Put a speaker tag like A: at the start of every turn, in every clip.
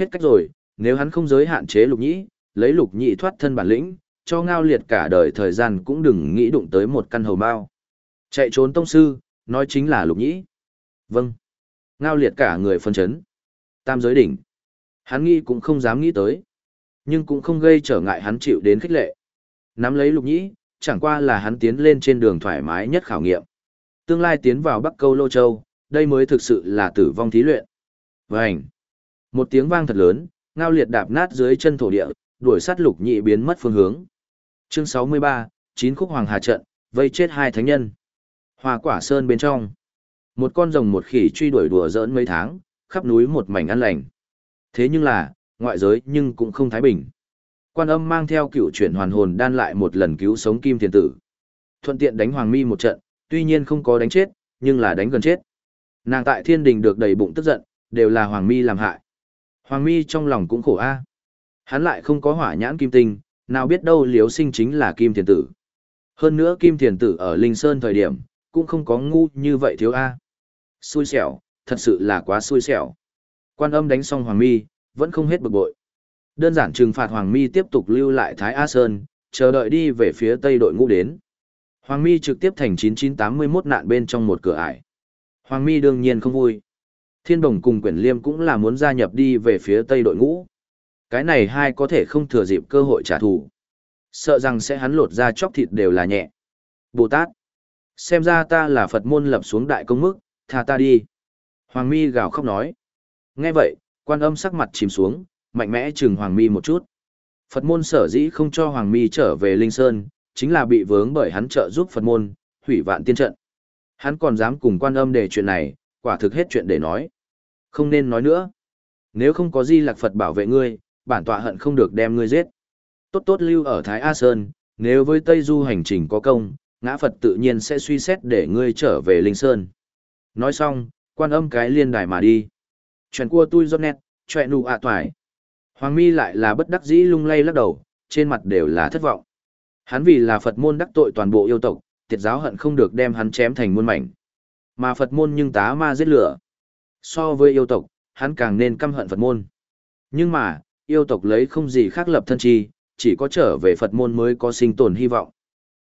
A: Hết cách rồi, nếu hắn không giới hạn chế lục nhĩ, lấy lục nhĩ thoát thân bản lĩnh, cho ngao liệt cả đời thời gian cũng đừng nghĩ đụng tới một căn hầu bao. Chạy trốn tông sư, nói chính là lục nhĩ. Vâng. Ngao liệt cả người phân chấn. Tam giới đỉnh. Hắn nghĩ cũng không dám nghĩ tới. Nhưng cũng không gây trở ngại hắn chịu đến khích lệ. Nắm lấy lục nhĩ, chẳng qua là hắn tiến lên trên đường thoải mái nhất khảo nghiệm. Tương lai tiến vào Bắc Câu Lô Châu, đây mới thực sự là tử vong thí luyện. Vành. Một tiếng vang thật lớn, ngao liệt đạp nát dưới chân thổ địa, đuổi sát lục nhị biến mất phương hướng. Chương 63, chín khúc hoàng hà trận, vây chết hai thánh nhân. Hoa quả sơn bên trong. Một con rồng một khỉ truy đuổi đùa giỡn mấy tháng, khắp núi một mảnh ăn lành. Thế nhưng là, ngoại giới nhưng cũng không thái bình. Quan âm mang theo cựu chuyển hoàn hồn đan lại một lần cứu sống kim thiền tử. Thuận tiện đánh hoàng mi một trận, tuy nhiên không có đánh chết, nhưng là đánh gần chết. Nàng tại thiên đình được đầy bụng tức giận, đều là hoàng mi làm hại. Hoàng mi trong lòng cũng khổ a. Hắn lại không có hỏa nhãn kim tinh, nào biết đâu liếu sinh chính là kim thiền tử. Hơn nữa kim thiền tử ở Linh Sơn thời điểm, cũng không có ngu như vậy thiếu a. Xui xẻo, thật sự là quá xui xẻo. Quan âm đánh xong hoàng mi, vẫn không hết bực bội. Đơn giản trừng phạt hoàng mi tiếp tục lưu lại Thái A Sơn, chờ đợi đi về phía tây đội ngũ đến. Hoàng mi trực tiếp thành 9981 nạn bên trong một cửa ải. Hoàng mi đương nhiên không vui. Thiên Đồng cùng Quyển Liêm cũng là muốn gia nhập đi về phía tây đội ngũ. Cái này hai có thể không thừa dịp cơ hội trả thù. Sợ rằng sẽ hắn lột ra chóc thịt đều là nhẹ. Bồ Tát. Xem ra ta là Phật môn lập xuống đại công mức, tha ta đi. Hoàng mi gào khóc nói. Nghe vậy, quan âm sắc mặt chìm xuống, mạnh mẽ chừng Hoàng mi một chút. Phật môn sở dĩ không cho Hoàng mi trở về Linh Sơn, chính là bị vướng bởi hắn trợ giúp Phật môn, hủy vạn tiên trận. Hắn còn dám cùng quan âm để chuyện này, quả thực hết chuyện để nói. Không nên nói nữa. Nếu không có di lạc Phật bảo vệ ngươi, bản tọa hận không được đem ngươi giết. Tốt tốt lưu ở Thái A Sơn, nếu với Tây Du hành trình có công, ngã Phật tự nhiên sẽ suy xét để ngươi trở về Linh Sơn. Nói xong, quan âm cái liên đài mà đi. Chuyện cua tui giọt nét, chuyện nụ ạ toài. Hoàng mi lại là bất đắc dĩ lung lay lắc đầu, trên mặt đều là thất vọng. Hắn vì là Phật môn đắc tội toàn bộ yêu tộc, tiệt giáo hận không được đem hắn chém thành muôn mảnh. Mà Phật môn nhưng tá ma giết lửa. So với yêu tộc, hắn càng nên căm hận Phật môn. Nhưng mà, yêu tộc lấy không gì khác lập thân chi, chỉ có trở về Phật môn mới có sinh tồn hy vọng.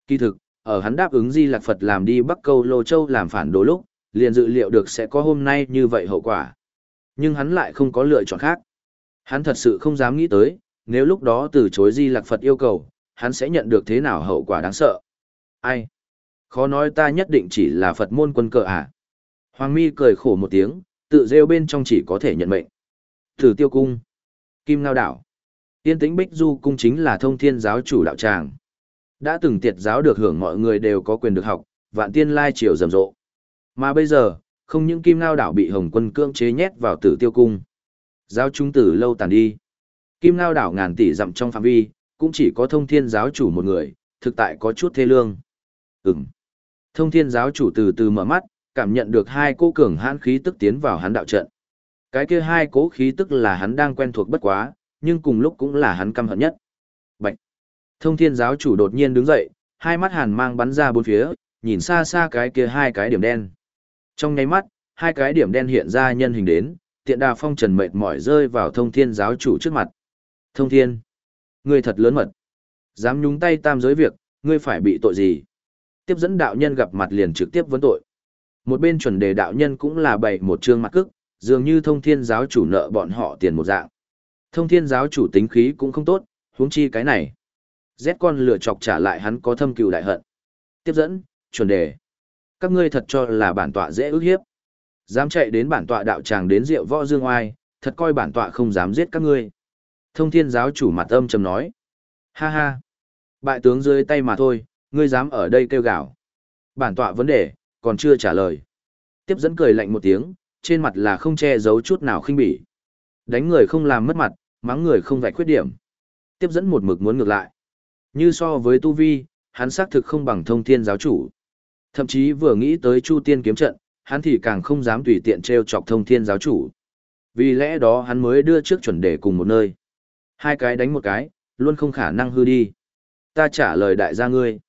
A: Kỳ thực, ở hắn đáp ứng Di Lạc Phật làm đi Bắc Câu Lô Châu làm phản đồ lúc, liền dự liệu được sẽ có hôm nay như vậy hậu quả. Nhưng hắn lại không có lựa chọn khác. Hắn thật sự không dám nghĩ tới, nếu lúc đó từ chối Di Lạc Phật yêu cầu, hắn sẽ nhận được thế nào hậu quả đáng sợ. Ai? Khó nói ta nhất định chỉ là Phật môn quân cờ à? Hoàng mi cười khổ một tiếng, tự rêu bên trong chỉ có thể nhận mệnh. Thử tiêu cung. Kim Ngao Đảo. Tiên tĩnh Bích Du cung chính là thông thiên giáo chủ đạo tràng. Đã từng tiệt giáo được hưởng mọi người đều có quyền được học, vạn tiên lai triều rầm rộ. Mà bây giờ, không những Kim Ngao Đảo bị Hồng quân cưỡng chế nhét vào tử tiêu cung. Giáo chúng tử lâu tàn đi. Kim Ngao Đảo ngàn tỷ dặm trong phạm vi, cũng chỉ có thông thiên giáo chủ một người, thực tại có chút thê lương. Ừm. Thông thiên giáo chủ từ từ mở mắt, cảm nhận được hai cô cường hãn khí tức tiến vào hắn đạo trận. Cái kia hai cố khí tức là hắn đang quen thuộc bất quá, nhưng cùng lúc cũng là hắn căm hận nhất. Bạch. Thông thiên giáo chủ đột nhiên đứng dậy, hai mắt hàn mang bắn ra bốn phía, nhìn xa xa cái kia hai cái điểm đen. Trong nháy mắt, hai cái điểm đen hiện ra nhân hình đến, tiện đà phong trần mệt mỏi rơi vào thông thiên giáo chủ trước mặt. Thông thiên. Ngươi thật lớn mật. Dám nhúng tay tam giới việc, ngươi phải bị tội gì? Tiếp dẫn đạo nhân gặp mặt liền trực tiếp vấn tội. Một bên chuẩn đề đạo nhân cũng là bày một trương mặt cức, dường như thông thiên giáo chủ nợ bọn họ tiền một dạng. Thông thiên giáo chủ tính khí cũng không tốt, huống chi cái này. Rét con lửa chọc trả lại hắn có thâm cừu đại hận. Tiếp dẫn, chuẩn đề. Các ngươi thật cho là bản tọa dễ ức hiếp. Dám chạy đến bản tọa đạo tràng đến rượu võ dương oai, thật coi bản tọa không dám giết các ngươi. Thông thiên giáo chủ mặt âm trầm nói. Ha ha. Bại tướng dưới tay mà thôi, ngươi dám ở đây kêu gào. Bản tọa vấn đề, còn chưa trả lời. Tiếp dẫn cười lạnh một tiếng, trên mặt là không che giấu chút nào khinh bỉ. Đánh người không làm mất mặt, mắng người không vạch khuyết điểm. Tiếp dẫn một mực muốn ngược lại. Như so với Tu Vi, hắn xác thực không bằng thông thiên giáo chủ. Thậm chí vừa nghĩ tới Chu Tiên kiếm trận, hắn thì càng không dám tùy tiện treo chọc thông thiên giáo chủ. Vì lẽ đó hắn mới đưa trước chuẩn đề cùng một nơi. Hai cái đánh một cái, luôn không khả năng hư đi. Ta trả lời đại gia ngươi.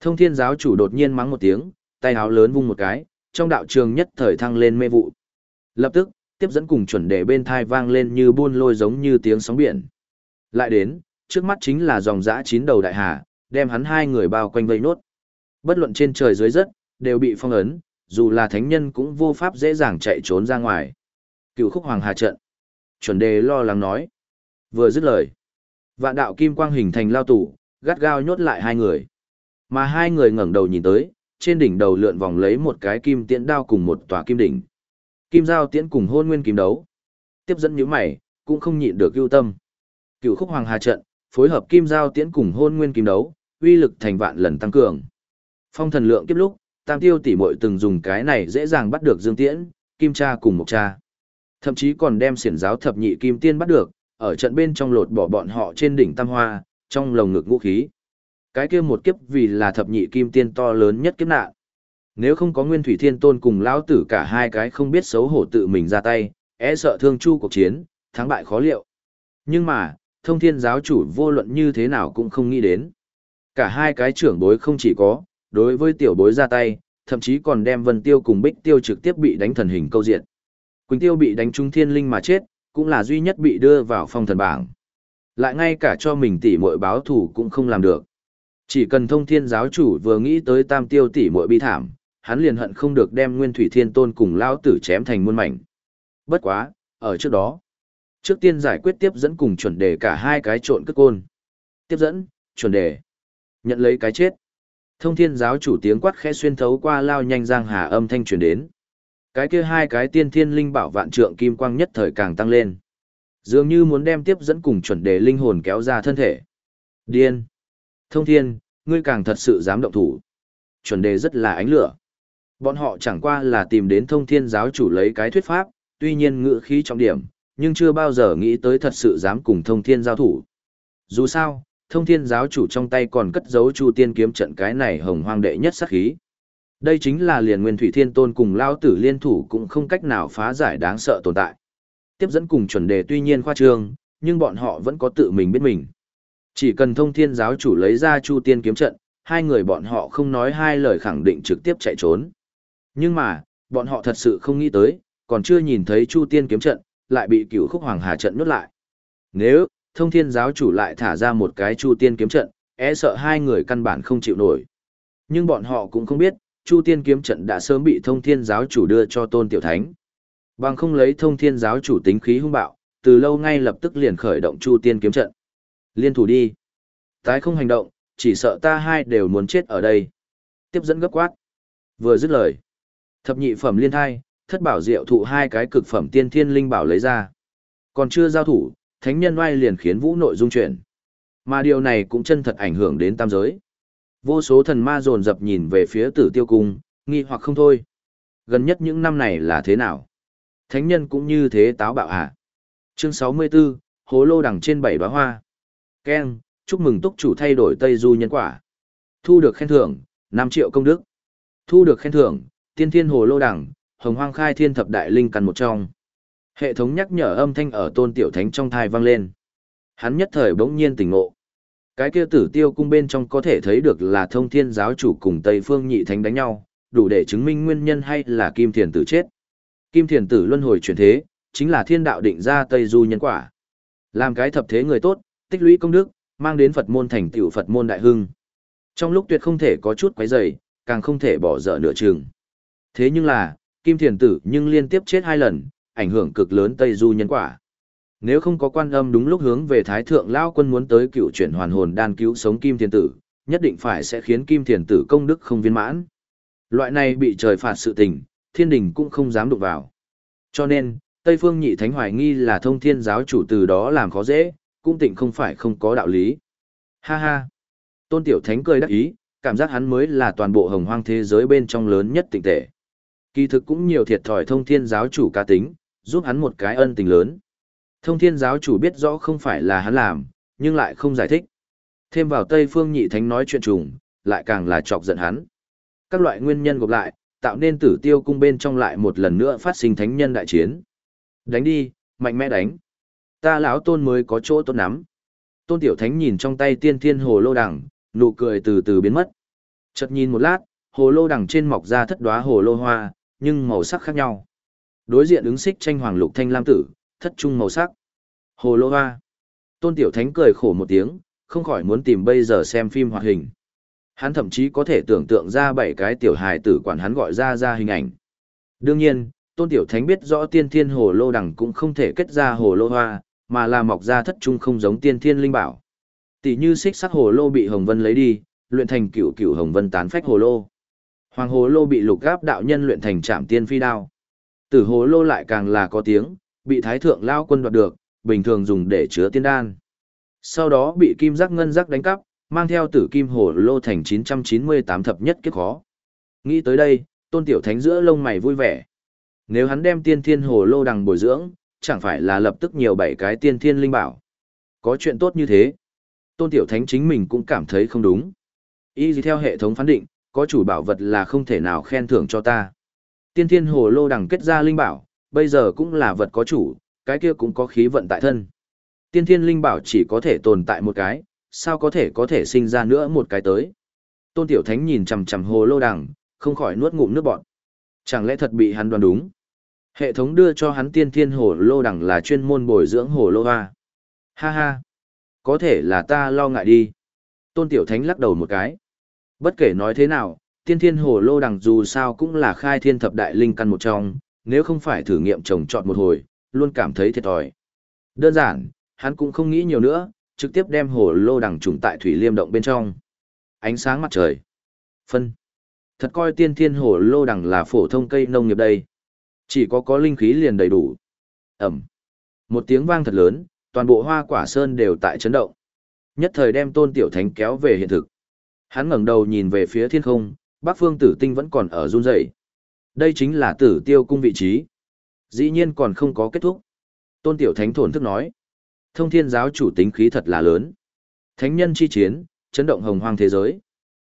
A: Thông thiên giáo chủ đột nhiên mắng một tiếng, tay áo lớn vung một cái, trong đạo trường nhất thời thăng lên mê vụ. Lập tức, tiếp dẫn cùng chuẩn đề bên thai vang lên như buôn lôi giống như tiếng sóng biển. Lại đến, trước mắt chính là dòng dã chín đầu đại hà, đem hắn hai người bao quanh vây nốt. Bất luận trên trời dưới đất, đều bị phong ấn, dù là thánh nhân cũng vô pháp dễ dàng chạy trốn ra ngoài. Cựu khúc hoàng hà trận. Chuẩn đề lo lắng nói. Vừa dứt lời. Vạn đạo kim quang hình thành lao tủ, gắt gao nhốt lại hai người. Mà hai người ngẩng đầu nhìn tới, trên đỉnh đầu lượn vòng lấy một cái kim tiễn đao cùng một tòa kim đỉnh. Kim giao tiễn cùng hôn nguyên kim đấu. Tiếp dẫn những mày, cũng không nhịn được ưu tâm. Cựu khúc hoàng hà trận, phối hợp kim giao tiễn cùng hôn nguyên kim đấu, uy lực thành vạn lần tăng cường. Phong thần lượng kiếp lúc, tam tiêu tỷ muội từng dùng cái này dễ dàng bắt được dương tiễn, kim cha cùng một cha. Thậm chí còn đem xiển giáo thập nhị kim tiên bắt được, ở trận bên trong lột bỏ bọn họ trên đỉnh tam hoa, trong lồng ngực ngũ khí. Cái kia một kiếp vì là thập nhị kim tiên to lớn nhất kiếp nạn. Nếu không có Nguyên Thủy Thiên Tôn cùng lão tử cả hai cái không biết xấu hổ tự mình ra tay, e sợ thương chu cuộc chiến, thắng bại khó liệu. Nhưng mà, thông thiên giáo chủ vô luận như thế nào cũng không nghĩ đến. Cả hai cái trưởng bối không chỉ có, đối với tiểu bối ra tay, thậm chí còn đem Vân Tiêu cùng Bích Tiêu trực tiếp bị đánh thần hình câu diện. Quỳnh Tiêu bị đánh trúng thiên linh mà chết, cũng là duy nhất bị đưa vào phong thần bảng. Lại ngay cả cho mình tỷ muội báo thủ cũng không làm được. Chỉ cần thông thiên giáo chủ vừa nghĩ tới tam tiêu tỷ muội bi thảm, hắn liền hận không được đem Nguyên Thủy Thiên Tôn cùng lão tử chém thành muôn mảnh. Bất quá, ở trước đó, trước tiên giải quyết tiếp dẫn cùng chuẩn đề cả hai cái trộn cất côn. Tiếp dẫn, chuẩn đề, nhận lấy cái chết. Thông thiên giáo chủ tiếng quát khẽ xuyên thấu qua lao nhanh giang hà âm thanh truyền đến. Cái kia hai cái tiên thiên linh bảo vạn trượng kim quang nhất thời càng tăng lên. Dường như muốn đem tiếp dẫn cùng chuẩn đề linh hồn kéo ra thân thể. Điên. Thông thiên, ngươi càng thật sự dám động thủ. Chuẩn đề rất là ánh lửa. Bọn họ chẳng qua là tìm đến thông thiên giáo chủ lấy cái thuyết pháp, tuy nhiên ngữ khí trọng điểm, nhưng chưa bao giờ nghĩ tới thật sự dám cùng thông thiên giao thủ. Dù sao, thông thiên giáo chủ trong tay còn cất giấu chu tiên kiếm trận cái này hồng hoang đệ nhất sát khí. Đây chính là liền nguyên thủy thiên tôn cùng lao tử liên thủ cũng không cách nào phá giải đáng sợ tồn tại. Tiếp dẫn cùng chuẩn đề tuy nhiên khoa trương, nhưng bọn họ vẫn có tự mình biết mình. Chỉ cần thông thiên giáo chủ lấy ra chu tiên kiếm trận, hai người bọn họ không nói hai lời khẳng định trực tiếp chạy trốn. Nhưng mà, bọn họ thật sự không nghĩ tới, còn chưa nhìn thấy chu tiên kiếm trận, lại bị cửu khúc hoàng hà trận nuốt lại. Nếu, thông thiên giáo chủ lại thả ra một cái chu tiên kiếm trận, e sợ hai người căn bản không chịu nổi. Nhưng bọn họ cũng không biết, chu tiên kiếm trận đã sớm bị thông thiên giáo chủ đưa cho tôn tiểu thánh. Bằng không lấy thông thiên giáo chủ tính khí hung bạo, từ lâu ngay lập tức liền khởi động chu tiên kiếm trận. Liên thủ đi. Tái không hành động, chỉ sợ ta hai đều muốn chết ở đây. Tiếp dẫn gấp quát. Vừa dứt lời. Thập nhị phẩm liên thai, thất bảo diệu thụ hai cái cực phẩm tiên thiên linh bảo lấy ra. Còn chưa giao thủ, thánh nhân oai liền khiến vũ nội dung chuyển. Mà điều này cũng chân thật ảnh hưởng đến tam giới. Vô số thần ma dồn dập nhìn về phía tử tiêu cung, nghi hoặc không thôi. Gần nhất những năm này là thế nào? Thánh nhân cũng như thế táo bạo hả? Chương 64, hố lô đằng trên bảy bá hoa. Ken, chúc mừng túc chủ thay đổi Tây Du nhân quả. Thu được khen thưởng, 5 triệu công đức. Thu được khen thưởng, tiên thiên hồ lô đẳng hồng hoang khai thiên thập đại linh căn một trong. Hệ thống nhắc nhở âm thanh ở tôn tiểu thánh trong thai vang lên. Hắn nhất thời bỗng nhiên tỉnh ngộ. Cái kia tử tiêu cung bên trong có thể thấy được là thông thiên giáo chủ cùng Tây Phương nhị thánh đánh nhau, đủ để chứng minh nguyên nhân hay là kim thiền tử chết. Kim thiền tử luân hồi chuyển thế, chính là thiên đạo định ra Tây Du nhân quả. Làm cái thập thế người tốt, tích lũy công đức, mang đến Phật môn thành tựu Phật môn đại hưng. Trong lúc tuyệt không thể có chút quấy rầy, càng không thể bỏ dở nửa chừng. Thế nhưng là, Kim Thiền Tử nhưng liên tiếp chết hai lần, ảnh hưởng cực lớn Tây Du nhân quả. Nếu không có quan âm đúng lúc hướng về Thái Thượng Lao quân muốn tới cựu chuyển hoàn hồn đan cứu sống Kim Thiền Tử, nhất định phải sẽ khiến Kim Thiền Tử công đức không viên mãn. Loại này bị trời phạt sự tình, thiên đình cũng không dám đụng vào. Cho nên, Tây Phương Nhị Thánh hoài nghi là thông thiên giáo chủ từ đó làm khó dễ, cũng tịnh không phải không có đạo lý. Ha ha! Tôn Tiểu Thánh cười đắc ý, cảm giác hắn mới là toàn bộ hồng hoang thế giới bên trong lớn nhất tịnh tệ. Kỳ thực cũng nhiều thiệt thòi thông thiên giáo chủ ca tính, giúp hắn một cái ân tình lớn. Thông thiên giáo chủ biết rõ không phải là hắn làm, nhưng lại không giải thích. Thêm vào Tây Phương Nhị Thánh nói chuyện trùng, lại càng là chọc giận hắn. Các loại nguyên nhân gộp lại, tạo nên tử tiêu cung bên trong lại một lần nữa phát sinh thánh nhân đại chiến. Đánh đi, mạnh mẽ đánh. Ta lão tôn mới có chỗ tốt lắm. Tôn Tiểu Thánh nhìn trong tay tiên thiên hồ lô đằng, nụ cười từ từ biến mất. Chợt nhìn một lát, hồ lô đằng trên mọc ra thất đóa hồ lô hoa, nhưng màu sắc khác nhau. Đối diện ứng xích tranh hoàng lục thanh lam tử, thất trung màu sắc. Hồ lô hoa. Tôn Tiểu Thánh cười khổ một tiếng, không khỏi muốn tìm bây giờ xem phim hoạt hình. Hắn thậm chí có thể tưởng tượng ra bảy cái tiểu hài tử quản hắn gọi ra ra hình ảnh. Đương nhiên, Tôn Tiểu Thánh biết rõ tiên thiên hồ lô đằng cũng không thể kết ra hồ lô hoa, mà là mọc ra thất trung không giống tiên thiên linh bảo. Tỷ như xích sắc hồ lô bị Hồng Vân lấy đi, luyện thành cửu cửu Hồng Vân tán phách hồ lô. Hoàng hồ lô bị lục gáp đạo nhân luyện thành trạm tiên phi đao. Tử hồ lô lại càng là có tiếng, bị thái thượng lao quân đoạt được, bình thường dùng để chứa tiên đan. Sau đó bị kim giác ngân giác đánh cắp, mang theo tử kim hồ lô thành 998 thập nhất kiếp khó. Nghĩ tới đây, tôn tiểu thánh giữa lông mày vui vẻ. Nếu hắn đem tiên thiên hồ lô đằng bồi dưỡng, chẳng phải là lập tức nhiều bảy cái tiên thiên linh bảo. Có chuyện tốt như thế. Tôn tiểu thánh chính mình cũng cảm thấy không đúng. Y gì theo hệ thống phán định, có chủ bảo vật là không thể nào khen thưởng cho ta. Tiên thiên hồ lô đằng kết ra linh bảo, bây giờ cũng là vật có chủ, cái kia cũng có khí vận tại thân. Tiên thiên linh bảo chỉ có thể tồn tại một cái, sao có thể có thể sinh ra nữa một cái tới. Tôn Tiểu Thánh nhìn chằm chằm hồ lô đằng, không khỏi nuốt ngụm nước bọt. Chẳng lẽ thật bị hắn đoán đúng? Hệ thống đưa cho hắn tiên thiên Hổ lô đằng là chuyên môn bồi dưỡng Hổ lô hoa. Ha ha! Có thể là ta lo ngại đi. Tôn Tiểu Thánh lắc đầu một cái. Bất kể nói thế nào, tiên thiên Hổ lô đằng dù sao cũng là khai thiên thập đại linh căn một trong, nếu không phải thử nghiệm trồng trọt một hồi, luôn cảm thấy thiệt thòi. Đơn giản, hắn cũng không nghĩ nhiều nữa, trực tiếp đem Hổ lô đằng trùng tại thủy liêm động bên trong. Ánh sáng mặt trời. Phân. Thật coi tiên thiên Hổ lô đằng là phổ thông cây nông nghiệp đây. Chỉ có có linh khí liền đầy đủ. Ẩm. Một tiếng vang thật lớn, toàn bộ hoa quả sơn đều tại chấn động. Nhất thời đem tôn tiểu thánh kéo về hiện thực. Hắn ngẩng đầu nhìn về phía thiên không, bắc phương tử tinh vẫn còn ở run rẩy. Đây chính là tử tiêu cung vị trí. Dĩ nhiên còn không có kết thúc. Tôn tiểu thánh thổn thức nói. Thông thiên giáo chủ tính khí thật là lớn. Thánh nhân chi chiến, chấn động hồng hoang thế giới.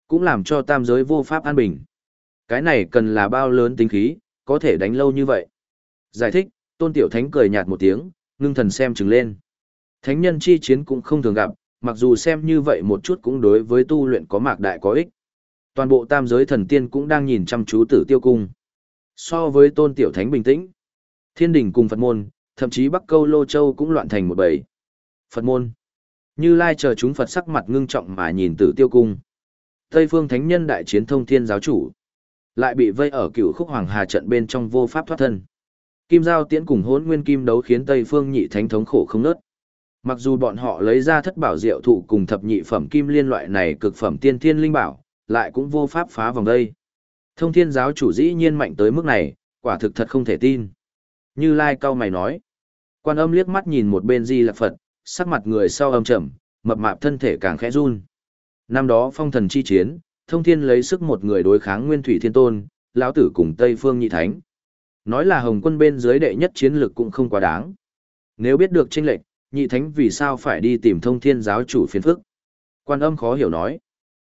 A: Cũng làm cho tam giới vô pháp an bình. Cái này cần là bao lớn tính khí, có thể đánh lâu như vậy. Giải thích, tôn tiểu thánh cười nhạt một tiếng, ngưng thần xem chừng lên. Thánh nhân chi chiến cũng không thường gặp, mặc dù xem như vậy một chút cũng đối với tu luyện có mạc đại có ích. Toàn bộ tam giới thần tiên cũng đang nhìn chăm chú tử tiêu cung. So với tôn tiểu thánh bình tĩnh, thiên đình cùng Phật môn, thậm chí Bắc Câu Lô Châu cũng loạn thành một bầy. Phật môn. Như Lai chờ chúng Phật sắc mặt ngưng trọng mà nhìn tử tiêu cung. Tây phương thánh nhân đại chiến thông thiên giáo chủ. Lại bị vây ở cựu khúc hoàng hà trận bên trong vô pháp thoát thân. Kim Giao tiễn cùng hốn nguyên kim đấu khiến Tây phương nhị thánh thống khổ không nớt. Mặc dù bọn họ lấy ra thất bảo diệu thụ cùng thập nhị phẩm kim liên loại này cực phẩm tiên thiên linh bảo, lại cũng vô pháp phá vòng đây. Thông thiên giáo chủ dĩ nhiên mạnh tới mức này, quả thực thật không thể tin. Như Lai cao mày nói. Quan âm liếc mắt nhìn một bên di lạc Phật, sắc mặt người sau âm trầm, mập mạp thân thể càng khẽ run. Năm đó phong thần chi chiến, thông thiên lấy sức một người đối kháng nguyên thủy thiên tôn, lão tử cùng Tây Phương nhị thánh. Nói là hồng quân bên dưới đệ nhất chiến lực cũng không quá đáng. Nếu biết được tranh lệch, nhị thánh vì sao phải đi tìm thông thiên giáo chủ phiền phức? Quan âm khó hiểu nói.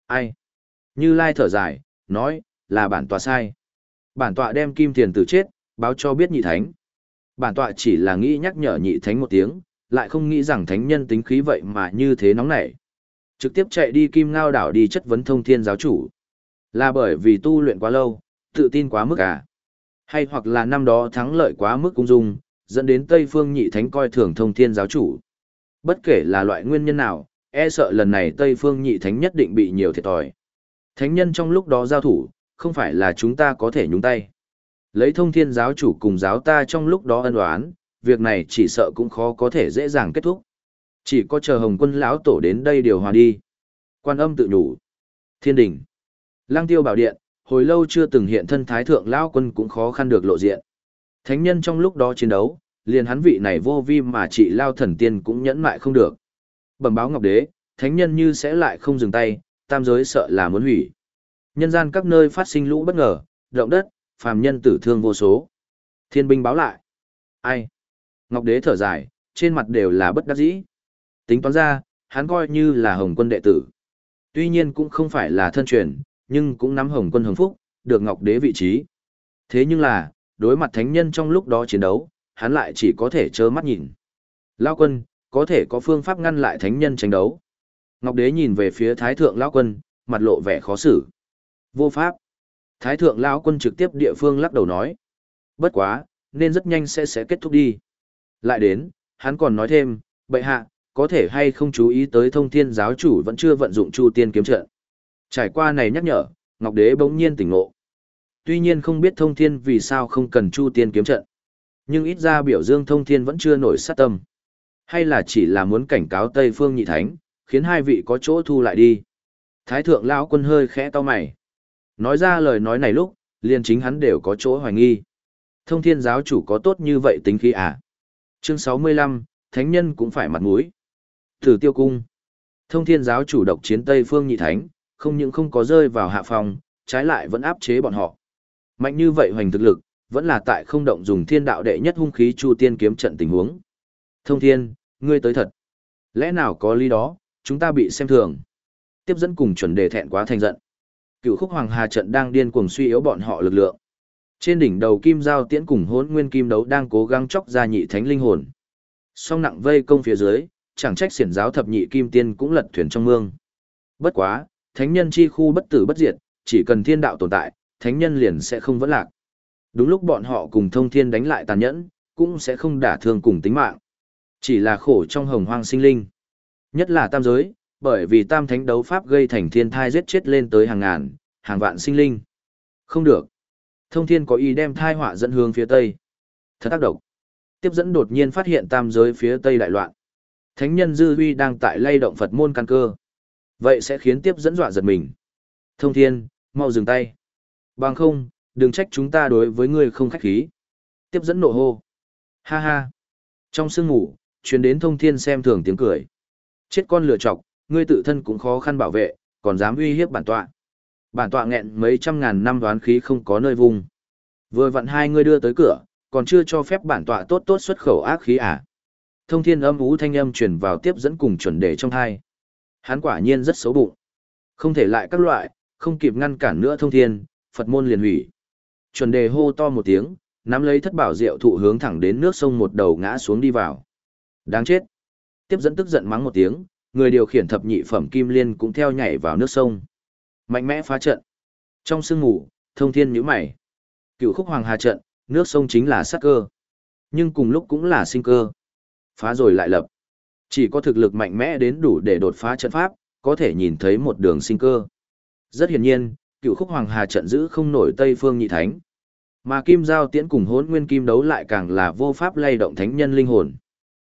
A: Ai? Như Lai thở dài, nói, là bản tọa sai. Bản tọa đem kim tiền tử chết, báo cho biết nhị thánh. Bản tọa chỉ là nghĩ nhắc nhở nhị thánh một tiếng, lại không nghĩ rằng thánh nhân tính khí vậy mà như thế nóng nảy. Trực tiếp chạy đi kim ngao đảo đi chất vấn thông thiên giáo chủ. Là bởi vì tu luyện quá lâu, tự tin quá mức à? Hay hoặc là năm đó thắng lợi quá mức cung dung, dẫn đến Tây Phương nhị thánh coi thường thông thiên giáo chủ. Bất kể là loại nguyên nhân nào, e sợ lần này Tây Phương nhị thánh nhất định bị nhiều thiệt thòi. Thánh nhân trong lúc đó giao thủ, không phải là chúng ta có thể nhúng tay. Lấy thông thiên giáo chủ cùng giáo ta trong lúc đó ân oán, việc này chỉ sợ cũng khó có thể dễ dàng kết thúc. Chỉ có chờ Hồng Quân lão tổ đến đây điều hòa đi. Quan âm tự nhủ. Thiên đình. Lăng Tiêu bảo điện, hồi lâu chưa từng hiện thân thái thượng lão quân cũng khó khăn được lộ diện. Thánh nhân trong lúc đó chiến đấu, liền hắn vị này vô vi mà trị lao thần tiên cũng nhẫn mại không được. Bẩm báo Ngọc Đế, thánh nhân như sẽ lại không dừng tay, tam giới sợ là muốn hủy. Nhân gian các nơi phát sinh lũ bất ngờ, động đất, phàm nhân tử thương vô số. Thiên binh báo lại. Ai? Ngọc Đế thở dài, trên mặt đều là bất đắc dĩ. Tính toán ra, hắn coi như là hồng quân đệ tử. Tuy nhiên cũng không phải là thân truyền, nhưng cũng nắm hồng quân hồng phúc, được Ngọc Đế vị trí. Thế nhưng là, đối mặt thánh nhân trong lúc đó chiến đấu, hắn lại chỉ có thể trơ mắt nhìn. Lao quân, có thể có phương pháp ngăn lại thánh nhân tranh đấu. Ngọc Đế nhìn về phía Thái Thượng Lao quân, mặt lộ vẻ khó xử. Vô pháp. Thái Thượng Lao quân trực tiếp địa phương lắc đầu nói. Bất quá, nên rất nhanh sẽ sẽ kết thúc đi. Lại đến, hắn còn nói thêm, bệ hạ, có thể hay không chú ý tới thông thiên giáo chủ vẫn chưa vận dụng chu tiên kiếm trận. Trải qua này nhắc nhở, Ngọc Đế bỗng nhiên tỉnh ngộ. Tuy nhiên không biết thông thiên vì sao không cần chu tiên kiếm trận. Nhưng ít ra biểu dương thông thiên vẫn chưa nổi sát tâm. Hay là chỉ là muốn cảnh cáo Tây Phương Nhị Thánh, khiến hai vị có chỗ thu lại đi. Thái thượng lão quân hơi khẽ to mày. Nói ra lời nói này lúc, liền chính hắn đều có chỗ hoài nghi. Thông thiên giáo chủ có tốt như vậy tính khí à? Chương 65, Thánh nhân cũng phải mặt mũi. Thử tiêu cung. Thông thiên giáo chủ độc chiến Tây Phương Nhị Thánh, không những không có rơi vào hạ phòng, trái lại vẫn áp chế bọn họ. Mạnh như vậy hoành thực lực, vẫn là tại không động dùng thiên đạo đệ nhất hung khí chu tiên kiếm trận tình huống. Thông thiên, ngươi tới thật. Lẽ nào có lý đó, chúng ta bị xem thường. Tiếp dẫn cùng chuẩn đề thẹn quá thành giận. Cựu khúc hoàng hà trận đang điên cuồng suy yếu bọn họ lực lượng. Trên đỉnh đầu kim giao tiễn cùng hỗn nguyên kim đấu đang cố gắng chóc ra nhị thánh linh hồn. Song nặng vây công phía dưới, chẳng trách xiển giáo thập nhị kim tiên cũng lật thuyền trong mương. Bất quá, thánh nhân chi khu bất tử bất diệt, chỉ cần thiên đạo tồn tại, thánh nhân liền sẽ không vẫn lạc. Đúng lúc bọn họ cùng thông thiên đánh lại tàn nhẫn, cũng sẽ không đả thương cùng tính mạng. Chỉ là khổ trong hồng hoang sinh linh. Nhất là tam giới, bởi vì tam thánh đấu pháp gây thành thiên thai giết chết lên tới hàng ngàn, hàng vạn sinh linh. Không được. Thông thiên có ý đem thai họa dẫn hướng phía tây. Thật tác độc. Tiếp dẫn đột nhiên phát hiện tam giới phía tây đại loạn. Thánh nhân dư huy đang tại lay động Phật môn căn cơ. Vậy sẽ khiến tiếp dẫn dọa giật mình. Thông thiên, mau dừng tay. Bằng không, đừng trách chúng ta đối với ngươi không khách khí. Tiếp dẫn nộ hô. Ha ha. Trong sương ngủ, chuyến đến thông thiên xem thường tiếng cười. Chết con lửa chọc, ngươi tự thân cũng khó khăn bảo vệ, còn dám uy hiếp bản tọa. Bản tọa nghẹn mấy trăm ngàn năm đoán khí không có nơi vùng. Vừa vặn hai ngươi đưa tới cửa, còn chưa cho phép bản tọa tốt tốt xuất khẩu ác khí à. Thông thiên âm ú thanh âm truyền vào tiếp dẫn cùng chuẩn đề trong hai. Hắn quả nhiên rất xấu bụng. Không thể lại các loại, không kịp ngăn cản nữa thông thiên, Phật môn liền hủy. Chuẩn đề hô to một tiếng, nắm lấy thất bảo diệu thụ hướng thẳng đến nước sông một đầu ngã xuống đi vào. Đáng chết. Tiếp dẫn tức giận mắng một tiếng, người điều khiển thập nhị phẩm kim liên cũng theo nhảy vào nước sông. Mạnh mẽ phá trận. Trong sương ngủ, thông thiên nhíu mày. Cựu khúc hoàng hà trận, nước sông chính là sát cơ. Nhưng cùng lúc cũng là sinh cơ. Phá rồi lại lập. Chỉ có thực lực mạnh mẽ đến đủ để đột phá trận pháp, có thể nhìn thấy một đường sinh cơ. Rất hiển nhiên, cựu khúc hoàng hà trận giữ không nổi Tây Phương nhị thánh. Mà kim giao tiễn cùng hốn nguyên kim đấu lại càng là vô pháp lay động thánh nhân linh hồn.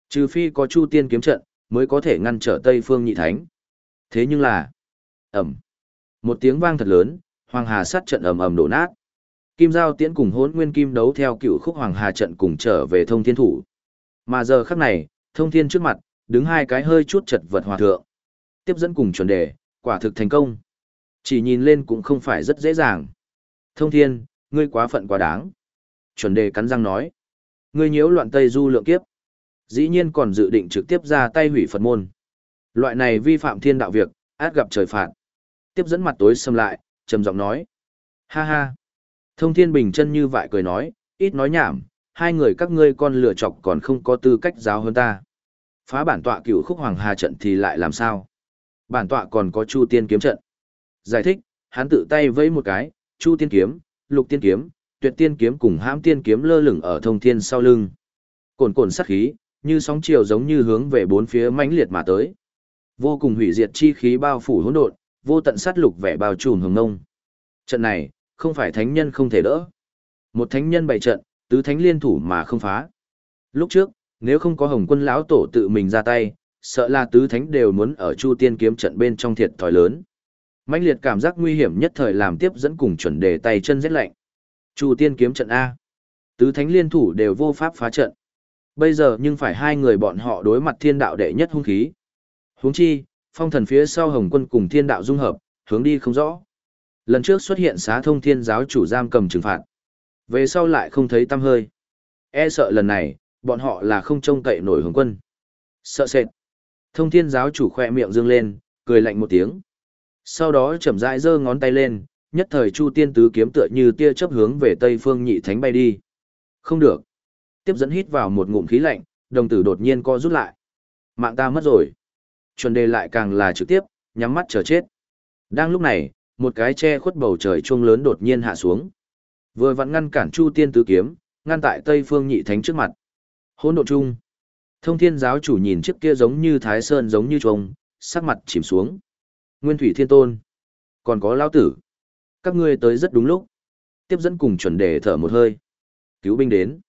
A: Trừ phi có chu tiên kiếm trận, mới có thể ngăn trở Tây Phương nhị thánh. Thế nhưng là, ầm một tiếng vang thật lớn, hoàng hà sát trận ầm ầm đổ nát. Kim giao tiễn cùng hốn nguyên kim đấu theo cựu khúc hoàng hà trận cùng trở về thông thiên thủ. Mà giờ khắc này, thông thiên trước mặt, đứng hai cái hơi chút chật vật hòa thượng. Tiếp dẫn cùng chuẩn đề, quả thực thành công. Chỉ nhìn lên cũng không phải rất dễ dàng. Thông thiên, ngươi quá phận quá đáng. Chuẩn đề cắn răng nói. Ngươi nhiễu loạn Tây Du lượng kiếp. Dĩ nhiên còn dự định trực tiếp ra tay hủy Phật môn. Loại này vi phạm thiên đạo việc, át gặp trời phạt. Tiếp dẫn mặt tối xâm lại, trầm giọng nói. Ha ha. Thông thiên bình chân như vậy cười nói, ít nói nhảm, hai người các ngươi con lựa chọc còn không có tư cách giáo hơn ta. Phá bản tọa cửu khúc hoàng hà trận thì lại làm sao? Bản tọa còn có chu tiên kiếm trận. Giải thích, hắn tự tay vẫy một cái, chu tiên kiếm, lục tiên kiếm, tuyệt tiên kiếm cùng hãm tiên kiếm lơ lửng ở thông thiên sau lưng. Cồn cồn sát khí, như sóng chiều giống như hướng về bốn phía mãnh liệt mà tới. Vô cùng hủy diệt chi khí bao phủ hỗn độn, vô tận sát lục vẻ bao trùm hồng ngông. Trận này, không phải thánh nhân không thể đỡ. Một thánh nhân bày trận, tứ thánh liên thủ mà không phá. Lúc trước, nếu không có Hồng Quân lão tổ tự mình ra tay, sợ là tứ thánh đều muốn ở Chu Tiên kiếm trận bên trong thiệt thòi lớn. Mãnh liệt cảm giác nguy hiểm nhất thời làm tiếp dẫn cùng chuẩn đề tay chân rét lạnh. Chu Tiên kiếm trận a. Tứ thánh liên thủ đều vô pháp phá trận. Bây giờ nhưng phải hai người bọn họ đối mặt thiên đạo đệ nhất hung khí. Huống chi, phong thần phía sau Hồng Quân cùng thiên đạo dung hợp, hướng đi không rõ. Lần trước xuất hiện xá thông thiên giáo chủ giam cầm trừng phạt. Về sau lại không thấy tâm hơi. E sợ lần này, bọn họ là không trông cậy nổi hướng quân. Sợ sệt. Thông thiên giáo chủ khoe miệng dương lên, cười lạnh một tiếng. Sau đó chậm rãi giơ ngón tay lên, nhất thời Chu Tiên tứ kiếm tựa như tia chớp hướng về Tây Phương Nhị Thánh bay đi. Không được. Tiếp dẫn hít vào một ngụm khí lạnh, đồng tử đột nhiên co rút lại. Mạng ta mất rồi. Chuẩn đề lại càng là trực tiếp, nhắm mắt chờ chết. Đang lúc này, một cái che khuất bầu trời chuông lớn đột nhiên hạ xuống. Vừa vặn ngăn cản Chu Tiên tứ kiếm, ngăn tại Tây Phương Nhị Thánh trước mặt. Hỗn độn chung. Thông Thiên giáo chủ nhìn chiếc kia giống như Thái Sơn giống như trông, sắc mặt chìm xuống. Nguyên Thủy Thiên Tôn. Còn có lão tử. Các ngươi tới rất đúng lúc. Tiếp dẫn cùng chuẩn đề thở một hơi. Cứu binh đến.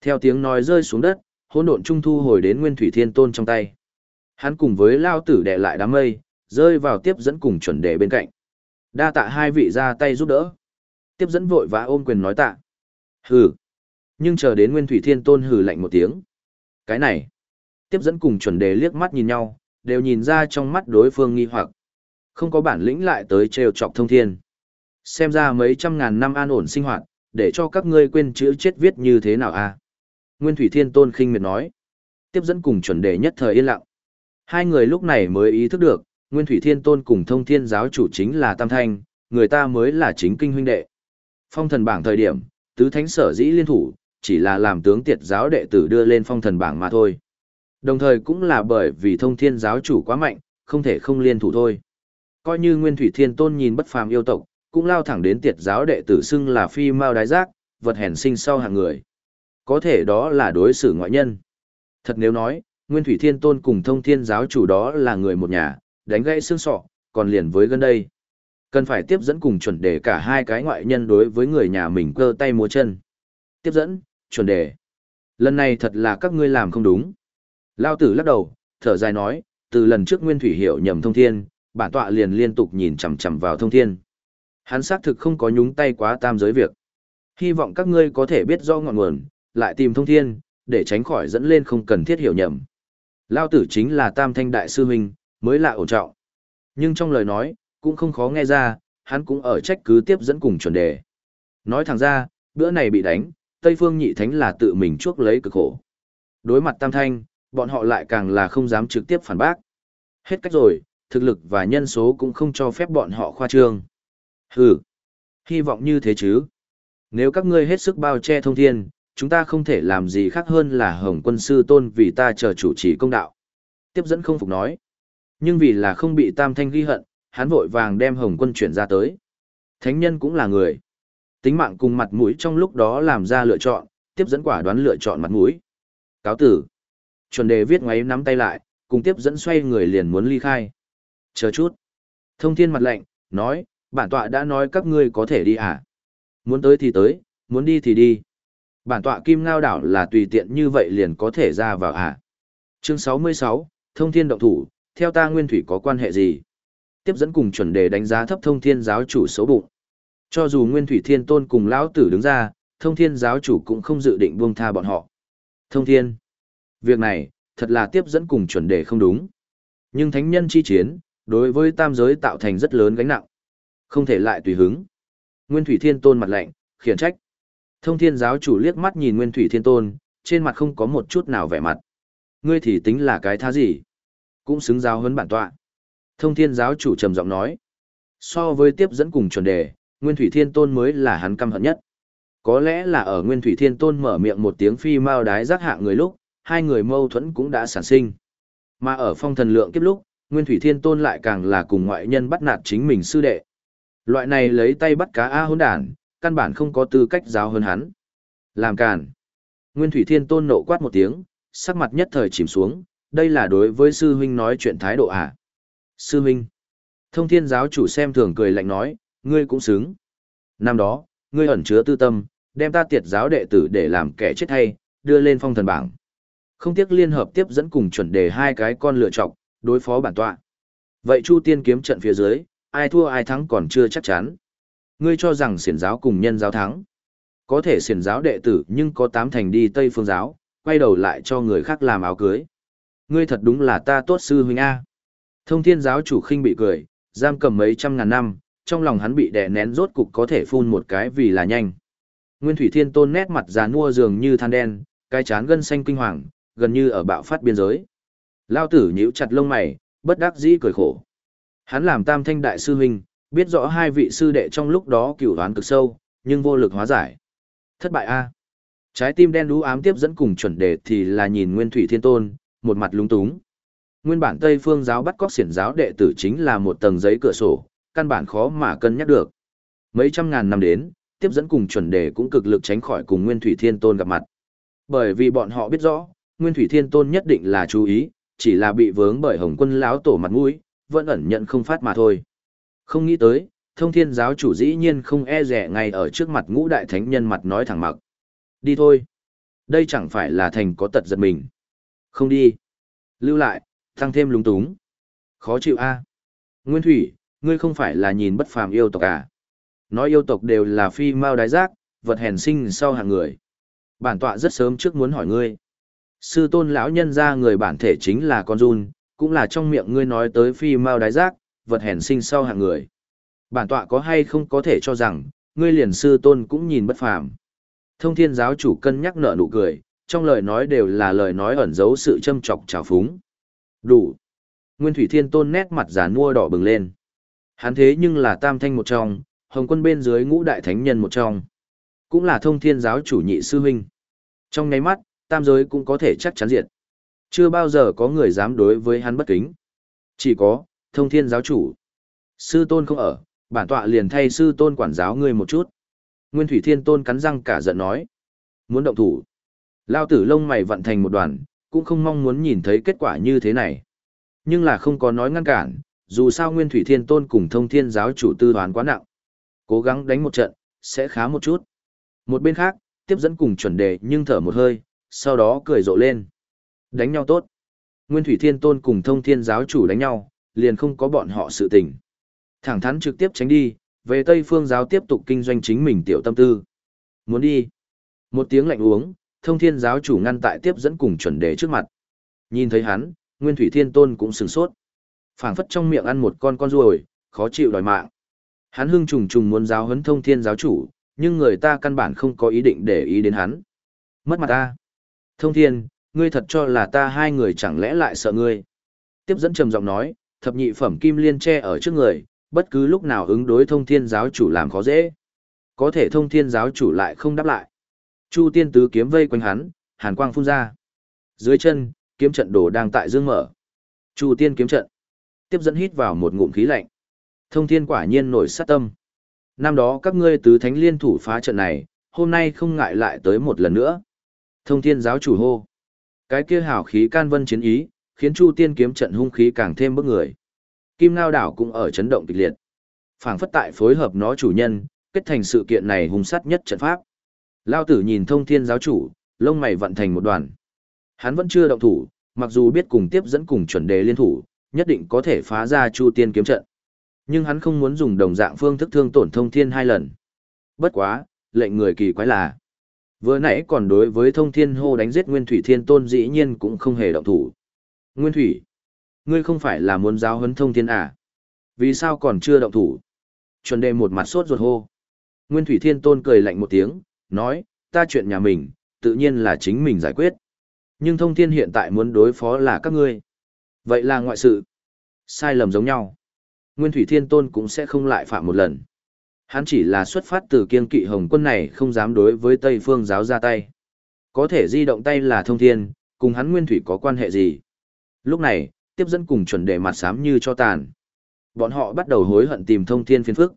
A: Theo tiếng nói rơi xuống đất, hỗn độn trung thu hồi đến Nguyên Thủy Thiên Tôn trong tay. Hắn cùng với lao tử đè lại đám mây, rơi vào tiếp dẫn cùng chuẩn đề bên cạnh. Đa tạ hai vị ra tay giúp đỡ. Tiếp dẫn vội vã ôm quyền nói tạ. Hừ. Nhưng chờ đến Nguyên Thủy Thiên Tôn hừ lạnh một tiếng. Cái này. Tiếp dẫn cùng chuẩn đề liếc mắt nhìn nhau, đều nhìn ra trong mắt đối phương nghi hoặc. Không có bản lĩnh lại tới trêu chọc thông thiên. Xem ra mấy trăm ngàn năm an ổn sinh hoạt, để cho các ngươi quên chữ chết viết như thế nào a à? Nguyên Thủy Thiên Tôn khinh miệt nói. Tiếp dẫn cùng chuẩn đề nhất thời yên lặng. Hai người lúc này mới ý thức được, Nguyên Thủy Thiên Tôn cùng thông thiên giáo chủ chính là Tam Thanh, người ta mới là chính kinh huynh đệ. Phong thần bảng thời điểm, tứ thánh sở dĩ liên thủ, chỉ là làm tướng tiệt giáo đệ tử đưa lên phong thần bảng mà thôi. Đồng thời cũng là bởi vì thông thiên giáo chủ quá mạnh, không thể không liên thủ thôi. Coi như Nguyên Thủy Thiên Tôn nhìn bất phàm yêu tộc, cũng lao thẳng đến tiệt giáo đệ tử xưng là phi mao đái giác, vật hèn sinh sau hàng người. Có thể đó là đối xử ngoại nhân. Thật nếu nói, Nguyên Thủy Thiên Tôn cùng thông thiên giáo chủ đó là người một nhà, đánh gãy xương sọ, còn liền với gần đây. Cần phải tiếp dẫn cùng chuẩn đề cả hai cái ngoại nhân đối với người nhà mình cơ tay múa chân. Tiếp dẫn, chuẩn đề. Lần này thật là các ngươi làm không đúng. Lao tử lắc đầu, thở dài nói, từ lần trước Nguyên Thủy hiểu nhầm thông thiên, bản tọa liền liên tục nhìn chằm chằm vào thông thiên. Hắn xác thực không có nhúng tay quá tam giới việc. Hy vọng các ngươi có thể biết do ngọn nguồn, lại tìm thông thiên, để tránh khỏi dẫn lên không cần thiết hiểu nhầm. Lao tử chính là tam thanh đại sư huynh, mới là ổn trọng. Nhưng trong lời nói, cũng không khó nghe ra, hắn cũng ở trách cứ tiếp dẫn cùng chuẩn đề. Nói thẳng ra, bữa này bị đánh, Tây Phương Nhị Thánh là tự mình chuốc lấy cực khổ. Đối mặt Tam Thanh, bọn họ lại càng là không dám trực tiếp phản bác. Hết cách rồi, thực lực và nhân số cũng không cho phép bọn họ khoa trương. Hừ, hy vọng như thế chứ. Nếu các ngươi hết sức bao che thông thiên, chúng ta không thể làm gì khác hơn là Hồng quân sư tôn vì ta chờ chủ trì công đạo. Tiếp dẫn không phục nói. Nhưng vì là không bị Tam Thanh ghi hận, hắn vội vàng đem Hồng quân chuyển ra tới. Thánh nhân cũng là người. Tính mạng cùng mặt mũi trong lúc đó làm ra lựa chọn, tiếp dẫn quả đoán lựa chọn mặt mũi. Cáo tử. Chuẩn đề viết ngoáy nắm tay lại, cùng tiếp dẫn xoay người liền muốn ly khai. Chờ chút. Thông thiên mặt lệnh, nói, bản tọa đã nói các ngươi có thể đi à? Muốn tới thì tới, muốn đi thì đi. Bản tọa kim ngao đảo là tùy tiện như vậy liền có thể ra vào à? Chương 66, Thông thiên động thủ, theo ta nguyên thủy có quan hệ gì? Tiếp dẫn cùng chuẩn đề đánh giá thấp thông thiên giáo chủ xấu bụng. Cho dù nguyên thủy thiên tôn cùng lão tử đứng ra, thông thiên giáo chủ cũng không dự định buông tha bọn họ. Thông thiên. Việc này, thật là tiếp dẫn cùng chuẩn đề không đúng. Nhưng thánh nhân chi chiến, đối với tam giới tạo thành rất lớn gánh nặng. Không thể lại tùy hứng. Nguyên Thủy Thiên Tôn mặt lạnh, khiển trách. Thông Thiên giáo chủ liếc mắt nhìn Nguyên Thủy Thiên Tôn, trên mặt không có một chút nào vẻ mặt. Ngươi thì tính là cái thá gì? Cũng xứng giáo hơn bản tọa. Thông Thiên giáo chủ trầm giọng nói. So với tiếp dẫn cùng chuẩn đề, Nguyên Thủy Thiên Tôn mới là hắn căm hận nhất. Có lẽ là ở Nguyên Thủy Thiên Tôn mở miệng một tiếng phi mao đái giác hạ người lúc, hai người mâu thuẫn cũng đã sản sinh. Mà ở phong thần lượng kiếp lúc, Nguyên Thủy Thiên Tôn lại càng là cùng ngoại nhân bắt nạt chính mình sư đệ. Loại này lấy tay bắt cá A hỗn đản, căn bản không có tư cách giáo hơn hắn. Làm càn. Nguyên Thủy Thiên Tôn nộ quát một tiếng, sắc mặt nhất thời chìm xuống, đây là đối với sư huynh nói chuyện thái độ à. Sư Minh, Thông thiên giáo chủ xem thường cười lạnh nói, ngươi cũng xứng. Năm đó, ngươi ẩn chứa tư tâm, đem ta tiệt giáo đệ tử để làm kẻ chết hay, đưa lên phong thần bảng. Không tiếc liên hợp tiếp dẫn cùng chuẩn đề hai cái con lựa chọc, đối phó bản tọa. Vậy Chu Tiên kiếm trận phía dưới, ai thua ai thắng còn chưa chắc chắn. Ngươi cho rằng xiển giáo cùng nhân giáo thắng. Có thể xiển giáo đệ tử nhưng có tám thành đi Tây Phương giáo, quay đầu lại cho người khác làm áo cưới. Ngươi thật đúng là ta tốt sư huynh A. Thông thiên giáo chủ khinh bị cười, giam cầm mấy trăm ngàn năm, trong lòng hắn bị đè nén rốt cục có thể phun một cái vì là nhanh. Nguyên Thủy Thiên Tôn nét mặt già nua dường như than đen, cái chán gân xanh kinh hoàng, gần như ở bạo phát biên giới. Lao tử nhíu chặt lông mày, bất đắc dĩ cười khổ. Hắn làm tam thanh đại sư huynh, biết rõ hai vị sư đệ trong lúc đó cửu đoán cực sâu, nhưng vô lực hóa giải. Thất bại a. Trái tim đen đú ám tiếp dẫn cùng chuẩn đề thì là nhìn Nguyên Thủy Thiên Tôn, một mặt lúng túng. Nguyên bản Tây Phương giáo bắt cóc xiển giáo đệ tử chính là một tầng giấy cửa sổ, căn bản khó mà cân nhắc được. Mấy trăm ngàn năm đến, tiếp dẫn cùng chuẩn đề cũng cực lực tránh khỏi cùng Nguyên Thủy Thiên Tôn gặp mặt. Bởi vì bọn họ biết rõ, Nguyên Thủy Thiên Tôn nhất định là chú ý, chỉ là bị vướng bởi Hồng Quân lão tổ mặt mũi, vẫn ẩn nhận không phát mà thôi. Không nghĩ tới, Thông Thiên giáo chủ dĩ nhiên không e dè ngay ở trước mặt ngũ đại thánh nhân mặt nói thẳng mặc. Đi thôi. Đây chẳng phải là thành có tật giật mình. Không đi. Lưu lại, tăng thêm lúng túng. Khó chịu a. Nguyên Thủy, ngươi không phải là nhìn bất phàm yêu tộc à? Nói yêu tộc đều là phi mao đái giác, vật hèn sinh sau hàng người. Bản tọa rất sớm trước muốn hỏi ngươi. Sư tôn lão nhân ra người bản thể chính là con run, cũng là trong miệng ngươi nói tới phi mao đái giác, vật hèn sinh sau hàng người. Bản tọa có hay không có thể cho rằng, ngươi liền sư tôn cũng nhìn bất phàm. Thông thiên giáo chủ cân nhắc nở nụ cười, trong lời nói đều là lời nói ẩn giấu sự châm trọc trào phúng. Đủ. Nguyên Thủy Thiên Tôn nét mặt giả mua đỏ bừng lên. Hắn thế nhưng là tam thanh một trong, hồng quân bên dưới ngũ đại thánh nhân một trong. Cũng là thông thiên giáo chủ nhị sư huynh. Trong nháy mắt, tam giới cũng có thể chắc chắn diệt. Chưa bao giờ có người dám đối với hắn bất kính. Chỉ có, thông thiên giáo chủ. Sư tôn không ở, bản tọa liền thay sư tôn quản giáo ngươi một chút. Nguyên Thủy Thiên Tôn cắn răng cả giận nói. Muốn động thủ. Lao tử lông mày vận thành một đoàn, cũng không mong muốn nhìn thấy kết quả như thế này. Nhưng là không có nói ngăn cản, dù sao Nguyên Thủy Thiên Tôn cùng thông thiên giáo chủ tư đoán quá nặng. Cố gắng đánh một trận, sẽ khá một chút. Một bên khác, tiếp dẫn cùng chuẩn đề nhưng thở một hơi, sau đó cười rộ lên. Đánh nhau tốt. Nguyên Thủy Thiên Tôn cùng thông thiên giáo chủ đánh nhau, liền không có bọn họ sự tình. Thẳng thắn trực tiếp tránh đi, về Tây Phương giáo tiếp tục kinh doanh chính mình tiểu tâm tư. Muốn đi. Một tiếng lạnh uống, thông thiên giáo chủ ngăn tại tiếp dẫn cùng chuẩn đề trước mặt. Nhìn thấy hắn, Nguyên Thủy Thiên Tôn cũng sửng sốt. phảng phất trong miệng ăn một con con ruồi, khó chịu đòi mạng. Hắn hưng trùng trùng muốn giáo huấn thông thiên giáo chủ, nhưng người ta căn bản không có ý định để ý đến hắn. Mất mặt ta. Thông thiên, ngươi thật cho là ta hai người chẳng lẽ lại sợ ngươi. Tiếp dẫn trầm giọng nói, thập nhị phẩm kim liên che ở trước người, bất cứ lúc nào ứng đối thông thiên giáo chủ làm khó dễ. Có thể thông thiên giáo chủ lại không đáp lại. Chu tiên tứ kiếm vây quanh hắn, hàn quang phun ra. Dưới chân, kiếm trận đồ đang tại dương mở. Chu tiên kiếm trận. Tiếp dẫn hít vào một ngụm khí lạnh. Thông thiên quả nhiên nổi sát tâm. Năm đó các ngươi tứ thánh liên thủ phá trận này, hôm nay không ngại lại tới một lần nữa. Thông thiên giáo chủ hô. Cái kia hào khí can vân chiến ý, khiến Chu tiên kiếm trận hung khí càng thêm bức người. Kim Ngao đảo cũng ở chấn động kịch liệt. Phảng phất tại phối hợp nó chủ nhân, kết thành sự kiện này hung sát nhất trận pháp. Lao tử nhìn thông thiên giáo chủ, lông mày vận thành một đoàn. Hắn vẫn chưa động thủ, mặc dù biết cùng tiếp dẫn cùng chuẩn đề liên thủ, nhất định có thể phá ra Chu tiên kiếm trận. Nhưng hắn không muốn dùng đồng dạng phương thức thương tổn thông thiên hai lần. Bất quá, lệnh người kỳ quái là. Vừa nãy còn đối với thông thiên hô đánh giết Nguyên Thủy Thiên Tôn dĩ nhiên cũng không hề động thủ. Nguyên Thủy, ngươi không phải là muốn giáo huấn thông thiên à? Vì sao còn chưa động thủ? Chuẩn đề một mặt sốt ruột hô. Nguyên Thủy Thiên Tôn cười lạnh một tiếng, nói, ta chuyện nhà mình, tự nhiên là chính mình giải quyết. Nhưng thông thiên hiện tại muốn đối phó là các ngươi. Vậy là ngoại sự. Sai lầm giống nhau. Nguyên Thủy Thiên Tôn cũng sẽ không lại phạm một lần. Hắn chỉ là xuất phát từ kiên kỵ hồng quân này không dám đối với Tây Phương giáo ra tay. Có thể di động tay là thông thiên, cùng hắn Nguyên Thủy có quan hệ gì? Lúc này, tiếp dẫn cùng chuẩn đề mặt xám như cho tàn. Bọn họ bắt đầu hối hận tìm thông thiên phiên phức.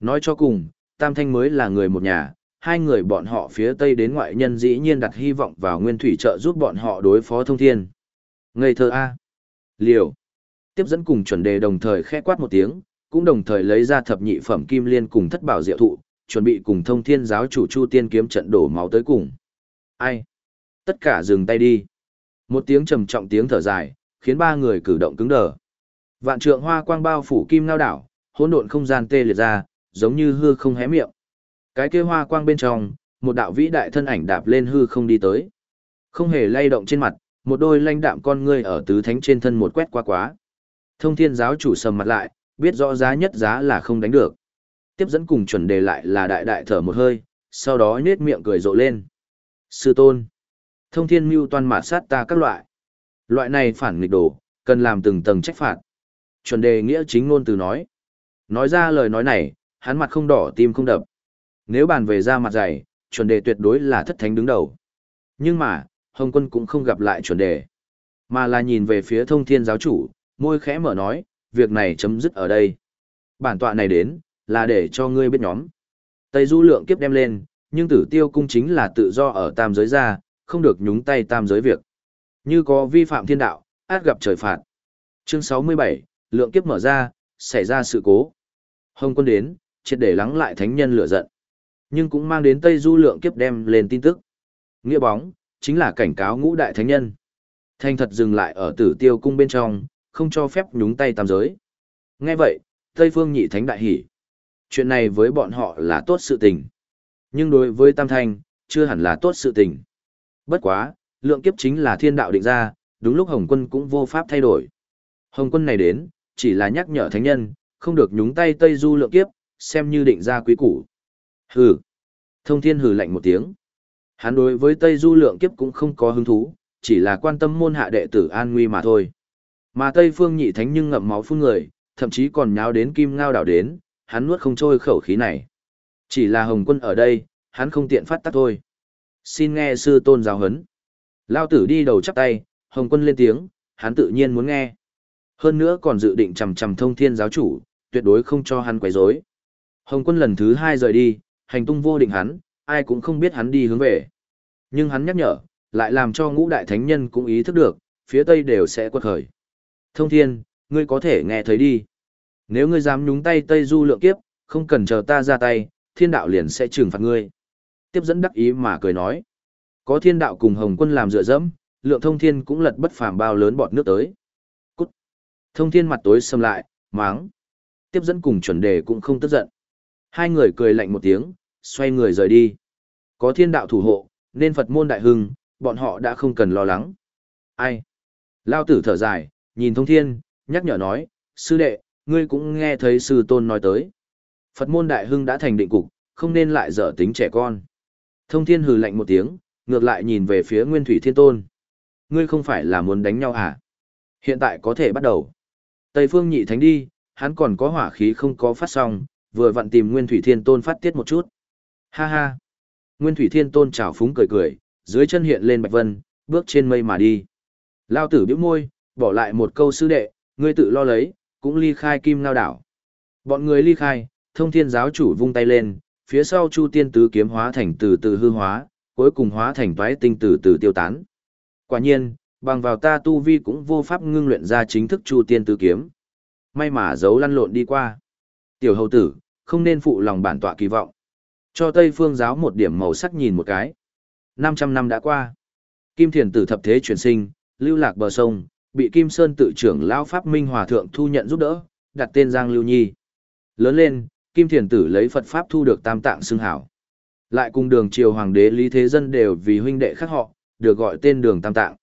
A: Nói cho cùng, Tam Thanh mới là người một nhà, hai người bọn họ phía Tây đến ngoại nhân dĩ nhiên đặt hy vọng vào Nguyên Thủy trợ giúp bọn họ đối phó thông thiên. Ngây thơ A. Liều. Tiếp dẫn cùng chuẩn đề đồng thời khẽ quát một tiếng, cũng đồng thời lấy ra thập nhị phẩm kim liên cùng thất bảo diệu thụ, chuẩn bị cùng thông thiên giáo chủ Chu Tiên kiếm trận đổ máu tới cùng. Ai? Tất cả dừng tay đi. Một tiếng trầm trọng tiếng thở dài, khiến ba người cử động cứng đờ. Vạn trượng hoa quang bao phủ kim ngao đảo, hỗn độn không gian tê liệt ra, giống như hư không hé miệng. Cái kia hoa quang bên trong, một đạo vĩ đại thân ảnh đạp lên hư không đi tới. Không hề lay động trên mặt, một đôi lanh đạm con ngươi ở tứ thánh trên thân một quét qua quá. Thông thiên giáo chủ sầm mặt lại, biết rõ giá nhất giá là không đánh được. Tiếp dẫn cùng chuẩn đề lại là đại đại thở một hơi, sau đó nhếch miệng cười rộ lên. Sư tôn, thông thiên mưu toan mạt sát ta các loại. Loại này phản nghịch đồ, cần làm từng tầng trách phạt. Chuẩn đề nghĩa chính ngôn từ nói. Nói ra lời nói này, hắn mặt không đỏ tim không đập. Nếu bàn về ra mặt dày, chuẩn đề tuyệt đối là thất thánh đứng đầu. Nhưng mà, Hồng quân cũng không gặp lại chuẩn đề. Mà là nhìn về phía thông thiên giáo chủ, môi khẽ mở nói, việc này chấm dứt ở đây. Bản tọa này đến, là để cho ngươi biết nhóm. Tây du lượng kiếp đem lên, nhưng tử tiêu cung chính là tự do ở tam giới ra, không được nhúng tay tam giới việc. Như có vi phạm thiên đạo, át gặp trời phạt. Chương 67, lượng kiếp mở ra, xảy ra sự cố. Hồng quân đến, triệt để lắng lại thánh nhân lửa giận. Nhưng cũng mang đến Tây Du lượng kiếp đem lên tin tức. Nghĩa bóng, chính là cảnh cáo ngũ đại thánh nhân. Thanh thật dừng lại ở tử tiêu cung bên trong, không cho phép nhúng tay tam giới. Nghe vậy, Tây Phương nhị thánh đại hỉ. Chuyện này với bọn họ là tốt sự tình. Nhưng đối với Tam Thanh, chưa hẳn là tốt sự tình. Bất quá, lượng kiếp chính là thiên đạo định ra, đúng lúc Hồng quân cũng vô pháp thay đổi. Hồng quân này đến, chỉ là nhắc nhở thánh nhân, không được nhúng tay Tây Du lượng kiếp, xem như định ra quý củ. Hừ. Thông thiên hừ lạnh một tiếng. Hắn đối với Tây Du lượng kiếp cũng không có hứng thú, chỉ là quan tâm môn hạ đệ tử an nguy mà thôi. Mà Tây Phương nhị thánh nhưng ngậm máu phun người, thậm chí còn nháo đến kim ngao đảo đến, hắn nuốt không trôi khẩu khí này. Chỉ là Hồng quân ở đây, hắn không tiện phát tắc thôi. Xin nghe sư tôn giáo huấn. Lao tử đi đầu chắp tay, Hồng quân lên tiếng, hắn tự nhiên muốn nghe. Hơn nữa còn dự định chầm chầm thông thiên giáo chủ, tuyệt đối không cho hắn quấy rối. Hồng quân lần thứ hai rời đi, hành tung vô định hắn, ai cũng không biết hắn đi hướng về. Nhưng hắn nhắc nhở, lại làm cho ngũ đại thánh nhân cũng ý thức được, phía tây đều sẽ quật khởi. Thông thiên, ngươi có thể nghe thấy đi. Nếu ngươi dám nhúng tay tây du lượng kiếp, không cần chờ ta ra tay, thiên đạo liền sẽ trừng phạt ngươi. Tiếp dẫn đắc ý mà cười nói. Có thiên đạo cùng hồng quân làm dựa dẫm, lượng thông thiên cũng lật bất phàm bao lớn bọt nước tới. Cút. Thông thiên mặt tối xâm lại, máng. Tiếp dẫn cùng chuẩn đề cũng không tức giận. Hai người cười lạnh một tiếng, xoay người rời đi. Có thiên đạo thủ hộ, nên Phật môn đại hưng, bọn họ đã không cần lo lắng. Ai? Lao tử thở dài, nhìn thông thiên, nhắc nhở nói, sư đệ, ngươi cũng nghe thấy sư tôn nói tới. Phật môn đại hưng đã thành định cục, không nên lại dở tính trẻ con. Thông thiên hừ lạnh một tiếng, ngược lại nhìn về phía Nguyên Thủy Thiên Tôn. Ngươi không phải là muốn đánh nhau hả? Hiện tại có thể bắt đầu. Tây phương nhị thánh đi, hắn còn có hỏa khí không có phát xong, vừa vặn tìm Nguyên Thủy Thiên Tôn phát tiết một chút. Ha ha. Nguyên Thủy Thiên Tôn chào phúng cười cười, dưới chân hiện lên bạch vân, bước trên mây mà đi. Lao tử bĩu môi, bỏ lại một câu sư đệ, ngươi tự lo lấy, cũng ly khai kim ngao đảo. Bọn người ly khai, thông thiên giáo chủ vung tay lên, phía sau chu tiên tứ kiếm hóa thành từ từ hư hóa, cuối cùng hóa thành toái tinh từ từ tiêu tán. Quả nhiên, bằng vào ta tu vi cũng vô pháp ngưng luyện ra chính thức chu tiên tứ kiếm. May mà giấu lăn lộn đi qua. Tiểu hầu tử, không nên phụ lòng bản tọa kỳ vọng. Cho Tây Phương giáo một điểm màu sắc nhìn một cái. 500 năm đã qua. Kim Thiền tử thập thế chuyển sinh, lưu lạc bờ sông, bị Kim Sơn tự trưởng lão Pháp Minh Hòa Thượng thu nhận giúp đỡ, đặt tên Giang Lưu Nhi. Lớn lên, Kim Thiền tử lấy Phật Pháp thu được tam tạng xưng hảo. Lại cùng đường triều hoàng đế Lý Thế Dân đều vì huynh đệ khác họ, được gọi tên đường tam tạng.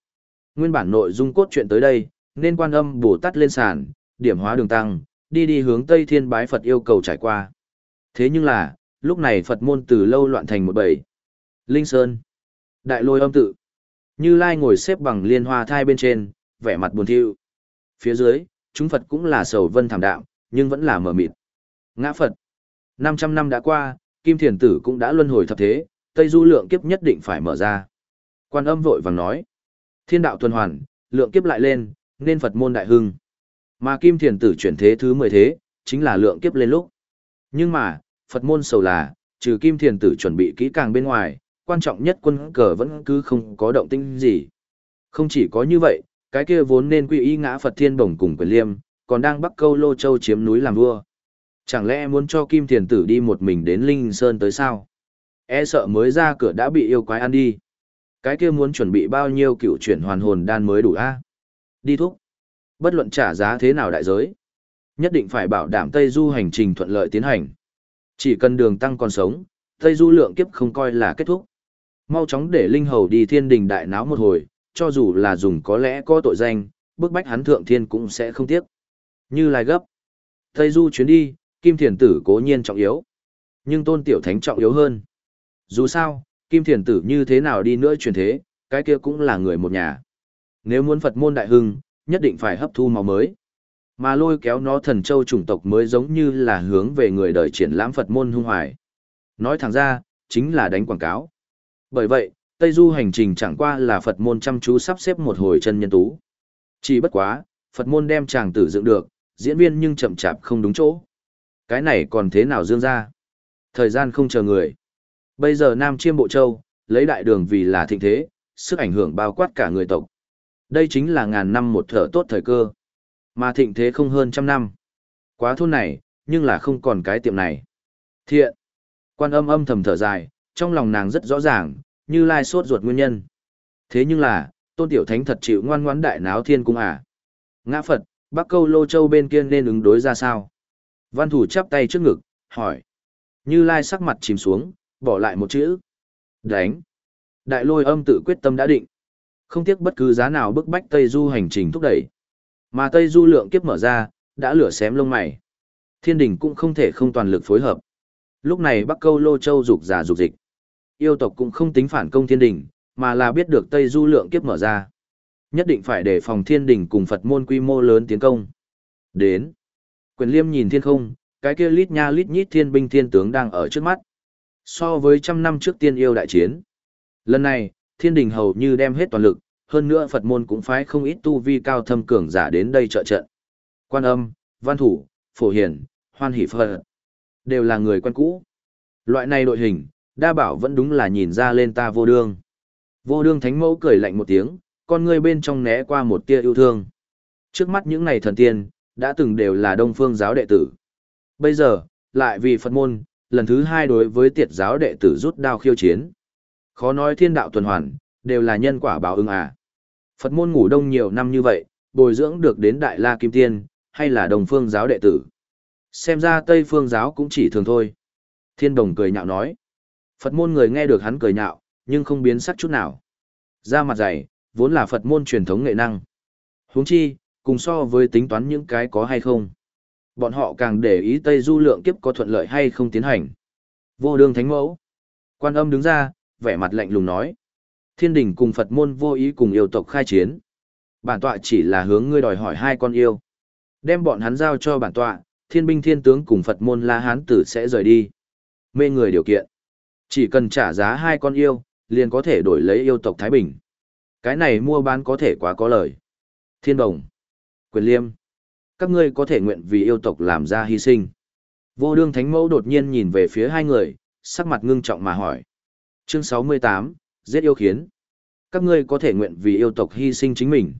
A: Nguyên bản nội dung cốt truyện tới đây, nên quan âm bổ Tát lên sàn, điểm hóa đường tăng, đi đi hướng Tây Thiên bái Phật yêu cầu trải qua. Thế nhưng là, lúc này Phật môn từ lâu loạn thành một bầy. Linh Sơn, Đại Lôi âm tự. Như Lai ngồi xếp bằng liên hoa thai bên trên, vẻ mặt buồn thiu. Phía dưới, chúng Phật cũng là sầu vân thảm đạm, nhưng vẫn là mở mịt. Ngã Phật. 500 năm đã qua, Kim Thiền Tử cũng đã luân hồi thập thế, Tây Du lượng kiếp nhất định phải mở ra. Quan âm vội vàng nói. Thiên đạo tuần hoàn, lượng kiếp lại lên, nên Phật môn đại hưng. Mà Kim Thiền Tử chuyển thế thứ 10 thế, chính là lượng kiếp lên lúc. Nhưng mà, Phật môn sầu là, trừ Kim Thiền Tử chuẩn bị kỹ càng bên ngoài, quan trọng nhất quân cờ vẫn cứ không có động tĩnh gì. Không chỉ có như vậy, cái kia vốn nên quy y ngã Phật Thiên Bổng cùng quyền liêm, còn đang bắt câu Lô Châu chiếm núi làm vua. Chẳng lẽ muốn cho Kim Thiền Tử đi một mình đến Linh Sơn tới sao? E sợ mới ra cửa đã bị yêu quái ăn đi. Cái kia muốn chuẩn bị bao nhiêu cựu chuyển hoàn hồn đan mới đủ a? Đi thúc. Bất luận trả giá thế nào đại giới. Nhất định phải bảo đảm Tây Du hành trình thuận lợi tiến hành. Chỉ cần đường tăng còn sống, Tây Du lượng kiếp không coi là kết thúc. Mau chóng để Linh Hầu đi thiên đình đại náo một hồi, cho dù là dùng có lẽ có tội danh, bức bách hắn thượng thiên cũng sẽ không tiếc. Như lai gấp. Tây Du chuyến đi, Kim Thiền Tử cố nhiên trọng yếu. Nhưng Tôn Tiểu Thánh trọng yếu hơn. Dù sao, Kim Thiền Tử như thế nào đi nữa truyền thế, cái kia cũng là người một nhà. Nếu muốn Phật môn đại hưng, nhất định phải hấp thu máu mới. Mà lôi kéo nó thần châu chủng tộc mới giống như là hướng về người đời triển lãm Phật môn hung hoài. Nói thẳng ra, chính là đánh quảng cáo. Bởi vậy, Tây Du hành trình chẳng qua là Phật môn chăm chú sắp xếp một hồi chân nhân tú. Chỉ bất quá, Phật môn đem chàng tử dựng được, diễn viên nhưng chậm chạp không đúng chỗ. Cái này còn thế nào dương ra? Thời gian không chờ người. Bây giờ Nam Chiêm Bộ Châu, lấy đại đường vì là thịnh thế, sức ảnh hưởng bao quát cả người tộc. Đây chính là ngàn năm một thở tốt thời cơ. Mà thịnh thế không hơn trăm năm. Quá thôn này, nhưng là không còn cái tiệm này. Thiện. Quan âm âm thầm thở dài, trong lòng nàng rất rõ ràng, như lai sốt ruột nguyên nhân. Thế nhưng là, tôn tiểu thánh thật chịu ngoan ngoãn đại náo thiên cung à. Ngã Phật, Bắc Câu Lô Châu bên kia nên ứng đối ra sao? Văn thủ chắp tay trước ngực, hỏi. Như Lai sắc mặt chìm xuống, bỏ lại một chữ. Đánh. Đại lôi âm tự quyết tâm đã định. Không tiếc bất cứ giá nào bức bách Tây Du hành trình thúc đẩy. Mà Tây Du lượng kiếp mở ra, đã lửa xém lông mày. Thiên đình cũng không thể không toàn lực phối hợp. Lúc này Bắc Câu Lô Châu dục giả dục dịch. Yêu tộc cũng không tính phản công thiên đình, mà là biết được Tây Du lượng kiếp mở ra. Nhất định phải đề phòng thiên đình cùng Phật môn quy mô lớn tiến công. Đến. Quyền liêm nhìn thiên không, cái kia lít nha lít nhít thiên binh thiên tướng đang ở trước mắt. So với trăm năm trước tiên yêu đại chiến. Lần này, thiên đình hầu như đem hết toàn lực, hơn nữa Phật môn cũng phái không ít tu vi cao thâm cường giả đến đây trợ trận. Quan âm, văn thủ, phổ hiển, hoan hỷ phật, đều là người quen cũ. Loại này đội hình, đa bảo vẫn đúng là nhìn ra lên ta vô đương. Vô đương thánh mẫu cười lạnh một tiếng, con ngươi bên trong né qua một tia yêu thương. Trước mắt những này thần tiên, đã từng đều là đông phương giáo đệ tử. Bây giờ, lại vì Phật môn, lần thứ hai đối với tiệt giáo đệ tử rút đao khiêu chiến. Khó nói thiên đạo tuần hoàn, đều là nhân quả báo ứng à. Phật môn ngủ đông nhiều năm như vậy, bồi dưỡng được đến Đại La Kim Tiên, hay là đồng phương giáo đệ tử. Xem ra Tây phương giáo cũng chỉ thường thôi. Thiên đồng cười nhạo nói. Phật môn người nghe được hắn cười nhạo, nhưng không biến sắc chút nào. Ra mặt dày, vốn là Phật môn truyền thống nghệ năng. huống chi, cùng so với tính toán những cái có hay không. Bọn họ càng để ý Tây Du lượng kiếp có thuận lợi hay không tiến hành. Vô đường thánh mẫu. Quan âm đứng ra, vẻ mặt lạnh lùng nói. Thiên đình cùng Phật môn vô ý cùng yêu tộc khai chiến. Bản tọa chỉ là hướng ngươi đòi hỏi hai con yêu. Đem bọn hắn giao cho bản tọa, thiên binh thiên tướng cùng Phật môn La Hán tử sẽ rời đi. Mê người điều kiện. Chỉ cần trả giá hai con yêu, liền có thể đổi lấy yêu tộc Thái Bình. Cái này mua bán có thể quá có lời. Thiên Đồng. Quyền Liêm. Các ngươi có thể nguyện vì yêu tộc làm ra hy sinh. Vô đương thánh mẫu đột nhiên nhìn về phía hai người, sắc mặt ngưng trọng mà hỏi. Chương 68, giết yêu khiến. Các ngươi có thể nguyện vì yêu tộc hy sinh chính mình.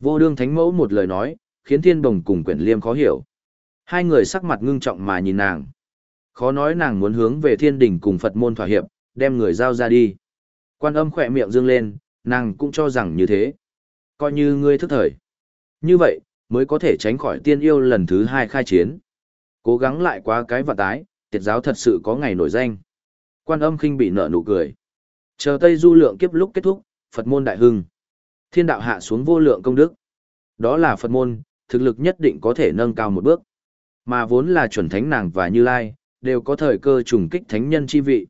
A: Vô đương thánh mẫu một lời nói, khiến thiên đồng cùng quyển liêm khó hiểu. Hai người sắc mặt ngưng trọng mà nhìn nàng. Khó nói nàng muốn hướng về thiên đình cùng Phật môn thỏa hiệp, đem người giao ra đi. Quan âm khỏe miệng dương lên, nàng cũng cho rằng như thế. Coi như ngươi thức thời. Như vậy, mới có thể tránh khỏi tiên yêu lần thứ hai khai chiến. Cố gắng lại quá cái vạn tái, tiệt giáo thật sự có ngày nổi danh. Quan âm khinh bị nở nụ cười. Chờ Tây Du lượng kiếp lúc kết thúc, Phật môn đại hưng. Thiên đạo hạ xuống vô lượng công đức. Đó là Phật môn, thực lực nhất định có thể nâng cao một bước. Mà vốn là chuẩn thánh nàng và Như Lai, đều có thời cơ trùng kích thánh nhân chi vị.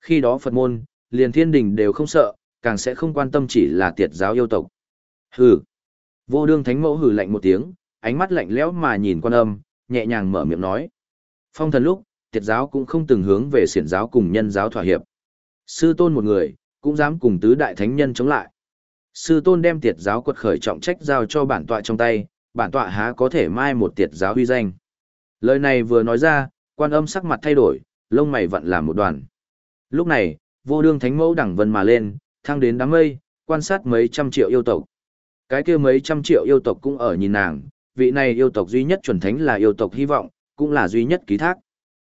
A: Khi đó Phật môn, liền thiên đình đều không sợ, càng sẽ không quan tâm chỉ là tiệt giáo yêu tộc. Hừ. Vô đương thánh mẫu hừ lạnh một tiếng, ánh mắt lạnh lẽo mà nhìn quan âm, nhẹ nhàng mở miệng nói. Phong thần lúc, tiệt giáo cũng không từng hướng về xiển giáo cùng nhân giáo thỏa hiệp. Sư tôn một người, cũng dám cùng tứ đại thánh nhân chống lại. Sư tôn đem tiệt giáo quật khởi trọng trách giao cho bản tọa trong tay, bản tọa há có thể mai một tiệt giáo huy danh. Lời này vừa nói ra, quan âm sắc mặt thay đổi, lông mày vặn làm một đoàn. Lúc này, vô đương thánh mẫu đẳng vân mà lên, thăng đến đám mây, quan sát mấy trăm triệu yêu tộc. Cái kia mấy trăm triệu yêu tộc cũng ở nhìn nàng, vị này yêu tộc duy nhất chuẩn thánh là yêu tộc hy vọng, cũng là duy nhất ký thác.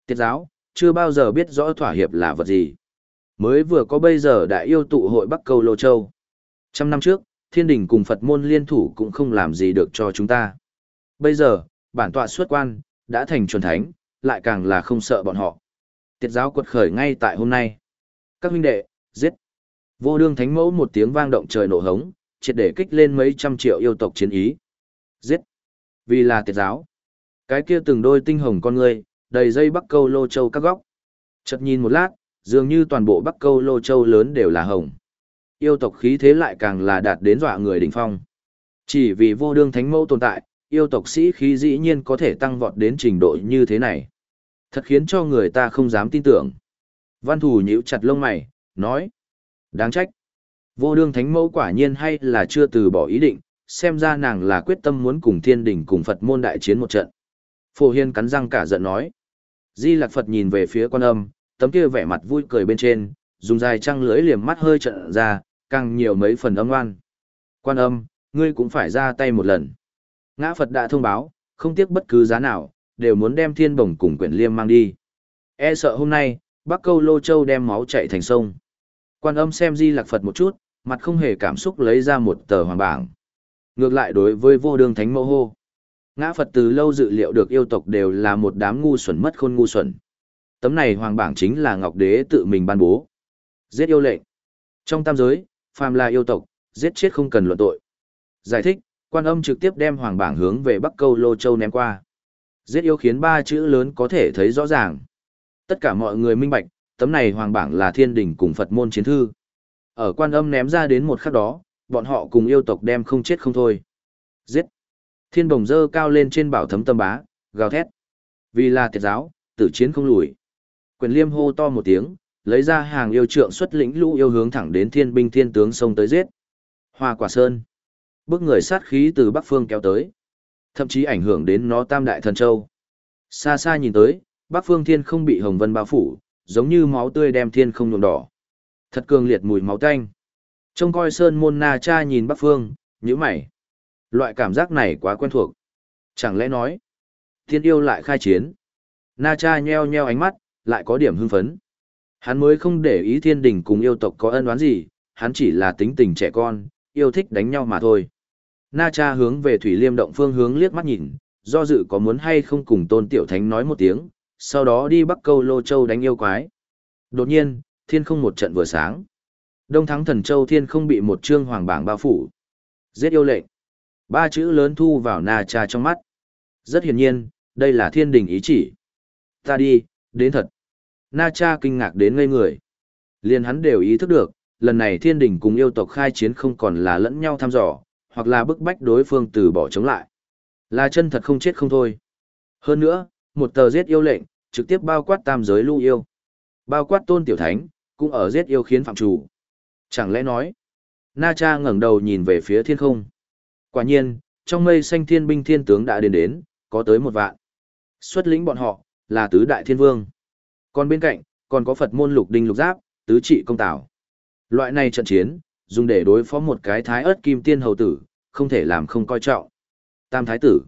A: Tiết giáo, chưa bao giờ biết rõ thỏa hiệp là vật gì. Mới vừa có bây giờ đại yêu tụ hội Bắc Câu Lô Châu. Trăm năm trước, thiên đình cùng Phật môn liên thủ cũng không làm gì được cho chúng ta. Bây giờ, bản tọa xuất quan, đã thành chuẩn thánh, lại càng là không sợ bọn họ. Tiệt giáo quật khởi ngay tại hôm nay. Các huynh đệ, giết. Vô đương thánh mẫu một tiếng vang động trời nổ hống, triệt để kích lên mấy trăm triệu yêu tộc chiến ý. Giết. Vì là tiệt giáo. Cái kia từng đôi tinh hồng con người, đầy dây bắc câu lô châu các góc. Chợt nhìn một lát, dường như toàn bộ bắc câu lô châu lớn đều là hồng. Yêu tộc khí thế lại càng là đạt đến dọa người đỉnh phong. Chỉ vì vô đương thánh mẫu tồn tại, yêu tộc sĩ khí dĩ nhiên có thể tăng vọt đến trình độ như thế này. Thật khiến cho người ta không dám tin tưởng. Văn thủ nhíu chặt lông mày, nói. Đáng trách. Vô đương thánh mẫu quả nhiên hay là chưa từ bỏ ý định, xem ra nàng là quyết tâm muốn cùng thiên đình cùng Phật môn đại chiến một trận. Phổ Hiên cắn răng cả giận nói. Di Lạc Phật nhìn về phía quan âm, tấm kia vẻ mặt vui cười bên trên, dùng dài trăng lưỡi liềm mắt hơi trợn ra, càng nhiều mấy phần âm ngoan. Quan âm, ngươi cũng phải ra tay một lần. Ngã Phật đã thông báo, không tiếc bất cứ giá nào, đều muốn đem thiên bổng cùng quyển liêm mang đi. E sợ hôm nay, Bắc Câu Lô Châu đem máu chạy thành sông. Quan âm xem Di Lạc Phật một chút, mặt không hề cảm xúc lấy ra một tờ hoàng bảng. Ngược lại đối với vô đường thánh mẫu hô. Ngã Phật từ lâu dự liệu được yêu tộc đều là một đám ngu xuẩn mất khôn ngu xuẩn. Tấm này hoàng bảng chính là Ngọc Đế tự mình ban bố. Giết yêu lệnh. Trong tam giới, phàm là yêu tộc, giết chết không cần luận tội. Giải thích, quan âm trực tiếp đem hoàng bảng hướng về Bắc Câu Lô Châu ném qua. Giết yêu khiến ba chữ lớn có thể thấy rõ ràng. Tất cả mọi người minh bạch, tấm này hoàng bảng là thiên đình cùng Phật môn chiến thư. Ở quan âm ném ra đến một khắc đó, bọn họ cùng yêu tộc đem không chết không thôi. Giết! Thiên bồng dơ cao lên trên bảo thấm tâm bá, gào thét. Vì là thiệt giáo, tử chiến không lùi. Quyền liêm hô to một tiếng, lấy ra hàng yêu trượng xuất lĩnh lũ yêu hướng thẳng đến thiên binh thiên tướng sông tới giết. Hoa quả sơn. Bước người sát khí từ bắc phương kéo tới. Thậm chí ảnh hưởng đến nó tam đại thần châu. Xa xa nhìn tới, bắc phương thiên không bị hồng vân bao phủ, giống như máu tươi đem thiên không nhuộm đỏ. Thật cường liệt mùi máu tanh. Trông coi sơn môn na cha nhìn bắc phương, nhíu mày. Loại cảm giác này quá quen thuộc. Chẳng lẽ nói, thiên yêu lại khai chiến. Na cha nheo nheo ánh mắt, lại có điểm hưng phấn. Hắn mới không để ý thiên đình cùng yêu tộc có ân oán gì, hắn chỉ là tính tình trẻ con, yêu thích đánh nhau mà thôi. Na cha hướng về Thủy Liêm động phương hướng liếc mắt nhìn, do dự có muốn hay không cùng tôn tiểu thánh nói một tiếng, sau đó đi bắc câu lô châu đánh yêu quái. Đột nhiên, thiên không một trận vừa sáng. Đông thắng thần châu thiên không bị một trương hoàng bảng bao phủ. Giết yêu lệnh. Ba chữ lớn thu vào Na cha trong mắt. Rất hiển nhiên, đây là thiên đình ý chỉ. Ta đi, đến thật. Na cha kinh ngạc đến ngây người. Liền hắn đều ý thức được, lần này thiên đình cùng yêu tộc khai chiến không còn là lẫn nhau thăm dò, hoặc là bức bách đối phương từ bỏ chống lại. Là chân thật không chết không thôi. Hơn nữa, một tờ giết yêu lệnh, trực tiếp bao quát tam giới lưu yêu. Bao quát tôn tiểu thánh, cũng ở giết yêu khiến phạm chủ. Chẳng lẽ nói, Na Cha ngẩng đầu nhìn về phía thiên không. Quả nhiên, trong mây xanh thiên binh thiên tướng đã đến đến, có tới một vạn. Xuất lĩnh bọn họ, là tứ đại thiên vương. Còn bên cạnh, còn có Phật môn lục đinh lục giáp, tứ trị công tảo. Loại này trận chiến, dùng để đối phó một cái thái ớt kim tiên hầu tử, không thể làm không coi trọng. Tam thái tử.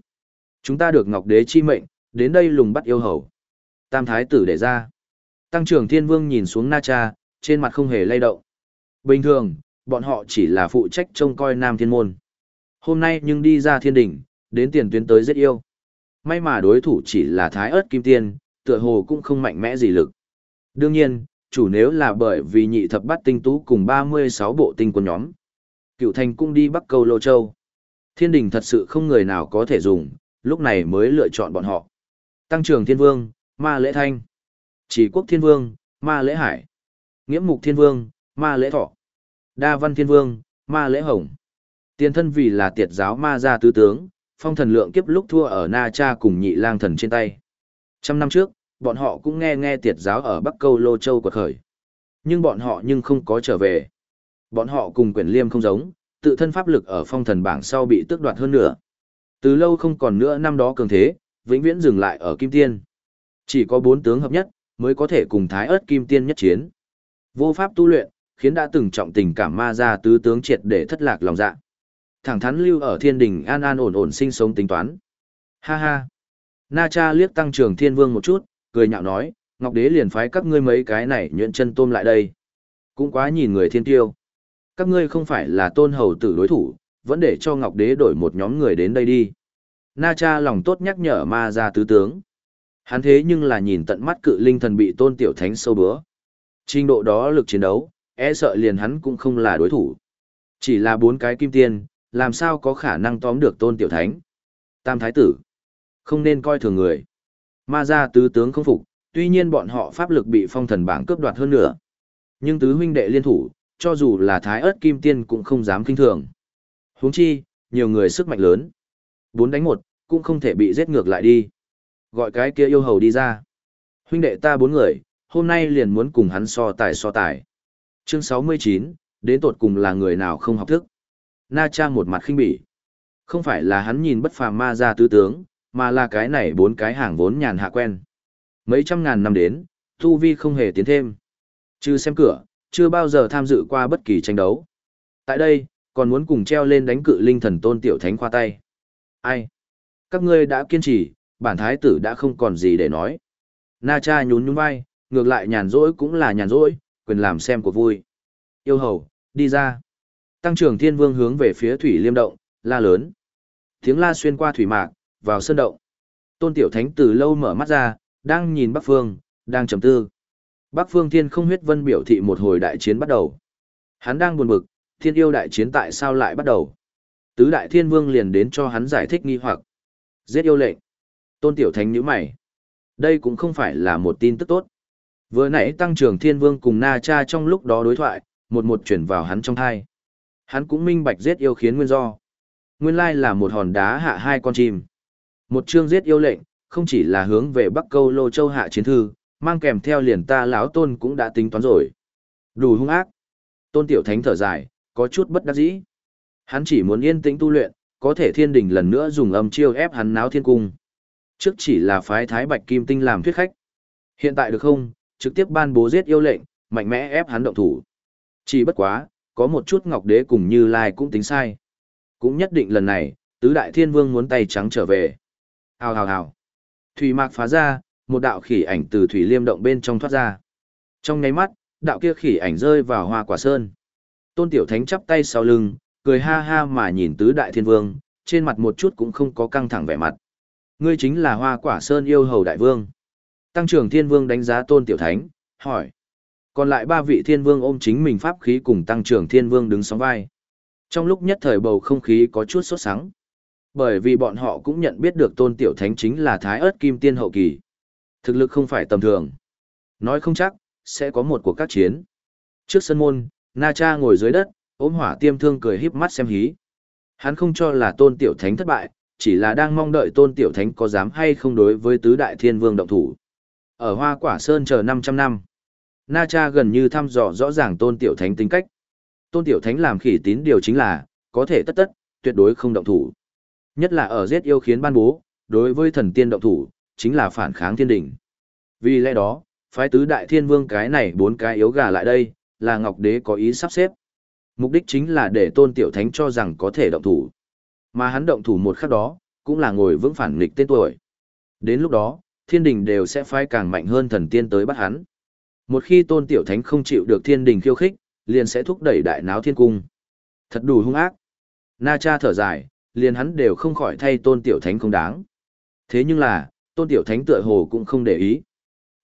A: Chúng ta được Ngọc Đế chi mệnh, đến đây lùng bắt yêu hầu. Tam thái tử để ra. Tăng trưởng thiên vương nhìn xuống Na Cha, trên mặt không hề lay động. Bình thường, bọn họ chỉ là phụ trách trông coi Nam Thiên Môn. Hôm nay nhưng đi ra thiên đỉnh, đến tiền tuyến tới rất yêu. May mà đối thủ chỉ là thái ớt kim tiên, tựa hồ cũng không mạnh mẽ gì lực. Đương nhiên, chủ nếu là bởi vì nhị thập bát tinh tú cùng 36 bộ tinh quân nhóm. Cựu thành cũng đi bắc câu lô châu. Thiên đình thật sự không người nào có thể dùng, lúc này mới lựa chọn bọn họ. Tăng trưởng thiên vương, ma lễ thanh. Chỉ quốc thiên vương, ma lễ hải. Nghiễm mục thiên vương, ma lễ thọ. Đa văn thiên vương, ma lễ hồng. Tiền thân vì là tiệt giáo ma gia tứ tướng, phong thần lượng kiếp lúc thua ở Na Cha cùng nhị lang thần trên tay. Trăm năm trước, bọn họ cũng nghe nghe tiệt giáo ở Bắc Câu Lô Châu quật khởi. Nhưng bọn họ nhưng không có trở về. Bọn họ cùng quyển liêm không giống, tự thân pháp lực ở phong thần bảng sau bị tước đoạt hơn nữa. Từ lâu không còn nữa năm đó cường thế, vĩnh viễn dừng lại ở Kim Tiên. Chỉ có bốn tướng hợp nhất, mới có thể cùng Thái ớt Kim Tiên nhất chiến. Vô pháp tu luyện, khiến đã từng trọng tình cảm ma ra tứ tướng triệt để thất lạc lòng dạ. Thẳng thắn lưu ở thiên đình an an ổn ổn sinh sống tính toán. Ha ha. Na cha liếc tăng trưởng thiên vương một chút, cười nhạo nói, Ngọc Đế liền phái các ngươi mấy cái này nhuyễn chân tôm lại đây. Cũng quá nhìn người thiên tiêu. Các ngươi không phải là tôn hầu tử đối thủ, vẫn để cho Ngọc Đế đổi một nhóm người đến đây đi. Na cha lòng tốt nhắc nhở ma ra tứ tướng. Hắn thế nhưng là nhìn tận mắt cự linh thần bị tôn tiểu thánh sâu bữa. Trình độ đó lực chiến đấu, e sợ liền hắn cũng không là đối thủ. Chỉ là bốn cái kim tiên, làm sao có khả năng tóm được tôn tiểu thánh. Tam thái tử. Không nên coi thường người. Ma gia tứ tướng không phục, tuy nhiên bọn họ pháp lực bị phong thần bảng cướp đoạt hơn nữa. Nhưng tứ huynh đệ liên thủ, cho dù là thái ớt kim tiên cũng không dám kinh thường. huống chi, nhiều người sức mạnh lớn. Bốn đánh một, cũng không thể bị giết ngược lại đi. Gọi cái kia yêu hầu đi ra. Huynh đệ ta bốn người, hôm nay liền muốn cùng hắn so tài so tài. Chương 69, đến tột cùng là người nào không học thức. Na Cha một mặt khinh bỉ. Không phải là hắn nhìn bất phàm ma ra tứ tướng, mà là cái này bốn cái hàng vốn nhàn hạ quen. Mấy trăm ngàn năm đến, tu vi không hề tiến thêm. Chứ xem cửa, chưa bao giờ tham dự qua bất kỳ tranh đấu. Tại đây, còn muốn cùng treo lên đánh cự linh thần tôn tiểu thánh khoa tay. Ai? Các ngươi đã kiên trì, bản thái tử đã không còn gì để nói. Na cha nhún nhún vai, ngược lại nhàn rỗi cũng là nhàn rỗi, quyền làm xem của vui. Yêu hầu, đi ra. Tăng trưởng thiên vương hướng về phía thủy liêm động, la lớn. Tiếng la xuyên qua thủy mạc, vào sân động. Tôn tiểu thánh từ lâu mở mắt ra, đang nhìn bắc phương, đang trầm tư. Bắc phương thiên không huyết vân biểu thị một hồi đại chiến bắt đầu. Hắn đang buồn bực, thiên yêu đại chiến tại sao lại bắt đầu. Tứ đại thiên vương liền đến cho hắn giải thích nghi hoặc. Giết yêu lệnh. Tôn tiểu thánh nhíu mày. Đây cũng không phải là một tin tức tốt. Vừa nãy tăng trưởng thiên vương cùng Na Cha trong lúc đó đối thoại, một một chuyển vào hắn trong thai. Hắn cũng minh bạch giết yêu khiến nguyên do. Nguyên lai là một hòn đá hạ hai con chim. Một chương giết yêu lệnh, không chỉ là hướng về Bắc Câu Lô Châu hạ chiến thư, mang kèm theo liền ta lão tôn cũng đã tính toán rồi. Đủ hung ác. Tôn Tiểu Thánh thở dài, có chút bất đắc dĩ. Hắn chỉ muốn yên tĩnh tu luyện, có thể thiên đình lần nữa dùng âm chiêu ép hắn náo thiên cung. Trước chỉ là phái Thái Bạch Kim Tinh làm thuyết khách. Hiện tại được không, trực tiếp ban bố giết yêu lệnh, mạnh mẽ ép hắn động thủ. Chỉ bất quá, có một chút Ngọc Đế cùng Như Lai cũng tính sai. Cũng nhất định lần này, tứ đại thiên vương muốn tay trắng trở về. Hào hào hào. Thủy mạc phá ra, một đạo khỉ ảnh từ thủy liêm động bên trong thoát ra. Trong nháy mắt, đạo kia khỉ ảnh rơi vào hoa quả sơn. Tôn Tiểu Thánh chắp tay sau lưng, cười ha ha mà nhìn tứ đại thiên vương, trên mặt một chút cũng không có căng thẳng vẻ mặt. Ngươi chính là hoa quả sơn yêu hầu đại vương. Tăng trưởng thiên vương đánh giá Tôn Tiểu Thánh, hỏi. Còn lại ba vị thiên vương ôm chính mình pháp khí cùng tăng trưởng thiên vương đứng sóng vai. Trong lúc nhất thời bầu không khí có chút sốt sắng. Bởi vì bọn họ cũng nhận biết được tôn tiểu thánh chính là thái ớt kim tiên hậu kỳ. Thực lực không phải tầm thường. Nói không chắc, sẽ có một cuộc các chiến. Trước sân môn, Na Cha ngồi dưới đất, ôm hỏa tiêm thương cười híp mắt xem hí. Hắn không cho là tôn tiểu thánh thất bại, chỉ là đang mong đợi tôn tiểu thánh có dám hay không đối với tứ đại thiên vương động thủ. Ở hoa quả sơn chờ 500 năm. Na Cha gần như thăm dò rõ ràng tôn tiểu thánh tính cách. Tôn tiểu thánh làm khỉ tín điều chính là, có thể tất tất, tuyệt đối không động thủ. Nhất là ở giết yêu khiến ban bố, đối với thần tiên động thủ, chính là phản kháng thiên đỉnh. Vì lẽ đó, phái tứ đại thiên vương cái này bốn cái yếu gà lại đây, là Ngọc Đế có ý sắp xếp. Mục đích chính là để tôn tiểu thánh cho rằng có thể động thủ. Mà hắn động thủ một khắc đó, cũng là ngồi vững phản nghịch tên tuổi. Đến lúc đó, thiên đình đều sẽ phái càng mạnh hơn thần tiên tới bắt hắn. Một khi tôn tiểu thánh không chịu được thiên đình khiêu khích, liền sẽ thúc đẩy đại náo thiên cung. Thật đủ hung ác. Na cha thở dài, liền hắn đều không khỏi thay tôn tiểu thánh không đáng. Thế nhưng là, tôn tiểu thánh tựa hồ cũng không để ý.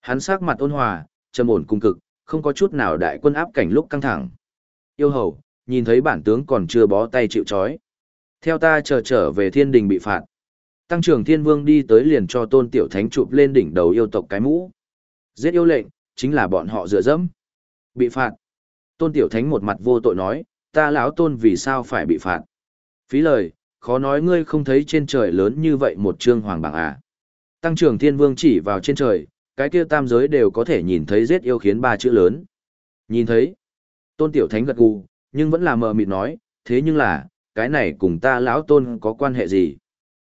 A: Hắn sắc mặt ôn hòa, trầm ổn cung cực, không có chút nào đại quân áp cảnh lúc căng thẳng. Yêu hầu, nhìn thấy bản tướng còn chưa bó tay chịu chói. Theo ta chờ trở về thiên đình bị phạt. Tăng trưởng thiên vương đi tới liền cho tôn tiểu thánh chụp lên đỉnh đầu yêu tộc cái mũ. Giết yêu lệnh, chính là bọn họ dựa dẫm. Bị phạt. Tôn tiểu thánh một mặt vô tội nói, ta lão tôn vì sao phải bị phạt. Phí lời, khó nói ngươi không thấy trên trời lớn như vậy một trương hoàng bảng à. Tăng trưởng thiên vương chỉ vào trên trời, cái kia tam giới đều có thể nhìn thấy giết yêu khiến ba chữ lớn. Nhìn thấy. Tôn tiểu thánh gật gù, nhưng vẫn là mờ mịt nói, thế nhưng là, cái này cùng ta lão tôn có quan hệ gì?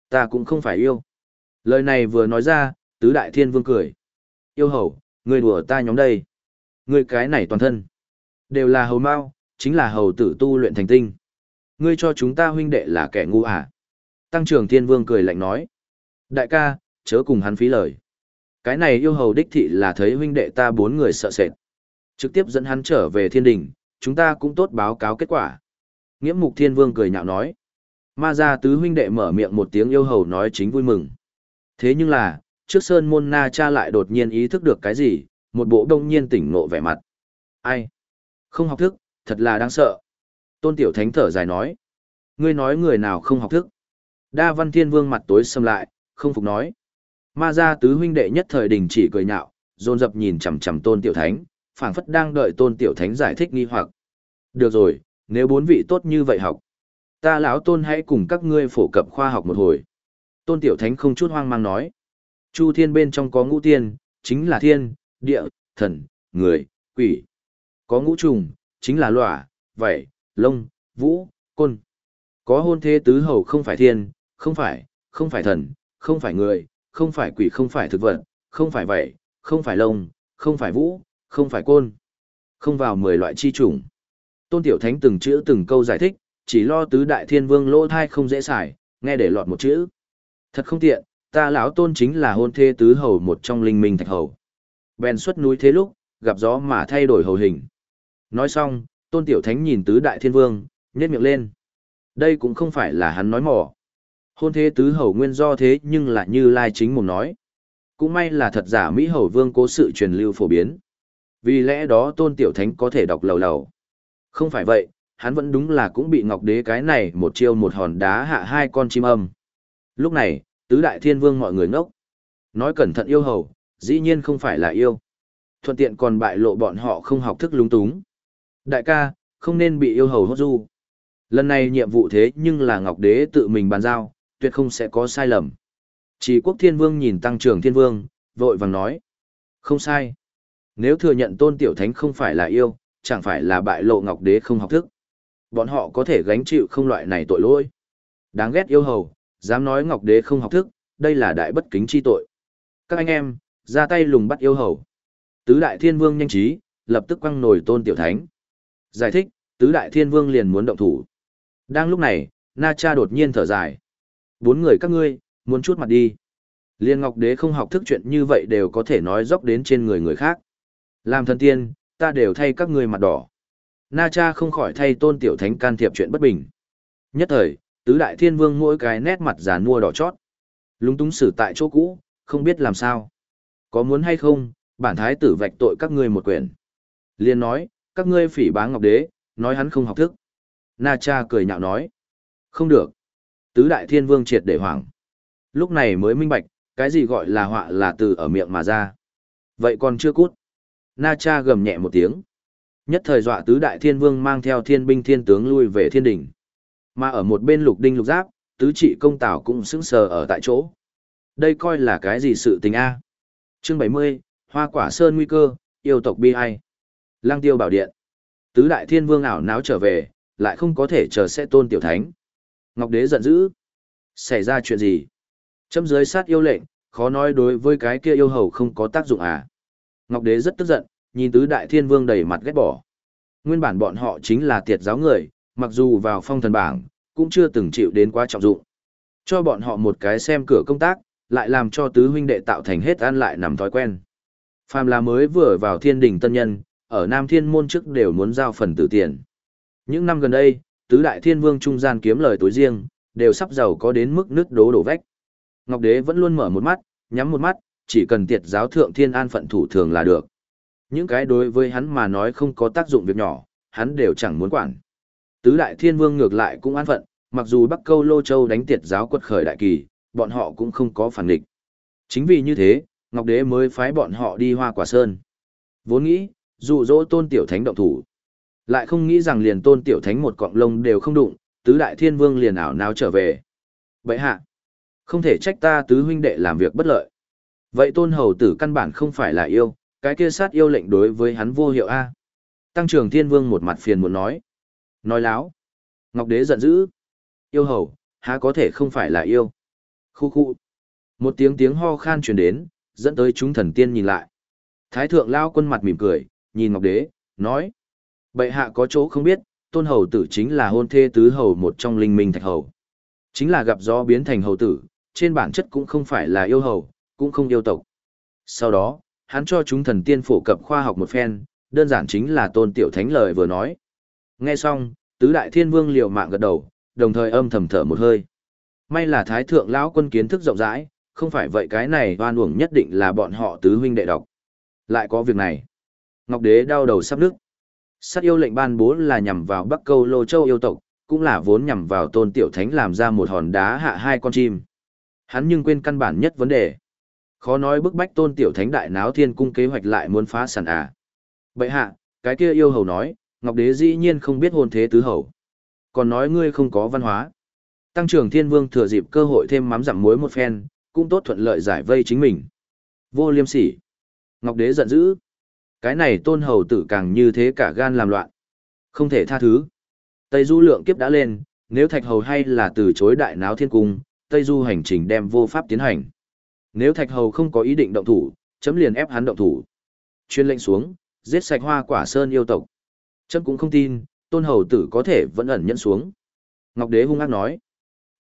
A: Ta cũng không phải yêu. Lời này vừa nói ra, tứ đại thiên vương cười. Yêu hầu, người đùa ta nhóm đây. Người cái này toàn thân. Đều là hầu mao, chính là hầu tử tu luyện thành tinh. Ngươi cho chúng ta huynh đệ là kẻ ngu à? Tăng trưởng thiên vương cười lạnh nói. Đại ca, chớ cùng hắn phí lời. Cái này yêu hầu đích thị là thấy huynh đệ ta bốn người sợ sệt. Trực tiếp dẫn hắn trở về thiên đình, chúng ta cũng tốt báo cáo kết quả. Nghiễm mục thiên vương cười nhạo nói. Ma gia tứ huynh đệ mở miệng một tiếng yêu hầu nói chính vui mừng. Thế nhưng là, trước sơn môn na cha lại đột nhiên ý thức được cái gì, một bộ đông nhiên tỉnh nộ vẻ mặt. Ai? Không học thức, thật là đáng sợ. Tôn Tiểu Thánh thở dài nói. Ngươi nói người nào không học thức. Đa Văn Thiên Vương mặt tối xâm lại, không phục nói. Ma gia tứ huynh đệ nhất thời đình chỉ cười nhạo, dồn dập nhìn chằm chằm Tôn Tiểu Thánh, phảng phất đang đợi Tôn Tiểu Thánh giải thích nghi hoặc. Được rồi, nếu bốn vị tốt như vậy học, ta lão Tôn hãy cùng các ngươi phổ cập khoa học một hồi. Tôn Tiểu Thánh không chút hoang mang nói. Chu thiên bên trong có ngũ tiên, chính là thiên, địa, thần, người, quỷ. Có ngũ trùng, chính là lỏa, vảy, lông, vũ, côn. Có hôn thế tứ hầu không phải thiên, không phải, không phải thần, không phải người, không phải quỷ không phải thực vật, không phải Vảy, không phải lông, không phải vũ, không phải côn. Không vào 10 loại chi chủng. Tôn Tiểu Thánh từng chữ từng câu giải thích, chỉ lo tứ đại thiên vương lỗ thai không dễ xài, nghe để lọt một chữ. Thật không tiện, ta lão tôn chính là hôn thê tứ hầu một trong linh minh thạch hầu. Bèn xuất núi thế lúc, gặp gió mà thay đổi hầu hình. Nói xong, tôn tiểu thánh nhìn tứ đại thiên vương, nhét miệng lên. Đây cũng không phải là hắn nói mỏ. Hôn thế tứ hầu nguyên do thế nhưng lại như lai chính mồm nói. Cũng may là thật giả Mỹ hầu vương cố sự truyền lưu phổ biến. Vì lẽ đó tôn tiểu thánh có thể đọc lầu lầu. Không phải vậy, hắn vẫn đúng là cũng bị ngọc đế cái này một chiêu một hòn đá hạ hai con chim âm. Lúc này, tứ đại thiên vương mọi người ngốc. Nói cẩn thận yêu hầu, dĩ nhiên không phải là yêu. Thuận tiện còn bại lộ bọn họ không học thức lúng túng. Đại ca, không nên bị yêu hầu hốt du. Lần này nhiệm vụ thế nhưng là Ngọc Đế tự mình bàn giao, tuyệt không sẽ có sai lầm. Chỉ quốc thiên vương nhìn tăng trưởng thiên vương, vội vàng nói. Không sai. Nếu thừa nhận tôn tiểu thánh không phải là yêu, chẳng phải là bại lộ Ngọc Đế không học thức. Bọn họ có thể gánh chịu không loại này tội lỗi. Đáng ghét yêu hầu, dám nói Ngọc Đế không học thức, đây là đại bất kính chi tội. Các anh em, ra tay lùng bắt yêu hầu. Tứ đại thiên vương nhanh trí, lập tức quăng nổi tôn tiểu thánh. Giải thích, tứ đại thiên vương liền muốn động thủ. Đang lúc này, Na Cha đột nhiên thở dài. Bốn người các ngươi, muốn chút mặt đi. Liên Ngọc Đế không học thức chuyện như vậy đều có thể nói dốc đến trên người người khác. Làm thần tiên, ta đều thay các ngươi mặt đỏ. Na Cha không khỏi thay tôn tiểu thánh can thiệp chuyện bất bình. Nhất thời, tứ đại thiên vương mỗi cái nét mặt già nua đỏ chót. Lúng túng xử tại chỗ cũ, không biết làm sao. Có muốn hay không, bản thái tử vạch tội các ngươi một quyền. Liên nói, các ngươi phỉ báng ngọc đế, nói hắn không học thức. Na cha cười nhạo nói. Không được. Tứ đại thiên vương triệt để hoảng. Lúc này mới minh bạch, cái gì gọi là họa là từ ở miệng mà ra. Vậy còn chưa cút. Na cha gầm nhẹ một tiếng. Nhất thời dọa tứ đại thiên vương mang theo thiên binh thiên tướng lui về thiên đỉnh. Mà ở một bên lục đinh lục giáp, tứ trị công tảo cũng sững sờ ở tại chỗ. Đây coi là cái gì sự tình a? Chương 70, Hoa quả sơn nguy cơ, yêu tộc bi ai. Lăng tiêu bảo điện. Tứ đại thiên vương ảo náo trở về, lại không có thể chờ sẽ tôn tiểu thánh. Ngọc đế giận dữ. Xảy ra chuyện gì? Châm dưới sát yêu lệnh, khó nói đối với cái kia yêu hầu không có tác dụng à. Ngọc đế rất tức giận, nhìn tứ đại thiên vương đầy mặt ghét bỏ. Nguyên bản bọn họ chính là tiệt giáo người, mặc dù vào phong thần bảng, cũng chưa từng chịu đến quá trọng dụng. Cho bọn họ một cái xem cửa công tác, lại làm cho tứ huynh đệ tạo thành hết ăn lại nằm thói quen. Phàm là mới vừa vào thiên đình tân nhân, ở Nam Thiên môn trước đều muốn giao phần tử tiền. Những năm gần đây, tứ đại thiên vương trung gian kiếm lời tối riêng, đều sắp giàu có đến mức nứt đố đổ vách. Ngọc Đế vẫn luôn mở một mắt, nhắm một mắt, chỉ cần tiệt giáo thượng thiên an phận thủ thường là được. Những cái đối với hắn mà nói không có tác dụng việc nhỏ, hắn đều chẳng muốn quản. Tứ đại thiên vương ngược lại cũng an phận, mặc dù Bắc Câu Lô Châu đánh tiệt giáo quật khởi đại kỳ, bọn họ cũng không có phản địch. Chính vì như thế, Ngọc Đế mới phái bọn họ đi Hoa Quả Sơn. Vốn nghĩ, dụ dỗ tôn tiểu thánh động thủ. Lại không nghĩ rằng liền tôn tiểu thánh một cọng lông đều không đụng, tứ đại thiên vương liền ảo nào trở về. Vậy hạ, không thể trách ta tứ huynh đệ làm việc bất lợi. Vậy tôn hầu tử căn bản không phải là yêu, cái kia sát yêu lệnh đối với hắn vô hiệu A. Tăng trưởng thiên vương một mặt phiền muốn nói. Nói láo. Ngọc đế giận dữ. Yêu hầu, há có thể không phải là yêu. Khu khu. Một tiếng tiếng ho khan truyền đến, dẫn tới chúng thần tiên nhìn lại. Thái thượng lao quân mặt mỉm cười, nhìn Ngọc Đế, nói. Bệ hạ có chỗ không biết, tôn hầu tử chính là hôn thê tứ hầu một trong linh minh thạch hầu. Chính là gặp gió biến thành hầu tử, trên bản chất cũng không phải là yêu hầu, cũng không yêu tộc. Sau đó, hắn cho chúng thần tiên phổ cập khoa học một phen, đơn giản chính là tôn tiểu thánh lời vừa nói. Nghe xong, tứ đại thiên vương liều mạng gật đầu, đồng thời âm thầm thở một hơi. May là thái thượng lão quân kiến thức rộng rãi, không phải vậy cái này oan uổng nhất định là bọn họ tứ huynh đệ độc. Lại có việc này. Ngọc Đế đau đầu sắp nước. Sát yêu lệnh ban bố là nhằm vào Bắc Câu Lô Châu yêu tộc, cũng là vốn nhằm vào Tôn Tiểu Thánh làm ra một hòn đá hạ hai con chim. Hắn nhưng quên căn bản nhất vấn đề. Khó nói bức bách Tôn Tiểu Thánh đại náo thiên cung kế hoạch lại muốn phá sản à. Bậy hạ, cái kia yêu hầu nói, Ngọc Đế dĩ nhiên không biết hôn thế tứ hầu. Còn nói ngươi không có văn hóa. Tăng trưởng thiên vương thừa dịp cơ hội thêm mắm dặm muối một phen, cũng tốt thuận lợi giải vây chính mình. Vô liêm sỉ. Ngọc đế giận dữ. Cái này tôn hầu tử càng như thế cả gan làm loạn. Không thể tha thứ. Tây du lượng kiếp đã lên, nếu thạch hầu hay là từ chối đại náo thiên cung, Tây du hành trình đem vô pháp tiến hành. Nếu thạch hầu không có ý định động thủ, chấm liền ép hắn động thủ. Chuyên lệnh xuống, giết sạch hoa quả sơn yêu tộc. Chấm cũng không tin, tôn hầu tử có thể vẫn ẩn nhẫn xuống. Ngọc Đế hung ác nói.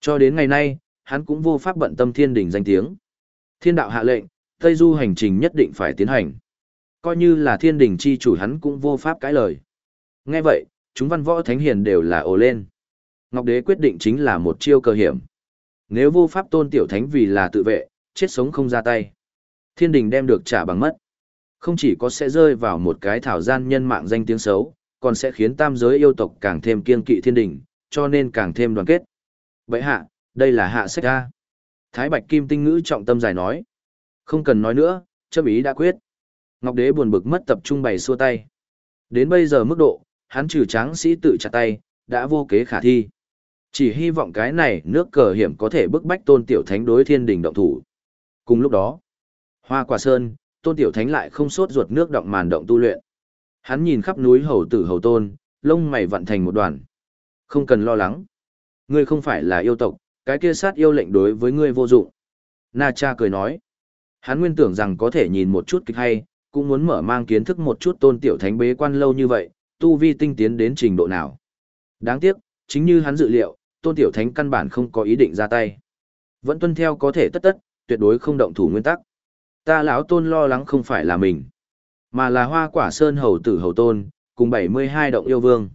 A: Cho đến ngày nay, hắn cũng vô pháp bận tâm thiên đình danh tiếng. Thiên đạo hạ lệnh, Tây Du hành trình nhất định phải tiến hành. Coi như là thiên đình chi chủ hắn cũng vô pháp cãi lời. Nghe vậy, chúng văn võ thánh hiền đều là ồ lên. Ngọc Đế quyết định chính là một chiêu cơ hiểm. Nếu vô pháp tôn tiểu thánh vì là tự vệ, chết sống không ra tay. Thiên đình đem được trả bằng mất. Không chỉ có sẽ rơi vào một cái thảo gian nhân mạng danh tiếng xấu, còn sẽ khiến tam giới yêu tộc càng thêm kiên kỵ thiên đình, cho nên càng thêm đoàn kết. Vậy hạ, đây là hạ sách A. Thái Bạch Kim Tinh Ngữ trọng tâm giải nói. Không cần nói nữa, châm ý đã quyết. Ngọc Đế buồn bực mất tập trung bày xua tay. Đến bây giờ mức độ, hắn trừ tráng sĩ tự chặt tay, đã vô kế khả thi. Chỉ hy vọng cái này nước cờ hiểm có thể bức bách tôn tiểu thánh đối thiên đình động thủ. Cùng lúc đó, hoa quả sơn, tôn tiểu thánh lại không sốt ruột nước động màn động tu luyện. Hắn nhìn khắp núi hầu tử hầu tôn, lông mày vặn thành một đoàn. Không cần lo lắng. Ngươi không phải là yêu tộc, cái kia sát yêu lệnh đối với ngươi vô dụng. Na cha cười nói. Hắn nguyên tưởng rằng có thể nhìn một chút kịch hay, cũng muốn mở mang kiến thức một chút tôn tiểu thánh bế quan lâu như vậy, tu vi tinh tiến đến trình độ nào. Đáng tiếc, chính như hắn dự liệu, tôn tiểu thánh căn bản không có ý định ra tay. Vẫn tuân theo có thể tất tất, tuyệt đối không động thủ nguyên tắc. Ta lão tôn lo lắng không phải là mình, mà là hoa quả sơn hầu tử hầu tôn, cùng 72 động yêu vương.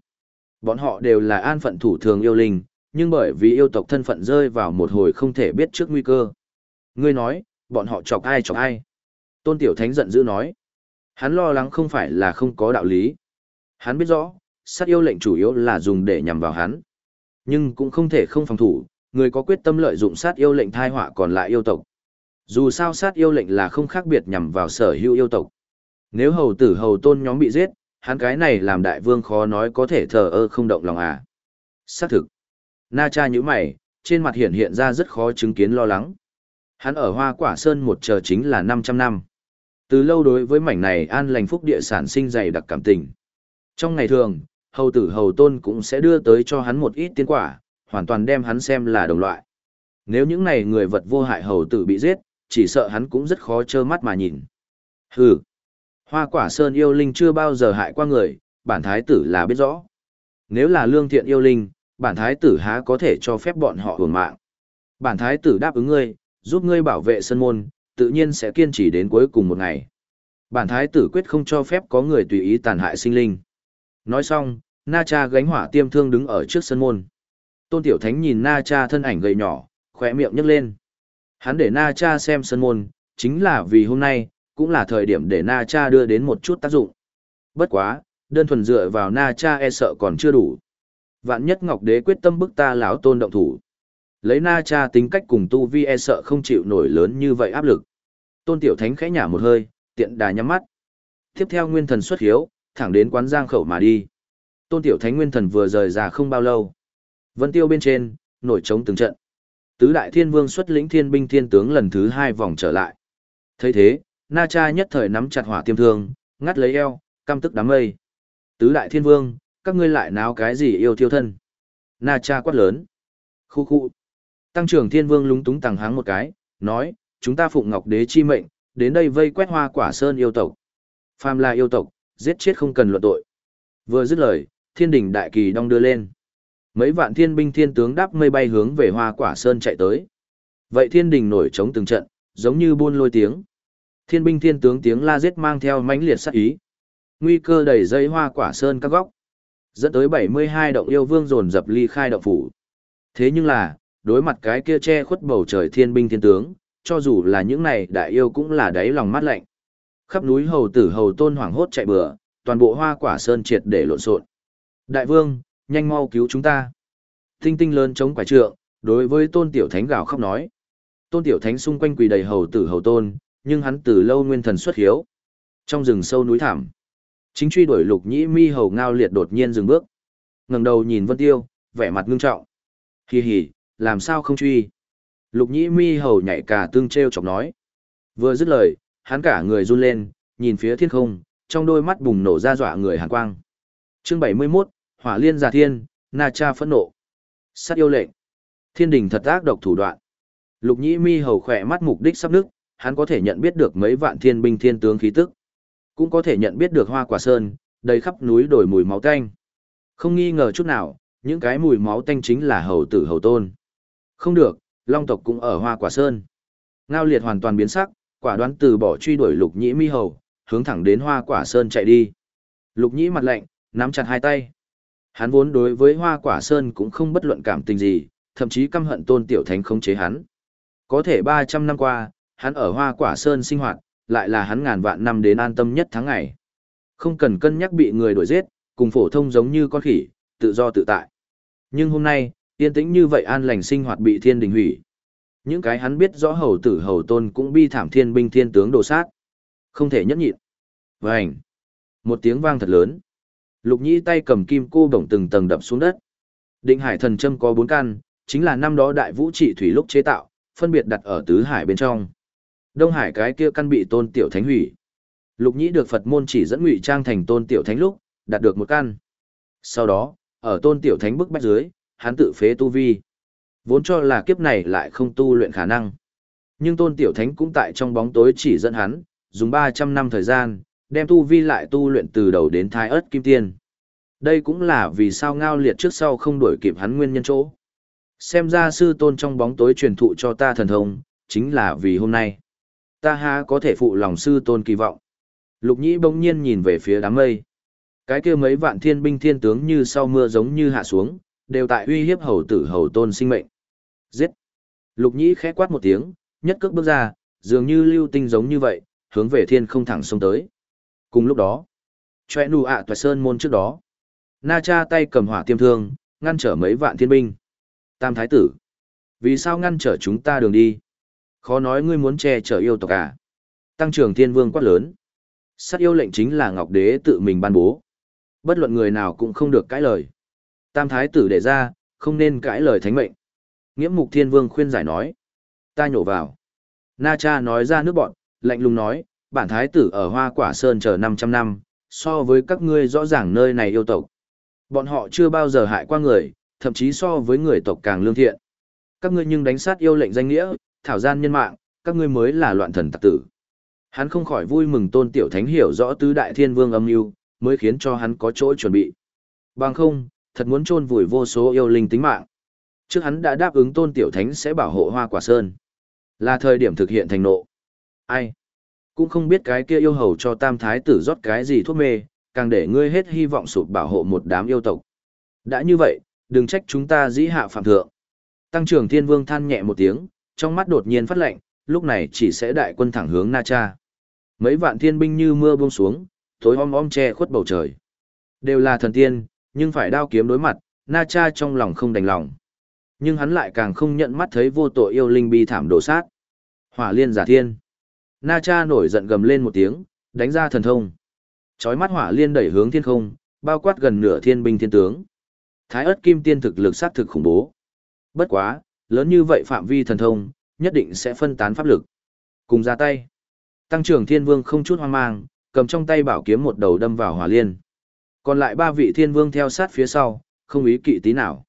A: Bọn họ đều là an phận thủ thường yêu linh, nhưng bởi vì yêu tộc thân phận rơi vào một hồi không thể biết trước nguy cơ. Ngươi nói, bọn họ chọc ai chọc ai. Tôn Tiểu Thánh giận dữ nói. Hắn lo lắng không phải là không có đạo lý. Hắn biết rõ, sát yêu lệnh chủ yếu là dùng để nhằm vào hắn. Nhưng cũng không thể không phòng thủ, người có quyết tâm lợi dụng sát yêu lệnh thai họa còn lại yêu tộc. Dù sao sát yêu lệnh là không khác biệt nhằm vào sở hữu yêu tộc. Nếu hầu tử hầu tôn nhóm bị giết, hắn cái này làm đại vương khó nói có thể thờ ơ không động lòng à. Xác thực. Na cha như mày, trên mặt hiện hiện ra rất khó chứng kiến lo lắng. Hắn ở hoa quả sơn một chờ chính là 500 năm. Từ lâu đối với mảnh này an lành phúc địa sản sinh dày đặc cảm tình. Trong ngày thường, hầu tử hầu tôn cũng sẽ đưa tới cho hắn một ít tiên quả, hoàn toàn đem hắn xem là đồng loại. Nếu những này người vật vô hại hầu tử bị giết, chỉ sợ hắn cũng rất khó trơ mắt mà nhìn. Hừ, hoa quả sơn yêu linh chưa bao giờ hại qua người, bản thái tử là biết rõ. Nếu là lương thiện yêu linh, bản thái tử há có thể cho phép bọn họ hưởng mạng. Bản thái tử đáp ứng ngươi, giúp ngươi bảo vệ sân môn, tự nhiên sẽ kiên trì đến cuối cùng một ngày. Bản thái tử quyết không cho phép có người tùy ý tàn hại sinh linh. Nói xong, Na Cha gánh hỏa tiêm thương đứng ở trước sân môn. Tôn Tiểu Thánh nhìn Na Cha thân ảnh gầy nhỏ, khỏe miệng nhấc lên. Hắn để Na Cha xem sân môn, chính là vì hôm nay, cũng là thời điểm để Na Cha đưa đến một chút tác dụng. Bất quá, đơn thuần dựa vào Na Cha e sợ còn chưa đủ. Vạn nhất Ngọc Đế quyết tâm bức ta lão tôn động thủ. Lấy Na Cha tính cách cùng tu vi e sợ không chịu nổi lớn như vậy áp lực. Tôn Tiểu Thánh khẽ nhả một hơi, tiện đà nhắm mắt. Tiếp theo nguyên thần xuất hiếu, thẳng đến quán giang khẩu mà đi. Tôn Tiểu Thánh nguyên thần vừa rời ra không bao lâu. Vân Tiêu bên trên, nổi trống từng trận. Tứ đại thiên vương xuất lĩnh thiên binh thiên tướng lần thứ hai vòng trở lại. thấy thế, Na Cha nhất thời nắm chặt hỏa tiêm thương, ngắt lấy eo, căm tức đám mây. Tứ đại thiên vương, các ngươi lại náo cái gì yêu thiêu thân. Na Cha quát lớn. Khu khu. Tăng trưởng thiên vương lúng túng tàng háng một cái, nói, chúng ta phụng ngọc đế chi mệnh, đến đây vây quét hoa quả sơn yêu tộc. Phàm là yêu tộc, giết chết không cần luận tội. Vừa dứt lời, thiên đình đại kỳ đong đưa lên. Mấy vạn thiên binh thiên tướng đáp mây bay hướng về hoa quả sơn chạy tới. Vậy thiên đình nổi trống từng trận, giống như buôn lôi tiếng. Thiên binh thiên tướng tiếng la giết mang theo mãnh liệt sát ý. Nguy cơ đẩy dây hoa quả sơn các góc. Dẫn tới 72 động yêu vương dồn dập ly khai động phủ. Thế nhưng là, đối mặt cái kia che khuất bầu trời thiên binh thiên tướng, cho dù là những này đại yêu cũng là đáy lòng mát lạnh. Khắp núi hầu tử hầu tôn hoảng hốt chạy bừa, toàn bộ hoa quả sơn triệt để lộn xộn. Đại vương, nhanh mau cứu chúng ta. Tinh tinh lớn chống quả trượng, đối với tôn tiểu thánh gào khóc nói. Tôn tiểu thánh xung quanh quỳ đầy hầu tử hầu tôn, nhưng hắn từ lâu nguyên thần xuất hiếu. Trong rừng sâu núi thảm, chính truy đuổi lục nhĩ mi hầu ngao liệt đột nhiên dừng bước. ngẩng đầu nhìn vân tiêu, vẻ mặt ngưng trọng. Hì hì, làm sao không truy? Lục nhĩ mi hầu nhảy cả tương treo chọc nói. Vừa dứt lời, hắn cả người run lên, nhìn phía thiên không, trong đôi mắt bùng nổ ra dọa người hàn quang. Chương 71, Hỏa Liên Giả Thiên, Na Cha phẫn nộ. Sát yêu lệnh. Thiên đình thật ác độc thủ đoạn. Lục Nhĩ Mi hầu khỏe mắt mục đích sắp nước, hắn có thể nhận biết được mấy vạn thiên binh thiên tướng khí tức. Cũng có thể nhận biết được hoa quả sơn, đầy khắp núi đổi mùi máu tanh. Không nghi ngờ chút nào, những cái mùi máu tanh chính là hầu tử hầu tôn. Không được, long tộc cũng ở hoa quả sơn. Ngao liệt hoàn toàn biến sắc, quả đoán từ bỏ truy đuổi lục nhĩ mi hầu, hướng thẳng đến hoa quả sơn chạy đi. Lục nhĩ mặt lạnh, nắm chặt hai tay. Hắn vốn đối với hoa quả sơn cũng không bất luận cảm tình gì, thậm chí căm hận tôn tiểu thánh không chế hắn. Có thể 300 năm qua, hắn ở hoa quả sơn sinh hoạt, lại là hắn ngàn vạn năm đến an tâm nhất tháng ngày. Không cần cân nhắc bị người đuổi giết, cùng phổ thông giống như con khỉ, tự do tự tại. Nhưng hôm nay, yên tĩnh như vậy an lành sinh hoạt bị thiên đình hủy. Những cái hắn biết rõ hầu tử hầu tôn cũng bi thảm thiên binh thiên tướng đồ sát. Không thể nhẫn nhịn. Vành. Một tiếng vang thật lớn. Lục nhĩ tay cầm kim cô bổng từng tầng đập xuống đất. Định hải thần châm có bốn căn, chính là năm đó đại vũ trị thủy lúc chế tạo, phân biệt đặt ở tứ hải bên trong. Đông hải cái kia căn bị tôn tiểu thánh hủy. Lục nhĩ được Phật môn chỉ dẫn ngụy trang thành tôn tiểu thánh lúc, đạt được một căn. Sau đó, ở tôn tiểu thánh bức bách dưới, hắn tự phế tu vi. Vốn cho là kiếp này lại không tu luyện khả năng. Nhưng tôn tiểu thánh cũng tại trong bóng tối chỉ dẫn hắn, dùng 300 năm thời gian, đem tu vi lại tu luyện từ đầu đến thái ớt kim tiên. Đây cũng là vì sao ngao liệt trước sau không đuổi kịp hắn nguyên nhân chỗ. Xem ra sư tôn trong bóng tối truyền thụ cho ta thần thông, chính là vì hôm nay. Ta ha có thể phụ lòng sư tôn kỳ vọng. Lục nhĩ bỗng nhiên nhìn về phía đám mây. Cái kia mấy vạn thiên binh thiên tướng như sau mưa giống như hạ xuống, đều tại uy hiếp hầu tử hầu tôn sinh mệnh. Giết! Lục nhĩ khẽ quát một tiếng, nhất cước bước ra, dường như lưu tinh giống như vậy, hướng về thiên không thẳng xông tới. Cùng lúc đó, chòe nụ ạ à sơn môn trước đó. Na cha tay cầm hỏa tiêm thương, ngăn trở mấy vạn thiên binh. Tam thái tử. Vì sao ngăn trở chúng ta đường đi? Khó nói ngươi muốn che chở yêu tộc à? Tăng trưởng thiên vương quát lớn. Sát yêu lệnh chính là Ngọc Đế tự mình ban bố. Bất luận người nào cũng không được cãi lời. Tam thái tử để ra, không nên cãi lời thánh mệnh. Nghiễm mục thiên vương khuyên giải nói. Ta nhổ vào. Na cha nói ra nước bọn, lạnh lùng nói, bản thái tử ở hoa quả sơn chờ 500 năm, so với các ngươi rõ ràng nơi này yêu tộc. Bọn họ chưa bao giờ hại qua người, thậm chí so với người tộc càng lương thiện. Các ngươi nhưng đánh sát yêu lệnh danh nghĩa, thảo gian nhân mạng, các ngươi mới là loạn thần tặc tử. Hắn không khỏi vui mừng tôn tiểu thánh hiểu rõ tứ đại thiên vương âm mưu mới khiến cho hắn có chỗ chuẩn bị. Bằng không, thật muốn chôn vùi vô số yêu linh tính mạng. Trước hắn đã đáp ứng tôn tiểu thánh sẽ bảo hộ hoa quả sơn. Là thời điểm thực hiện thành nộ. Ai? Cũng không biết cái kia yêu hầu cho tam thái tử rót cái gì thuốc mê, càng để ngươi hết hy vọng sụp bảo hộ một đám yêu tộc. Đã như vậy, đừng trách chúng ta dĩ hạ phạm thượng. Tăng trưởng thiên vương than nhẹ một tiếng, trong mắt đột nhiên phát lệnh, lúc này chỉ sẽ đại quân thẳng hướng Na Cha. Mấy vạn thiên binh như mưa buông xuống, tối om om che khuất bầu trời. Đều là thần tiên, nhưng phải đao kiếm đối mặt, Na Cha trong lòng không đành lòng. Nhưng hắn lại càng không nhận mắt thấy vô tội yêu linh bi thảm đổ sát. Hỏa liên giả thiên. Na Cha nổi giận gầm lên một tiếng, đánh ra thần thông. Chói mắt hỏa liên đẩy hướng thiên không, bao quát gần nửa thiên binh thiên tướng. Thái ớt kim tiên thực lực sát thực khủng bố. Bất quá, lớn như vậy phạm vi thần thông, nhất định sẽ phân tán pháp lực. Cùng ra tay. Tăng trưởng thiên vương không chút hoang mang, cầm trong tay bảo kiếm một đầu đâm vào hỏa liên. Còn lại ba vị thiên vương theo sát phía sau, không ý kỵ tí nào.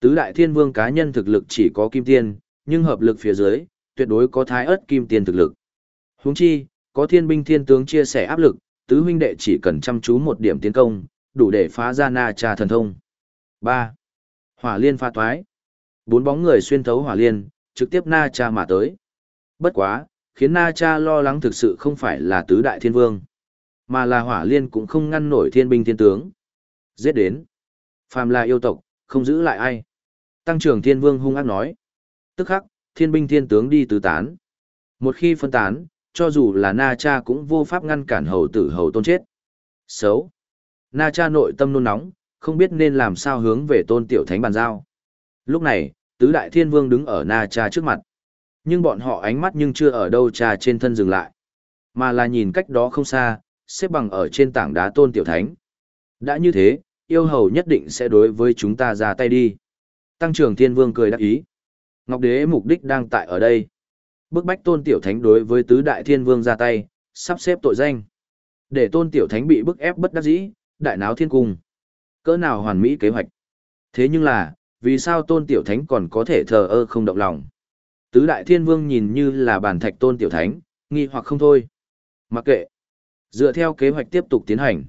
A: Tứ đại thiên vương cá nhân thực lực chỉ có kim tiên, nhưng hợp lực phía dưới, tuyệt đối có thái ớt kim tiên thực lực. Huống chi, có thiên binh thiên tướng chia sẻ áp lực, tứ huynh đệ chỉ cần chăm chú một điểm tiến công, đủ để phá ra na trà thần thông. 3. Hỏa liên pha toái. Bốn bóng người xuyên thấu hỏa liên, trực tiếp na cha mà tới. Bất quá, khiến na cha lo lắng thực sự không phải là tứ đại thiên vương, mà là hỏa liên cũng không ngăn nổi thiên binh thiên tướng. Giết đến. Phàm là yêu tộc, không giữ lại ai. Tăng trưởng thiên vương hung ác nói. Tức khắc, thiên binh thiên tướng đi tứ tán. Một khi phân tán, cho dù là Na Cha cũng vô pháp ngăn cản hầu tử hầu tôn chết. Xấu. Na Cha nội tâm nôn nóng, không biết nên làm sao hướng về tôn tiểu thánh bàn giao. Lúc này, tứ đại thiên vương đứng ở Na Cha trước mặt. Nhưng bọn họ ánh mắt nhưng chưa ở đâu Cha trên thân dừng lại, mà là nhìn cách đó không xa, xếp bằng ở trên tảng đá tôn tiểu thánh. Đã như thế, yêu hầu nhất định sẽ đối với chúng ta ra tay đi. Tăng trưởng thiên vương cười đắc ý. Ngọc đế mục đích đang tại ở đây. Bức bách tôn tiểu thánh đối với tứ đại thiên vương ra tay, sắp xếp tội danh. Để tôn tiểu thánh bị bức ép bất đắc dĩ, đại náo thiên cung. Cỡ nào hoàn mỹ kế hoạch. Thế nhưng là, vì sao tôn tiểu thánh còn có thể thờ ơ không động lòng? Tứ đại thiên vương nhìn như là bản thạch tôn tiểu thánh, nghi hoặc không thôi. Mặc kệ. Dựa theo kế hoạch tiếp tục tiến hành.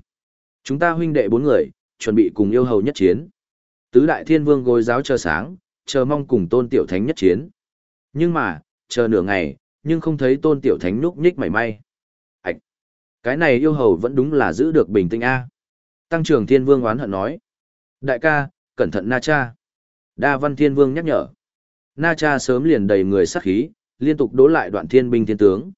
A: Chúng ta huynh đệ bốn người, chuẩn bị cùng yêu hầu nhất chiến. Tứ đại thiên vương gối giáo chờ sáng, chờ mong cùng tôn tiểu thánh nhất chiến. Nhưng mà, chờ nửa ngày, nhưng không thấy tôn tiểu thánh núp nhích mảy may. Ảch! Cái này yêu hầu vẫn đúng là giữ được bình tĩnh A. Tăng trưởng thiên vương oán hận nói. Đại ca, cẩn thận na cha. Đa văn thiên vương nhắc nhở. Na cha sớm liền đầy người sát khí, liên tục đố lại đoạn thiên binh thiên tướng.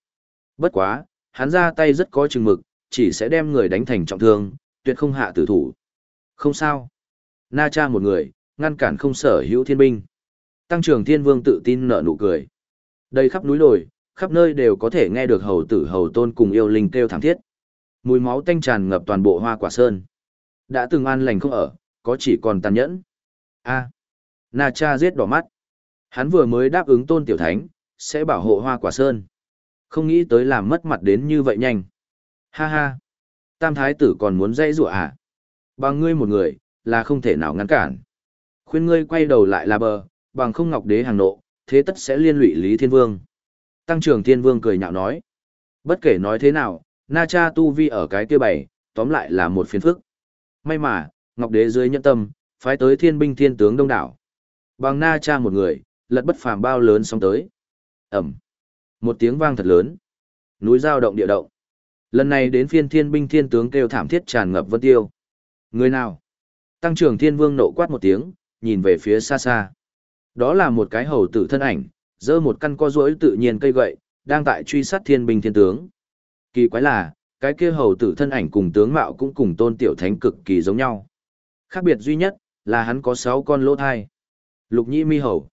A: Bất quá, hắn ra tay rất có chừng mực, chỉ sẽ đem người đánh thành trọng thương, tuyệt không hạ tử thủ. Không sao. Na cha một người, ngăn cản không sở hữu thiên binh. Tăng trưởng thiên vương tự tin nở nụ cười. Đây khắp núi đồi, khắp nơi đều có thể nghe được hầu tử hầu tôn cùng yêu linh kêu thảm thiết. Mùi máu tanh tràn ngập toàn bộ hoa quả sơn. Đã từng an lành không ở, có chỉ còn tàn nhẫn. A. Na cha giết đỏ mắt. Hắn vừa mới đáp ứng tôn tiểu thánh, sẽ bảo hộ hoa quả sơn. Không nghĩ tới làm mất mặt đến như vậy nhanh. Ha ha. Tam thái tử còn muốn dây rủa à? Bằng ngươi một người, là không thể nào ngăn cản. Khuyên ngươi quay đầu lại là bờ, bằng không ngọc đế hàng nộ, thế tất sẽ liên lụy Lý Thiên Vương. Tăng trưởng Thiên Vương cười nhạo nói. Bất kể nói thế nào, Na Cha tu vi ở cái kia bảy, tóm lại là một phiền phức. May mà, Ngọc Đế dưới nhẫn tâm, phái tới thiên binh thiên tướng đông đảo. Bằng Na Cha một người, lật bất phàm bao lớn sóng tới. Ẩm. Một tiếng vang thật lớn. Núi giao động địa động. Lần này đến phiên thiên binh thiên tướng kêu thảm thiết tràn ngập vân tiêu. Người nào? Tăng trưởng thiên vương nộ quát một tiếng, nhìn về phía xa xa. Đó là một cái hầu tử thân ảnh, giơ một căn co rỗi tự nhiên cây gậy, đang tại truy sát thiên binh thiên tướng. Kỳ quái là, cái kia hầu tử thân ảnh cùng tướng mạo cũng cùng tôn tiểu thánh cực kỳ giống nhau. Khác biệt duy nhất, là hắn có sáu con lỗ thai. Lục nhĩ mi hầu.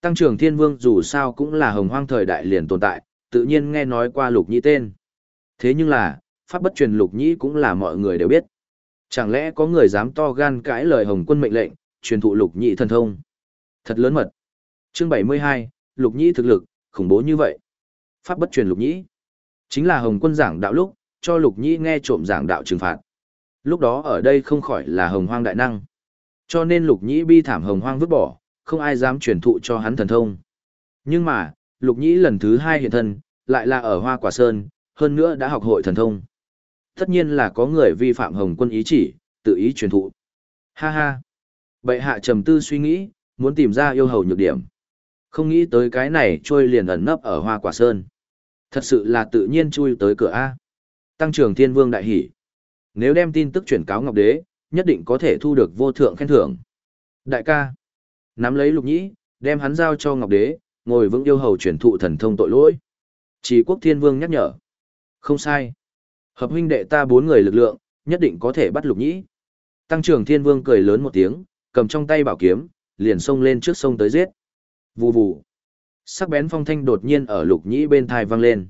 A: Tăng trưởng thiên vương dù sao cũng là hồng hoang thời đại liền tồn tại, tự nhiên nghe nói qua lục nhĩ tên. Thế nhưng là, pháp bất truyền lục nhĩ cũng là mọi người đều biết. Chẳng lẽ có người dám to gan cãi lời hồng quân mệnh lệnh, truyền thụ lục nhĩ thần thông? Thật lớn mật. Chương 72, lục nhĩ thực lực, khủng bố như vậy. Pháp bất truyền lục nhĩ. Chính là hồng quân giảng đạo lúc, cho lục nhĩ nghe trộm giảng đạo trừng phạt. Lúc đó ở đây không khỏi là hồng hoang đại năng. Cho nên lục nhĩ bi thảm hồng hoang vứt bỏ, không ai dám truyền thụ cho hắn thần thông. Nhưng mà, lục nhĩ lần thứ hai hiện thân, lại là ở hoa quả sơn, hơn nữa đã học hội thần thông. Tất nhiên là có người vi phạm hồng quân ý chỉ, tự ý truyền thụ. Ha ha. Bệ hạ trầm tư suy nghĩ, muốn tìm ra yêu hầu nhược điểm. Không nghĩ tới cái này trôi liền ẩn nấp ở hoa quả sơn. Thật sự là tự nhiên chui tới cửa A. Tăng trưởng thiên vương đại hỉ. Nếu đem tin tức chuyển cáo Ngọc Đế, nhất định có thể thu được vô thượng khen thưởng. Đại ca. Nắm lấy lục nhĩ, đem hắn giao cho Ngọc Đế, ngồi vững yêu hầu chuyển thụ thần thông tội lỗi. Chỉ quốc thiên vương nhắc nhở. Không sai. Hợp huynh đệ ta bốn người lực lượng, nhất định có thể bắt lục nhĩ. Tăng trưởng thiên vương cười lớn một tiếng, cầm trong tay bảo kiếm, liền xông lên trước sông tới giết. Vù vù. Sắc bén phong thanh đột nhiên ở lục nhĩ bên thai vang lên.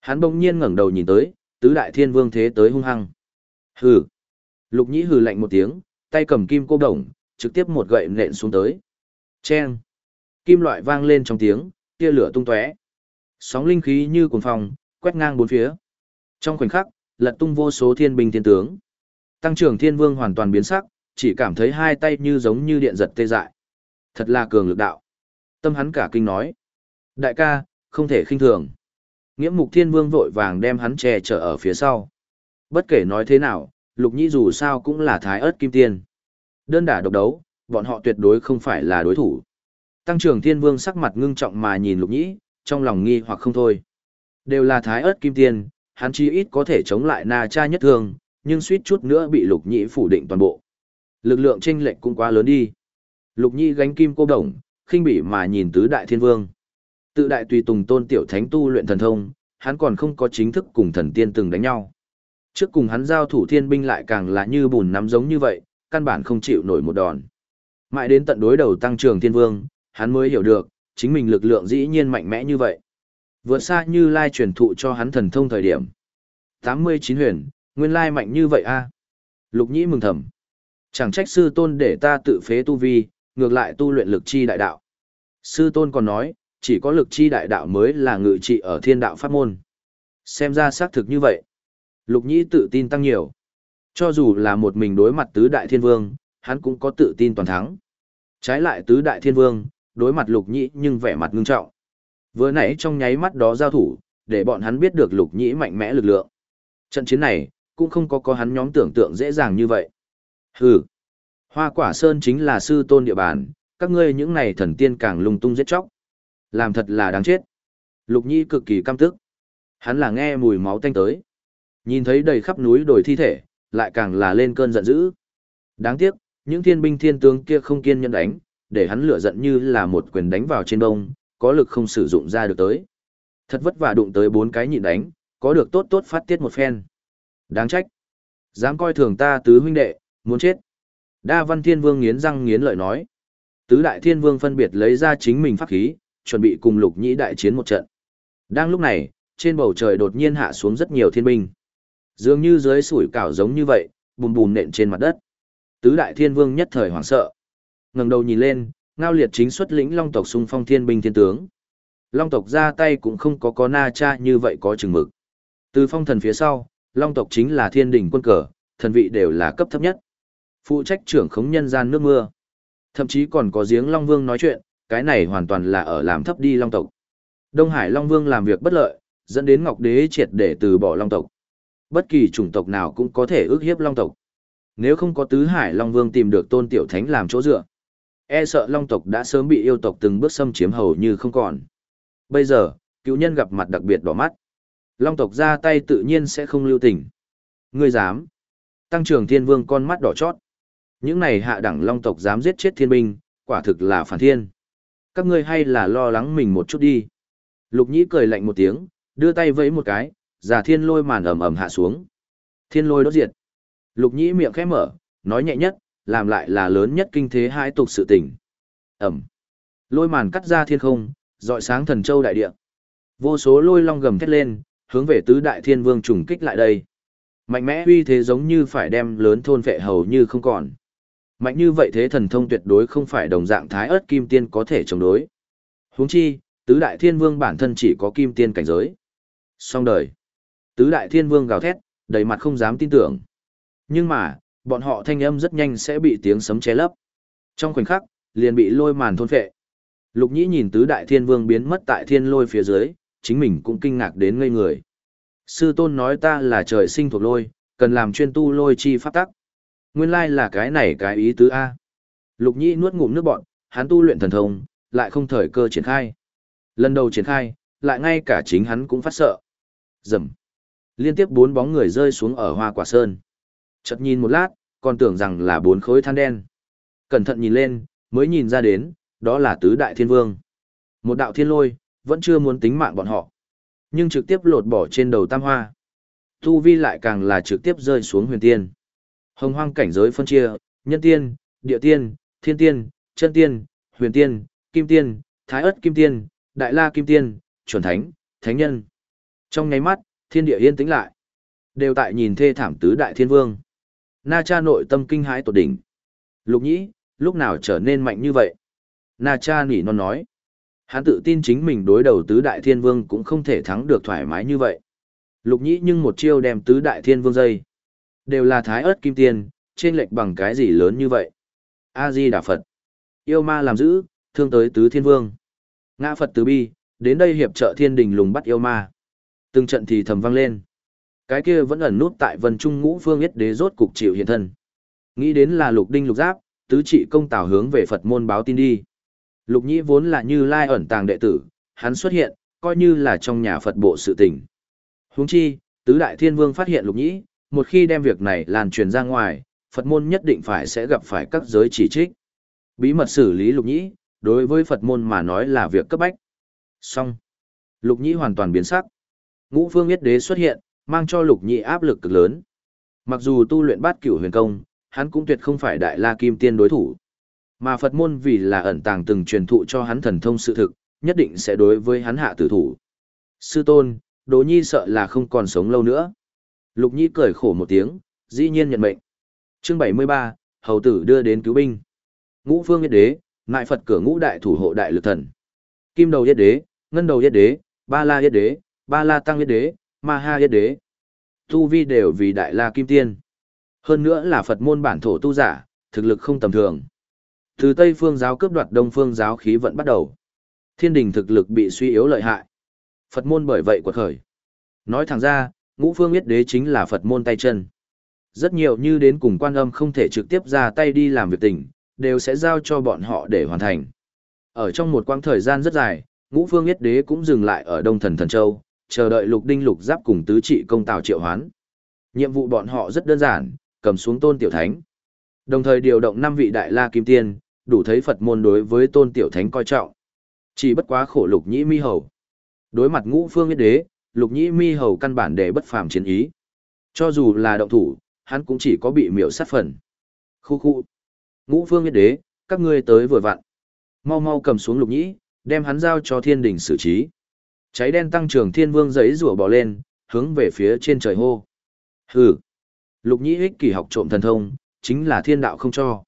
A: Hắn bỗng nhiên ngẩng đầu nhìn tới, tứ đại thiên vương thế tới hung hăng. Hừ. Lục nhĩ hừ lạnh một tiếng, tay cầm kim cô đồng, trực tiếp một gậy nện xuống tới. Chen. Kim loại vang lên trong tiếng, tia lửa tung tóe. Sóng linh khí như cuồng phong, quét ngang bốn phía. Trong khoảnh khắc, lật tung vô số thiên binh thiên tướng. Tăng trưởng thiên vương hoàn toàn biến sắc, chỉ cảm thấy hai tay như giống như điện giật tê dại. Thật là cường lực đạo. Tâm hắn cả kinh nói. Đại ca, không thể khinh thường. Nghiễm mục thiên vương vội vàng đem hắn che chở ở phía sau. Bất kể nói thế nào, lục nhĩ dù sao cũng là thái ớt kim tiên. Đơn đả độc đấu, bọn họ tuyệt đối không phải là đối thủ. Tăng trưởng thiên vương sắc mặt ngưng trọng mà nhìn lục nhĩ, trong lòng nghi hoặc không thôi. Đều là thái ớt kim tiên, hắn chi ít có thể chống lại na cha nhất thương, nhưng suýt chút nữa bị lục nhĩ phủ định toàn bộ. Lực lượng chênh lệch cũng quá lớn đi. Lục nhĩ gánh kim cô đồng, khinh bỉ mà nhìn tứ đại thiên vương. Tự đại tùy tùng tôn tiểu thánh tu luyện thần thông, hắn còn không có chính thức cùng thần tiên từng đánh nhau. Trước cùng hắn giao thủ thiên binh lại càng là như bùn nắm giống như vậy, căn bản không chịu nổi một đòn. Mãi đến tận đối đầu tăng trưởng thiên vương, hắn mới hiểu được, chính mình lực lượng dĩ nhiên mạnh mẽ như vậy. Vượt xa như lai truyền thụ cho hắn thần thông thời điểm. 89 huyền, nguyên lai mạnh như vậy a Lục nhĩ mừng thầm. Chẳng trách sư tôn để ta tự phế tu vi, ngược lại tu luyện lực chi đại đạo. Sư tôn còn nói, chỉ có lực chi đại đạo mới là ngự trị ở thiên đạo pháp môn. Xem ra xác thực như vậy. Lục nhĩ tự tin tăng nhiều. Cho dù là một mình đối mặt tứ đại thiên vương, hắn cũng có tự tin toàn thắng. Trái lại tứ đại thiên vương, đối mặt lục nhĩ nhưng vẻ mặt ngưng trọng. Vừa nãy trong nháy mắt đó giao thủ, để bọn hắn biết được lục nhĩ mạnh mẽ lực lượng. Trận chiến này, cũng không có có hắn nhóm tưởng tượng dễ dàng như vậy. Hừ, hoa quả sơn chính là sư tôn địa bàn, các ngươi những này thần tiên càng lung tung giết chóc. Làm thật là đáng chết. Lục nhĩ cực kỳ căm tức. Hắn là nghe mùi máu tanh tới. Nhìn thấy đầy khắp núi đồi thi thể, lại càng là lên cơn giận dữ. Đáng tiếc, những thiên binh thiên tướng kia không kiên nhẫn đánh, để hắn lửa giận như là một quyền đánh vào trên đông, có lực không sử dụng ra được tới. Thật vất vả đụng tới bốn cái nhịn đánh, có được tốt tốt phát tiết một phen. Đáng trách. Dám coi thường ta tứ huynh đệ, muốn chết. Đa văn thiên vương nghiến răng nghiến lợi nói. Tứ đại thiên vương phân biệt lấy ra chính mình pháp khí, chuẩn bị cùng lục nhĩ đại chiến một trận. Đang lúc này, trên bầu trời đột nhiên hạ xuống rất nhiều thiên binh. Dường như dưới sủi cảo giống như vậy, bùm bùm nện trên mặt đất. Tứ đại thiên vương nhất thời hoảng sợ. ngẩng đầu nhìn lên, ngao liệt chính xuất lĩnh long tộc xung phong thiên binh thiên tướng. Long tộc ra tay cũng không có có na cha như vậy có chừng mực. Từ phong thần phía sau, long tộc chính là thiên đỉnh quân cờ, thần vị đều là cấp thấp nhất. Phụ trách trưởng khống nhân gian nước mưa. Thậm chí còn có giếng Long Vương nói chuyện, cái này hoàn toàn là ở làm thấp đi Long tộc. Đông Hải Long Vương làm việc bất lợi, dẫn đến Ngọc Đế triệt để từ bỏ Long tộc. Bất kỳ chủng tộc nào cũng có thể ước hiếp Long tộc. Nếu không có Tứ Hải Long Vương tìm được Tôn Tiểu Thánh làm chỗ dựa, e sợ Long tộc đã sớm bị yêu tộc từng bước xâm chiếm hầu như không còn. Bây giờ, cựu nhân gặp mặt đặc biệt đỏ mắt. Long tộc ra tay tự nhiên sẽ không lưu tình. Ngươi dám? Tăng trưởng Thiên Vương con mắt đỏ chót. Những này hạ đẳng Long tộc dám giết chết thiên binh, quả thực là phản thiên. Các ngươi hay là lo lắng mình một chút đi. Lục Nhĩ cười lạnh một tiếng, đưa tay vẫy một cái, giả thiên lôi màn ầm ầm hạ xuống. Thiên lôi đốt diệt. Lục Nhĩ miệng khẽ mở, nói nhẹ nhất, làm lại là lớn nhất kinh thế hai tục sự tình. Ẩm. Lôi màn cắt ra thiên không, dọi sáng thần châu đại địa. Vô số lôi long gầm thét lên, hướng về tứ đại thiên vương trùng kích lại đây. Mạnh mẽ uy thế giống như phải đem lớn thôn vệ hầu như không còn. Mạnh như vậy thế thần thông tuyệt đối không phải đồng dạng thái ớt kim tiên có thể chống đối. Huống chi, tứ đại thiên vương bản thân chỉ có kim tiên cảnh giới. Xong đời. Tứ đại thiên vương gào thét, đầy mặt không dám tin tưởng. Nhưng mà, bọn họ thanh âm rất nhanh sẽ bị tiếng sấm che lấp. Trong khoảnh khắc, liền bị lôi màn thôn phệ. Lục Nhĩ nhìn tứ đại thiên vương biến mất tại thiên lôi phía dưới, chính mình cũng kinh ngạc đến ngây người. Sư tôn nói ta là trời sinh thuộc lôi, cần làm chuyên tu lôi chi pháp tắc. Nguyên lai là cái này cái ý tứ A. Lục Nhĩ nuốt ngụm nước bọn, hắn tu luyện thần thông, lại không thời cơ triển khai. Lần đầu triển khai, lại ngay cả chính hắn cũng phát sợ. Dầm. Liên tiếp bốn bóng người rơi xuống ở hoa quả sơn. Chợt nhìn một lát, còn tưởng rằng là bốn khối than đen. Cẩn thận nhìn lên, mới nhìn ra đến, đó là tứ đại thiên vương. Một đạo thiên lôi, vẫn chưa muốn tính mạng bọn họ. Nhưng trực tiếp lột bỏ trên đầu tam hoa. Tu vi lại càng là trực tiếp rơi xuống huyền tiên. Hồng hoang cảnh giới phân chia, nhân tiên, địa tiên, thiên tiên, chân tiên, huyền tiên, kim tiên, thái ất kim tiên, đại la kim tiên, chuẩn thánh, thánh nhân. Trong nháy mắt, thiên địa yên tĩnh lại. Đều tại nhìn thê thảm tứ đại thiên vương. Na cha nội tâm kinh hãi tột đỉnh. Lục nhĩ, lúc nào trở nên mạnh như vậy? Na cha nỉ non nói. Hắn tự tin chính mình đối đầu tứ đại thiên vương cũng không thể thắng được thoải mái như vậy. Lục nhĩ nhưng một chiêu đem tứ đại thiên vương dây. Đều là thái ớt kim tiền, trên lệch bằng cái gì lớn như vậy. A-di Đà Phật. Yêu ma làm giữ, thương tới tứ thiên vương. Ngã Phật từ bi, đến đây hiệp trợ thiên đình lùng bắt yêu ma. Từng trận thì thầm vang lên. Cái kia vẫn ẩn nút tại vân trung ngũ phương yết đế rốt cục chịu hiện thân. Nghĩ đến là lục đinh lục giáp, tứ trị công tào hướng về Phật môn báo tin đi. Lục nhĩ vốn là như lai ẩn tàng đệ tử, hắn xuất hiện, coi như là trong nhà Phật bộ sự tình. Huống chi, tứ đại thiên vương phát hiện lục nhĩ, một khi đem việc này lan truyền ra ngoài, Phật môn nhất định phải sẽ gặp phải các giới chỉ trích. Bí mật xử lý lục nhĩ, đối với Phật môn mà nói là việc cấp bách. Song, Lục nhĩ hoàn toàn biến sắc. Ngũ phương yết đế xuất hiện, mang cho lục nhị áp lực cực lớn. Mặc dù tu luyện bát cửu huyền công, hắn cũng tuyệt không phải đại la kim tiên đối thủ. Mà Phật môn vì là ẩn tàng từng truyền thụ cho hắn thần thông sự thực, nhất định sẽ đối với hắn hạ tử thủ. Sư tôn, Đỗ Nhi sợ là không còn sống lâu nữa. Lục Nhi cười khổ một tiếng, dĩ nhiên nhận mệnh. Chương 73, hầu tử đưa đến cứu binh. Ngũ Phương Yết Đế, ngại Phật cửa ngũ đại thủ hộ đại lực thần. Kim đầu Yết Đế, Ngân đầu Yết Đế, Ba La Yết Đế, Ba La Tăng Yết Đế, Ma Ha Yết Đế. Tu vi đều vì đại la kim tiên. Hơn nữa là Phật môn bản thổ tu giả, thực lực không tầm thường. Từ Tây phương giáo cướp đoạt Đông phương giáo khí vận bắt đầu. Thiên đình thực lực bị suy yếu lợi hại. Phật môn bởi vậy quật khởi. Nói thẳng ra, ngũ phương yết đế chính là Phật môn tay chân. Rất nhiều như đến cùng quan âm không thể trực tiếp ra tay đi làm việc tình, đều sẽ giao cho bọn họ để hoàn thành. Ở trong một quãng thời gian rất dài, ngũ phương yết đế cũng dừng lại ở Đông Thần Thần Châu, chờ đợi lục đinh lục giáp cùng tứ trị công tào triệu hoán. Nhiệm vụ bọn họ rất đơn giản, cầm xuống tôn tiểu thánh. Đồng thời điều động năm vị đại la kim tiên, đủ thấy Phật môn đối với tôn tiểu thánh coi trọng. Chỉ bất quá khổ lục nhĩ mi hầu. Đối mặt ngũ phương yết đế, lục nhĩ mi hầu căn bản để bất phàm chiến ý. Cho dù là động thủ, hắn cũng chỉ có bị miểu sát phần. Khu khu. Ngũ phương yết đế, các ngươi tới vừa vặn. Mau mau cầm xuống lục nhĩ, đem hắn giao cho thiên đình xử trí. Cháy đen tăng trưởng thiên vương giấy rủa bò lên, hướng về phía trên trời hô. Hừ. Lục nhĩ ích kỷ học trộm thần thông, chính là thiên đạo không cho.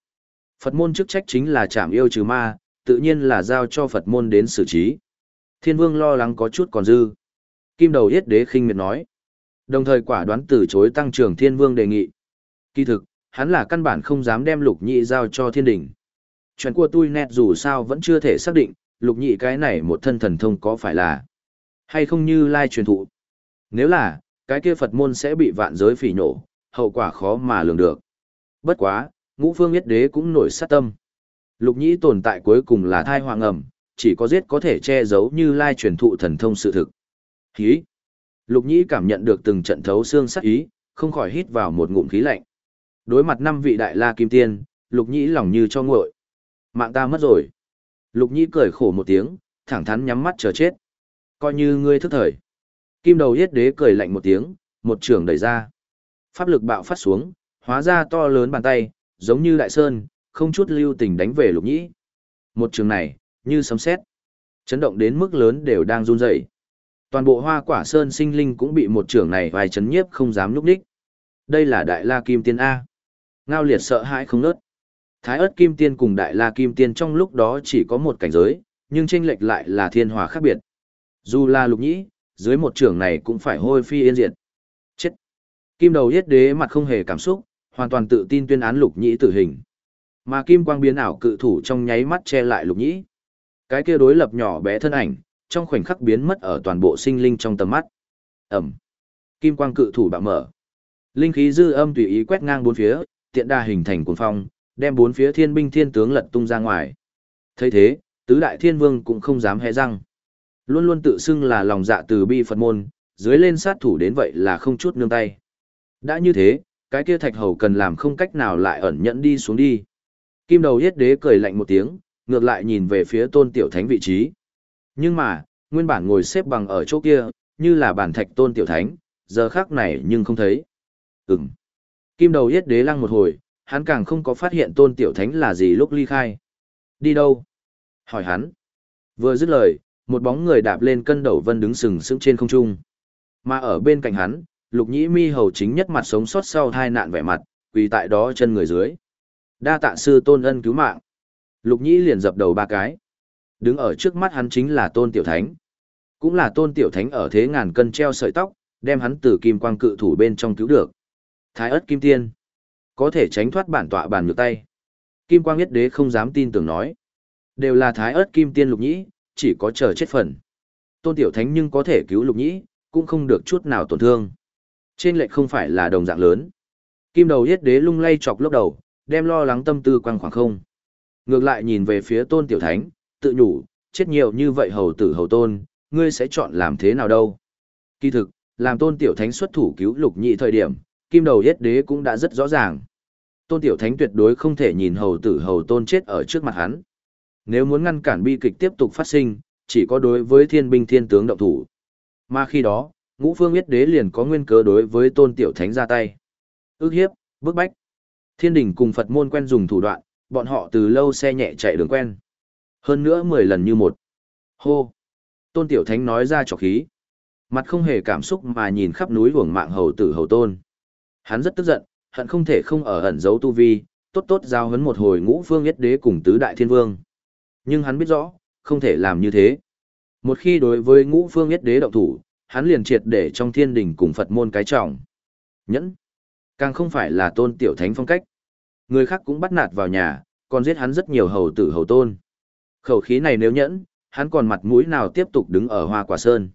A: Phật môn chức trách chính là chạm yêu trừ ma, tự nhiên là giao cho Phật môn đến xử trí. Thiên vương lo lắng có chút còn dư. Kim đầu yết đế khinh miệt nói. Đồng thời quả đoán từ chối tăng trưởng thiên vương đề nghị. Kỳ thực, hắn là căn bản không dám đem lục nhị giao cho thiên đình. Chuyện của tôi nét dù sao vẫn chưa thể xác định, lục nhị cái này một thân thần thông có phải là hay không như lai truyền thụ. Nếu là, cái kia Phật môn sẽ bị vạn giới phỉ nổ, hậu quả khó mà lường được. Bất quá, ngũ phương yết đế cũng nổi sát tâm. Lục nhĩ tồn tại cuối cùng là thai hoàng ẩm, chỉ có giết có thể che giấu như lai truyền thụ thần thông sự thực. Hí! Lục nhĩ cảm nhận được từng trận thấu xương sắc ý, không khỏi hít vào một ngụm khí lạnh. Đối mặt năm vị đại la kim tiên, lục nhĩ lòng như cho nguội. Mạng ta mất rồi. Lục nhĩ cười khổ một tiếng, thẳng thắn nhắm mắt chờ chết. Coi như ngươi thức thời. Kim đầu yết đế cười lạnh một tiếng, một trường đẩy ra. Pháp lực bạo phát xuống, hóa ra to lớn bàn tay, giống như đại sơn, không chút lưu tình đánh về lục nhĩ. Một trường này, như sấm sét, chấn động đến mức lớn đều đang run rẩy. Toàn bộ hoa quả sơn sinh linh cũng bị một trường này vài chấn nhiếp không dám nhúc đích. Đây là đại la kim tiên A. Ngao liệt sợ hãi không nớt. Thái ớt kim tiên cùng đại la kim tiên trong lúc đó chỉ có một cảnh giới, nhưng tranh lệch lại là thiên hòa khác biệt. Dù là lục nhĩ, dưới một trưởng này cũng phải hôi phi yên diệt. Chết. Kim đầu yết đế mặt không hề cảm xúc, hoàn toàn tự tin tuyên án lục nhĩ tử hình. Mà kim quang biến ảo cự thủ trong nháy mắt che lại lục nhĩ. Cái kia đối lập nhỏ bé thân ảnh, trong khoảnh khắc biến mất ở toàn bộ sinh linh trong tầm mắt. Ẩm. Kim quang cự thủ bạo mở. Linh khí dư âm tùy ý quét ngang bốn phía, tiện đa hình thành cuồng phong, đem bốn phía thiên binh thiên tướng lật tung ra ngoài. thấy thế, tứ đại thiên vương cũng không dám hé răng. Luôn luôn tự xưng là lòng dạ từ bi Phật môn, dưới lên sát thủ đến vậy là không chút nương tay. Đã như thế, cái kia thạch hầu cần làm không cách nào lại ẩn nhẫn đi xuống đi. Kim đầu yết đế cười lạnh một tiếng, ngược lại nhìn về phía tôn tiểu thánh vị trí. Nhưng mà, nguyên bản ngồi xếp bằng ở chỗ kia, như là bản thạch tôn tiểu thánh, giờ khác này nhưng không thấy. Ừm. Kim đầu yết đế lăng một hồi, hắn càng không có phát hiện tôn tiểu thánh là gì lúc ly khai. Đi đâu? Hỏi hắn. Vừa dứt lời, một bóng người đạp lên cân đầu vân đứng sừng sững trên không trung. Mà ở bên cạnh hắn, lục nhĩ mi hầu chính nhất mặt sống sót sau hai nạn vẻ mặt, quỳ tại đó chân người dưới. Đa tạ sư tôn ân cứu mạng. Lục nhĩ liền dập đầu ba cái. Đứng ở trước mắt hắn chính là tôn tiểu thánh. Cũng là tôn tiểu thánh ở thế ngàn cân treo sợi tóc, đem hắn từ kim quang cự thủ bên trong cứu được. Thái ất kim tiên. Có thể tránh thoát bản tọa bàn nhược tay. Kim quang nhất đế không dám tin tưởng nói. Đều là thái ớt kim tiên lục nhĩ, chỉ có chờ chết phần. Tôn tiểu thánh nhưng có thể cứu lục nhĩ, cũng không được chút nào tổn thương. Trên lệch không phải là đồng dạng lớn. Kim đầu yết đế lung lay chọc lốc đầu, đem lo lắng tâm tư quăng khoảng không. Ngược lại nhìn về phía tôn tiểu thánh, tự nhủ, chết nhiều như vậy hầu tử hầu tôn, ngươi sẽ chọn làm thế nào đâu. Kỳ thực, làm tôn tiểu thánh xuất thủ cứu lục nhĩ thời điểm, kim đầu yết đế cũng đã rất rõ ràng. Tôn tiểu thánh tuyệt đối không thể nhìn hầu tử hầu tôn chết ở trước mặt hắn. Nếu muốn ngăn cản bi kịch tiếp tục phát sinh, chỉ có đối với thiên binh thiên tướng động thủ. Mà khi đó, ngũ phương yết đế liền có nguyên cớ đối với tôn tiểu thánh ra tay. Ước hiếp, bức bách. Thiên đình cùng Phật môn quen dùng thủ đoạn, bọn họ từ lâu xe nhẹ chạy đường quen. Hơn nữa mười lần như một. Hô! Tôn tiểu thánh nói ra trọc khí. Mặt không hề cảm xúc mà nhìn khắp núi hưởng mạng hầu tử hầu tôn. Hắn rất tức giận, hận không thể không ở ẩn giấu tu vi, tốt tốt giao hấn một hồi ngũ phương yết đế cùng tứ đại thiên vương. Nhưng hắn biết rõ, không thể làm như thế. Một khi đối với ngũ phương yết đế động thủ, hắn liền triệt để trong thiên đình cùng Phật môn cái trọng. Nhẫn. Càng không phải là tôn tiểu thánh phong cách. Người khác cũng bắt nạt vào nhà, còn giết hắn rất nhiều hầu tử hầu tôn. Khẩu khí này nếu nhẫn, hắn còn mặt mũi nào tiếp tục đứng ở hoa quả sơn.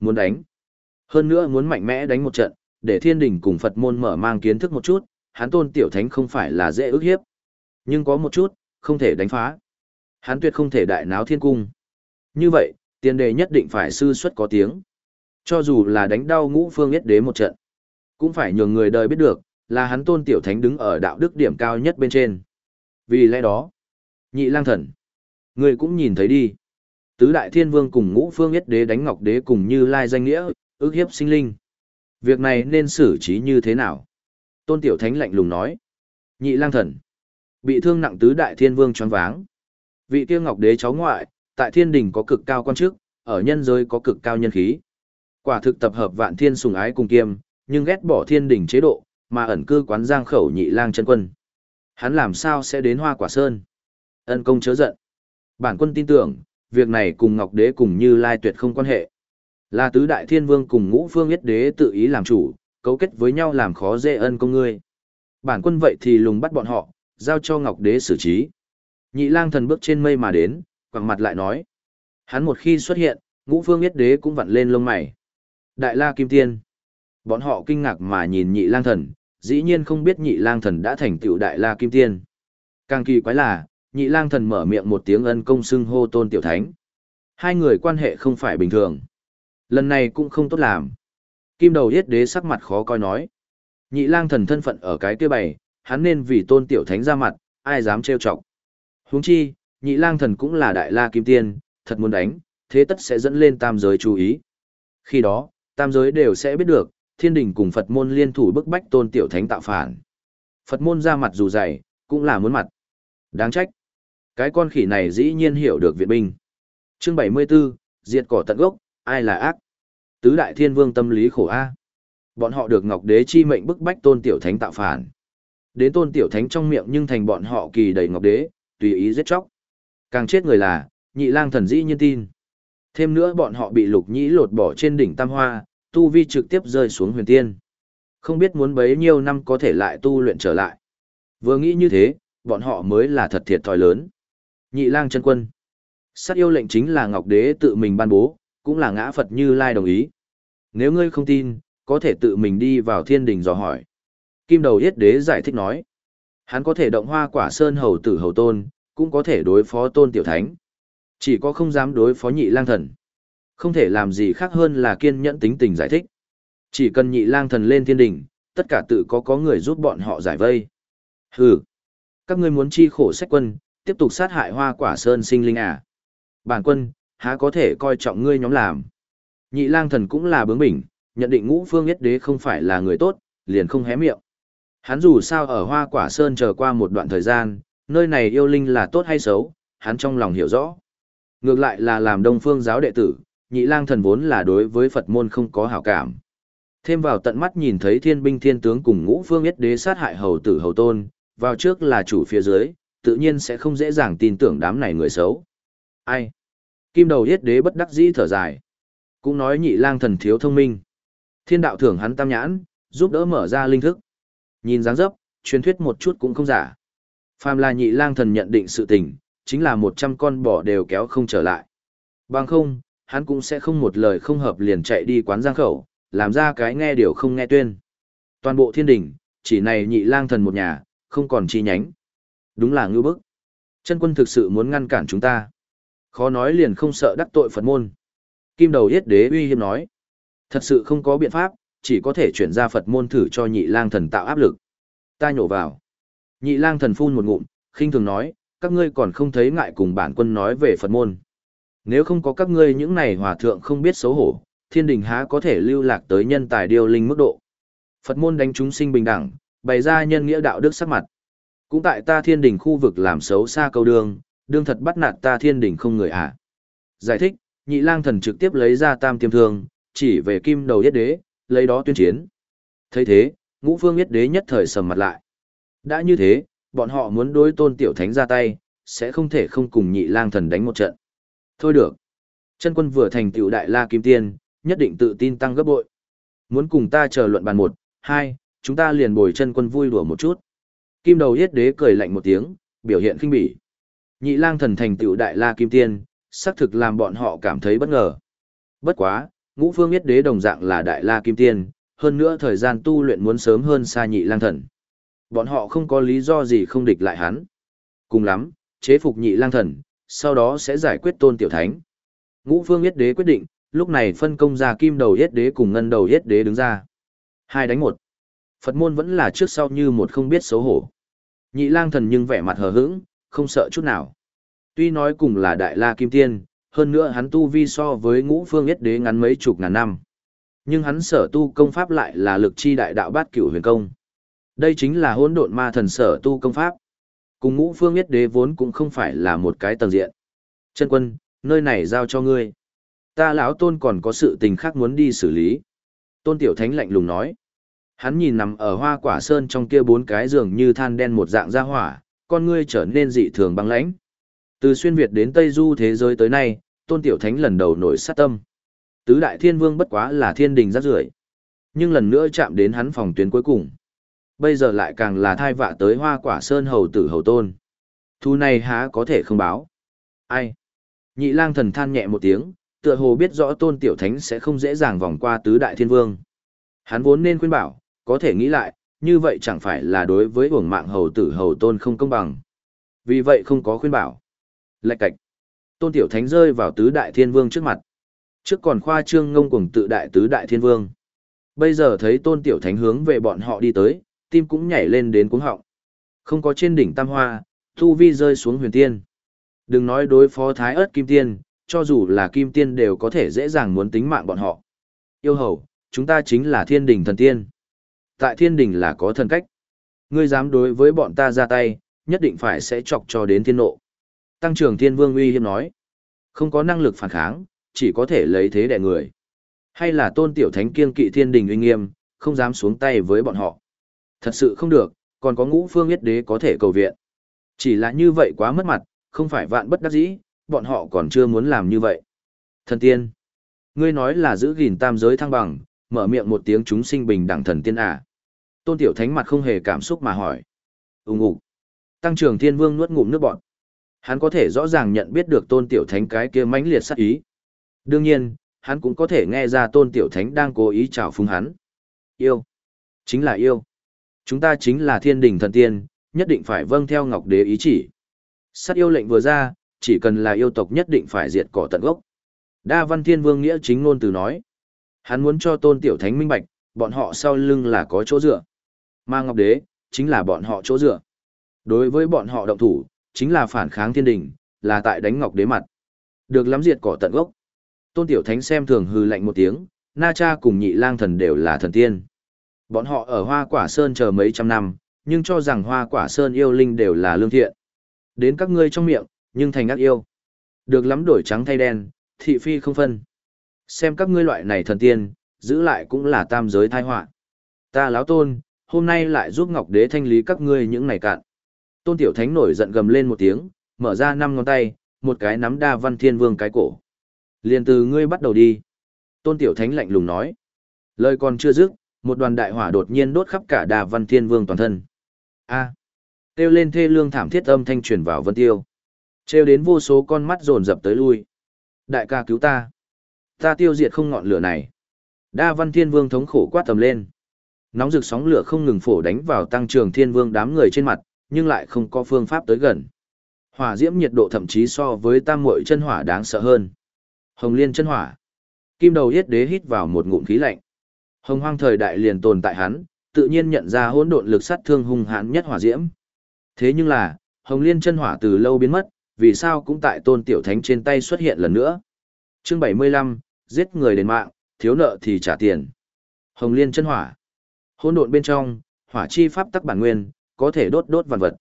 A: muốn đánh. Hơn nữa muốn mạnh mẽ đánh một trận, để thiên đình cùng Phật môn mở mang kiến thức một chút, hắn tôn tiểu thánh không phải là dễ ức hiếp. Nhưng có một chút, không thể đánh phá. Hắn tuyệt không thể đại náo thiên cung. Như vậy, tiền đề nhất định phải sư xuất có tiếng. Cho dù là đánh đau ngũ phương yết đế một trận, cũng phải nhường người đời biết được, là hắn tôn tiểu thánh đứng ở đạo đức điểm cao nhất bên trên. Vì lẽ đó, nhị lang thần, người cũng nhìn thấy đi. Tứ đại thiên vương cùng ngũ phương yết đế đánh ngọc đế cùng như lai danh nghĩa, ước hiếp sinh linh. Việc này nên xử trí như thế nào? Tôn tiểu thánh lạnh lùng nói. Nhị lang thần, bị thương nặng tứ đại thiên vương choáng váng. Vị kia ngọc đế cháu ngoại, tại thiên đình có cực cao quan chức, ở nhân giới có cực cao nhân khí. Quả thực tập hợp vạn thiên sùng ái cùng kiêm, nhưng ghét bỏ thiên đình chế độ, mà ẩn cư quán giang khẩu nhị lang chân quân. Hắn làm sao sẽ đến hoa quả sơn? Ân công chớ giận. Bản quân tin tưởng, việc này cùng Ngọc Đế cùng Như Lai tuyệt không quan hệ. Là tứ đại thiên vương cùng ngũ phương yết đế tự ý làm chủ, cấu kết với nhau làm khó dễ ân công ngươi. Bản quân vậy thì lùng bắt bọn họ, giao cho Ngọc Đế xử trí. Nhị lang thần bước trên mây mà đến, quẳng mặt lại nói. Hắn một khi xuất hiện, ngũ phương yết đế cũng vặn lên lông mày. Đại la kim tiên. Bọn họ kinh ngạc mà nhìn nhị lang thần, dĩ nhiên không biết nhị lang thần đã thành tựu đại la kim tiên. Càng kỳ quái là, nhị lang thần mở miệng một tiếng ân công xưng hô tôn tiểu thánh. Hai người quan hệ không phải bình thường. Lần này cũng không tốt làm. Kim đầu yết đế sắc mặt khó coi nói. Nhị lang thần thân phận ở cái kia bày, hắn nên vì tôn tiểu thánh ra mặt, ai dám trêu chọc. Huống chi, nhị lang thần cũng là đại la kim tiên, thật muốn đánh, thế tất sẽ dẫn lên tam giới chú ý. Khi đó, tam giới đều sẽ biết được, thiên đình cùng Phật môn liên thủ bức bách tôn tiểu thánh tạo phản. Phật môn ra mặt dù dày, cũng là muốn mặt. Đáng trách. Cái con khỉ này dĩ nhiên hiểu được viện binh. Chương 74, diệt cỏ tận gốc, ai là ác? Tứ đại thiên vương tâm lý khổ A. Bọn họ được Ngọc Đế chi mệnh bức bách tôn tiểu thánh tạo phản. Đến tôn tiểu thánh trong miệng nhưng thành bọn họ kỳ đầy Ngọc Đế, tùy ý giết chóc. Càng chết người là, nhị lang thần dĩ nhiên tin. Thêm nữa bọn họ bị lục nhĩ lột bỏ trên đỉnh tam hoa, tu vi trực tiếp rơi xuống huyền tiên. Không biết muốn bấy nhiêu năm có thể lại tu luyện trở lại. Vừa nghĩ như thế, bọn họ mới là thật thiệt thòi lớn. Nhị lang chân quân. Sát yêu lệnh chính là Ngọc Đế tự mình ban bố, cũng là ngã Phật như Lai đồng ý. Nếu ngươi không tin, có thể tự mình đi vào thiên đình dò hỏi. Kim đầu yết đế giải thích nói. Hắn có thể động hoa quả sơn hầu tử hầu tôn, cũng có thể đối phó tôn tiểu thánh. Chỉ có không dám đối phó nhị lang thần. Không thể làm gì khác hơn là kiên nhẫn tính tình giải thích. Chỉ cần nhị lang thần lên thiên đỉnh, tất cả tự có có người giúp bọn họ giải vây. Hừ, các ngươi muốn chi khổ sách quân, tiếp tục sát hại hoa quả sơn sinh linh à. Bản quân, há có thể coi trọng ngươi nhóm làm. Nhị lang thần cũng là bướng bỉnh, nhận định ngũ phương nhất đế không phải là người tốt, liền không hé miệng. Hắn dù sao ở hoa quả sơn chờ qua một đoạn thời gian, nơi này yêu linh là tốt hay xấu, hắn trong lòng hiểu rõ. Ngược lại là làm đông phương giáo đệ tử, nhị lang thần vốn là đối với Phật môn không có hảo cảm. Thêm vào tận mắt nhìn thấy thiên binh thiên tướng cùng ngũ phương yết đế sát hại hầu tử hầu tôn, vào trước là chủ phía dưới, tự nhiên sẽ không dễ dàng tin tưởng đám này người xấu. Ai? Kim đầu yết đế bất đắc dĩ thở dài. Cũng nói nhị lang thần thiếu thông minh. Thiên đạo thưởng hắn tam nhãn, giúp đỡ mở ra linh thức. Nhìn dáng dấp, truyền thuyết một chút cũng không giả. Phàm là nhị lang thần nhận định sự tình, chính là một trăm con bò đều kéo không trở lại. Bằng không, hắn cũng sẽ không một lời không hợp liền chạy đi quán giang khẩu, làm ra cái nghe điều không nghe tuyên. Toàn bộ thiên đình, chỉ này nhị lang thần một nhà, không còn chi nhánh. Đúng là ngư bức. Chân quân thực sự muốn ngăn cản chúng ta. Khó nói liền không sợ đắc tội Phật môn. Kim đầu yết đế uy hiếp nói. Thật sự không có biện pháp, chỉ có thể chuyển ra Phật môn thử cho nhị lang thần tạo áp lực. Ta nhổ vào. Nhị lang thần phun một ngụm, khinh thường nói, các ngươi còn không thấy ngại cùng bản quân nói về Phật môn. Nếu không có các ngươi những này hòa thượng không biết xấu hổ, thiên đình há có thể lưu lạc tới nhân tài điều linh mức độ. Phật môn đánh chúng sinh bình đẳng, bày ra nhân nghĩa đạo đức sắc mặt. Cũng tại ta thiên đình khu vực làm xấu xa câu đường, đương thật bắt nạt ta thiên đình không người à. Giải thích, nhị lang thần trực tiếp lấy ra tam tiêm thương, chỉ về kim đầu yết đế, lấy đó tuyên chiến. thấy thế, ngũ phương yết đế nhất thời sầm mặt lại. Đã như thế, bọn họ muốn đối tôn tiểu thánh ra tay, sẽ không thể không cùng nhị lang thần đánh một trận. Thôi được. Chân quân vừa thành tiểu đại la kim tiên, nhất định tự tin tăng gấp bội. Muốn cùng ta chờ luận bàn một, hai, chúng ta liền bồi chân quân vui đùa một chút. Kim đầu yết đế cười lạnh một tiếng, biểu hiện khinh bỉ. Nhị lang thần thành tiểu đại la kim tiên, xác thực làm bọn họ cảm thấy bất ngờ. Bất quá, ngũ phương yết đế đồng dạng là đại la kim tiên, hơn nữa thời gian tu luyện muốn sớm hơn xa nhị lang thần. Bọn họ không có lý do gì không địch lại hắn. Cùng lắm, chế phục nhị lang thần, sau đó sẽ giải quyết tôn tiểu thánh. Ngũ phương yết đế quyết định, lúc này phân công ra kim đầu yết đế cùng ngân đầu yết đế đứng ra. Hai đánh một. Phật môn vẫn là trước sau như một không biết xấu hổ. Nhị lang thần nhưng vẻ mặt hờ hững, không sợ chút nào. Tuy nói cùng là đại la kim tiên, hơn nữa hắn tu vi so với ngũ phương yết đế ngắn mấy chục ngàn năm. Nhưng hắn sở tu công pháp lại là lực chi đại đạo bát cửu huyền công. Đây chính là hỗn độn ma thần sở tu công pháp. Cùng ngũ phương nhất đế vốn cũng không phải là một cái tầng diện. Chân quân, nơi này giao cho ngươi. Ta lão tôn còn có sự tình khác muốn đi xử lý. Tôn tiểu thánh lạnh lùng nói. Hắn nhìn nằm ở hoa quả sơn trong kia bốn cái giường như than đen một dạng ra hỏa, con ngươi trở nên dị thường băng lãnh. Từ xuyên Việt đến Tây Du thế giới tới nay, tôn tiểu thánh lần đầu nổi sát tâm. Tứ đại thiên vương bất quá là thiên đình rác rưởi Nhưng lần nữa chạm đến hắn phòng tuyến cuối cùng. Bây giờ lại càng là thai vạ tới hoa quả sơn hầu tử hầu tôn. Thu này há có thể không báo. Ai? Nhị lang thần than nhẹ một tiếng, tựa hồ biết rõ tôn tiểu thánh sẽ không dễ dàng vòng qua tứ đại thiên vương. Hắn vốn nên khuyên bảo, có thể nghĩ lại, như vậy chẳng phải là đối với uổng mạng hầu tử hầu tôn không công bằng. Vì vậy không có khuyên bảo. Lạch cạch. Tôn tiểu thánh rơi vào tứ đại thiên vương trước mặt. Trước còn khoa trương ngông cuồng tự đại tứ đại thiên vương. Bây giờ thấy tôn tiểu thánh hướng về bọn họ đi tới, tim cũng nhảy lên đến cuống họng. Không có trên đỉnh tam hoa, thu vi rơi xuống huyền tiên. Đừng nói đối phó thái ớt kim tiên, cho dù là kim tiên đều có thể dễ dàng muốn tính mạng bọn họ. Yêu hầu, chúng ta chính là thiên đình thần tiên. Tại thiên đình là có thần cách. Ngươi dám đối với bọn ta ra tay, nhất định phải sẽ chọc cho đến thiên nộ. Tăng trưởng thiên vương uy hiếp nói. Không có năng lực phản kháng, chỉ có thể lấy thế đẻ người. Hay là tôn tiểu thánh kiên kỵ thiên đình uy nghiêm, không dám xuống tay với bọn họ. Thật sự không được, còn có ngũ phương yết đế có thể cầu viện. Chỉ là như vậy quá mất mặt, không phải vạn bất đắc dĩ, bọn họ còn chưa muốn làm như vậy. Thần tiên, ngươi nói là giữ gìn tam giới thăng bằng, mở miệng một tiếng chúng sinh bình đẳng thần tiên à. Tôn tiểu thánh mặt không hề cảm xúc mà hỏi. Úng ủ. Tăng trưởng thiên vương nuốt ngụm nước bọt. Hắn có thể rõ ràng nhận biết được tôn tiểu thánh cái kia mãnh liệt sát ý. Đương nhiên, hắn cũng có thể nghe ra tôn tiểu thánh đang cố ý chào phúng hắn. Yêu. Chính là yêu. Chúng ta chính là thiên đình thần tiên, nhất định phải vâng theo ngọc đế ý chỉ. Sát yêu lệnh vừa ra, chỉ cần là yêu tộc nhất định phải diệt cỏ tận gốc. Đa văn thiên vương nghĩa chính ngôn từ nói. Hắn muốn cho tôn tiểu thánh minh bạch, bọn họ sau lưng là có chỗ dựa. Mà ngọc đế, chính là bọn họ chỗ dựa. Đối với bọn họ động thủ, chính là phản kháng thiên đình, là tại đánh ngọc đế mặt. Được lắm diệt cỏ tận gốc. Tôn tiểu thánh xem thường hư lạnh một tiếng, na cha cùng nhị lang thần đều là thần tiên. Bọn họ ở hoa quả sơn chờ mấy trăm năm, nhưng cho rằng hoa quả sơn yêu linh đều là lương thiện. Đến các ngươi trong miệng, nhưng thành ác yêu. Được lắm đổi trắng thay đen, thị phi không phân. Xem các ngươi loại này thần tiên, giữ lại cũng là tam giới thai họa. Ta láo tôn, hôm nay lại giúp Ngọc Đế thanh lý các ngươi những này cạn. Tôn Tiểu Thánh nổi giận gầm lên một tiếng, mở ra năm ngón tay, một cái nắm đa văn thiên vương cái cổ. Liền từ ngươi bắt đầu đi. Tôn Tiểu Thánh lạnh lùng nói. Lời còn chưa dứt, một đoàn đại hỏa đột nhiên đốt khắp cả đa văn thiên vương toàn thân. A. Kêu lên thê lương thảm thiết âm thanh truyền vào vân tiêu. Trêu đến vô số con mắt dồn dập tới lui. Đại ca cứu ta. Ta tiêu diệt không ngọn lửa này. Đa văn thiên vương thống khổ quát tầm lên. Nóng rực sóng lửa không ngừng phổ đánh vào tăng trường thiên vương đám người trên mặt, nhưng lại không có phương pháp tới gần. Hỏa diễm nhiệt độ thậm chí so với tam muội chân hỏa đáng sợ hơn. Hồng liên chân hỏa. Kim đầu yết đế hít vào một ngụm khí lạnh. Hồng hoang thời đại liền tồn tại hắn, tự nhiên nhận ra hỗn độn lực sát thương hung hãn nhất hỏa diễm. Thế nhưng là, Hồng Liên chân hỏa từ lâu biến mất, vì sao cũng tại Tôn Tiểu Thánh trên tay xuất hiện lần nữa. Chương 75, giết người đến mạng, thiếu nợ thì trả tiền. Hồng Liên chân hỏa. Hỗn độn bên trong, hỏa chi pháp tắc bản nguyên, có thể đốt đốt vạn vật.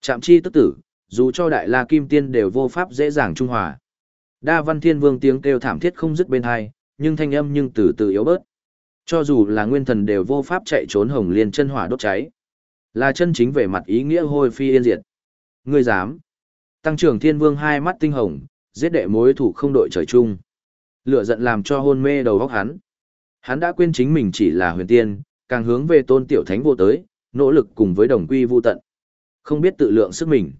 A: Chạm chi tức tử, dù cho đại la kim tiên đều vô pháp dễ dàng trung hòa. Đa Văn Thiên Vương tiếng kêu thảm thiết không dứt bên hai, nhưng thanh âm nhưng từ từ yếu bớt. Cho dù là nguyên thần đều vô pháp chạy trốn hồng liên chân hỏa đốt cháy. Là chân chính về mặt ý nghĩa hôi phi yên diệt. Ngươi dám. Tăng trưởng thiên vương hai mắt tinh hồng, giết đệ mối thủ không đội trời chung. Lửa giận làm cho hôn mê đầu góc hắn. Hắn đã quên chính mình chỉ là huyền tiên, càng hướng về tôn tiểu thánh vô tới, nỗ lực cùng với đồng quy vô tận. Không biết tự lượng sức mình.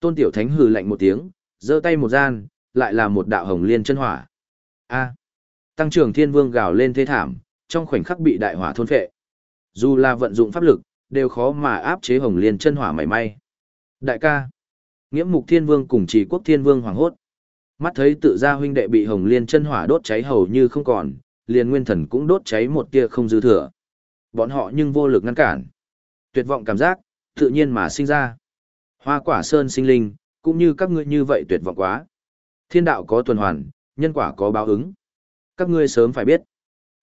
A: Tôn tiểu thánh hừ lạnh một tiếng, giơ tay một gian, lại là một đạo hồng liên chân hỏa. A. Tăng trưởng thiên vương gào lên thế thảm, trong khoảnh khắc bị đại hỏa thôn phệ. Dù là vận dụng pháp lực, đều khó mà áp chế hồng liên chân hỏa mảy may. Đại ca, nghiễm mục thiên vương cùng trì quốc thiên vương hoàng hốt. Mắt thấy tự gia huynh đệ bị hồng liên chân hỏa đốt cháy hầu như không còn, liền nguyên thần cũng đốt cháy một tia không dư thừa. Bọn họ nhưng vô lực ngăn cản. Tuyệt vọng cảm giác, tự nhiên mà sinh ra. Hoa quả sơn sinh linh, cũng như các ngươi như vậy tuyệt vọng quá. Thiên đạo có tuần hoàn, nhân quả có báo ứng. Các ngươi sớm phải biết.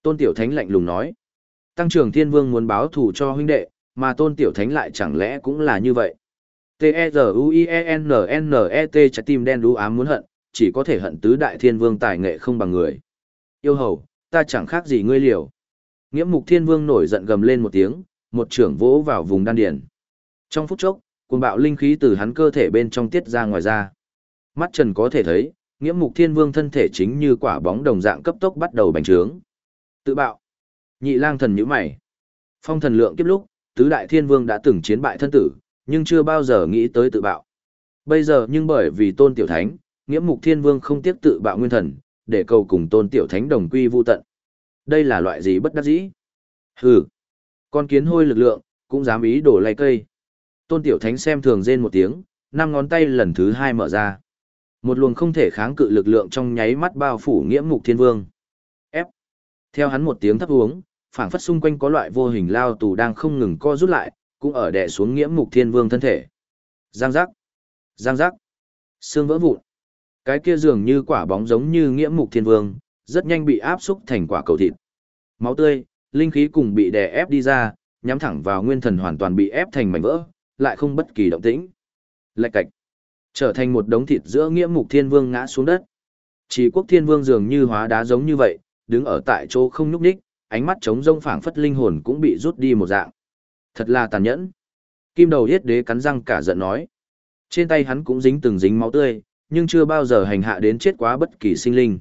A: Tôn Tiểu Thánh lạnh lùng nói. Tăng trưởng thiên vương muốn báo thù cho huynh đệ, mà Tôn Tiểu Thánh lại chẳng lẽ cũng là như vậy. T-E-Z-U-I-E-N-N-E-T trái tim đen đu ám muốn hận, chỉ có thể hận tứ đại thiên vương tài nghệ không bằng người. Yêu hầu, ta chẳng khác gì ngươi liều. Nghiễm mục thiên vương nổi giận gầm lên một tiếng, một trưởng vỗ vào vùng đan điền. Trong phút chốc, cuồng bạo linh khí từ hắn cơ thể bên trong tiết ra ngoài ra. Mắt trần có thể thấy, nghiễm mục thiên vương thân thể chính như quả bóng đồng dạng cấp tốc bắt đầu bành trướng. Tự bạo. Nhị lang thần nhíu mày. Phong thần lượng kiếp lúc, tứ đại thiên vương đã từng chiến bại thân tử, nhưng chưa bao giờ nghĩ tới tự bạo. Bây giờ nhưng bởi vì tôn tiểu thánh, nghiễm mục thiên vương không tiếp tự bạo nguyên thần, để cầu cùng tôn tiểu thánh đồng quy vu tận. Đây là loại gì bất đắc dĩ? Hừ. Con kiến hôi lực lượng, cũng dám ý đổ lay cây. Tôn tiểu thánh xem thường rên một tiếng, năm ngón tay lần thứ hai mở ra. Một luồng không thể kháng cự lực lượng trong nháy mắt bao phủ nghiễm mục thiên vương. Theo hắn một tiếng thấp uống, phảng phất xung quanh có loại vô hình lao tù đang không ngừng co rút lại, cũng ở đè xuống nghiễm mục thiên vương thân thể. Giang giác. Giang giác. Xương vỡ vụn. Cái kia dường như quả bóng giống như nghiễm mục thiên vương, rất nhanh bị áp xúc thành quả cầu thịt. Máu tươi, linh khí cùng bị đè ép đi ra, nhắm thẳng vào nguyên thần hoàn toàn bị ép thành mảnh vỡ, lại không bất kỳ động tĩnh. Lạch cạch. Trở thành một đống thịt giữa nghiễm mục thiên vương ngã xuống đất. Chỉ quốc thiên vương dường như hóa đá giống như vậy, đứng ở tại chỗ không nhúc nhích, ánh mắt trống rông phảng phất linh hồn cũng bị rút đi một dạng. Thật là tàn nhẫn. Kim đầu yết đế cắn răng cả giận nói. Trên tay hắn cũng dính từng dính máu tươi, nhưng chưa bao giờ hành hạ đến chết quá bất kỳ sinh linh.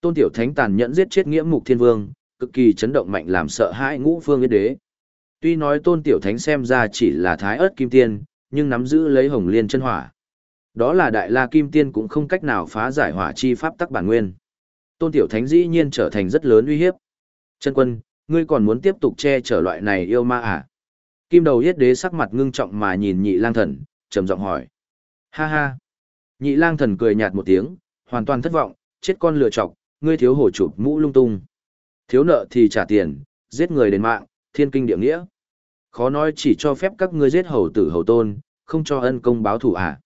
A: Tôn Tiểu Thánh tàn nhẫn giết chết nghĩa Mục Thiên Vương, cực kỳ chấn động mạnh làm sợ hãi ngũ phương yết đế. Tuy nói Tôn Tiểu Thánh xem ra chỉ là thái ớt kim tiên, nhưng nắm giữ lấy hồng liên chân hỏa. Đó là đại la kim tiên cũng không cách nào phá giải hỏa chi pháp tắc bản nguyên. Tôn Tiểu Thánh dĩ nhiên trở thành rất lớn uy hiếp. Chân quân, ngươi còn muốn tiếp tục che chở loại này yêu ma à? Kim đầu yết đế sắc mặt ngưng trọng mà nhìn nhị lang thần, trầm giọng hỏi. Ha ha. Nhị lang thần cười nhạt một tiếng, hoàn toàn thất vọng, chết con lừa chọc, ngươi thiếu hổ chụp mũ lung tung. Thiếu nợ thì trả tiền, giết người đến mạng, thiên kinh địa nghĩa. Khó nói chỉ cho phép các ngươi giết hầu tử hầu tôn, không cho ân công báo thủ à.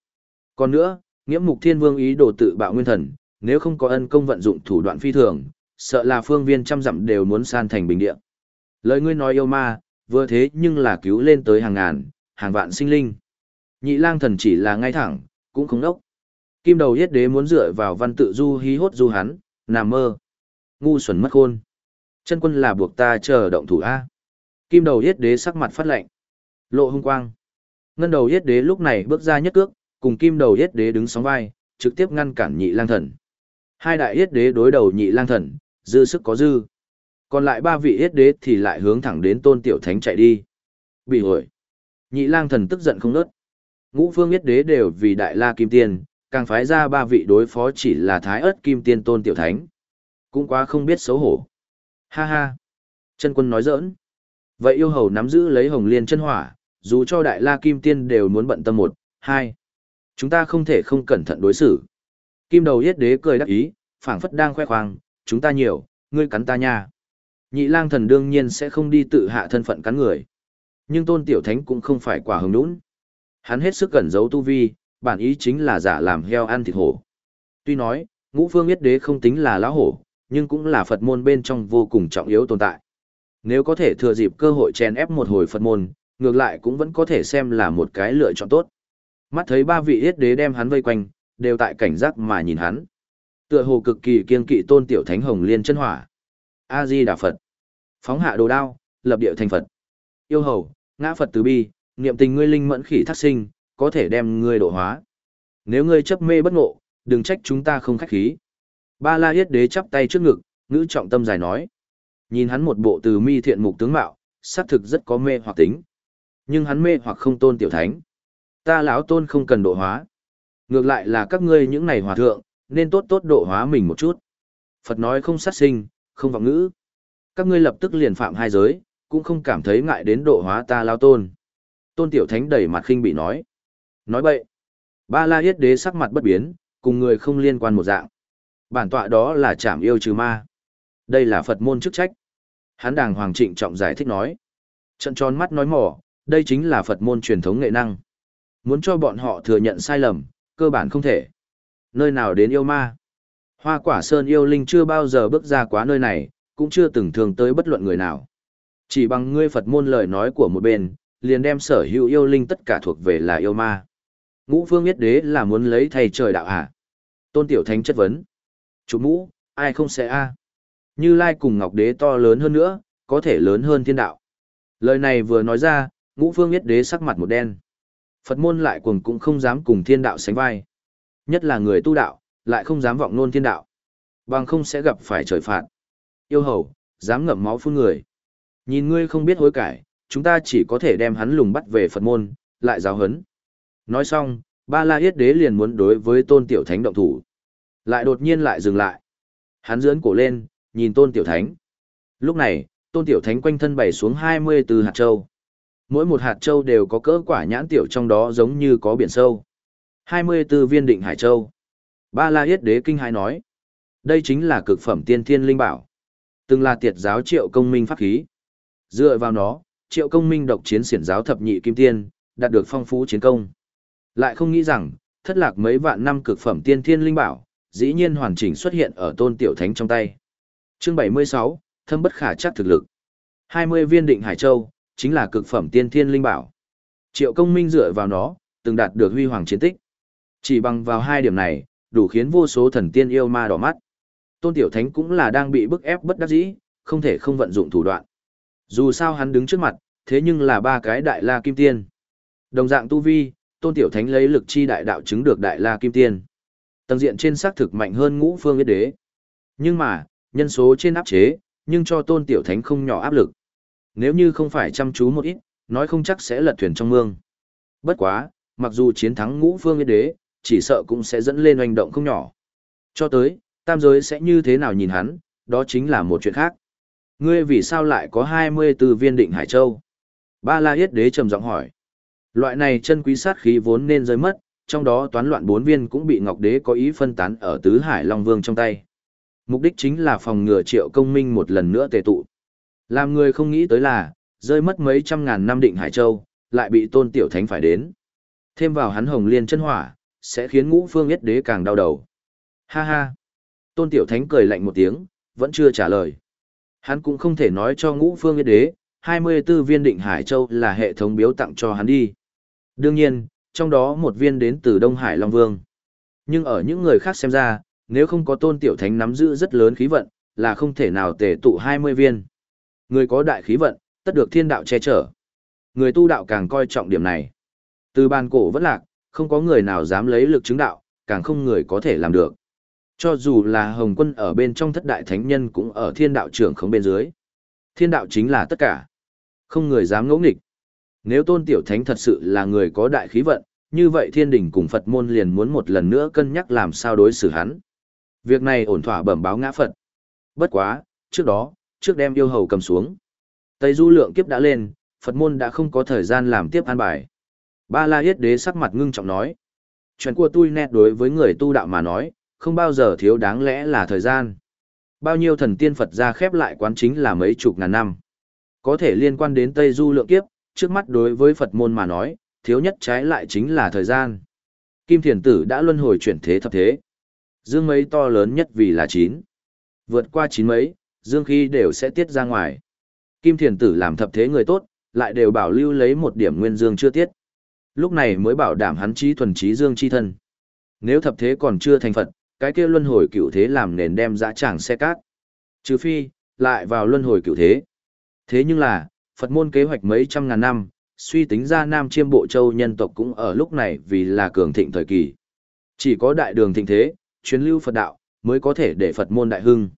A: Còn nữa, nghĩa mục thiên vương ý đồ tự bạo nguyên thần, nếu không có ân công vận dụng thủ đoạn phi thường, sợ là phương viên trăm dặm đều muốn san thành bình địa. Lời ngươi nói yêu ma, vừa thế nhưng là cứu lên tới hàng ngàn, hàng vạn sinh linh. Nhị lang thần chỉ là ngay thẳng, cũng không đốc. Kim đầu yết đế muốn dựa vào văn tự du hí hốt du hắn, nằm mơ. Ngu xuẩn mất khôn. Chân quân là buộc ta chờ động thủ A. Kim đầu yết đế sắc mặt phát lạnh. Lộ hung quang. Ngân đầu yết đế lúc này bước ra nhất cước, cùng kim đầu yết đế đứng sóng vai, trực tiếp ngăn cản nhị lang thần. Hai đại yết đế đối đầu nhị lang thần, dư sức có dư. Còn lại ba vị yết đế thì lại hướng thẳng đến tôn tiểu thánh chạy đi. Bị hội. Nhị lang thần tức giận không nớt. Ngũ phương yết đế đều vì đại la kim tiên, càng phái ra ba vị đối phó chỉ là thái ớt kim tiên tôn tiểu thánh. Cũng quá không biết xấu hổ. Ha ha. Chân quân nói giỡn. Vậy yêu hầu nắm giữ lấy hồng liên chân hỏa, dù cho đại la kim tiên đều muốn bận tâm một, hai. Chúng ta không thể không cẩn thận đối xử. Kim đầu yết đế cười đắc ý, phảng phất đang khoe khoang, chúng ta nhiều, ngươi cắn ta nha. Nhị lang thần đương nhiên sẽ không đi tự hạ thân phận cắn người. Nhưng tôn tiểu thánh cũng không phải quả hứng nũng. Hắn hết sức cẩn giấu tu vi, bản ý chính là giả làm heo ăn thịt hổ. Tuy nói, ngũ phương yết đế không tính là lão hổ, nhưng cũng là Phật môn bên trong vô cùng trọng yếu tồn tại. Nếu có thể thừa dịp cơ hội chèn ép một hồi Phật môn, ngược lại cũng vẫn có thể xem là một cái lựa chọn tốt. Mắt thấy ba vị yết đế đem hắn vây quanh, đều tại cảnh giác mà nhìn hắn. Tựa hồ cực kỳ kiên kỵ tôn tiểu thánh hồng liên chân hỏa. A Di Đà Phật. Phóng hạ đồ đao, lập địa thành Phật. Yêu hầu, ngã Phật từ bi, niệm tình ngươi linh mẫn khỉ thác sinh, có thể đem ngươi độ hóa. Nếu ngươi chấp mê bất ngộ, đừng trách chúng ta không khách khí. Ba La Yết Đế chắp tay trước ngực, ngữ trọng tâm dài nói. Nhìn hắn một bộ từ mi thiện mục tướng mạo, xác thực rất có mê hoặc tính. Nhưng hắn mê hoặc không tôn tiểu thánh. Ta lão tôn không cần độ hóa. Ngược lại là các ngươi những này hòa thượng, nên tốt tốt độ hóa mình một chút. Phật nói không sát sinh, không vọng ngữ. Các ngươi lập tức liền phạm hai giới, cũng không cảm thấy ngại đến độ hóa ta lao tôn. Tôn Tiểu Thánh đầy mặt khinh bị nói. Nói bậy. Ba La Yết Đế sắc mặt bất biến, cùng người không liên quan một dạng. Bản tọa đó là chảm yêu trừ ma. Đây là Phật môn chức trách. Hán đàng hoàng trịnh trọng giải thích nói. Trận tròn mắt nói mỏ, đây chính là Phật môn truyền thống nghệ năng. Muốn cho bọn họ thừa nhận sai lầm, cơ bản không thể. Nơi nào đến yêu ma? Hoa quả sơn yêu linh chưa bao giờ bước ra quá nơi này, cũng chưa từng thường tới bất luận người nào. Chỉ bằng ngươi Phật môn lời nói của một bên, liền đem sở hữu yêu linh tất cả thuộc về là yêu ma. Ngũ phương biết đế là muốn lấy thầy trời đạo hả? Tôn Tiểu Thánh chất vấn. Chủ mũ, ai không sẽ a? Như Lai cùng Ngọc Đế to lớn hơn nữa, có thể lớn hơn thiên đạo. Lời này vừa nói ra, ngũ phương biết đế sắc mặt một đen. Phật môn lại cuồng cũng không dám cùng thiên đạo sánh vai. Nhất là người tu đạo, lại không dám vọng nôn thiên đạo. Bằng không sẽ gặp phải trời phạt. Yêu hầu, dám ngậm máu phun người. Nhìn ngươi không biết hối cải, chúng ta chỉ có thể đem hắn lùng bắt về Phật môn, lại giáo hấn. Nói xong, ba la yết đế liền muốn đối với tôn tiểu thánh động thủ. Lại đột nhiên lại dừng lại. Hắn dưỡn cổ lên, nhìn tôn tiểu thánh. Lúc này, tôn tiểu thánh quanh thân bày xuống hai mươi từ hạt châu. Mỗi một hạt châu đều có cỡ quả nhãn tiểu trong đó giống như có biển sâu. 24 viên định hải châu. Ba la yết đế kinh hãi nói. Đây chính là cực phẩm tiên thiên linh bảo. Từng là tiệt giáo triệu công minh pháp khí. Dựa vào nó, triệu công minh độc chiến xiển giáo thập nhị kim tiên, đạt được phong phú chiến công. Lại không nghĩ rằng, thất lạc mấy vạn năm cực phẩm tiên thiên linh bảo, dĩ nhiên hoàn chỉnh xuất hiện ở tôn tiểu thánh trong tay. Chương 76, thâm bất khả chắc thực lực. 20 viên định hải châu, chính là cực phẩm tiên thiên linh bảo. Triệu công minh dựa vào nó, từng đạt được huy hoàng chiến tích. Chỉ bằng vào hai điểm này, đủ khiến vô số thần tiên yêu ma đỏ mắt. Tôn Tiểu Thánh cũng là đang bị bức ép bất đắc dĩ, không thể không vận dụng thủ đoạn. Dù sao hắn đứng trước mặt, thế nhưng là ba cái đại la kim tiên. Đồng dạng tu vi, Tôn Tiểu Thánh lấy lực chi đại đạo chứng được đại la kim tiên. Tầng diện trên xác thực mạnh hơn ngũ phương yết đế. Nhưng mà, nhân số trên áp chế, nhưng cho Tôn Tiểu Thánh không nhỏ áp lực. Nếu như không phải chăm chú một ít, nói không chắc sẽ lật thuyền trong mương. Bất quá, mặc dù chiến thắng ngũ phương yên đế, chỉ sợ cũng sẽ dẫn lên hành động không nhỏ. Cho tới, tam giới sẽ như thế nào nhìn hắn, đó chính là một chuyện khác. Ngươi vì sao lại có 24 viên định Hải Châu? Ba La Yết Đế trầm giọng hỏi. Loại này chân quý sát khí vốn nên rơi mất, trong đó toán loạn bốn viên cũng bị Ngọc Đế có ý phân tán ở tứ Hải Long Vương trong tay. Mục đích chính là phòng ngừa triệu công minh một lần nữa tề tụ. Làm người không nghĩ tới là, rơi mất mấy trăm ngàn năm định Hải Châu, lại bị tôn tiểu thánh phải đến. Thêm vào hắn hồng liên chân hỏa, sẽ khiến ngũ phương yết đế càng đau đầu. Ha ha! Tôn tiểu thánh cười lạnh một tiếng, vẫn chưa trả lời. Hắn cũng không thể nói cho ngũ phương yết đế, 24 viên định Hải Châu là hệ thống biếu tặng cho hắn đi. Đương nhiên, trong đó một viên đến từ Đông Hải Long Vương. Nhưng ở những người khác xem ra, nếu không có tôn tiểu thánh nắm giữ rất lớn khí vận, là không thể nào tề tụ 20 viên. Người có đại khí vận, tất được thiên đạo che chở. Người tu đạo càng coi trọng điểm này. Từ bàn cổ vẫn lạc, không có người nào dám lấy lực chứng đạo, càng không người có thể làm được. Cho dù là Hồng Quân ở bên trong thất đại thánh nhân cũng ở thiên đạo trưởng không bên dưới. Thiên đạo chính là tất cả. Không người dám ngẫu nghịch. Nếu tôn tiểu thánh thật sự là người có đại khí vận, như vậy thiên đình cùng Phật môn liền muốn một lần nữa cân nhắc làm sao đối xử hắn. Việc này ổn thỏa bẩm báo ngã Phật. Bất quá, trước đó, trước đem yêu hầu cầm xuống. Tây du lượng kiếp đã lên, Phật môn đã không có thời gian làm tiếp an bài. Ba La Yết Đế sắc mặt ngưng trọng nói. Chuyện của tôi nét đối với người tu đạo mà nói, không bao giờ thiếu đáng lẽ là thời gian. Bao nhiêu thần tiên Phật ra khép lại quán chính là mấy chục ngàn năm. Có thể liên quan đến Tây Du lượng kiếp, trước mắt đối với Phật môn mà nói, thiếu nhất trái lại chính là thời gian. Kim Thiền Tử đã luân hồi chuyển thế thập thế. Dương mấy to lớn nhất vì là chín. Vượt qua chín mấy, dương khí đều sẽ tiết ra ngoài. Kim Thiền Tử làm thập thế người tốt, lại đều bảo lưu lấy một điểm nguyên dương chưa tiết. Lúc này mới bảo đảm hắn trí thuần trí dương chi thân. Nếu thập thế còn chưa thành Phật, cái kia luân hồi cựu thế làm nền đem dã tràng xe cát. Trừ phi, lại vào luân hồi cựu thế. Thế nhưng là, Phật môn kế hoạch mấy trăm ngàn năm, suy tính ra Nam Chiêm Bộ Châu nhân tộc cũng ở lúc này vì là cường thịnh thời kỳ. Chỉ có đại đường thịnh thế, chuyến lưu Phật đạo, mới có thể để Phật môn đại hưng.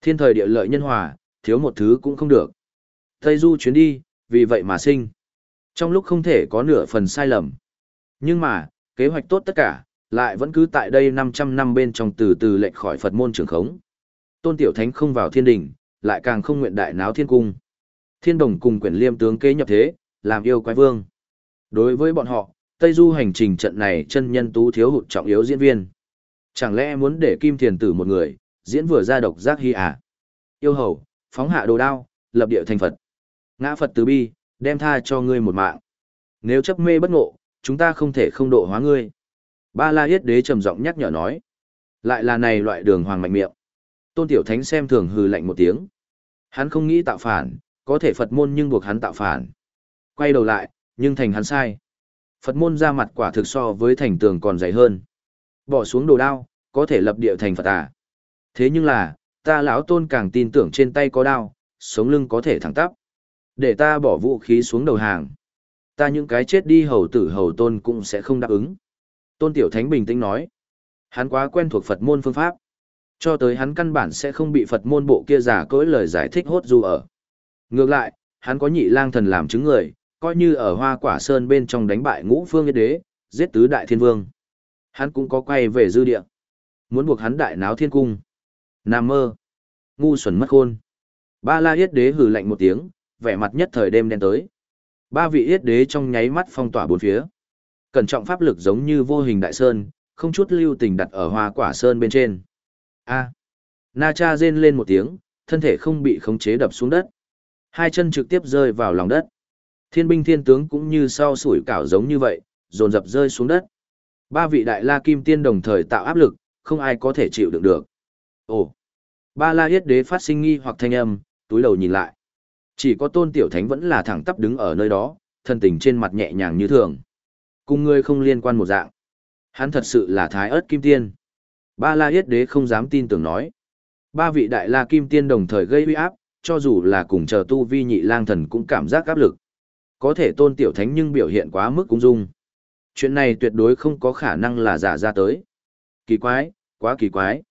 A: Thiên thời địa lợi nhân hòa, thiếu một thứ cũng không được. Tây Du chuyến đi, vì vậy mà sinh. Trong lúc không thể có nửa phần sai lầm. Nhưng mà, kế hoạch tốt tất cả, lại vẫn cứ tại đây 500 năm bên trong từ từ lệnh khỏi Phật môn trường khống. Tôn Tiểu Thánh không vào thiên đình, lại càng không nguyện đại náo thiên cung. Thiên đồng cùng quyển liêm tướng kế nhập thế, làm yêu quái vương. Đối với bọn họ, Tây Du hành trình trận này chân nhân tú thiếu hụt trọng yếu diễn viên. Chẳng lẽ muốn để Kim Thiền Tử một người, diễn vừa ra độc giác hy à? Yêu hầu, phóng hạ đồ đao, lập địa thành Phật. Ngã Phật từ bi, đem tha cho ngươi một mạng. Nếu chấp mê bất ngộ, chúng ta không thể không độ hóa ngươi. Ba La Yết Đế trầm giọng nhắc nhở nói. Lại là này loại đường hoàng mạnh miệng. Tôn Tiểu Thánh xem thường hừ lạnh một tiếng. Hắn không nghĩ tạo phản, có thể Phật môn nhưng buộc hắn tạo phản. Quay đầu lại, nhưng thành hắn sai. Phật môn ra mặt quả thực so với thành tường còn dày hơn. Bỏ xuống đồ đao, có thể lập địa thành Phật à. Thế nhưng là, ta lão tôn càng tin tưởng trên tay có đao, sống lưng có thể thẳng tắp. Để ta bỏ vũ khí xuống đầu hàng. Ta những cái chết đi hầu tử hầu tôn cũng sẽ không đáp ứng. Tôn Tiểu Thánh bình tĩnh nói. Hắn quá quen thuộc Phật môn phương pháp. Cho tới hắn căn bản sẽ không bị Phật môn bộ kia giả cỗi lời giải thích hốt dù ở. Ngược lại, hắn có nhị lang thần làm chứng người, coi như ở hoa quả sơn bên trong đánh bại ngũ phương yết đế, giết tứ đại thiên vương. Hắn cũng có quay về dư địa. Muốn buộc hắn đại náo thiên cung. Nam mơ. Ngu xuẩn mất khôn. Ba la yết đế hừ lạnh một tiếng, vẻ mặt nhất thời đêm đen tới. Ba vị yết đế trong nháy mắt phong tỏa bốn phía. Cẩn trọng pháp lực giống như vô hình đại sơn, không chút lưu tình đặt ở hoa quả sơn bên trên. A. Na cha rên lên một tiếng, thân thể không bị khống chế đập xuống đất. Hai chân trực tiếp rơi vào lòng đất. Thiên binh thiên tướng cũng như sau sủi cảo giống như vậy, dồn dập rơi xuống đất. Ba vị đại la kim tiên đồng thời tạo áp lực, không ai có thể chịu đựng được. Ồ! Ba la yết đế phát sinh nghi hoặc thanh âm, túi đầu nhìn lại. Chỉ có tôn tiểu thánh vẫn là thẳng tắp đứng ở nơi đó, thân tình trên mặt nhẹ nhàng như thường. Cùng ngươi không liên quan một dạng. Hắn thật sự là thái ớt kim tiên. Ba la yết đế không dám tin tưởng nói. Ba vị đại la kim tiên đồng thời gây uy áp, cho dù là cùng chờ tu vi nhị lang thần cũng cảm giác áp lực. Có thể tôn tiểu thánh nhưng biểu hiện quá mức cung dung. Chuyện này tuyệt đối không có khả năng là giả ra tới. Kỳ quái, quá kỳ quái.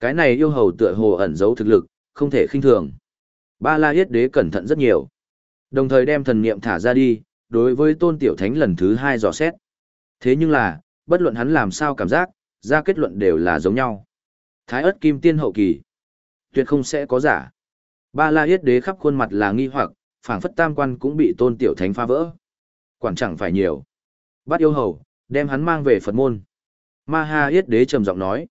A: Cái này yêu hầu tựa hồ ẩn giấu thực lực, không thể khinh thường. Ba la yết đế cẩn thận rất nhiều. Đồng thời đem thần niệm thả ra đi, đối với tôn tiểu thánh lần thứ hai dò xét. Thế nhưng là, bất luận hắn làm sao cảm giác, ra kết luận đều là giống nhau. Thái ớt kim tiên hậu kỳ. Tuyệt không sẽ có giả. Ba la yết đế khắp khuôn mặt là nghi hoặc, phảng phất tam quan cũng bị tôn tiểu thánh phá vỡ. Quản chẳng phải nhiều. Bắt yêu hầu, đem hắn mang về Phật môn. Ma ha yết đế trầm giọng nói.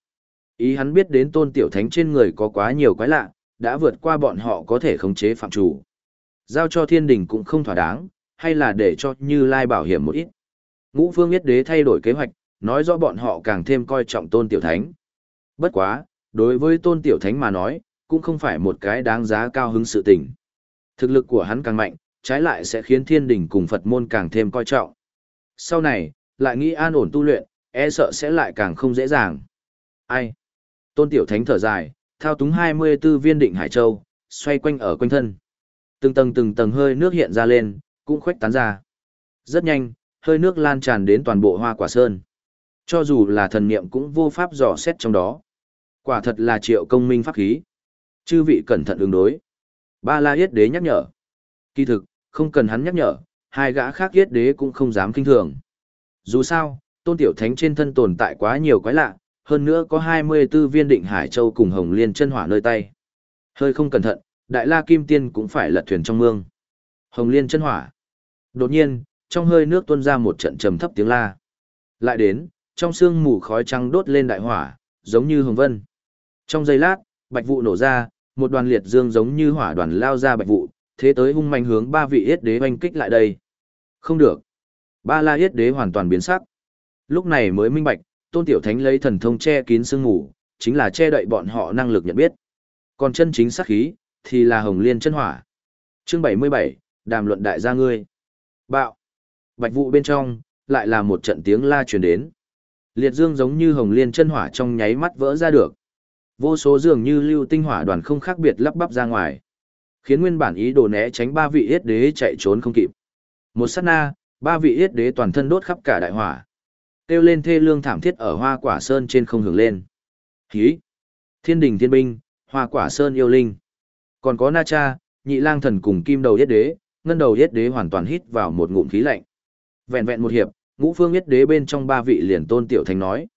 A: Ý hắn biết đến tôn tiểu thánh trên người có quá nhiều quái lạ, đã vượt qua bọn họ có thể khống chế phạm chủ. Giao cho thiên đình cũng không thỏa đáng, hay là để cho như lai bảo hiểm một ít. Ngũ phương yết đế thay đổi kế hoạch, nói rõ bọn họ càng thêm coi trọng tôn tiểu thánh. Bất quá, đối với tôn tiểu thánh mà nói, cũng không phải một cái đáng giá cao hứng sự tình. Thực lực của hắn càng mạnh, trái lại sẽ khiến thiên đình cùng Phật môn càng thêm coi trọng. Sau này, lại nghĩ an ổn tu luyện, e sợ sẽ lại càng không dễ dàng. Ai? Tôn Tiểu Thánh thở dài, thao túng 24 viên định Hải Châu, xoay quanh ở quanh thân. Từng tầng từng tầng hơi nước hiện ra lên, cũng khuếch tán ra. Rất nhanh, hơi nước lan tràn đến toàn bộ hoa quả sơn. Cho dù là thần niệm cũng vô pháp dò xét trong đó. Quả thật là triệu công minh pháp khí. Chư vị cẩn thận ứng đối. Ba la yết đế nhắc nhở. Kỳ thực, không cần hắn nhắc nhở, hai gã khác yết đế cũng không dám kinh thường. Dù sao, tôn tiểu thánh trên thân tồn tại quá nhiều quái lạ, hơn nữa có 24 viên định hải châu cùng hồng liên chân hỏa nơi tay. Hơi không cẩn thận, đại la kim tiên cũng phải lật thuyền trong mương. Hồng liên chân hỏa. Đột nhiên, trong hơi nước tuôn ra một trận trầm thấp tiếng la. Lại đến, trong sương mù khói trắng đốt lên đại hỏa, giống như hồng vân. Trong giây lát, bạch vụ nổ ra, một đoàn liệt dương giống như hỏa đoàn lao ra bạch vụ, thế tới hung manh hướng ba vị yết đế oanh kích lại đây. Không được. Ba la yết đế hoàn toàn biến sắc. Lúc này mới minh bạch, tôn tiểu thánh lấy thần thông che kín sương mù chính là che đậy bọn họ năng lực nhận biết. Còn chân chính sắc khí, thì là hồng liên chân hỏa. Chương 77, đàm luận đại gia ngươi. Bạo. Bạch vụ bên trong, lại là một trận tiếng la truyền đến. Liệt dương giống như hồng liên chân hỏa trong nháy mắt vỡ ra được. Vô số dường như lưu tinh hỏa đoàn không khác biệt lắp bắp ra ngoài. Khiến nguyên bản ý đồ né tránh ba vị yết đế chạy trốn không kịp. Một sát na, ba vị yết đế toàn thân đốt khắp cả đại hỏa. Kêu lên thê lương thảm thiết ở hoa quả sơn trên không hưởng lên. Hí! Thiên đình thiên binh, hoa quả sơn yêu linh. Còn có Na Cha, nhị lang thần cùng kim đầu yết đế, ngân đầu yết đế hoàn toàn hít vào một ngụm khí lạnh. Vẹn vẹn một hiệp, ngũ phương yết đế bên trong ba vị liền tôn tiểu thành nói.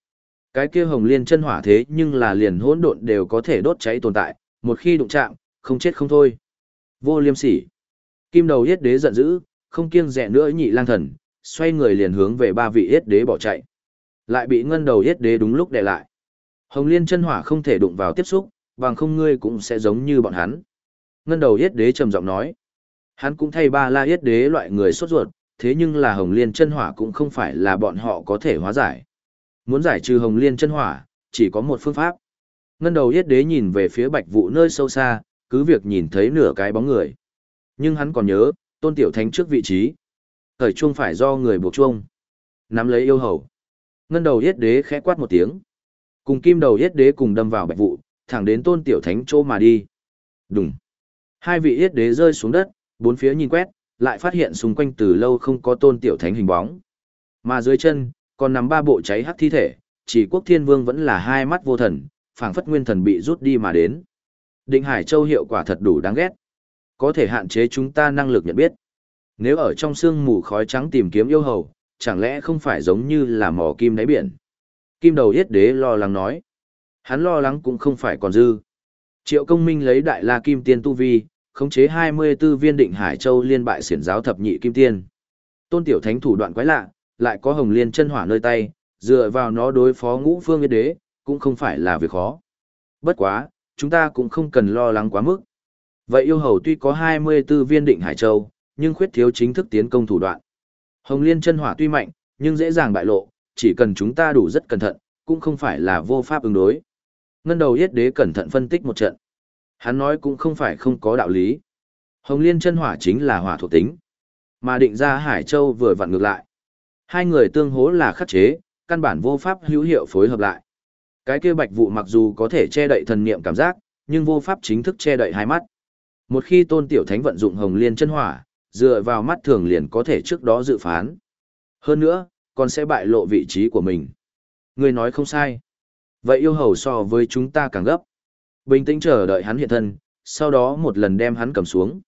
A: Cái kia hồng liên chân hỏa thế nhưng là liền hỗn độn đều có thể đốt cháy tồn tại, Một khi đụng chạm, không chết không thôi. Vô liêm sỉ. Kim đầu yết đế giận dữ, không kiêng dè nữa nhị lang thần, xoay người liền hướng về ba vị yết đế bỏ chạy. Lại bị ngân đầu yết đế đúng lúc đè lại. Hồng liên chân hỏa không thể đụng vào tiếp xúc, bằng không ngươi cũng sẽ giống như bọn hắn. Ngân đầu yết đế trầm giọng nói. Hắn cũng thay ba la yết đế loại người sốt ruột, thế nhưng là hồng liên chân hỏa cũng không phải là bọn họ có thể hóa giải. Muốn giải trừ hồng liên chân hỏa, chỉ có một phương pháp. Ngân đầu yết đế nhìn về phía bạch vụ nơi sâu xa, cứ việc nhìn thấy nửa cái bóng người. Nhưng hắn còn nhớ, tôn tiểu thánh trước vị trí. Thời chuông phải do người buộc chuông. Nắm lấy yêu hầu. Ngân đầu yết đế khẽ quát một tiếng. Cùng kim đầu yết đế cùng đâm vào bạch vụ, thẳng đến tôn tiểu thánh chỗ mà đi. Đùng, Hai vị yết đế rơi xuống đất, bốn phía nhìn quét, lại phát hiện xung quanh từ lâu không có tôn tiểu thánh hình bóng. Mà dưới chân, còn nằm ba bộ cháy hắc thi thể, chỉ quốc thiên vương vẫn là hai mắt vô thần, phảng phất nguyên thần bị rút đi mà đến. Định Hải Châu hiệu quả thật đủ đáng ghét. Có thể hạn chế chúng ta năng lực nhận biết. Nếu ở trong sương mù khói trắng tìm kiếm yêu hầu, chẳng lẽ không phải giống như là mỏ kim đáy biển. Kim đầu yết đế lo lắng nói. Hắn lo lắng cũng không phải còn dư. Triệu công minh lấy đại la kim tiên tu vi, khống chế 24 viên định Hải Châu liên bại siển giáo thập nhị kim tiên. Tôn tiểu thánh thủ đoạn quái lạ, lại có hồng liên chân hỏa nơi tay, dựa vào nó đối phó ngũ phương yết đế, cũng không phải là việc khó. Bất quá, chúng ta cũng không cần lo lắng quá mức. Vậy yêu hầu tuy có 24 viên định Hải Châu, nhưng khuyết thiếu chính thức tiến công thủ đoạn. Hồng liên chân hỏa tuy mạnh, nhưng dễ dàng bại lộ, chỉ cần chúng ta đủ rất cẩn thận, cũng không phải là vô pháp ứng đối. Ngân đầu yết đế cẩn thận phân tích một trận. Hắn nói cũng không phải không có đạo lý. Hồng liên chân hỏa chính là hỏa thuộc tính. Mà định ra Hải Châu vừa vặn ngược lại. Hai người tương hố là khắc chế, căn bản vô pháp hữu hiệu phối hợp lại. Cái kia bạch vụ mặc dù có thể che đậy thần niệm cảm giác, nhưng vô pháp chính thức che đậy hai mắt. Một khi tôn tiểu thánh vận dụng hồng liên chân hỏa, dựa vào mắt thường liền có thể trước đó dự phán. Hơn nữa, còn sẽ bại lộ vị trí của mình. Người nói không sai. Vậy yêu hầu so với chúng ta càng gấp. Bình tĩnh chờ đợi hắn hiện thân, sau đó một lần đem hắn cầm xuống.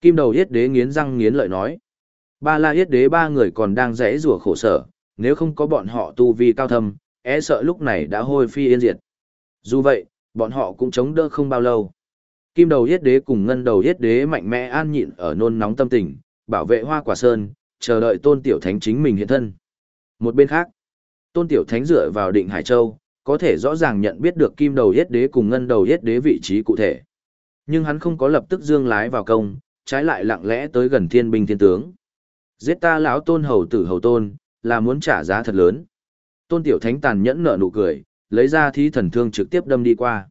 A: Kim đầu yết đế nghiến răng nghiến lợi nói. Ba la yết đế ba người còn đang rẽ rủa khổ sở, nếu không có bọn họ tu vi cao thâm, e sợ lúc này đã hôi phi yên diệt. Dù vậy, bọn họ cũng chống đỡ không bao lâu. Kim đầu yết đế cùng ngân đầu yết đế mạnh mẽ an nhịn ở nôn nóng tâm tình, bảo vệ hoa quả sơn, chờ đợi tôn tiểu thánh chính mình hiện thân. Một bên khác, tôn tiểu thánh dựa vào định Hải Châu, có thể rõ ràng nhận biết được kim đầu yết đế cùng ngân đầu yết đế vị trí cụ thể. Nhưng hắn không có lập tức dương lái vào công, trái lại lặng lẽ tới gần thiên binh thiên tướng. Giết ta lão tôn hầu tử hầu tôn, là muốn trả giá thật lớn. Tôn tiểu thánh tàn nhẫn nở nụ cười, lấy ra thí thần thương trực tiếp đâm đi qua.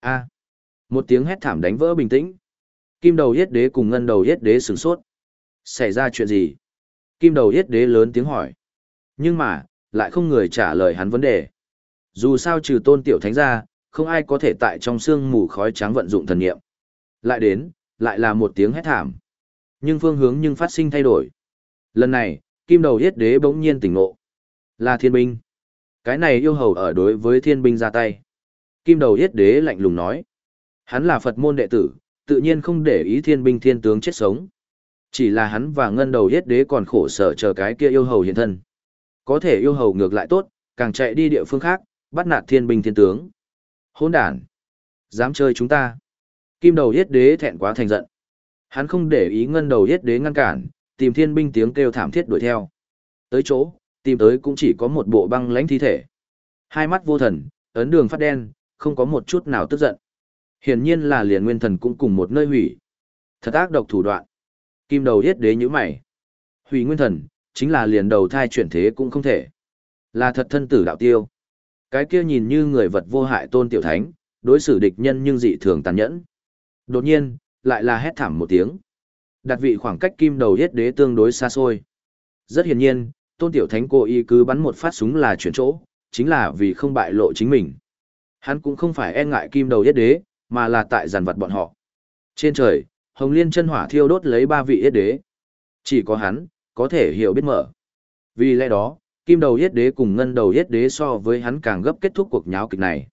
A: A. Một tiếng hét thảm đánh vỡ bình tĩnh. Kim đầu yết đế cùng ngân đầu yết đế sửng sốt. Xảy ra chuyện gì? Kim đầu yết đế lớn tiếng hỏi. Nhưng mà, lại không người trả lời hắn vấn đề. Dù sao trừ tôn tiểu thánh ra, không ai có thể tại trong sương mù khói trắng vận dụng thần niệm. Lại đến, lại là một tiếng hét thảm. Nhưng phương hướng nhưng phát sinh thay đổi. Lần này, kim đầu yết đế bỗng nhiên tỉnh ngộ. Là thiên binh. Cái này yêu hầu ở đối với thiên binh ra tay. Kim đầu yết đế lạnh lùng nói. Hắn là Phật môn đệ tử, tự nhiên không để ý thiên binh thiên tướng chết sống. Chỉ là hắn và ngân đầu yết đế còn khổ sở chờ cái kia yêu hầu hiện thân. Có thể yêu hầu ngược lại tốt, càng chạy đi địa phương khác, bắt nạt thiên binh thiên tướng. Hỗn đản! Dám chơi chúng ta! Kim đầu yết đế thẹn quá thành giận. Hắn không để ý ngân đầu yết đế ngăn cản, tìm thiên binh tiếng kêu thảm thiết đuổi theo. Tới chỗ, tìm tới cũng chỉ có một bộ băng lãnh thi thể. Hai mắt vô thần, ấn đường phát đen, không có một chút nào tức giận. Hiển nhiên là liền nguyên thần cũng cùng một nơi hủy. Thật ác độc thủ đoạn. Kim đầu yết đế như mày. Hủy nguyên thần, chính là liền đầu thai chuyển thế cũng không thể. Là thật thân tử đạo tiêu. Cái kia nhìn như người vật vô hại tôn tiểu thánh, đối xử địch nhân nhưng dị thường tàn nhẫn. Đột nhiên, lại là hét thảm một tiếng. Đặt vị khoảng cách kim đầu yết đế tương đối xa xôi. Rất hiển nhiên, tôn tiểu thánh cố ý cứ bắn một phát súng là chuyển chỗ, chính là vì không bại lộ chính mình. Hắn cũng không phải e ngại kim đầu yết đế, mà là tại giàn vật bọn họ. Trên trời, Hồng Liên chân hỏa thiêu đốt lấy ba vị yết đế. Chỉ có hắn, có thể hiểu biết mở. Vì lẽ đó, kim đầu yết đế cùng ngân đầu yết đế so với hắn càng gấp kết thúc cuộc nháo kịch này.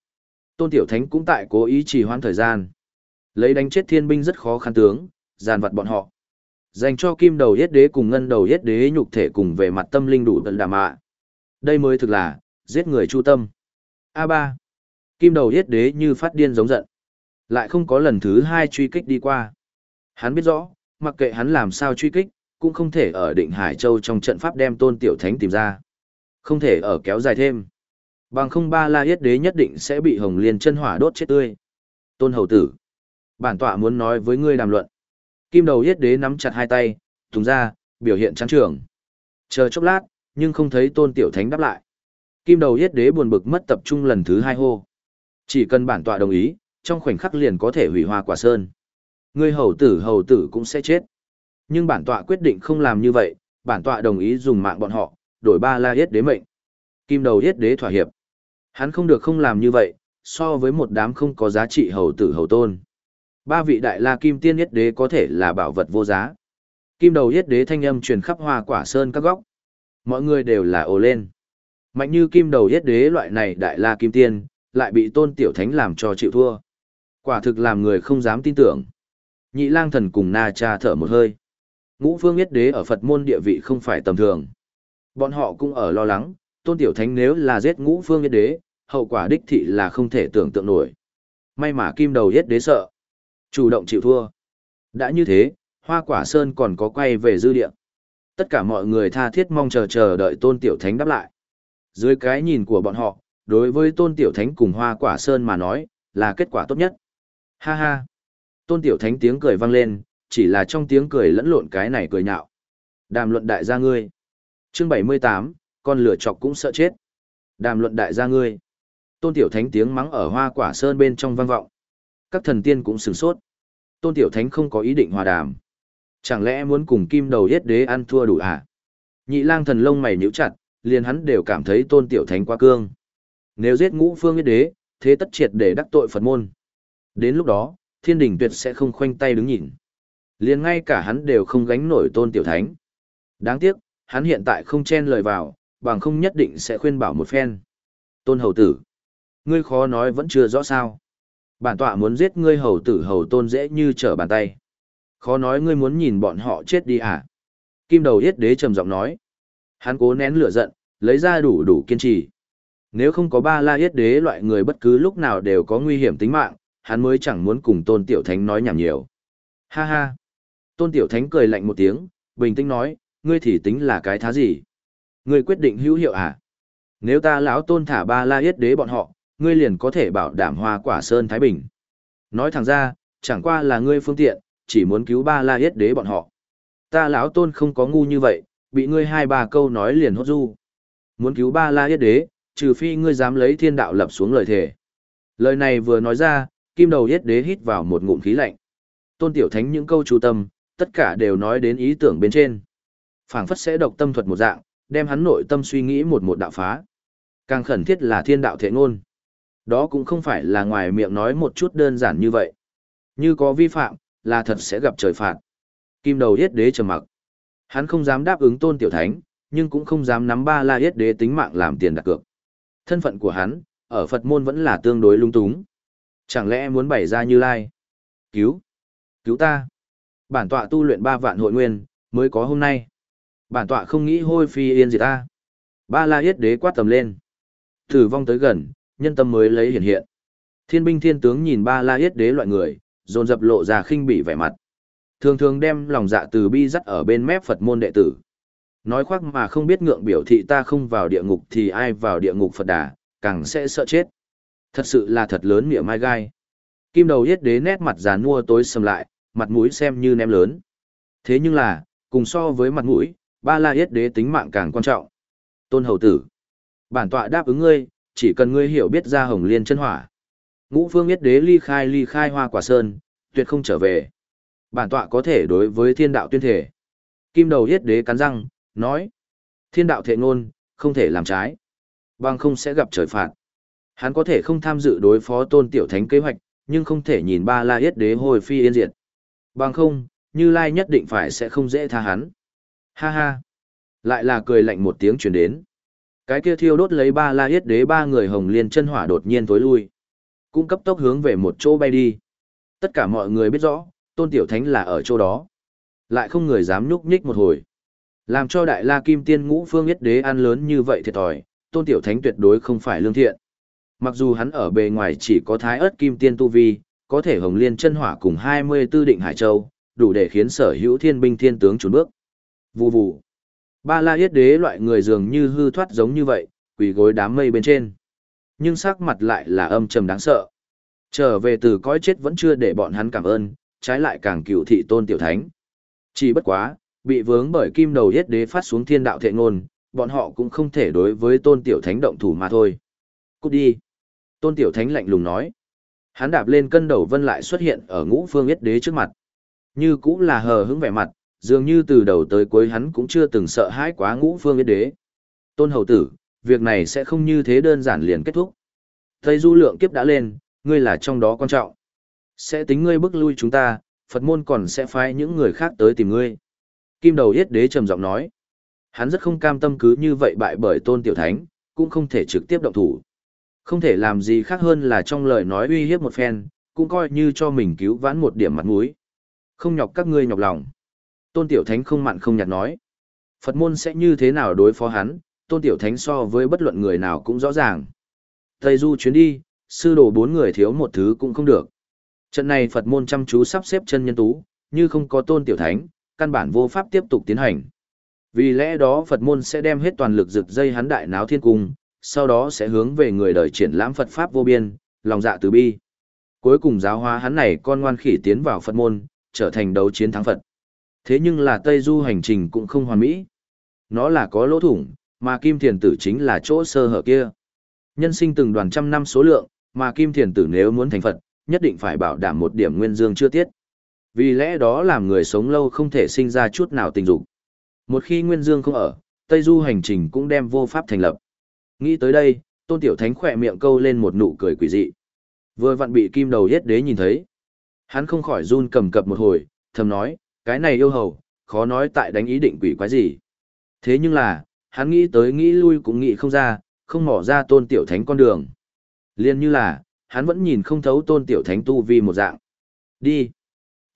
A: Tôn Tiểu Thánh cũng tại cố ý trì hoãn thời gian. Lấy đánh chết thiên binh rất khó khăn tướng, giàn vật bọn họ. Dành cho kim đầu yết đế cùng ngân đầu yết đế nhục thể cùng về mặt tâm linh đủ tận đàm ạ. Đây mới thực là, giết người chu tâm. A3. Kim đầu yết đế như phát điên giống giận. Lại không có lần thứ hai truy kích đi qua. Hắn biết rõ, mặc kệ hắn làm sao truy kích, cũng không thể ở định Hải Châu trong trận pháp đem tôn tiểu thánh tìm ra. Không thể ở kéo dài thêm. Bằng không ba la yết đế nhất định sẽ bị hồng liên chân hỏa đốt chết tươi. Tôn hầu tử. Bản tọa muốn nói với ngươi đàm luận. Kim đầu yết đế nắm chặt hai tay, thùng ra, biểu hiện trắng trường. Chờ chốc lát, nhưng không thấy tôn tiểu thánh đáp lại. Kim đầu yết đế buồn bực mất tập trung lần thứ hai hô. Chỉ cần bản tọa đồng ý, trong khoảnh khắc liền có thể hủy hoa quả sơn. Ngươi hầu tử hầu tử cũng sẽ chết. Nhưng bản tọa quyết định không làm như vậy, bản tọa đồng ý dùng mạng bọn họ, đổi ba la yết đế mệnh. Kim đầu yết đế thỏa hiệp. Hắn không được không làm như vậy, so với một đám không có giá trị hầu tử hầu tôn. Ba vị đại la kim tiên yết đế có thể là bảo vật vô giá. Kim đầu yết đế thanh âm truyền khắp hoa quả sơn các góc. Mọi người đều là ồ lên. Mạnh như kim đầu yết đế loại này đại la kim tiên, lại bị tôn tiểu thánh làm cho chịu thua. Quả thực làm người không dám tin tưởng. Nhị lang thần cùng na cha thở một hơi. Ngũ phương yết đế ở Phật môn địa vị không phải tầm thường. Bọn họ cũng ở lo lắng, tôn tiểu thánh nếu là giết ngũ phương yết đế, hậu quả đích thị là không thể tưởng tượng nổi. May mà kim đầu yết đế sợ. Chủ động chịu thua. Đã như thế, hoa quả sơn còn có quay về dư địa. Tất cả mọi người tha thiết mong chờ chờ đợi tôn tiểu thánh đáp lại. Dưới cái nhìn của bọn họ, đối với tôn tiểu thánh cùng hoa quả sơn mà nói, là kết quả tốt nhất. Ha ha. Tôn tiểu thánh tiếng cười vang lên, chỉ là trong tiếng cười lẫn lộn cái này cười nhạo. Đàm luận đại gia ngươi. Chương 78, con lửa chọc cũng sợ chết. Đàm luận đại gia ngươi. Tôn tiểu thánh tiếng mắng ở hoa quả sơn bên trong vang vọng. Các thần tiên cũng sửng sốt. Tôn tiểu thánh không có ý định hòa đàm. Chẳng lẽ muốn cùng kim đầu yết đế ăn thua đủ à? Nhị lang thần lông mày nhíu chặt, liền hắn đều cảm thấy tôn tiểu thánh quá cương. Nếu giết ngũ phương yết đế, thế tất triệt để đắc tội Phật môn. Đến lúc đó, thiên đình tuyệt sẽ không khoanh tay đứng nhìn. Liền ngay cả hắn đều không gánh nổi tôn tiểu thánh. Đáng tiếc, hắn hiện tại không chen lời vào, bằng không nhất định sẽ khuyên bảo một phen. Tôn hầu tử. Ngươi khó nói vẫn chưa rõ sao. Bản tọa muốn giết ngươi hầu tử hầu tôn dễ như trở bàn tay. Khó nói ngươi muốn nhìn bọn họ chết đi à? Kim đầu yết đế trầm giọng nói. Hắn cố nén lửa giận, lấy ra đủ đủ kiên trì. Nếu không có ba la yết đế loại người bất cứ lúc nào đều có nguy hiểm tính mạng, hắn mới chẳng muốn cùng tôn tiểu thánh nói nhảm nhiều. Ha ha. Tôn tiểu thánh cười lạnh một tiếng, bình tĩnh nói, ngươi thì tính là cái thá gì? Ngươi quyết định hữu hiệu à? Nếu ta lão tôn thả ba la yết đế bọn họ, ngươi liền có thể bảo đảm hoa quả sơn Thái Bình. Nói thẳng ra, chẳng qua là ngươi phương tiện, chỉ muốn cứu ba la yết đế bọn họ. Ta lão tôn không có ngu như vậy, bị ngươi hai ba câu nói liền hốt du. Muốn cứu ba la yết đế, trừ phi ngươi dám lấy thiên đạo lập xuống lời thề. Lời này vừa nói ra, kim đầu yết đế hít vào một ngụm khí lạnh. Tôn tiểu thánh những câu chú tâm, tất cả đều nói đến ý tưởng bên trên. phảng phất sẽ độc tâm thuật một dạng, đem hắn nội tâm suy nghĩ một một đạo phá. Càng khẩn thiết là thiên đạo thể ngôn. Đó cũng không phải là ngoài miệng nói một chút đơn giản như vậy. Như có vi phạm, là thật sẽ gặp trời phạt. Kim đầu yết đế trầm mặc. Hắn không dám đáp ứng tôn tiểu thánh, nhưng cũng không dám nắm ba la yết đế tính mạng làm tiền đặt cược. Thân phận của hắn, ở Phật môn vẫn là tương đối lung túng. Chẳng lẽ muốn bày ra như lai? Cứu! Cứu ta! Bản tọa tu luyện ba vạn hội nguyên, mới có hôm nay. Bản tọa không nghĩ hôi phi yên gì ta. Ba la yết đế quát tầm lên. Thử vong tới gần, nhân tâm mới lấy hiện hiện. Thiên binh thiên tướng nhìn ba la yết đế loại người, dồn dập lộ ra khinh bỉ vẻ mặt. Thường thường đem lòng dạ từ bi dắt ở bên mép Phật môn đệ tử. Nói khoác mà không biết ngượng biểu thị ta không vào địa ngục thì ai vào địa ngục Phật đà, càng sẽ sợ chết. Thật sự là thật lớn miệng mai gai. Kim đầu yết đế nét mặt già nua tối sầm lại, mặt mũi xem như ném lớn. Thế nhưng là, cùng so với mặt mũi, ba la yết đế tính mạng càng quan trọng. Tôn hầu tử. Bản tọa đáp ứng ngươi, chỉ cần ngươi hiểu biết ra hồng liên chân hỏa. Ngũ phương yết đế ly khai ly khai hoa quả sơn, tuyệt không trở về. Bản tọa có thể đối với thiên đạo tuyên thể. Kim đầu yết đế cắn răng, nói. Thiên đạo thệ ngôn, không thể làm trái. Bằng không sẽ gặp trời phạt. Hắn có thể không tham dự đối phó tôn tiểu thánh kế hoạch, nhưng không thể nhìn ba la yết đế hồi phi yên diệt. Bằng không, Như Lai nhất định phải sẽ không dễ tha hắn. Ha ha. Lại là cười lạnh một tiếng truyền đến. Cái kia thiêu đốt lấy ba la yết đế ba người hồng liên chân hỏa đột nhiên tối lui. Cũng cấp tốc hướng về một chỗ bay đi. Tất cả mọi người biết rõ, tôn tiểu thánh là ở chỗ đó. Lại không người dám nhúc nhích một hồi. Làm cho đại la kim tiên ngũ phương yết đế ăn lớn như vậy thiệt thòi, tôn tiểu thánh tuyệt đối không phải lương thiện. Mặc dù hắn ở bề ngoài chỉ có thái ớt kim tiên tu vi, có thể Hồng Liên chân hỏa cùng 24 định Hải Châu, đủ để khiến sở hữu thiên binh thiên tướng trốn bước. Vù vù. Ba la yết đế loại người dường như hư thoát giống như vậy, quỳ gối đám mây bên trên. Nhưng sắc mặt lại là âm trầm đáng sợ. Trở về từ cõi chết vẫn chưa để bọn hắn cảm ơn, trái lại càng cựu thị tôn tiểu thánh. Chỉ bất quá, bị vướng bởi kim đầu yết đế phát xuống thiên đạo thệ ngôn, bọn họ cũng không thể đối với tôn tiểu thánh động thủ mà thôi. Cút đi. Tôn tiểu thánh lạnh lùng nói. Hắn đạp lên cân đầu vân lại xuất hiện ở ngũ phương yết đế trước mặt. Như cũng là hờ hững vẻ mặt, dường như từ đầu tới cuối hắn cũng chưa từng sợ hãi quá ngũ phương yết đế. Tôn hầu tử, việc này sẽ không như thế đơn giản liền kết thúc. Tây du lượng kiếp đã lên, ngươi là trong đó quan trọng. Sẽ tính ngươi bức lui chúng ta, Phật môn còn sẽ phái những người khác tới tìm ngươi. Kim đầu yết đế trầm giọng nói. Hắn rất không cam tâm cứ như vậy bại bởi tôn tiểu thánh, cũng không thể trực tiếp động thủ. Không thể làm gì khác hơn là trong lời nói uy hiếp một phen, cũng coi như cho mình cứu vãn một điểm mặt mũi. Không nhọc các ngươi nhọc lòng. Tôn Tiểu Thánh không mặn không nhạt nói. Phật môn sẽ như thế nào đối phó hắn, Tôn Tiểu Thánh so với bất luận người nào cũng rõ ràng. Tây Du chuyến đi, sư đồ bốn người thiếu một thứ cũng không được. Trận này Phật môn chăm chú sắp xếp chân nhân tú, như không có Tôn Tiểu Thánh, căn bản vô pháp tiếp tục tiến hành. Vì lẽ đó Phật môn sẽ đem hết toàn lực rực dây hắn đại náo thiên cung, sau đó sẽ hướng về người đời triển lãm Phật Pháp vô biên, lòng dạ từ bi. Cuối cùng giáo hóa hắn này con ngoan khỉ tiến vào Phật môn, trở thành đấu chiến thắng Phật. Thế nhưng là Tây Du hành trình cũng không hoàn mỹ. Nó là có lỗ thủng, mà Kim Thiền Tử chính là chỗ sơ hở kia. Nhân sinh từng đoàn trăm năm số lượng, mà Kim Thiền Tử nếu muốn thành Phật, nhất định phải bảo đảm một điểm nguyên dương chưa tiết. Vì lẽ đó làm người sống lâu không thể sinh ra chút nào tình dục. Một khi nguyên dương không ở, Tây Du hành trình cũng đem vô pháp thành lập. Nghĩ tới đây, Tôn Tiểu Thánh khỏe miệng câu lên một nụ cười quỷ dị. Vừa vặn bị kim đầu yết đế nhìn thấy. Hắn không khỏi run cầm cập một hồi, thầm nói, cái này yêu hầu, khó nói tại đánh ý định quỷ quái gì. Thế nhưng là, hắn nghĩ tới nghĩ lui cũng nghĩ không ra, không mỏ ra tôn tiểu thánh con đường. Liên như là, hắn vẫn nhìn không thấu tôn tiểu thánh tu vi một dạng. Đi.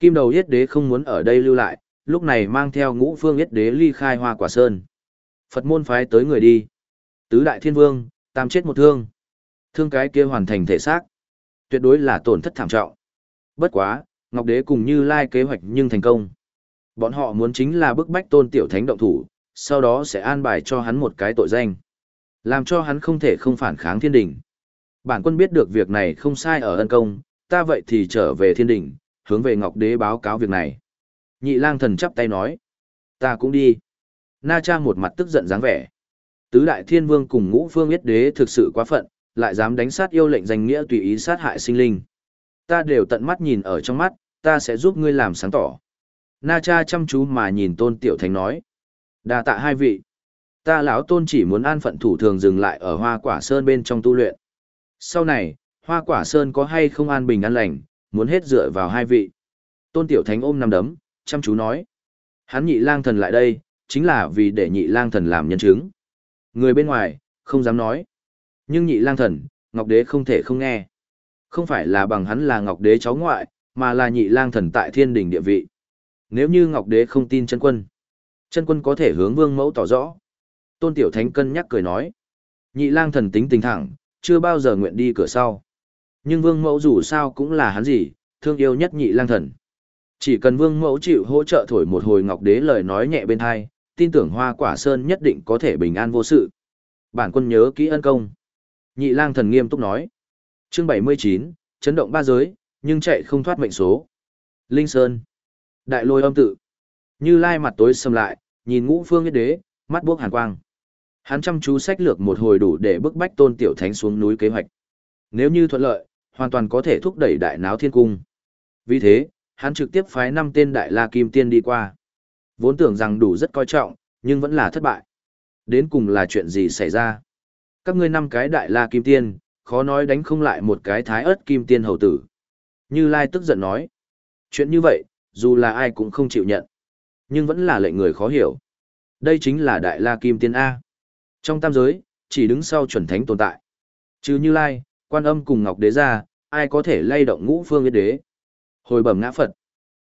A: Kim đầu yết đế không muốn ở đây lưu lại, lúc này mang theo ngũ phương yết đế ly khai hoa quả sơn. Phật môn phái tới người đi. Tứ đại thiên vương, tam chết một thương. Thương cái kia hoàn thành thể xác. Tuyệt đối là tổn thất thảm trọng. Bất quá, Ngọc Đế cùng Như Lai kế hoạch nhưng thành công. Bọn họ muốn chính là bức bách tôn tiểu thánh động thủ, sau đó sẽ an bài cho hắn một cái tội danh. Làm cho hắn không thể không phản kháng thiên đình. Bản quân biết được việc này không sai ở ân công, ta vậy thì trở về thiên đình, hướng về Ngọc Đế báo cáo việc này. Nhị lang thần chắp tay nói. Ta cũng đi. Na cha một mặt tức giận dáng vẻ. Tứ đại thiên vương cùng ngũ phương yết đế thực sự quá phận, lại dám đánh sát yêu lệnh danh nghĩa tùy ý sát hại sinh linh. Ta đều tận mắt nhìn ở trong mắt, ta sẽ giúp ngươi làm sáng tỏ. Na cha chăm chú mà nhìn tôn tiểu thánh nói. đa tạ hai vị. Ta lão tôn chỉ muốn an phận thủ thường dừng lại ở hoa quả sơn bên trong tu luyện. Sau này, hoa quả sơn có hay không an bình an lành, muốn hết dựa vào hai vị. Tôn tiểu thánh ôm nằm đấm, chăm chú nói. Hắn nhị lang thần lại đây, chính là vì để nhị lang thần làm nhân chứng. Người bên ngoài, không dám nói. Nhưng nhị lang thần, Ngọc Đế không thể không nghe. Không phải là bằng hắn là Ngọc Đế cháu ngoại, mà là nhị lang thần tại thiên đình địa vị. Nếu như Ngọc Đế không tin chân quân, chân quân có thể hướng vương mẫu tỏ rõ. Tôn Tiểu Thánh cân nhắc cười nói. Nhị lang thần tính tình thẳng, chưa bao giờ nguyện đi cửa sau. Nhưng vương mẫu dù sao cũng là hắn gì, thương yêu nhất nhị lang thần. Chỉ cần vương mẫu chịu hỗ trợ thổi một hồi Ngọc Đế lời nói nhẹ bên thai, tin tưởng hoa quả sơn nhất định có thể bình an vô sự. Bản quân nhớ kỹ ân công. Nhị lang thần nghiêm túc nói. Chương 79, chấn động ba giới, nhưng chạy không thoát mệnh số. Linh Sơn. Đại lôi âm tự. Như lai mặt tối sầm lại, nhìn ngũ phương yết đế, mắt buốc hàn quang. Hắn chăm chú sách lược một hồi đủ để bức bách tôn tiểu thánh xuống núi kế hoạch. Nếu như thuận lợi, hoàn toàn có thể thúc đẩy đại náo thiên cung. Vì thế, hắn trực tiếp phái năm tên đại la kim tiên đi qua. Vốn tưởng rằng đủ rất coi trọng, nhưng vẫn là thất bại. Đến cùng là chuyện gì xảy ra? Các ngươi năm cái đại la kim tiên, khó nói đánh không lại một cái thái ớt kim tiên hầu tử. Như Lai tức giận nói. Chuyện như vậy, dù là ai cũng không chịu nhận. Nhưng vẫn là lệnh người khó hiểu. Đây chính là đại la kim tiên A. Trong tam giới, chỉ đứng sau chuẩn thánh tồn tại. Chứ Như Lai, quan âm cùng Ngọc Đế ra, ai có thể lay động ngũ phương yết đế. Hồi bẩm ngã Phật.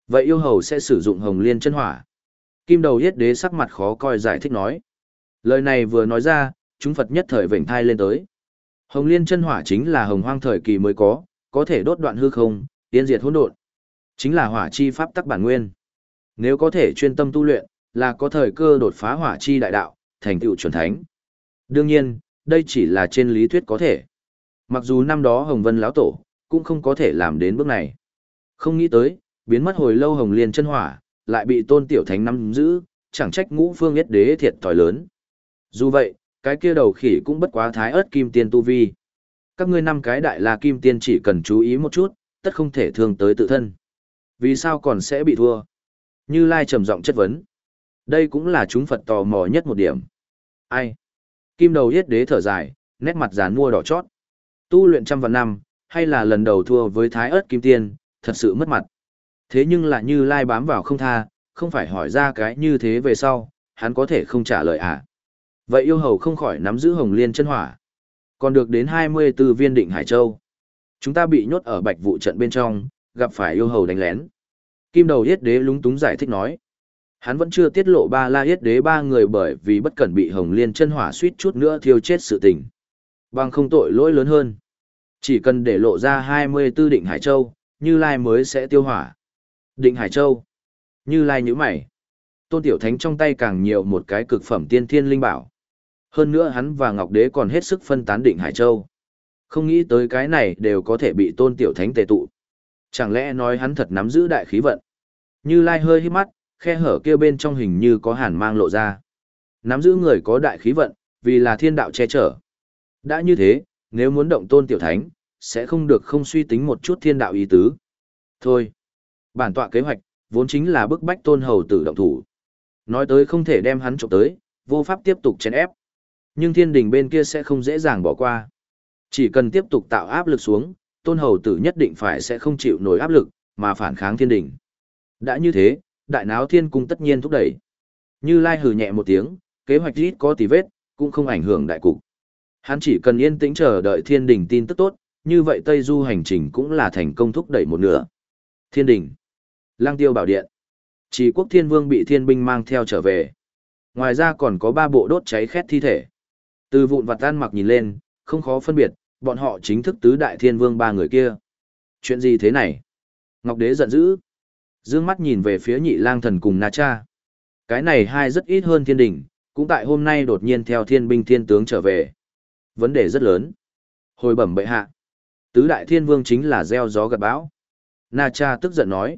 A: Vậy yêu hầu sẽ sử dụng hồng liên chân hỏa. Kim đầu yết đế sắc mặt khó coi giải thích nói. Lời này vừa nói ra, chúng Phật nhất thời vệnh thai lên tới. Hồng liên chân hỏa chính là hồng hoang thời kỳ mới có, có thể đốt đoạn hư không, Tiên diệt hỗn độn, chính là hỏa chi pháp tắc bản nguyên. Nếu có thể chuyên tâm tu luyện, là có thời cơ đột phá hỏa chi đại đạo, thành tựu chuẩn thánh. Đương nhiên, đây chỉ là trên lý thuyết có thể. Mặc dù năm đó Hồng Vân lão tổ cũng không có thể làm đến bước này. Không nghĩ tới, biến mất hồi lâu Hồng Liên chân hỏa, lại bị Tôn Tiểu Thánh nắm giữ, chẳng trách Ngũ Phương Yết Đế thiệt thòi lớn. Dù vậy, cái kia đầu khỉ cũng bất quá thái ớt kim tiên tu vi. Các ngươi năm cái đại la kim tiên chỉ cần chú ý một chút, tất không thể thương tới tự thân. Vì sao còn sẽ bị thua? Như Lai trầm giọng chất vấn. Đây cũng là chúng Phật tò mò nhất một điểm. Ai? Kim đầu yết đế thở dài, nét mặt giàn mua đỏ chót. Tu luyện trăm vạn năm, hay là lần đầu thua với thái ớt kim tiên, thật sự mất mặt. Thế nhưng là như Lai bám vào không tha, không phải hỏi ra cái như thế về sau, hắn có thể không trả lời à. Vậy yêu hầu không khỏi nắm giữ hồng liên chân hỏa. Còn được đến 24 viên định Hải Châu. Chúng ta bị nhốt ở bạch vụ trận bên trong, gặp phải yêu hầu đánh lén. Kim đầu yết đế lúng túng giải thích nói. Hắn vẫn chưa tiết lộ ba la yết đế ba người bởi vì bất cẩn bị hồng liên chân hỏa suýt chút nữa thiêu chết sự tình. Bằng không tội lỗi lớn hơn. Chỉ cần để lộ ra 24 định Hải Châu, Như Lai mới sẽ tiêu hỏa. Định Hải Châu. Như Lai nhíu mày. Tôn Tiểu Thánh trong tay càng nhiều một cái cực phẩm tiên thiên linh bảo. Hơn nữa hắn và Ngọc Đế còn hết sức phân tán Định Hải Châu. Không nghĩ tới cái này đều có thể bị Tôn Tiểu Thánh tề tụ. Chẳng lẽ nói hắn thật nắm giữ đại khí vận? Như Lai hơi hít mắt, khe hở kia bên trong hình như có hàn mang lộ ra. Nắm giữ người có đại khí vận, vì là thiên đạo che chở. Đã như thế, nếu muốn động tôn tiểu thánh, sẽ không được không suy tính một chút thiên đạo ý tứ. Thôi, bản tọa kế hoạch, vốn chính là bức bách tôn hầu tử động thủ. Nói tới không thể đem hắn trộm tới, vô pháp tiếp tục chèn ép. Nhưng thiên đình bên kia sẽ không dễ dàng bỏ qua. Chỉ cần tiếp tục tạo áp lực xuống, tôn hầu tử nhất định phải sẽ không chịu nổi áp lực, mà phản kháng thiên đình. Đã như thế, đại náo thiên cung tất nhiên thúc đẩy. Như Lai hừ nhẹ một tiếng, kế hoạch ít có tì vết, cũng không ảnh hưởng đại cục. Hắn chỉ cần yên tĩnh chờ đợi thiên đình tin tức tốt, như vậy Tây Du hành trình cũng là thành công thúc đẩy một nửa. Thiên đình, lang tiêu bảo điện, chỉ quốc thiên vương bị thiên binh mang theo trở về. Ngoài ra còn có ba bộ đốt cháy khét thi thể. Từ vụn vặt tan mặc nhìn lên, không khó phân biệt, bọn họ chính thức tứ đại thiên vương ba người kia. Chuyện gì thế này? Ngọc đế giận dữ. Dương mắt nhìn về phía nhị lang thần cùng Na Cha. Cái này hai rất ít hơn thiên đình, cũng tại hôm nay đột nhiên theo thiên binh thiên tướng trở về. Vấn đề rất lớn. Hồi bẩm bệ hạ. Tứ đại thiên vương chính là gieo gió gặt bão. Na Cha tức giận nói.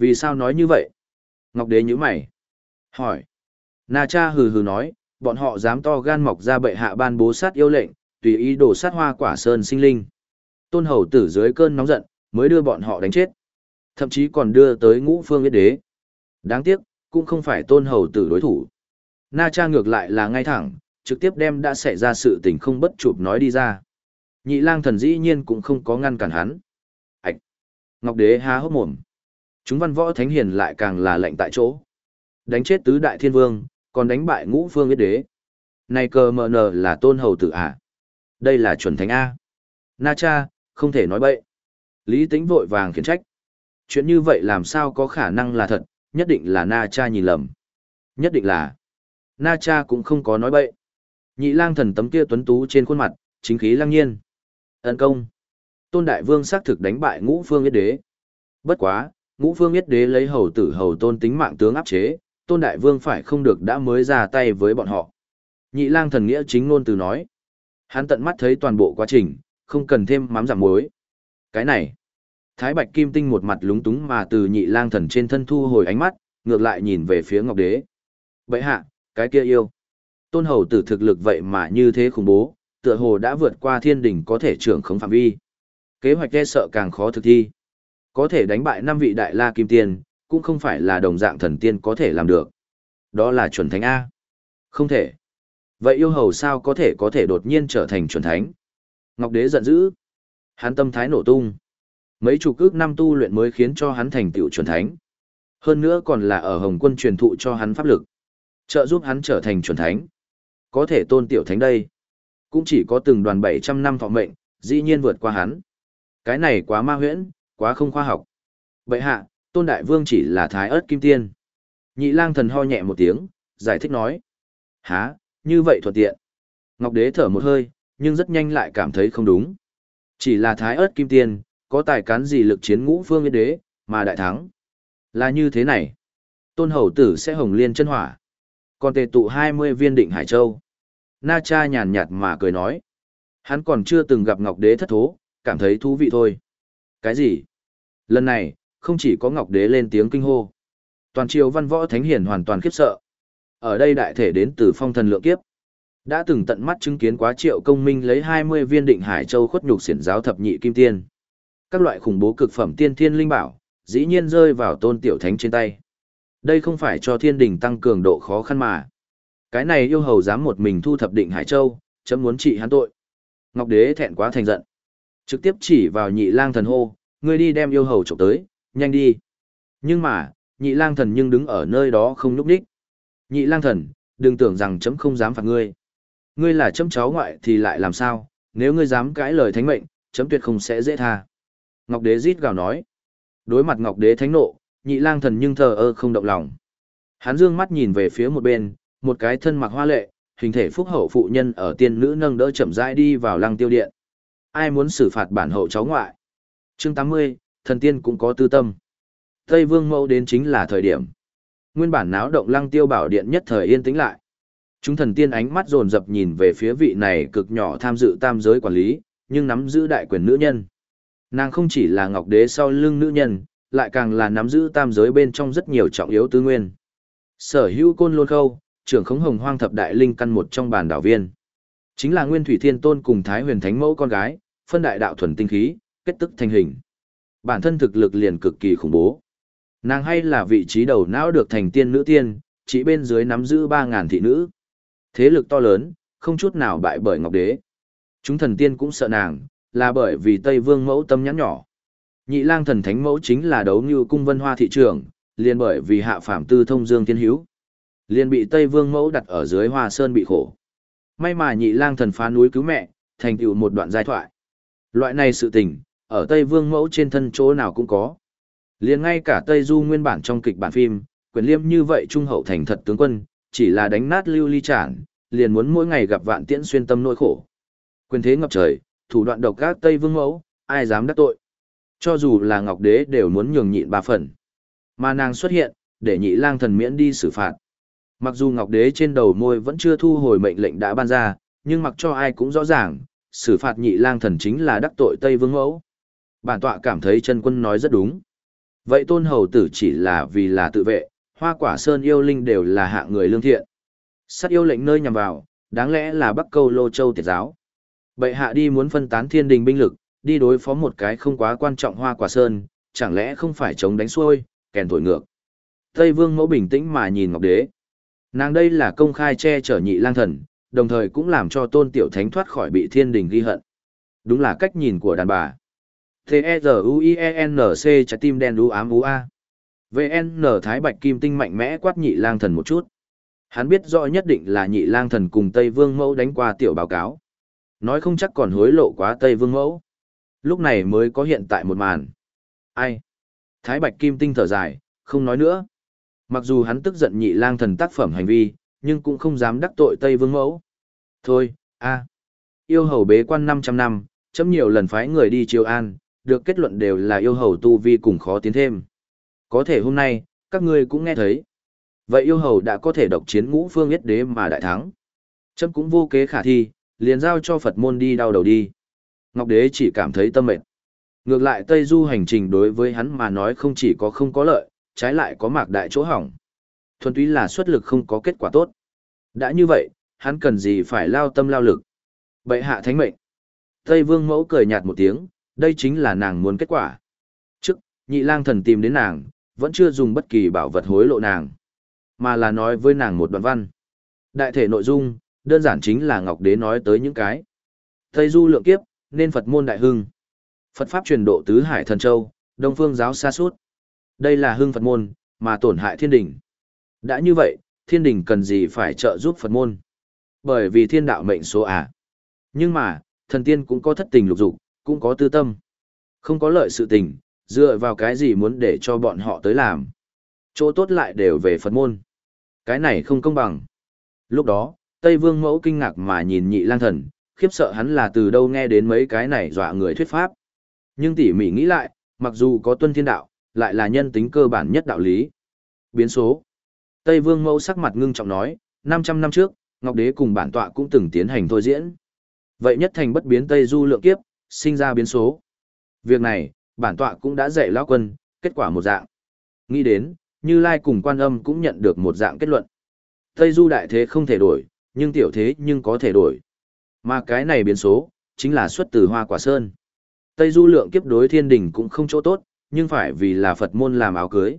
A: Vì sao nói như vậy? Ngọc đế nhíu mày. Hỏi. Na Cha hừ hừ nói, bọn họ dám to gan mọc ra bệ hạ ban bố sát yêu lệnh, tùy ý đổ sát hoa quả sơn sinh linh. Tôn hầu tử dưới cơn nóng giận, mới đưa bọn họ đánh chết. Thậm chí còn đưa tới ngũ phương yết đế. Đáng tiếc, cũng không phải tôn hầu tử đối thủ. Na cha ngược lại là ngay thẳng, trực tiếp đem đã xảy ra sự tình không bất chụp nói đi ra. Nhị lang thần dĩ nhiên cũng không có ngăn cản hắn. Ảch! Ngọc đế há hốc mồm. Chúng văn võ thánh hiền lại càng là lệnh tại chỗ. Đánh chết tứ đại thiên vương, còn đánh bại ngũ phương yết đế. Này cờ mờ nờ là tôn hầu tử à? Đây là chuẩn thánh A. Na cha, không thể nói bậy. Lý tính vội vàng khiển trách chuyện như vậy làm sao có khả năng là thật, nhất định là Na Cha nhìn lầm. Nhất định là. Na Cha cũng không có nói bậy. Nhị lang thần tấm kia tuấn tú trên khuôn mặt, chính khí lang nhiên. Ấn công. Tôn Đại Vương xác thực đánh bại ngũ phương yết đế. Bất quá, ngũ phương yết đế lấy hầu tử hầu tôn tính mạng tướng áp chế, Tôn Đại Vương phải không được đã mới ra tay với bọn họ. Nhị lang thần nghĩa chính ngôn từ nói. Hắn tận mắt thấy toàn bộ quá trình, không cần thêm mắm giảm muối. Cái này, Thái Bạch Kim Tinh một mặt lúng túng mà từ nhị lang thần trên thân thu hồi ánh mắt, ngược lại nhìn về phía Ngọc Đế. Vậy hạ, cái kia yêu. Tôn hầu tử thực lực vậy mà như thế khủng bố, tựa hồ đã vượt qua thiên đỉnh có thể trưởng khống phạm vi. Kế hoạch e sợ càng khó thực thi. Có thể đánh bại năm vị đại la kim tiên, cũng không phải là đồng dạng thần tiên có thể làm được. Đó là chuẩn thánh A. Không thể. Vậy yêu hầu sao có thể có thể đột nhiên trở thành chuẩn thánh? Ngọc Đế giận dữ. Hắn tâm thái nổ tung. Mấy chục ước năm tu luyện mới khiến cho hắn thành tựu chuẩn thánh. Hơn nữa còn là ở Hồng Quân truyền thụ cho hắn pháp lực, trợ giúp hắn trở thành chuẩn thánh. Có thể tôn tiểu thánh đây, cũng chỉ có từng đoàn 700 năm thọ mệnh, dĩ nhiên vượt qua hắn. Cái này quá ma huyễn, quá không khoa học. Bệ hạ, tôn đại vương chỉ là thái ớt kim tiên. Nhị lang thần ho nhẹ một tiếng, giải thích nói. Hả, như vậy thuận tiện. Ngọc đế thở một hơi, nhưng rất nhanh lại cảm thấy không đúng. Chỉ là thái ớt kim tiên, có tài cán gì lực chiến ngũ phương yên đế, mà đại thắng. Là như thế này. Tôn hầu tử sẽ hồng liên chân hỏa. Còn tề tụ 20 viên định Hải Châu. Na cha nhàn nhạt mà cười nói. Hắn còn chưa từng gặp Ngọc Đế thất thố, cảm thấy thú vị thôi. Cái gì? Lần này, không chỉ có Ngọc Đế lên tiếng kinh hô. Toàn triều văn võ thánh hiển hoàn toàn khiếp sợ. Ở đây đại thể đến từ phong thần lượng kiếp. Đã từng tận mắt chứng kiến quá triệu công minh lấy 20 viên định Hải Châu khuất nhục xiển giáo thập nhị kim tiên. Các loại khủng bố cực phẩm tiên thiên linh bảo, dĩ nhiên rơi vào tôn tiểu thánh trên tay. Đây không phải cho thiên đình tăng cường độ khó khăn mà. Cái này yêu hầu dám một mình thu thập định Hải Châu, chấm muốn trị hắn tội. Ngọc Đế thẹn quá thành giận. Trực tiếp chỉ vào nhị lang thần hô, ngươi đi đem yêu hầu trộm tới, nhanh đi. Nhưng mà, nhị lang thần nhưng đứng ở nơi đó không nhúc đích. Nhị lang thần, đừng tưởng rằng chấm không dám phạt ngươi. Ngươi là chấm cháu ngoại thì lại làm sao, nếu ngươi dám cãi lời thánh mệnh, chấm tuyệt không sẽ dễ tha. Ngọc Đế rít gào nói. Đối mặt Ngọc Đế thánh nộ, nhị lang thần nhưng thờ ơ không động lòng. Hắn dương mắt nhìn về phía một bên, một cái thân mặc hoa lệ, hình thể phúc hậu phụ nhân ở tiên nữ nâng đỡ chậm rãi đi vào lăng tiêu điện. Ai muốn xử phạt bản hậu cháu ngoại? Chương 80, thần tiên cũng có tư tâm. Tây Vương Mẫu đến chính là thời điểm. Nguyên bản náo động lăng tiêu bảo điện nhất thời yên tĩnh lại. Chúng thần tiên ánh mắt dồn dập nhìn về phía vị này cực nhỏ tham dự tam giới quản lý, nhưng nắm giữ đại quyền nữ nhân. Nàng không chỉ là ngọc đế sau lưng nữ nhân, lại càng là nắm giữ tam giới bên trong rất nhiều trọng yếu tư nguyên. Sở hữu côn lôn khâu, trưởng khống hồng hoang thập đại linh căn một trong bản đảo viên. Chính là Nguyên Thủy Thiên Tôn cùng Thái Huyền Thánh Mẫu con gái, phân đại đạo thuần tinh khí, kết tức thành hình. Bản thân thực lực liền cực kỳ khủng bố. Nàng hay là vị trí đầu não được thành tiên nữ tiên, chỉ bên dưới nắm giữ 3.000 thị nữ. Thế lực to lớn, không chút nào bại bởi Ngọc Đế. Chúng thần tiên cũng sợ nàng, là bởi vì Tây Vương mẫu tâm nhắn nhỏ. Nhị lang thần thánh mẫu chính là đấu như cung vân hoa thị trường, liền bởi vì hạ phạm tư thông dương thiên hữu. Liền bị Tây Vương mẫu đặt ở dưới hoa sơn bị khổ. May mà nhị lang thần phá núi cứu mẹ, thành tựu một đoạn giai thoại. Loại này sự tình, ở Tây Vương mẫu trên thân chỗ nào cũng có. Liền ngay cả Tây Du nguyên bản trong kịch bản phim, quyền liêm như vậy trung hậu thành thật tướng quân, chỉ là đánh nát lưu ly trản, liền muốn mỗi ngày gặp vạn tiễn xuyên tâm nỗi khổ. Quyền thế ngập trời, thủ đoạn độc ác Tây Vương mẫu, ai dám đắc tội. Cho dù là Ngọc Đế đều muốn nhường nhịn ba phần. Mà nàng xuất hiện, để nhị lang thần miễn đi xử phạt. Mặc dù Ngọc Đế trên đầu môi vẫn chưa thu hồi mệnh lệnh đã ban ra, nhưng mặc cho ai cũng rõ ràng, xử phạt nhị lang thần chính là đắc tội Tây Vương mẫu. Bản tọa cảm thấy chân quân nói rất đúng. Vậy tôn hầu tử chỉ là vì là tự vệ, hoa quả sơn yêu linh đều là hạ người lương thiện. Sát yêu lệnh nơi nhằm vào, đáng lẽ là Bắc Câu Lô Châu tiệt giáo. Bệ hạ đi muốn phân tán thiên đình binh lực, đi đối phó một cái không quá quan trọng hoa quả sơn, chẳng lẽ không phải chống đánh xuôi, kèn thổi ngược. Tây Vương mẫu bình tĩnh mà nhìn Ngọc Đế. Nàng đây là công khai che chở nhị lang thần, đồng thời cũng làm cho tôn tiểu thánh thoát khỏi bị thiên đình ghi hận. Đúng là cách nhìn của đàn bà. T-E-Z-U-I-E-N-C trái tim đen đu ám U A VN Thái Bạch Kim Tinh mạnh mẽ quát nhị lang thần một chút. Hắn biết rõ nhất định là nhị lang thần cùng Tây Vương Mẫu đánh qua tiểu báo cáo. Nói không chắc còn hối lộ quá Tây Vương Mẫu. Lúc này mới có hiện tại một màn. Ai? Thái Bạch Kim Tinh thở dài, không nói nữa. Mặc dù hắn tức giận nhị lang thần tác phẩm hành vi, nhưng cũng không dám đắc tội Tây Vương Mẫu. Thôi, a, Yêu hầu bế quan 500 năm, chấm nhiều lần phái người đi triều an, được kết luận đều là yêu hầu tu vi cùng khó tiến thêm. Có thể hôm nay, các ngươi cũng nghe thấy. Vậy yêu hầu đã có thể độc chiến ngũ phương yết đế mà đại thắng. Chấm cũng vô kế khả thi, liền giao cho Phật môn đi đau đầu đi. Ngọc đế chỉ cảm thấy tâm mệt. Ngược lại Tây Du hành trình đối với hắn mà nói không chỉ có không có lợi, trái lại có mạc đại chỗ hỏng. Thuần túy là xuất lực không có kết quả tốt. Đã như vậy, hắn cần gì phải lao tâm lao lực. Bệ hạ thánh mệnh. Tây Vương mẫu cười nhạt một tiếng, đây chính là nàng muốn kết quả. Trước, nhị lang thần tìm đến nàng, vẫn chưa dùng bất kỳ bảo vật hối lộ nàng, mà là nói với nàng một đoạn văn. Đại thể nội dung, đơn giản chính là Ngọc Đế nói tới những cái. Tây du lượng kiếp, nên Phật môn đại hưng. Phật Pháp truyền độ tứ hải thần châu, Đông phương giáo xa suốt. Đây là hưng Phật môn, mà tổn hại thiên đình. Đã như vậy, thiên đình cần gì phải trợ giúp Phật môn? Bởi vì thiên đạo mệnh số à. Nhưng mà, thần tiên cũng có thất tình lục dục, cũng có tư tâm. Không có lợi sự tình, dựa vào cái gì muốn để cho bọn họ tới làm. Chỗ tốt lại đều về Phật môn. Cái này không công bằng. Lúc đó, Tây Vương mẫu kinh ngạc mà nhìn nhị lang thần, khiếp sợ hắn là từ đâu nghe đến mấy cái này dọa người thuyết pháp. Nhưng tỉ mỉ nghĩ lại, mặc dù có tuân thiên đạo, lại là nhân tính cơ bản nhất đạo lý. Biến số. Tây Vương Mẫu sắc mặt ngưng trọng nói, 500 năm trước, Ngọc Đế cùng bản tọa cũng từng tiến hành thôi diễn. Vậy nhất thành bất biến Tây Du lượng kiếp, sinh ra biến số. Việc này, bản tọa cũng đã dạy lão quân, kết quả một dạng. Nghĩ đến, Như Lai cùng quan âm cũng nhận được một dạng kết luận. Tây Du đại thế không thể đổi, nhưng tiểu thế nhưng có thể đổi. Mà cái này biến số, chính là xuất từ hoa quả sơn. Tây Du lượng kiếp đối thiên đình cũng không chỗ tốt, nhưng phải vì là Phật môn làm áo cưới.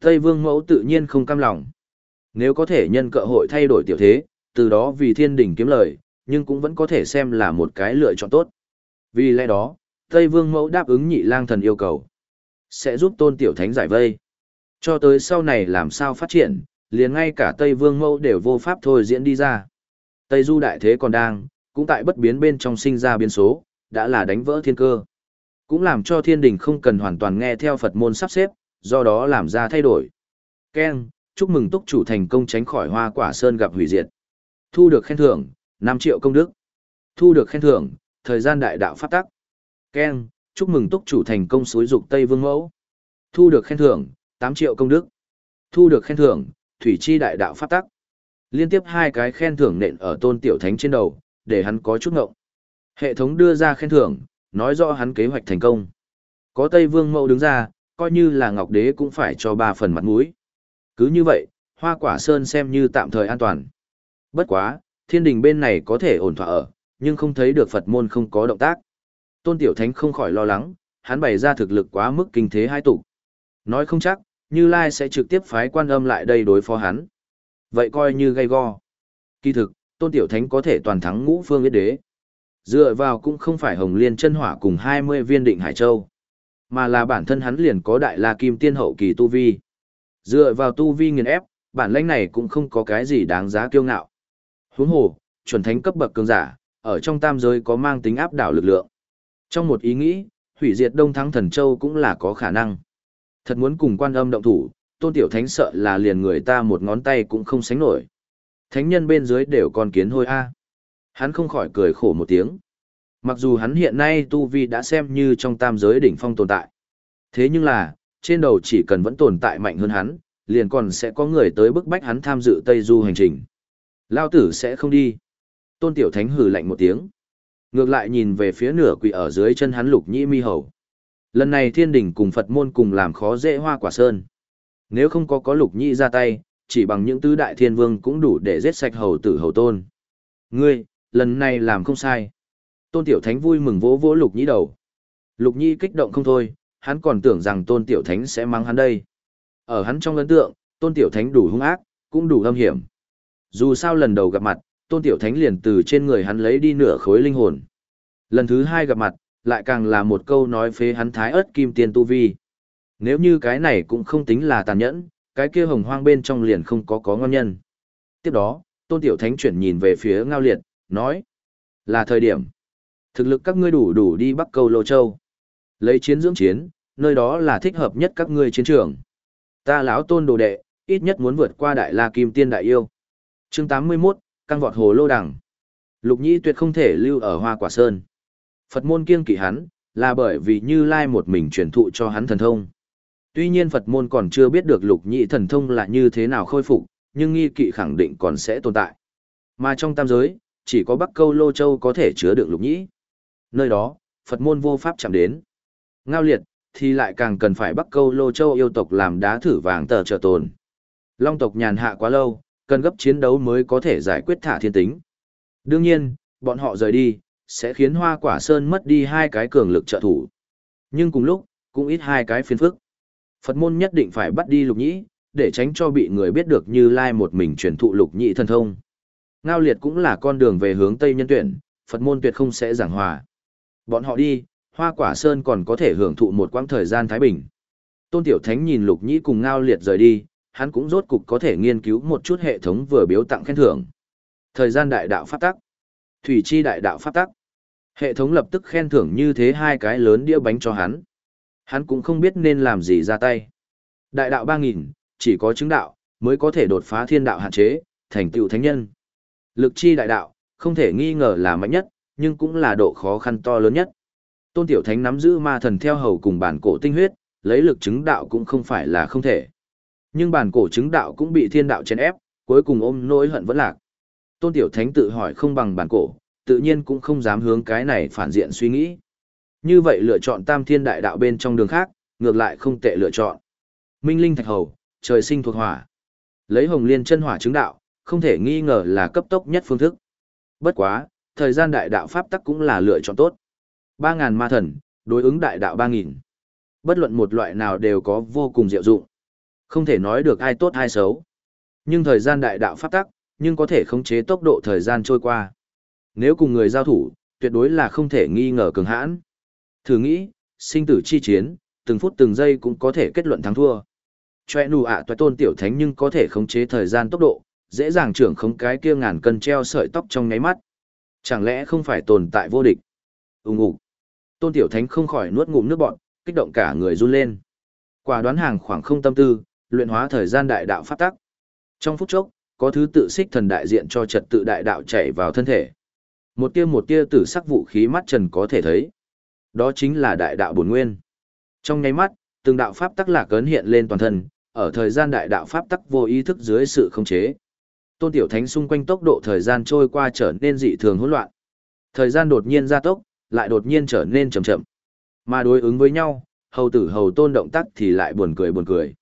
A: Tây Vương mẫu tự nhiên không cam lòng. Nếu có thể nhân cơ hội thay đổi tiểu thế, từ đó vì thiên đình kiếm lời, nhưng cũng vẫn có thể xem là một cái lựa chọn tốt. Vì lẽ đó, Tây Vương mẫu đáp ứng nhị lang thần yêu cầu. Sẽ giúp tôn tiểu thánh giải vây. Cho tới sau này làm sao phát triển, liền ngay cả Tây Vương mẫu đều vô pháp thôi diễn đi ra. Tây Du đại thế còn đang, cũng tại bất biến bên trong sinh ra biến số, đã là đánh vỡ thiên cơ. Cũng làm cho thiên đình không cần hoàn toàn nghe theo Phật môn sắp xếp, do đó làm ra thay đổi. Ken, chúc mừng túc chủ thành công tránh khỏi hoa quả sơn gặp hủy diệt. Thu được khen thưởng, 5 triệu công đức. Thu được khen thưởng, thời gian đại đạo phát tắc. Ken, chúc mừng túc chủ thành công suối dục Tây Vương Mẫu. Thu được khen thưởng, 8 triệu công đức. Thu được khen thưởng, thủy chi đại đạo phát tắc. Liên tiếp hai cái khen thưởng nện ở tôn tiểu thánh trên đầu, để hắn có chút ngộng. Hệ thống đưa ra khen thưởng, nói rõ hắn kế hoạch thành công. Có Tây Vương Mẫu đứng ra, coi như là Ngọc Đế cũng phải cho ba phần mặt mũi. Cứ như vậy, hoa quả sơn xem như tạm thời an toàn. Bất quá, thiên đình bên này có thể ổn thỏa ở, nhưng không thấy được Phật môn không có động tác. Tôn Tiểu Thánh không khỏi lo lắng, hắn bày ra thực lực quá mức kinh thế hai tụ. Nói không chắc, Như Lai sẽ trực tiếp phái quan âm lại đây đối phó hắn. Vậy coi như gây go. Kỳ thực, Tôn Tiểu Thánh có thể toàn thắng ngũ phương yết đế. Dựa vào cũng không phải Hồng Liên chân hỏa cùng 20 viên định Hải Châu, mà là bản thân hắn liền có đại la kim tiên hậu kỳ tu vi. Dựa vào tu vi nghiền ép, bản lãnh này cũng không có cái gì đáng giá kiêu ngạo. Huống hồ, chuẩn thánh cấp bậc cường giả, ở trong tam giới có mang tính áp đảo lực lượng. Trong một ý nghĩ, hủy diệt Đông Thắng Thần Châu cũng là có khả năng. Thật muốn cùng quan âm động thủ, tôn tiểu thánh sợ là liền người ta một ngón tay cũng không sánh nổi. Thánh nhân bên dưới đều còn kiến hôi a. Hắn không khỏi cười khổ một tiếng. Mặc dù hắn hiện nay tu vi đã xem như trong tam giới đỉnh phong tồn tại. Thế nhưng là, trên đầu chỉ cần vẫn tồn tại mạnh hơn hắn, liền còn sẽ có người tới bức bách hắn tham dự Tây Du hành trình. Lao tử sẽ không đi. Tôn Tiểu Thánh hừ lạnh một tiếng. Ngược lại nhìn về phía nửa quỷ ở dưới chân hắn lục nhĩ mi hầu. Lần này thiên đình cùng Phật môn cùng làm khó dễ hoa quả sơn. Nếu không có có lục nhĩ ra tay, chỉ bằng những tứ đại thiên vương cũng đủ để giết sạch hầu tử hầu tôn. Ngươi, lần này làm không sai. Tôn Tiểu Thánh vui mừng vỗ vỗ lục nhĩ đầu. Lục nhĩ kích động không thôi, hắn còn tưởng rằng Tôn Tiểu Thánh sẽ mang hắn đây. Ở hắn trong ấn tượng, Tôn Tiểu Thánh đủ hung ác, cũng đủ âm hiểm. Dù sao lần đầu gặp mặt, Tôn Tiểu Thánh liền từ trên người hắn lấy đi nửa khối linh hồn. Lần thứ hai gặp mặt, lại càng là một câu nói phế hắn thái ớt kim tiền tu vi. Nếu như cái này cũng không tính là tàn nhẫn, cái kia hồng hoang bên trong liền không có có ngon nhân. Tiếp đó, Tôn Tiểu Thánh chuyển nhìn về phía Ngao Liệt, nói, là thời điểm. Thực lực các ngươi đủ đủ đi Bắc Câu Lô Châu. Lấy chiến dưỡng chiến, nơi đó là thích hợp nhất các ngươi chiến trường. Ta lão tôn đồ đệ, ít nhất muốn vượt qua đại la kim tiên đại yêu. Chương 81, căng vọt hồ lô đằng. Lục Nhĩ tuyệt không thể lưu ở Hoa Quả Sơn. Phật môn kiêng kỵ hắn, là bởi vì Như Lai một mình truyền thụ cho hắn thần thông. Tuy nhiên Phật môn còn chưa biết được Lục Nhĩ thần thông là như thế nào khôi phục, nhưng nghi kỵ khẳng định còn sẽ tồn tại. Mà trong tam giới, chỉ có Bắc Câu Lô Châu có thể chứa được Lục Nhĩ. Nơi đó, Phật môn vô pháp chạm đến. Ngao liệt, thì lại càng cần phải Bắc Câu Lô Châu yêu tộc làm đá thử vàng tờ trợ tồn. Long tộc nhàn hạ quá lâu, cần gấp chiến đấu mới có thể giải quyết thả thiên tính. Đương nhiên, bọn họ rời đi, sẽ khiến hoa quả sơn mất đi hai cái cường lực trợ thủ. Nhưng cùng lúc, cũng ít hai cái phiền phức. Phật môn nhất định phải bắt đi lục nhĩ, để tránh cho bị người biết được như lai một mình truyền thụ lục nhĩ thần thông. Ngao liệt cũng là con đường về hướng Tây nhân tuyển, Phật môn tuyệt không sẽ giảng hòa. Bọn họ đi, hoa quả sơn còn có thể hưởng thụ một quãng thời gian thái bình. Tôn Tiểu Thánh nhìn lục nhĩ cùng ngao liệt rời đi, hắn cũng rốt cục có thể nghiên cứu một chút hệ thống vừa biếu tặng khen thưởng. Thời gian đại đạo pháp tắc, thủy chi đại đạo pháp tắc. Hệ thống lập tức khen thưởng như thế hai cái lớn đĩa bánh cho hắn. Hắn cũng không biết nên làm gì ra tay. Đại đạo 3000, chỉ có chứng đạo mới có thể đột phá thiên đạo hạn chế, thành tựu thánh nhân. Lực chi đại đạo, không thể nghi ngờ là mạnh nhất, nhưng cũng là độ khó khăn to lớn nhất. Tôn Tiểu Thánh nắm giữ ma thần theo hầu cùng bản cổ tinh huyết, lấy lực chứng đạo cũng không phải là không thể. Nhưng bản cổ chứng đạo cũng bị thiên đạo chèn ép, cuối cùng ôm nỗi hận vẫn lạc. Tôn Tiểu Thánh tự hỏi không bằng bản cổ, tự nhiên cũng không dám hướng cái này phản diện suy nghĩ. Như vậy lựa chọn tam thiên đại đạo bên trong đường khác, ngược lại không tệ lựa chọn. Minh Linh Thạch Hầu, trời sinh thuộc hỏa. Lấy hồng liên chân hỏa chứng đạo, không thể nghi ngờ là cấp tốc nhất phương thức. Bất quá, thời gian đại đạo pháp tắc cũng là lựa chọn tốt. 3.000 ma thần, đối ứng đại đạo 3.000. Bất luận một loại nào đều có vô cùng diệu dụng. Không thể nói được ai tốt ai xấu. Nhưng thời gian đại đạo pháp tắc, nhưng có thể khống chế tốc độ thời gian trôi qua. Nếu cùng người giao thủ, tuyệt đối là không thể nghi ngờ cường hãn. Thử nghĩ, sinh tử chi chiến, từng phút từng giây cũng có thể kết luận thắng thua. Choe nù ạ toại tôn tiểu thánh nhưng có thể khống chế thời gian tốc độ, dễ dàng trưởng khống cái kia ngàn cân treo sợi tóc trong nháy mắt. Chẳng lẽ không phải tồn tại vô địch? Ùng ục. Tôn tiểu thánh không khỏi nuốt ngụm nước bọt, kích động cả người run lên. Quả đoán hàng khoảng không tâm tư, luyện hóa thời gian đại đạo pháp tắc. Trong phút chốc, có thứ tự xích thần đại diện cho trật tự đại đạo chảy vào thân thể. Một tia một tia tử sắc vũ khí mắt trần có thể thấy. Đó chính là đại đạo bổn nguyên. Trong nháy mắt, từng đạo pháp tắc lạc cấn hiện lên toàn thân, ở thời gian đại đạo pháp tắc vô ý thức dưới sự khống chế. Tôn Tiểu Thánh xung quanh tốc độ thời gian trôi qua trở nên dị thường hỗn loạn. Thời gian đột nhiên gia tốc, lại đột nhiên trở nên chậm chậm. Mà đối ứng với nhau, hầu tử hầu tôn động tác thì lại buồn cười buồn cười.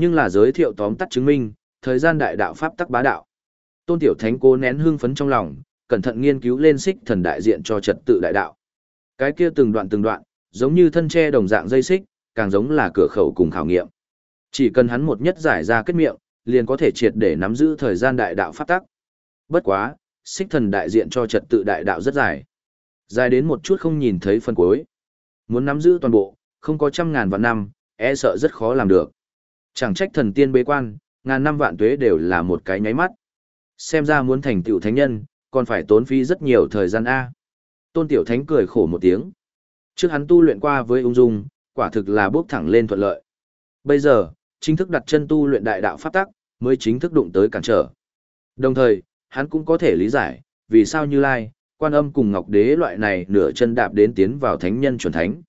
A: Nhưng là giới thiệu tóm tắt chứng minh, thời gian đại đạo pháp tắc bá đạo. Tôn Tiểu Thánh cố nén hương phấn trong lòng, cẩn thận nghiên cứu lên xích thần đại diện cho trật tự đại đạo. Cái kia từng đoạn từng đoạn, giống như thân tre đồng dạng dây xích, càng giống là cửa khẩu cùng khảo nghiệm. Chỉ cần hắn một nhất giải ra kết miệng, liền có thể triệt để nắm giữ thời gian đại đạo pháp tắc. Bất quá, xích thần đại diện cho trật tự đại đạo rất dài. Dài đến một chút không nhìn thấy phần cuối. Muốn nắm giữ toàn bộ, không có trăm ngàn vạn năm, e sợ rất khó làm được. Chẳng trách thần tiên bế quan, ngàn năm vạn tuế đều là một cái nháy mắt. Xem ra muốn thành tựu thánh nhân, còn phải tốn phí rất nhiều thời gian A. Tôn Tiểu Thánh cười khổ một tiếng. Trước hắn tu luyện qua với ung dung, quả thực là bước thẳng lên thuận lợi. Bây giờ, chính thức đặt chân tu luyện đại đạo pháp tắc, mới chính thức đụng tới cản trở. Đồng thời, hắn cũng có thể lý giải, vì sao Như Lai, Quan Âm cùng Ngọc Đế loại này nửa chân đạp đến tiến vào thánh nhân chuẩn thánh.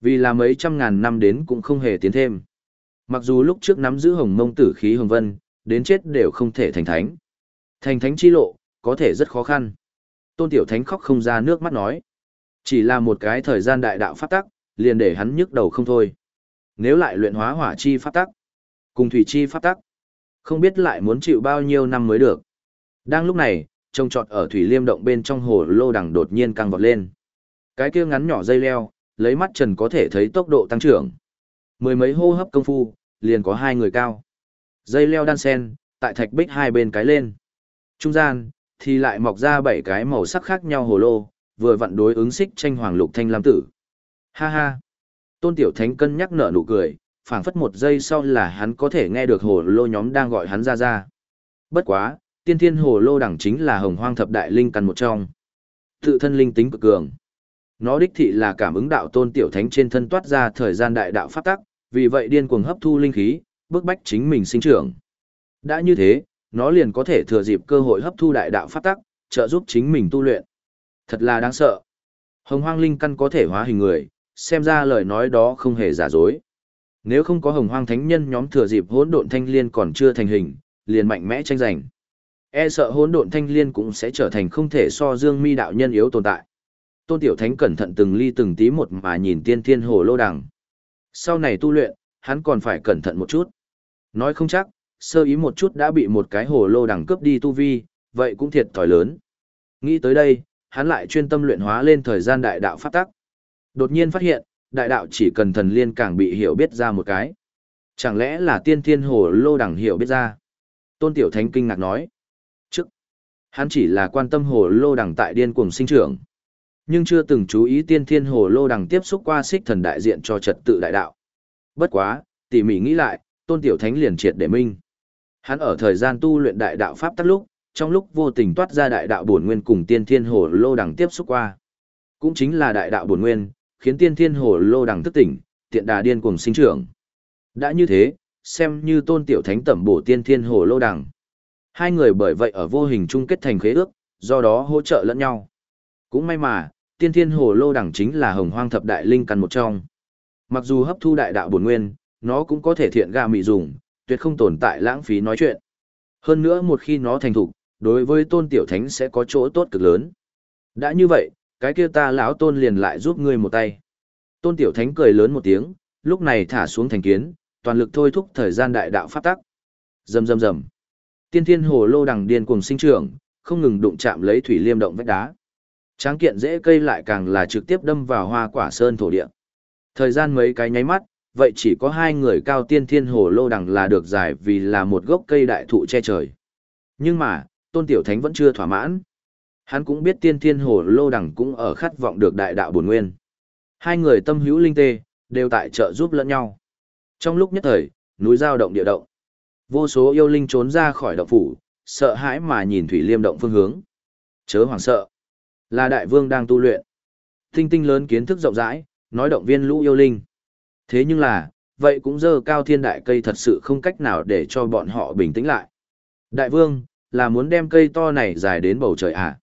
A: Vì là mấy trăm ngàn năm đến cũng không hề tiến thêm. Mặc dù lúc trước nắm giữ hồng mông tử khí hồng vân, đến chết đều không thể thành thánh. Thành thánh chi lộ, có thể rất khó khăn. Tôn Tiểu Thánh khóc không ra nước mắt nói. Chỉ là một cái thời gian đại đạo pháp tắc, liền để hắn nhức đầu không thôi. Nếu lại luyện hóa hỏa chi pháp tắc, cùng thủy chi pháp tắc, không biết lại muốn chịu bao nhiêu năm mới được. Đang lúc này, trông trọt ở thủy liêm động bên trong hồ lô đằng đột nhiên căng vọt lên. Cái kia ngắn nhỏ dây leo, lấy mắt trần có thể thấy tốc độ tăng trưởng. Mười mấy hô hấp công phu, liền có hai người cao. Dây leo đan sen, tại thạch bích hai bên cái lên. Trung gian, thì lại mọc ra bảy cái màu sắc khác nhau hồ lô, vừa vặn đối ứng xích tranh hoàng lục thanh lam tử. Ha ha! Tôn Tiểu Thánh cân nhắc nở nụ cười, phảng phất một giây sau là hắn có thể nghe được hồ lô nhóm đang gọi hắn ra ra. Bất quá, tiên thiên hồ lô đẳng chính là hồng hoang thập đại linh căn một trong. Tự thân linh tính cực cường. Nó đích thị là cảm ứng đạo tôn tiểu thánh trên thân toát ra thời gian đại đạo phát tắc, vì vậy điên cuồng hấp thu linh khí, bức bách chính mình sinh trưởng. Đã như thế, nó liền có thể thừa dịp cơ hội hấp thu đại đạo phát tắc, trợ giúp chính mình tu luyện. Thật là đáng sợ. Hồng hoang linh căn có thể hóa hình người, xem ra lời nói đó không hề giả dối. Nếu không có hồng hoang thánh nhân nhóm thừa dịp hỗn độn thanh liên còn chưa thành hình, liền mạnh mẽ tranh giành. E sợ hỗn độn thanh liên cũng sẽ trở thành không thể so dương mi đạo nhân yếu tồn tại. Tôn Tiểu Thánh cẩn thận từng ly từng tí một mà nhìn tiên thiên hồ lô đằng. Sau này tu luyện, hắn còn phải cẩn thận một chút. Nói không chắc, sơ ý một chút đã bị một cái hồ lô đằng cướp đi tu vi, vậy cũng thiệt thòi lớn. Nghĩ tới đây, hắn lại chuyên tâm luyện hóa lên thời gian đại đạo pháp tắc. Đột nhiên phát hiện, đại đạo chỉ cần thần liên càng bị hiểu biết ra một cái. Chẳng lẽ là tiên thiên hồ lô đằng hiểu biết ra? Tôn Tiểu Thánh kinh ngạc nói. Trước, hắn chỉ là quan tâm hồ lô đằng tại điên cuồng sinh trưởng. Nhưng chưa từng chú ý tiên thiên hồ lô đằng tiếp xúc qua xích thần đại diện cho trật tự đại đạo. Bất quá, tỉ mỉ nghĩ lại, Tôn Tiểu Thánh liền triệt để minh. Hắn ở thời gian tu luyện đại đạo pháp tắc lúc, trong lúc vô tình toát ra đại đạo bổn nguyên cùng tiên thiên hồ lô đằng tiếp xúc qua. Cũng chính là đại đạo bổn nguyên, khiến tiên thiên hồ lô đằng thức tỉnh, tiện đà điên cuồng sinh trưởng. Đã như thế, xem như tôn tiểu thánh tẩm bổ tiên thiên hồ lô đằng. Hai người bởi vậy ở vô hình chung kết thành khế ước, do đó hỗ trợ lẫn nhau. Cũng may mà, tiên thiên hồ lô đẳng chính là hồng hoang thập đại linh căn một trong. Mặc dù hấp thu đại đạo bổn nguyên, nó cũng có thể thiện gà mị dùng, tuyệt không tồn tại lãng phí nói chuyện. Hơn nữa một khi nó thành thục, đối với tôn tiểu thánh sẽ có chỗ tốt cực lớn. Đã như vậy, cái kia ta lão tôn liền lại giúp ngươi một tay. Tôn tiểu thánh cười lớn một tiếng, lúc này thả xuống thành kiến, toàn lực thôi thúc thời gian đại đạo pháp tắc. Rầm rầm rầm. Tiên thiên hồ lô đằng điên cuồng sinh trưởng, không ngừng đụng chạm lấy thủy liêm động vách đá. Tráng kiện dễ cây lại càng là trực tiếp đâm vào hoa quả sơn thổ địa. Thời gian mấy cái nháy mắt, vậy chỉ có hai người cao tiên thiên hồ lô đằng là được giải vì là một gốc cây đại thụ che trời. Nhưng mà, tôn tiểu thánh vẫn chưa thỏa mãn. Hắn cũng biết tiên thiên hồ lô đằng cũng ở khát vọng được đại đạo bổn nguyên. Hai người tâm hữu linh tê, đều tại trợ giúp lẫn nhau. Trong lúc nhất thời, núi giao động địa động. Vô số yêu linh trốn ra khỏi động phủ, sợ hãi mà nhìn thủy liêm động phương hướng. Chớ hoảng sợ. Là đại vương đang tu luyện. Tinh tinh lớn kiến thức rộng rãi, nói động viên lũ yêu linh. Thế nhưng là, vậy cũng dơ cao thiên đại cây thật sự không cách nào để cho bọn họ bình tĩnh lại. Đại vương, là muốn đem cây to này dài đến bầu trời à?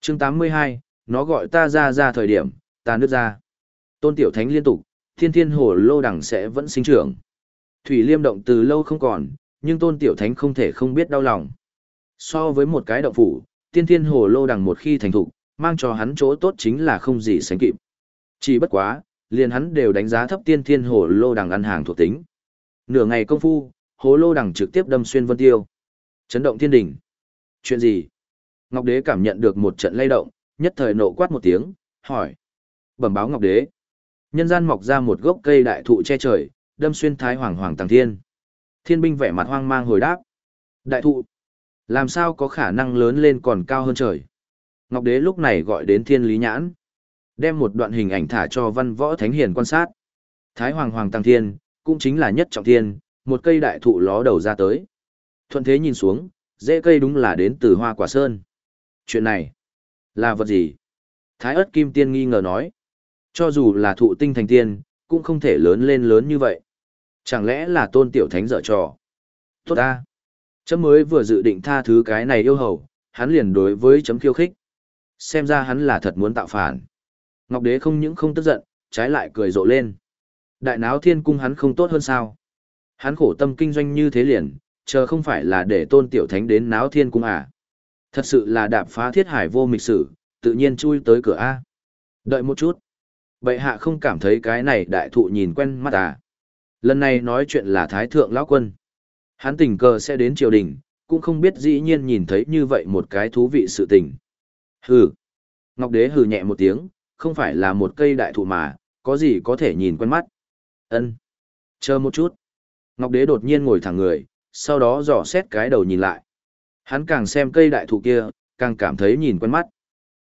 A: chương 82, nó gọi ta ra ra thời điểm, ta nước ra. Tôn Tiểu Thánh liên tục, thiên thiên hồ lô đằng sẽ vẫn sinh trưởng. Thủy liêm động từ lâu không còn, nhưng Tôn Tiểu Thánh không thể không biết đau lòng. So với một cái động phủ, tiên thiên hồ lô đằng một khi thành thục, mang cho hắn chỗ tốt chính là không gì sánh kịp. Chỉ bất quá, liền hắn đều đánh giá thấp tiên thiên hồ lô đằng ăn hàng thuộc tính. Nửa ngày công phu, hồ lô đằng trực tiếp đâm xuyên vân tiêu. Chấn động thiên đỉnh. Chuyện gì? Ngọc Đế cảm nhận được một trận lay động, nhất thời nộ quát một tiếng, hỏi. Bẩm báo Ngọc Đế. Nhân gian mọc ra một gốc cây đại thụ che trời, đâm xuyên thái hoàng hoàng tàng thiên. Thiên binh vẻ mặt hoang mang hồi đáp. Đại thụ. Làm sao có khả năng lớn lên còn cao hơn trời? Ngọc Đế lúc này gọi đến thiên lý nhãn. Đem một đoạn hình ảnh thả cho văn võ thánh hiền quan sát. Thái hoàng hoàng tăng thiên, cũng chính là nhất trọng thiên, một cây đại thụ ló đầu ra tới. Thuận thế nhìn xuống, dễ cây đúng là đến từ hoa quả sơn. Chuyện này, là vật gì? Thái ớt kim tiên nghi ngờ nói. Cho dù là thụ tinh thành tiên, cũng không thể lớn lên lớn như vậy. Chẳng lẽ là tôn tiểu thánh dở trò? Tốt ta! Chấm mới vừa dự định tha thứ cái này yêu hầu, hắn liền đối với chấm khiêu khích. Xem ra hắn là thật muốn tạo phản. Ngọc đế không những không tức giận, trái lại cười rộ lên. Đại náo thiên cung hắn không tốt hơn sao? Hắn khổ tâm kinh doanh như thế liền, chờ không phải là để tôn tiểu thánh đến náo thiên cung à. Thật sự là đạp phá thiết hải vô mịch sử, tự nhiên chui tới cửa A. Đợi một chút. Bệ hạ không cảm thấy cái này đại thụ nhìn quen mắt à. Lần này nói chuyện là thái thượng lão quân. Hắn tình cờ sẽ đến triều đình, cũng không biết dĩ nhiên nhìn thấy như vậy một cái thú vị sự tình. Hừ. Ngọc đế hừ nhẹ một tiếng, không phải là một cây đại thụ mà, có gì có thể nhìn quen mắt. Ân. Chờ một chút. Ngọc đế đột nhiên ngồi thẳng người, sau đó dò xét cái đầu nhìn lại. Hắn càng xem cây đại thụ kia, càng cảm thấy nhìn quen mắt.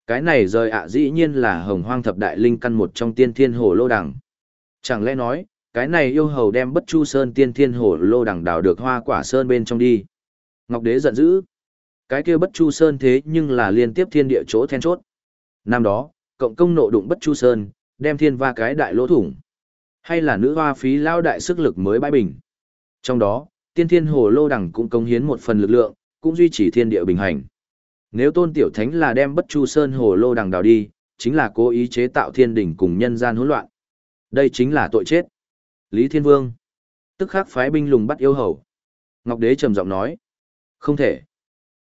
A: Cái này rời ạ dĩ nhiên là hồng hoang thập đại linh căn một trong tiên thiên hồ lô đằng. Chẳng lẽ nói, cái này yêu hầu đem bất chu sơn tiên thiên hồ lô đằng đào được hoa quả sơn bên trong đi. Ngọc đế giận dữ. Cái kia bất chu sơn thế nhưng là liên tiếp thiên địa chỗ then chốt. Năm đó, cộng công nộ đụng bất chu sơn, đem thiên va cái đại lỗ thủng. Hay là nữ hoa phí lao đại sức lực mới bãi bình. Trong đó, tiên thiên hồ lô đẳng cũng công hiến một phần lực lượng, cũng duy trì thiên địa bình hành. Nếu tôn tiểu thánh là đem bất chu sơn hồ lô đằng đào đi, chính là cố ý chế tạo thiên đỉnh cùng nhân gian hỗn loạn. Đây chính là tội chết. Lý Thiên Vương. Tức khắc phái binh lùng bắt yêu hầu. Ngọc Đế trầm giọng nói. Không thể.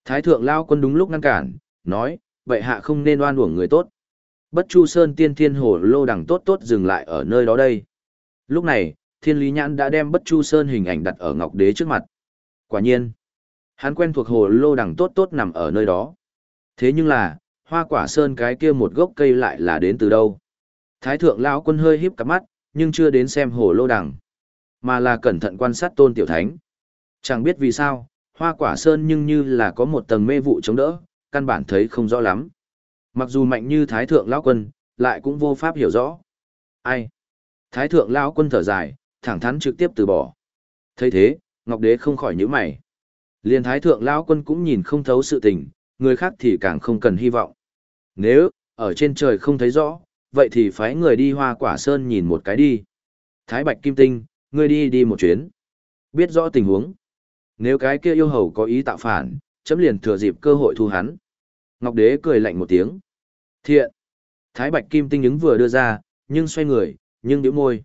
A: Thái thượng lao quân đúng lúc ngăn cản, nói, vậy hạ không nên oan uổng người tốt. Bất chu sơn tiên thiên hồ lô đằng tốt tốt dừng lại ở nơi đó đây. Lúc này, thiên lý nhãn đã đem bất chu sơn hình ảnh đặt ở Ngọc Đế trước mặt. Quả nhiên. Hắn quen thuộc hồ lô đằng tốt tốt nằm ở nơi đó. Thế nhưng là, hoa quả sơn cái kia một gốc cây lại là đến từ đâu? Thái thượng lão quân hơi híp cặp mắt, nhưng chưa đến xem hồ lô đằng, mà là cẩn thận quan sát tôn tiểu thánh. Chẳng biết vì sao, hoa quả sơn nhưng như là có một tầng mê vụ chống đỡ, căn bản thấy không rõ lắm. Mặc dù mạnh như thái thượng lão quân, lại cũng vô pháp hiểu rõ. Ai? Thái thượng lão quân thở dài, thẳng thắn trực tiếp từ bỏ. thấy thế, Ngọc Đế không khỏi nhíu mày. Liên thái thượng lão quân cũng nhìn không thấu sự tình, người khác thì càng không cần hy vọng. Nếu, ở trên trời không thấy rõ, vậy thì phái người đi hoa quả sơn nhìn một cái đi. Thái Bạch Kim Tinh, ngươi đi đi một chuyến. Biết rõ tình huống. Nếu cái kia yêu hầu có ý tạo phản, chấm liền thừa dịp cơ hội thu hắn. Ngọc Đế cười lạnh một tiếng. Thiện. Thái Bạch Kim Tinh ứng vừa đưa ra, nhưng xoay người, nhưng nhíu môi.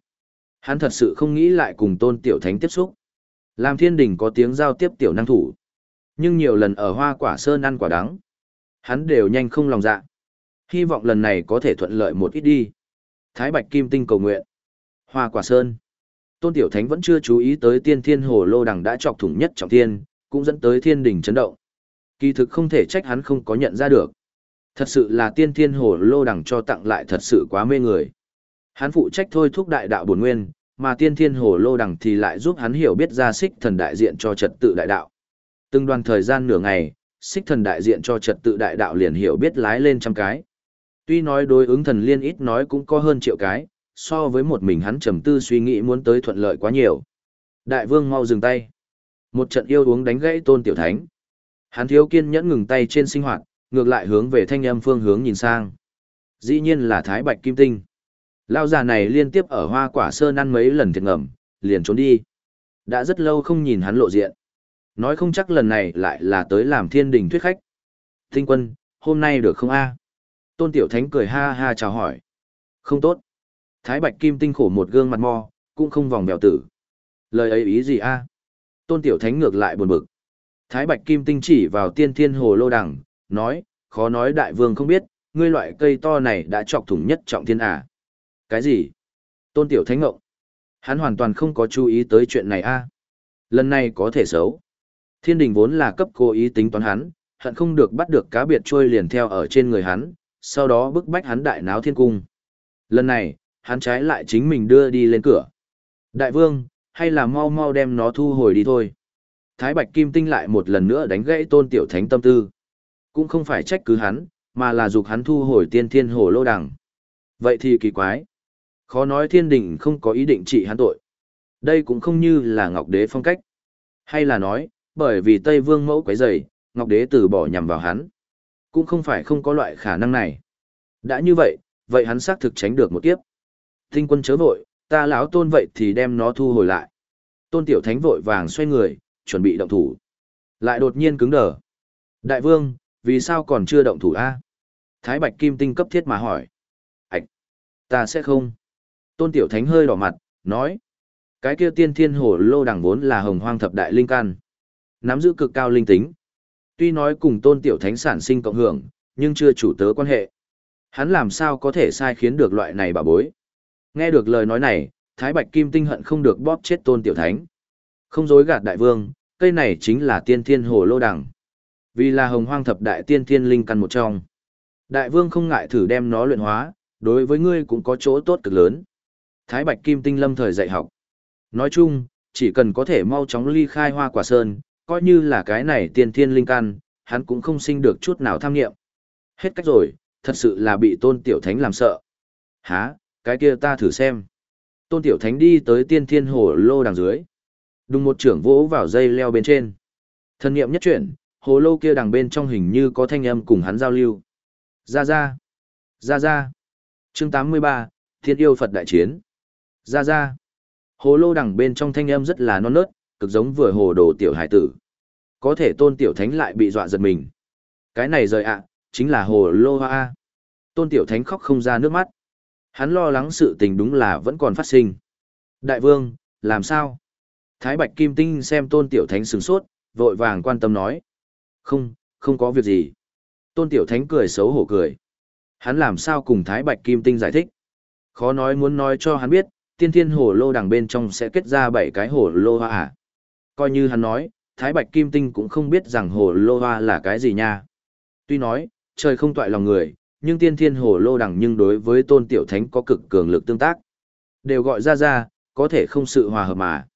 A: Hắn thật sự không nghĩ lại cùng Tôn Tiểu Thánh tiếp xúc. Làm thiên đình có tiếng giao tiếp tiểu năng thủ. Nhưng nhiều lần ở hoa quả sơn ăn quả đắng. Hắn đều nhanh không lòng dạ. Hy vọng lần này có thể thuận lợi một ít đi. Thái Bạch Kim Tinh cầu nguyện. Hoa quả sơn. Tôn Tiểu Thánh vẫn chưa chú ý tới tiên thiên hồ lô đằng đã chọc thủng nhất trọng thiên, cũng dẫn tới thiên đình chấn động. Kỳ thực không thể trách hắn không có nhận ra được. Thật sự là tiên thiên hồ lô đằng cho tặng lại thật sự quá mê người. Hắn phụ trách thôi thúc đại đạo bổn nguyên, mà tiên thiên hồ lô đằng thì lại giúp hắn hiểu biết ra xích thần đại diện cho trật tự đại đạo. Từng đoàn thời gian nửa ngày, xích thần đại diện cho trật tự đại đạo liền hiểu biết lái lên trăm cái. Tuy nói đối ứng thần liên ít nói cũng có hơn triệu cái, so với một mình hắn trầm tư suy nghĩ muốn tới thuận lợi quá nhiều. Đại vương mau dừng tay. Một trận yêu uống đánh gãy tôn tiểu thánh. Hắn thiếu kiên nhẫn ngừng tay trên sinh hoạt, ngược lại hướng về thanh âm phương hướng nhìn sang. Dĩ nhiên là Thái Bạch Kim Tinh. Lao già này liên tiếp ở hoa quả sơn ăn mấy lần thiệt ngầm, liền trốn đi. Đã rất lâu không nhìn hắn lộ diện. Nói không chắc lần này lại là tới làm thiên đình thuyết khách. Tinh quân, hôm nay được không a? Tôn Tiểu Thánh cười ha ha chào hỏi. Không tốt. Thái Bạch Kim Tinh khổ một gương mặt mo, cũng không vòng bèo tử. Lời ấy ý gì a? À? Tôn Tiểu Thánh ngược lại buồn bực. Thái Bạch Kim Tinh chỉ vào tiên thiên hồ lô đằng, nói, khó nói đại vương không biết, ngươi loại cây to này đã chọc thủng nhất trọng thiên à. Cái gì? Tôn Tiểu Thánh ngộng. Hắn hoàn toàn không có chú ý tới chuyện này a. À? Lần này có thể xấu. Thiên đình vốn là cấp cố ý tính toán hắn, hận không được bắt được cá biệt trôi liền theo ở trên người hắn, sau đó bức bách hắn đại náo thiên cung. Lần này, hắn trái lại chính mình đưa đi lên cửa. Đại vương, hay là mau mau đem nó thu hồi đi thôi. Thái Bạch Kim Tinh lại một lần nữa đánh gãy tôn tiểu thánh tâm tư. Cũng không phải trách cứ hắn, mà là dục hắn thu hồi tiên thiên hồ lô đằng. Vậy thì kỳ quái. Khó nói thiên đình không có ý định trị hắn tội. Đây cũng không như là Ngọc Đế phong cách. Hay là nói, bởi vì Tây Vương mẫu quấy rầy, Ngọc Đế từ bỏ nhằm vào hắn. Cũng không phải không có loại khả năng này. Đã như vậy, vậy hắn xác thực tránh được một kiếp. Tinh quân chớ vội, ta lão tôn vậy thì đem nó thu hồi lại. Tôn tiểu thánh vội vàng xoay người, chuẩn bị động thủ. Lại đột nhiên cứng đờ. Đại vương, vì sao còn chưa động thủ a? Thái Bạch Kim Tinh cấp thiết mà hỏi. Ảch! Ta sẽ không. Tôn tiểu thánh hơi đỏ mặt, nói. Cái kia tiên thiên hồ lô đằng vốn là hồng hoang thập đại linh can. Nắm giữ cực cao linh tính. Tuy nói cùng tôn tiểu thánh sản sinh cộng hưởng, nhưng chưa chủ tớ quan hệ. Hắn làm sao có thể sai khiến được loại này bà bối. Nghe được lời nói này, Thái Bạch Kim Tinh hận không được bóp chết tôn tiểu thánh. Không dối gạt đại vương, cây này chính là tiên thiên hồ lô đằng. Vì là hồng hoang thập đại tiên thiên linh căn một trong. Đại vương không ngại thử đem nó luyện hóa, đối với ngươi cũng có chỗ tốt cực lớn. Thái Bạch Kim Tinh lâm thời dạy học. Nói chung, chỉ cần có thể mau chóng ly khai hoa quả sơn, coi như là cái này tiên thiên linh căn, hắn cũng không sinh được chút nào tham nghiệm. Hết cách rồi, thật sự là bị tôn tiểu thánh làm sợ. Hả, cái kia ta thử xem. Tôn tiểu thánh đi tới tiên thiên hồ lô đằng dưới. Đùng một trưởng vỗ vào dây leo bên trên. Thân nghiệm nhất chuyển, hồ lô kia đằng bên trong hình như có thanh âm cùng hắn giao lưu. Ra ra. Ra ra. Chương 83, Thiên yêu Phật đại chiến. Ra ra. Hồ lô đằng bên trong thanh âm rất là non nớt, cực giống vừa hồ đồ tiểu hải tử. Có thể tôn tiểu thánh lại bị dọa giật mình. Cái này rời ạ, chính là hồ lô hoa. Tôn tiểu thánh khóc không ra nước mắt. Hắn lo lắng sự tình đúng là vẫn còn phát sinh. Đại vương, làm sao? Thái Bạch Kim Tinh xem tôn tiểu thánh sừng sốt, vội vàng quan tâm nói. Không, không có việc gì. Tôn tiểu thánh cười xấu hổ cười. Hắn làm sao cùng Thái Bạch Kim Tinh giải thích? Khó nói muốn nói cho hắn biết, tiên thiên hồ lô đằng bên trong sẽ kết ra bảy cái hồ lô hoa à. Coi như hắn nói, Thái Bạch Kim Tinh cũng không biết rằng hồ lô hoa là cái gì nha. Tuy nói, trời không toại lòng người, nhưng tiên thiên hồ lô đằng nhưng đối với tôn tiểu thánh có cực cường lực tương tác. Đều gọi ra ra, có thể không sự hòa hợp mà.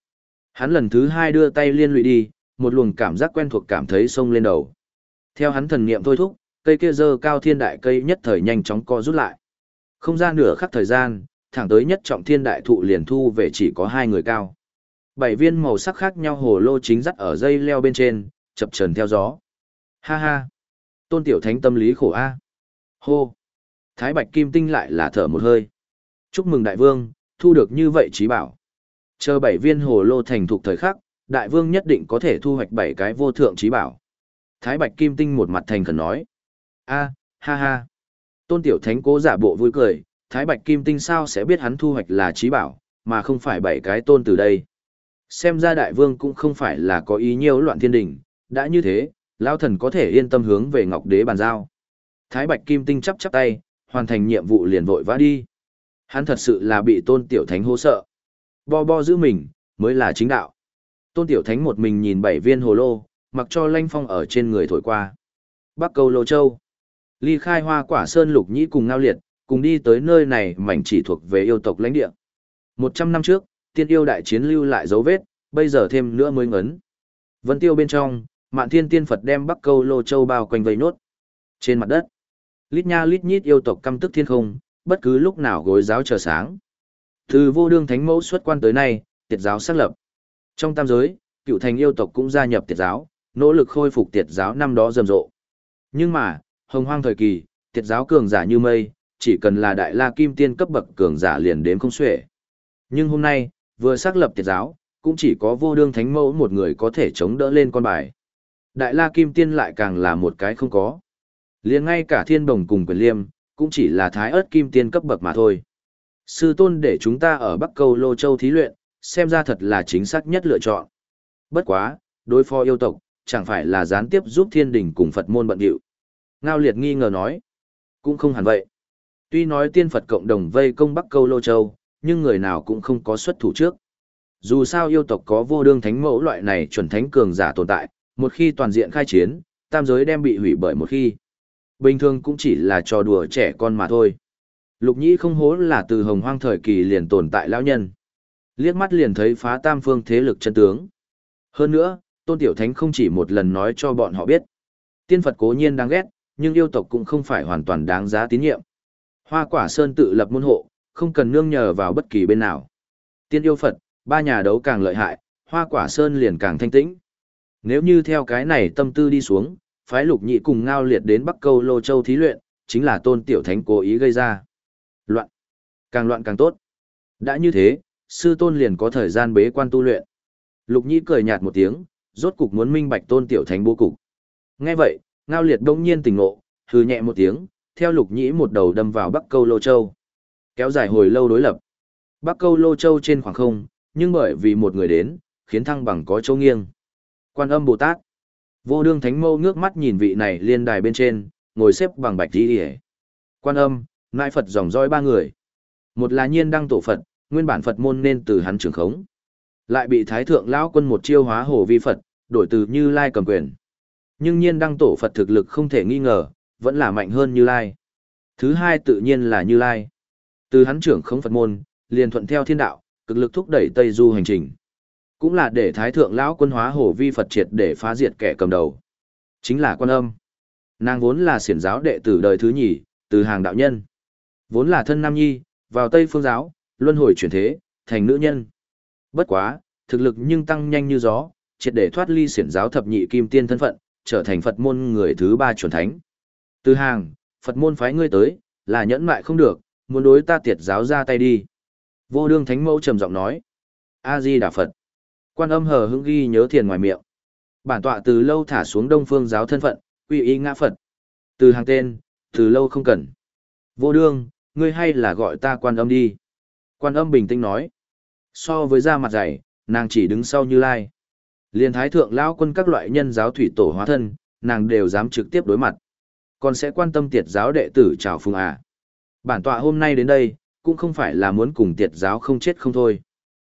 A: Hắn lần thứ hai đưa tay liên lụy đi, một luồng cảm giác quen thuộc cảm thấy sông lên đầu. Theo hắn thần niệm thôi thúc, cây kia dơ cao thiên đại cây nhất thời nhanh chóng co rút lại. Không ra nửa khắc thời gian, thẳng tới nhất trọng thiên đại thụ liền thu về chỉ có hai người cao. Bảy viên màu sắc khác nhau hồ lô chính dắt ở dây leo bên trên, chập trần theo gió. Ha ha! Tôn tiểu thánh tâm lý khổ a. Hô! Thái bạch kim tinh lại là thở một hơi. Chúc mừng đại vương, thu được như vậy trí bảo. Chờ bảy viên hồ lô thành thục thời khắc, đại vương nhất định có thể thu hoạch bảy cái vô thượng trí bảo. Thái bạch kim tinh một mặt thành khẩn nói. A, ha ha! Tôn Tiểu Thánh cố giả bộ vui cười, Thái Bạch Kim Tinh sao sẽ biết hắn thu hoạch là trí bảo, mà không phải bảy cái tôn từ đây. Xem ra đại vương cũng không phải là có ý nhiêu loạn thiên đình, đã như thế, lão thần có thể yên tâm hướng về Ngọc Đế bàn giao. Thái Bạch Kim Tinh chắp chắp tay, hoàn thành nhiệm vụ liền vội vã đi. Hắn thật sự là bị Tôn Tiểu Thánh hô sợ. Bo bo giữ mình, mới là chính đạo. Tôn Tiểu Thánh một mình nhìn bảy viên hồ lô, mặc cho lanh phong ở trên người thổi qua. Bắc Câu Lô Châu. Ly khai hoa quả sơn lục nhĩ cùng ngao liệt, cùng đi tới nơi này mảnh chỉ thuộc về yêu tộc lãnh địa. Một trăm năm trước, tiên yêu đại chiến lưu lại dấu vết, bây giờ thêm nữa mới ngấn. Vân tiêu bên trong, mạn thiên tiên Phật đem Bắc Câu Lô Châu bao quanh vây nốt. Trên mặt đất, lít nha lít nhít yêu tộc căm tức thiên không, bất cứ lúc nào gối giáo chờ sáng. Từ vô đương thánh mẫu xuất quan tới nay, tiệt giáo xác lập. Trong tam giới, cựu thành yêu tộc cũng gia nhập tiệt giáo, nỗ lực khôi phục tiệt giáo năm đó rầm rộ. Nhưng mà, hồng hoang thời kỳ, tiệt giáo cường giả như mây, chỉ cần là đại la kim tiên cấp bậc cường giả liền đếm không xuể. Nhưng hôm nay, vừa xác lập tiệt giáo, cũng chỉ có vô đương thánh mẫu một người có thể chống đỡ lên con bài. Đại la kim tiên lại càng là một cái không có liền ngay cả thiên đồng cùng quyền liêm, cũng chỉ là thái ớt kim tiên cấp bậc mà thôi. Sư tôn để chúng ta ở Bắc Câu Lô Châu thí luyện, xem ra thật là chính xác nhất lựa chọn. Bất quá, đối phó yêu tộc, chẳng phải là gián tiếp giúp thiên đình cùng Phật môn bận điệu. Ngao liệt nghi ngờ nói. Cũng không hẳn vậy. Tuy nói tiên Phật cộng đồng vây công Bắc Câu Lô Châu, nhưng người nào cũng không có xuất thủ trước. Dù sao yêu tộc có vô đương thánh mẫu loại này chuẩn thánh cường giả tồn tại, một khi toàn diện khai chiến, tam giới đem bị hủy bởi một khi. Bình thường cũng chỉ là trò đùa trẻ con mà thôi. Lục nhĩ không hố là từ hồng hoang thời kỳ liền tồn tại lão nhân. Liếc mắt liền thấy phá tam phương thế lực chân tướng. Hơn nữa, Tôn Tiểu Thánh không chỉ một lần nói cho bọn họ biết. Tiên Phật cố nhiên đáng ghét, nhưng yêu tộc cũng không phải hoàn toàn đáng giá tín nhiệm. Hoa quả sơn tự lập môn hộ, không cần nương nhờ vào bất kỳ bên nào. Tiên yêu Phật, ba nhà đấu càng lợi hại, hoa quả sơn liền càng thanh tĩnh. Nếu như theo cái này tâm tư đi xuống, phái lục nhị cùng ngao liệt đến Bắc Câu Lô Châu thí luyện, chính là tôn tiểu thánh cố ý gây ra. Loạn. Càng loạn càng tốt. Đã như thế, sư tôn liền có thời gian bế quan tu luyện. Lục nhị cười nhạt một tiếng, rốt cục muốn minh bạch tôn tiểu thánh bố cục. Nghe vậy, ngao liệt đông nhiên tỉnh ngộ, hừ nhẹ một tiếng, theo lục nhĩ một đầu đâm vào Bắc Câu Lô Châu. Kéo dài hồi lâu đối lập. Bắc Câu Lô Châu trên khoảng không, nhưng bởi vì một người đến, khiến thăng bằng có châu nghiêng. Quan âm Bồ Tát. Vô đương thánh mâu ngước mắt nhìn vị này liên đài bên trên, ngồi xếp bằng bạch đi hề. Quan âm, nại Phật dòng dõi ba người. Một là nhiên đăng tổ Phật, nguyên bản Phật môn nên từ hắn trưởng khống. Lại bị Thái Thượng Lão quân một chiêu hóa hồ vi Phật, đổi từ Như Lai cầm quyền. Nhưng nhiên đăng tổ Phật thực lực không thể nghi ngờ, vẫn là mạnh hơn Như Lai. Thứ hai tự nhiên là Như Lai. Từ hắn trưởng khống Phật môn, liền thuận theo thiên đạo, cực lực thúc đẩy Tây Du hành trình. Cũng là để Thái Thượng Lão quân hóa hổ vi Phật triệt để phá diệt kẻ cầm đầu. Chính là quan âm. Nàng vốn là xiển giáo đệ tử đời thứ nhì, từ hàng đạo nhân. Vốn là thân nam nhi, vào Tây phương giáo, luân hồi chuyển thế, thành nữ nhân. Bất quá, thực lực nhưng tăng nhanh như gió, triệt để thoát ly xiển giáo thập nhị kim tiên thân phận, trở thành Phật môn người thứ ba chuẩn thánh. Từ hàng, Phật môn phái ngươi tới, là nhẫn mại không được, muốn đối ta tiệt giáo ra tay đi. Vô đương thánh mẫu trầm giọng nói. A-di Đà Phật. Quan âm hờ hững ghi nhớ thiền ngoài miệng. Bản tọa từ lâu thả xuống đông phương giáo thân phận, quy y ngã Phật. Từ hàng tên, từ lâu không cần. Vô đương, ngươi hay là gọi ta quan âm đi. Quan âm bình tĩnh nói. So với da mặt dày, nàng chỉ đứng sau như lai. Liên thái thượng lão quân các loại nhân giáo thủy tổ hóa thân, nàng đều dám trực tiếp đối mặt. Còn sẽ quan tâm tiệt giáo đệ tử chào phùng à. Bản tọa hôm nay đến đây, cũng không phải là muốn cùng tiệt giáo không chết không thôi.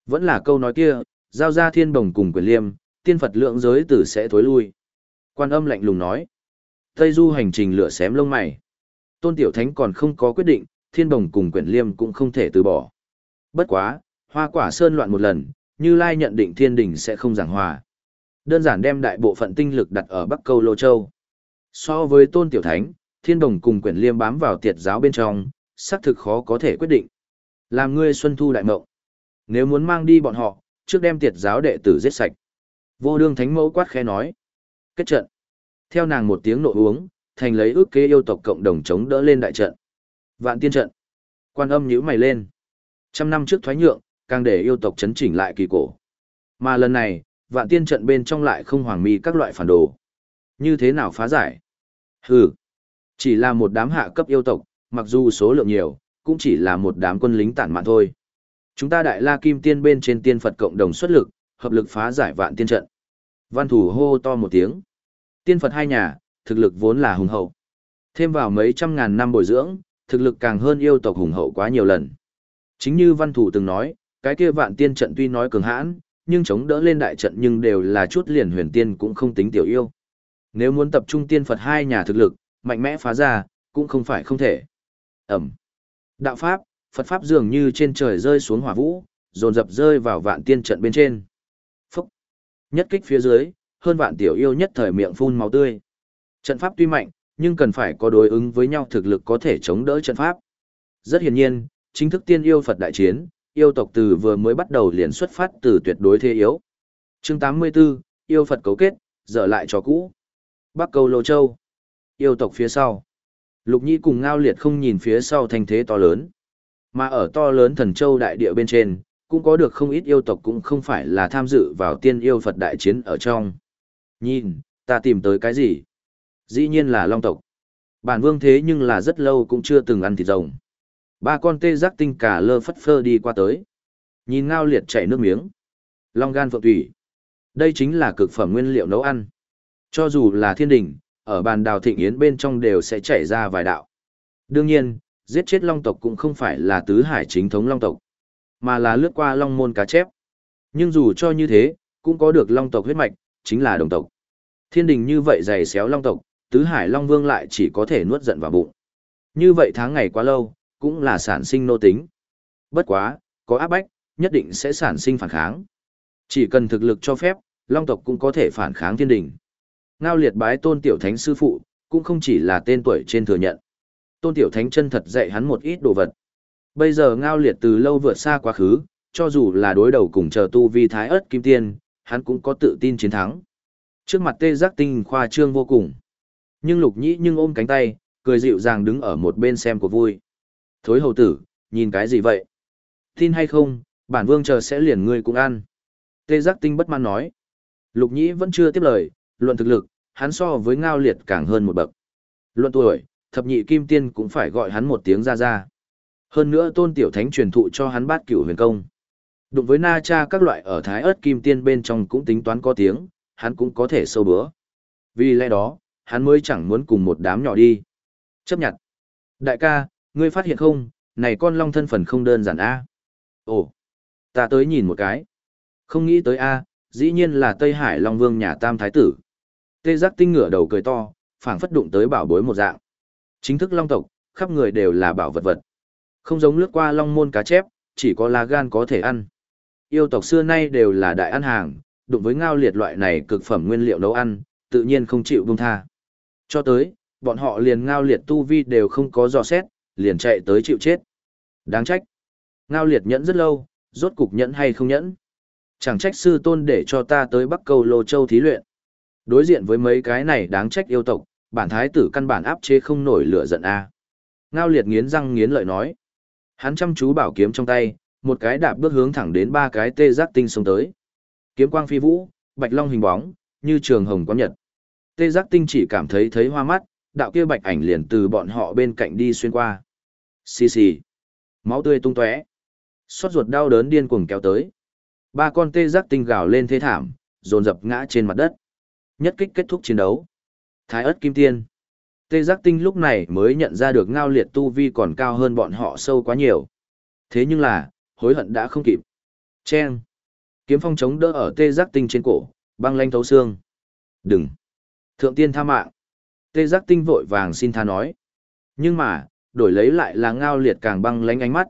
A: Vẫn là câu nói kia, giao ra thiên đồng cùng quyền liêm, tiên Phật lượng giới tử sẽ thối lui. Quan âm lạnh lùng nói. Tây du hành trình lửa xém lông mày. Tôn Tiểu Thánh còn không có quyết định, thiên đồng cùng quyển liêm cũng không thể từ bỏ. Bất quá, hoa quả sơn loạn một lần, như Lai nhận định thiên đình sẽ không giảng hòa. Đơn giản đem đại bộ phận tinh lực đặt ở Bắc Câu Lô Châu. So với Tôn Tiểu Thánh, thiên đồng cùng quyển liêm bám vào tiệt giáo bên trong, xác thực khó có thể quyết định. Làm ngươi xuân thu đại mộng. Nếu muốn mang đi bọn họ, trước đem tiệt giáo đệ tử giết sạch. Vô đương thánh mẫu quát khẽ nói. Kết trận. Theo nàng một tiếng nộ uống, thành lấy ước kế yêu tộc cộng đồng chống đỡ lên đại trận. Vạn tiên trận. Quan âm nhíu mày lên. Trăm năm trước thoái nhượng, càng để yêu tộc chấn chỉnh lại kỳ cổ. Mà lần này, vạn tiên trận bên trong lại không hoàng mi các loại phản đồ. Như thế nào phá giải? Hừ. Chỉ là một đám hạ cấp yêu tộc, mặc dù số lượng nhiều, cũng chỉ là một đám quân lính tản mạn thôi. Chúng ta đại la kim tiên bên trên tiên Phật cộng đồng xuất lực, hợp lực phá giải vạn tiên trận. Văn thủ hô to một tiếng. Tiên Phật hai nhà, thực lực vốn là hùng hậu. Thêm vào mấy trăm ngàn năm bồi dưỡng, thực lực càng hơn yêu tộc hùng hậu quá nhiều lần. Chính như văn thủ từng nói, cái kia vạn tiên trận tuy nói cường hãn, nhưng chống đỡ lên đại trận nhưng đều là chút liền huyền tiên cũng không tính tiểu yêu. Nếu muốn tập trung tiên Phật hai nhà thực lực, mạnh mẽ phá ra, cũng không phải không thể. Ẩm. Đạo Pháp, Phật Pháp dường như trên trời rơi xuống hỏa vũ, dồn dập rơi vào vạn tiên trận bên trên. Phúc. Nhất kích phía dưới, hơn vạn tiểu yêu nhất thời miệng phun máu tươi. Trận Pháp tuy mạnh, nhưng cần phải có đối ứng với nhau thực lực có thể chống đỡ trận Pháp. Rất hiển nhiên, chính thức tiên yêu Phật đại chiến, yêu tộc từ vừa mới bắt đầu liền xuất phát từ tuyệt đối thế yếu. Chương 84, yêu Phật cấu kết, dở lại cho cũ. Bắc Câu Lô Châu. Yêu tộc phía sau. Lục Nhi cùng Ngao Liệt không nhìn phía sau thành thế to lớn. Mà ở to lớn thần châu đại địa bên trên, cũng có được không ít yêu tộc cũng không phải là tham dự vào tiên yêu Phật đại chiến ở trong. Nhìn, ta tìm tới cái gì? Dĩ nhiên là long tộc. Bản vương thế nhưng là rất lâu cũng chưa từng ăn thịt rồng. Ba con tê giác tinh cả lơ phất phơ đi qua tới. Nhìn ngao liệt chảy nước miếng. Long gan phượng thủy. Đây chính là cực phẩm nguyên liệu nấu ăn. Cho dù là thiên đình, ở bàn đào thịnh yến bên trong đều sẽ chảy ra vài đạo. Đương nhiên, giết chết long tộc cũng không phải là tứ hải chính thống long tộc, mà là lướt qua long môn cá chép. Nhưng dù cho như thế, cũng có được long tộc huyết mạch, chính là đồng tộc. Thiên đình như vậy dày xéo long tộc, tứ hải long vương lại chỉ có thể nuốt giận vào bụng. Như vậy tháng ngày quá lâu, cũng là sản sinh nô tính. Bất quá, có áp bách, nhất định sẽ sản sinh phản kháng. Chỉ cần thực lực cho phép, long tộc cũng có thể phản kháng thiên đình. Ngao liệt bái tôn tiểu thánh sư phụ, cũng không chỉ là tên tuổi trên thừa nhận. Tôn tiểu thánh chân thật dạy hắn một ít đồ vật. Bây giờ ngao liệt từ lâu vượt xa quá khứ, cho dù là đối đầu cùng chờ tu vi thái ớt kim tiên, hắn cũng có tự tin chiến thắng. Trước mặt tê giác tinh khoa trương vô cùng. Nhưng lục nhĩ nhưng ôm cánh tay, cười dịu dàng đứng ở một bên xem của vui. Thối hầu tử, nhìn cái gì vậy? Tin hay không, bản vương chờ sẽ liền ngươi cũng ăn. Tê giác tinh bất mãn nói. Lục nhĩ vẫn chưa tiếp lời, luận thực lực, hắn so với ngao liệt càng hơn một bậc. Luận tuổi, thập nhị kim tiên cũng phải gọi hắn một tiếng ra ra. Hơn nữa tôn tiểu thánh truyền thụ cho hắn bát cửu huyền công. Đụng với na cha các loại ở thái ớt kim tiên bên trong cũng tính toán có tiếng, hắn cũng có thể sâu bữa. Vì lẽ đó, hắn mới chẳng muốn cùng một đám nhỏ đi. Chấp nhận. Đại ca, ngươi phát hiện không, này con long thân phần không đơn giản a. Ồ, ta tới nhìn một cái. Không nghĩ tới a, dĩ nhiên là Tây Hải Long Vương nhà Tam Thái Tử. Tê giác tinh ngửa đầu cười to, phảng phất đụng tới bảo bối một dạng. Chính thức long tộc, khắp người đều là bảo vật vật. Không giống lướt qua long môn cá chép, chỉ có lá gan có thể ăn. Yêu tộc xưa nay đều là đại ăn hàng, đụng với ngao liệt loại này cực phẩm nguyên liệu nấu ăn, tự nhiên không chịu buông tha. Cho tới, bọn họ liền ngao liệt tu vi đều không có dò xét, liền chạy tới chịu chết. Đáng trách. Ngao liệt nhẫn rất lâu, rốt cục nhẫn hay không nhẫn. Chẳng trách sư tôn để cho ta tới Bắc Cầu Lô Châu thí luyện. Đối diện với mấy cái này đáng trách yêu tộc, bản thái tử căn bản áp chế không nổi lửa giận a. Ngao liệt nghiến răng nghiến lợi nói. Hắn chăm chú bảo kiếm trong tay, một cái đạp bước hướng thẳng đến ba cái tê giác tinh xông tới. Kiếm quang phi vũ, bạch long hình bóng, như trường hồng quán nhật. Tê giác tinh chỉ cảm thấy thấy hoa mắt, đạo kia bạch ảnh liền từ bọn họ bên cạnh đi xuyên qua. Xì xì. Máu tươi tung tóe. Xót ruột đau đớn điên cuồng kéo tới. Ba con tê giác tinh gào lên thế thảm, dồn dập ngã trên mặt đất. Nhất kích kết thúc chiến đấu. Thái ớt kim tiên. Tê giác tinh lúc này mới nhận ra được ngao liệt tu vi còn cao hơn bọn họ sâu quá nhiều. Thế nhưng là, hối hận đã không kịp. Chen. Kiếm phong chống đỡ ở tê giác tinh trên cổ, băng lanh thấu xương. Đừng. Thượng tiên tha mạng. Tê giác tinh vội vàng xin tha nói. Nhưng mà, đổi lấy lại là ngao liệt càng băng lánh ánh mắt.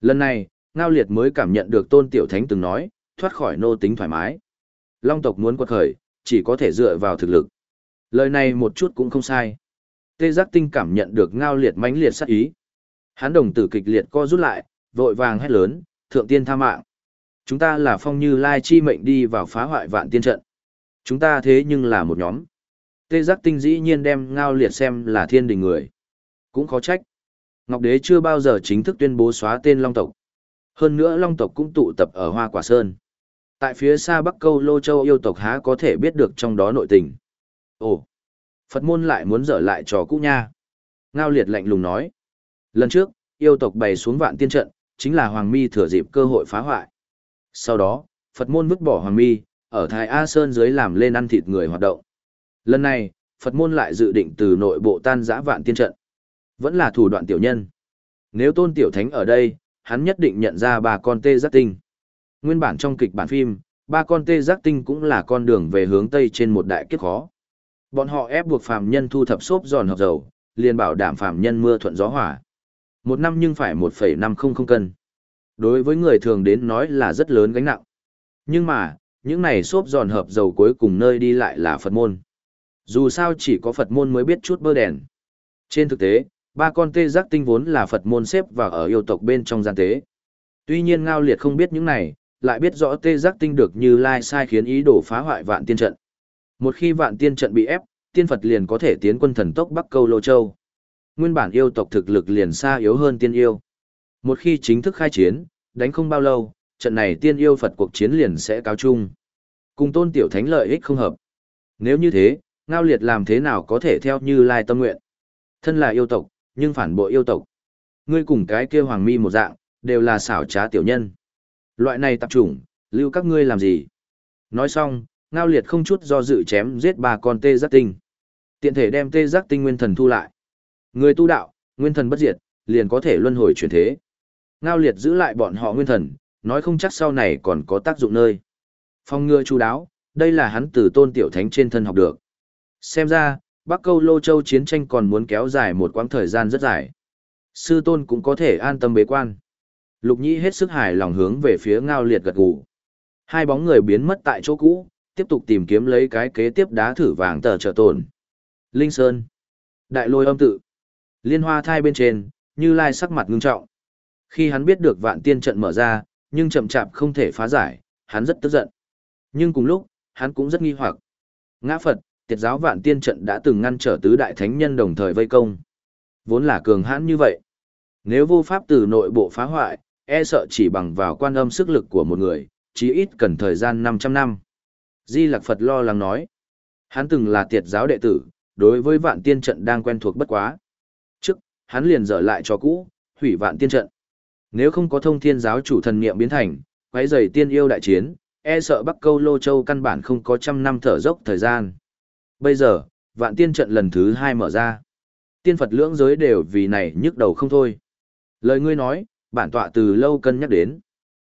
A: Lần này, ngao liệt mới cảm nhận được tôn tiểu thánh từng nói, thoát khỏi nô tính thoải mái. Long tộc muốn quật khởi, chỉ có thể dựa vào thực lực. Lời này một chút cũng không sai. Tê giác tinh cảm nhận được ngao liệt mãnh liệt sát ý. Hắn đồng tử kịch liệt co rút lại, vội vàng hét lớn, thượng tiên tha mạng. Chúng ta là phong như lai chi mệnh đi vào phá hoại vạn tiên trận. Chúng ta thế nhưng là một nhóm. Tê giác tinh dĩ nhiên đem ngao liệt xem là thiên đình người. Cũng khó trách. Ngọc Đế chưa bao giờ chính thức tuyên bố xóa tên Long tộc. Hơn nữa Long tộc cũng tụ tập ở Hoa Quả Sơn. Tại phía xa Bắc Câu Lô Châu yêu tộc há có thể biết được trong đó nội tình. Ồ, Phật môn lại muốn dở lại trò cũ nha. Ngao liệt lạnh lùng nói. Lần trước, yêu tộc bày xuống vạn tiên trận, chính là Hoàng Mi thừa dịp cơ hội phá hoại. Sau đó, Phật môn vứt bỏ Hoàng Mi, ở Thái A Sơn dưới làm lên ăn thịt người hoạt động. Lần này, Phật môn lại dự định từ nội bộ tan giã vạn tiên trận. Vẫn là thủ đoạn tiểu nhân. Nếu tôn tiểu thánh ở đây, hắn nhất định nhận ra ba con tê giác tinh. Nguyên bản trong kịch bản phim, ba con tê giác tinh cũng là con đường về hướng tây trên một đại kiếp khó. Bọn họ ép buộc phàm nhân thu thập xốp giòn hợp dầu, liền bảo đảm phàm nhân mưa thuận gió hỏa. Một năm nhưng phải 1,500 cân. Đối với người thường đến nói là rất lớn gánh nặng. Nhưng mà, những này xốp giòn hợp dầu cuối cùng nơi đi lại là Phật môn. Dù sao chỉ có Phật môn mới biết chút bơ đèn. Trên thực tế, ba con tê giác tinh vốn là Phật môn xếp vào ở yêu tộc bên trong gian tế. Tuy nhiên Ngao Liệt không biết những này, lại biết rõ tê giác tinh được như lai sai khiến ý đồ phá hoại vạn tiên trận. Một khi vạn tiên trận bị ép, tiên Phật liền có thể tiến quân thần tốc Bắc Câu Lô Châu. Nguyên bản yêu tộc thực lực liền xa yếu hơn tiên yêu. Một khi chính thức khai chiến, đánh không bao lâu, trận này tiên yêu Phật cuộc chiến liền sẽ cáo chung. Cùng tôn tiểu thánh lợi ích không hợp. Nếu như thế, Ngao Liệt làm thế nào có thể theo như lai tâm nguyện? Thân là yêu tộc, nhưng phản bội yêu tộc. Ngươi cùng cái kia hoàng mi một dạng, đều là xảo trá tiểu nhân. Loại này tập trùng, lưu các ngươi làm gì? Nói xong, Ngao Liệt không chút do dự chém giết ba con tê giác tinh. Tiện thể đem tê giác tinh nguyên thần thu lại. Người tu đạo, nguyên thần bất diệt, liền có thể luân hồi chuyển thế. Ngao Liệt giữ lại bọn họ nguyên thần, nói không chắc sau này còn có tác dụng nơi. Phong ngừa chú đáo, đây là hắn từ tôn tiểu thánh trên thân học được. Xem ra, Bắc Câu Lô Châu chiến tranh còn muốn kéo dài một quãng thời gian rất dài. Sư tôn cũng có thể an tâm bế quan. Lục Nhĩ hết sức hài lòng hướng về phía Ngao Liệt gật gù. Hai bóng người biến mất tại chỗ cũ, tiếp tục tìm kiếm lấy cái kế tiếp đá thử vàng tờ trợ tồn. Linh Sơn. Đại lôi âm tự. Liên hoa thai bên trên, Như Lai sắc mặt ngưng trọng. Khi hắn biết được vạn tiên trận mở ra, nhưng chậm chạp không thể phá giải, hắn rất tức giận. Nhưng cùng lúc, hắn cũng rất nghi hoặc. Ngã Phật, tiệt giáo vạn tiên trận đã từng ngăn trở tứ đại thánh nhân đồng thời vây công. Vốn là cường hãn như vậy. Nếu vô pháp từ nội bộ phá hoại, e sợ chỉ bằng vào quan âm sức lực của một người, chí ít cần thời gian 500 năm. Di Lạc Phật lo lắng nói. Hắn từng là tiệt giáo đệ tử, đối với vạn tiên trận đang quen thuộc bất quá. Trước, hắn liền dở lại cho cũ, hủy vạn tiên trận. Nếu không có thông thiên giáo chủ thần niệm biến thành, quấy rầy tiên yêu đại chiến, e sợ Bắc Câu Lô Châu căn bản không có trăm năm thở dốc thời gian. Bây giờ, vạn tiên trận lần thứ hai mở ra. Tiên Phật lưỡng giới đều vì này nhức đầu không thôi. Lời ngươi nói, bản tọa từ lâu cân nhắc đến.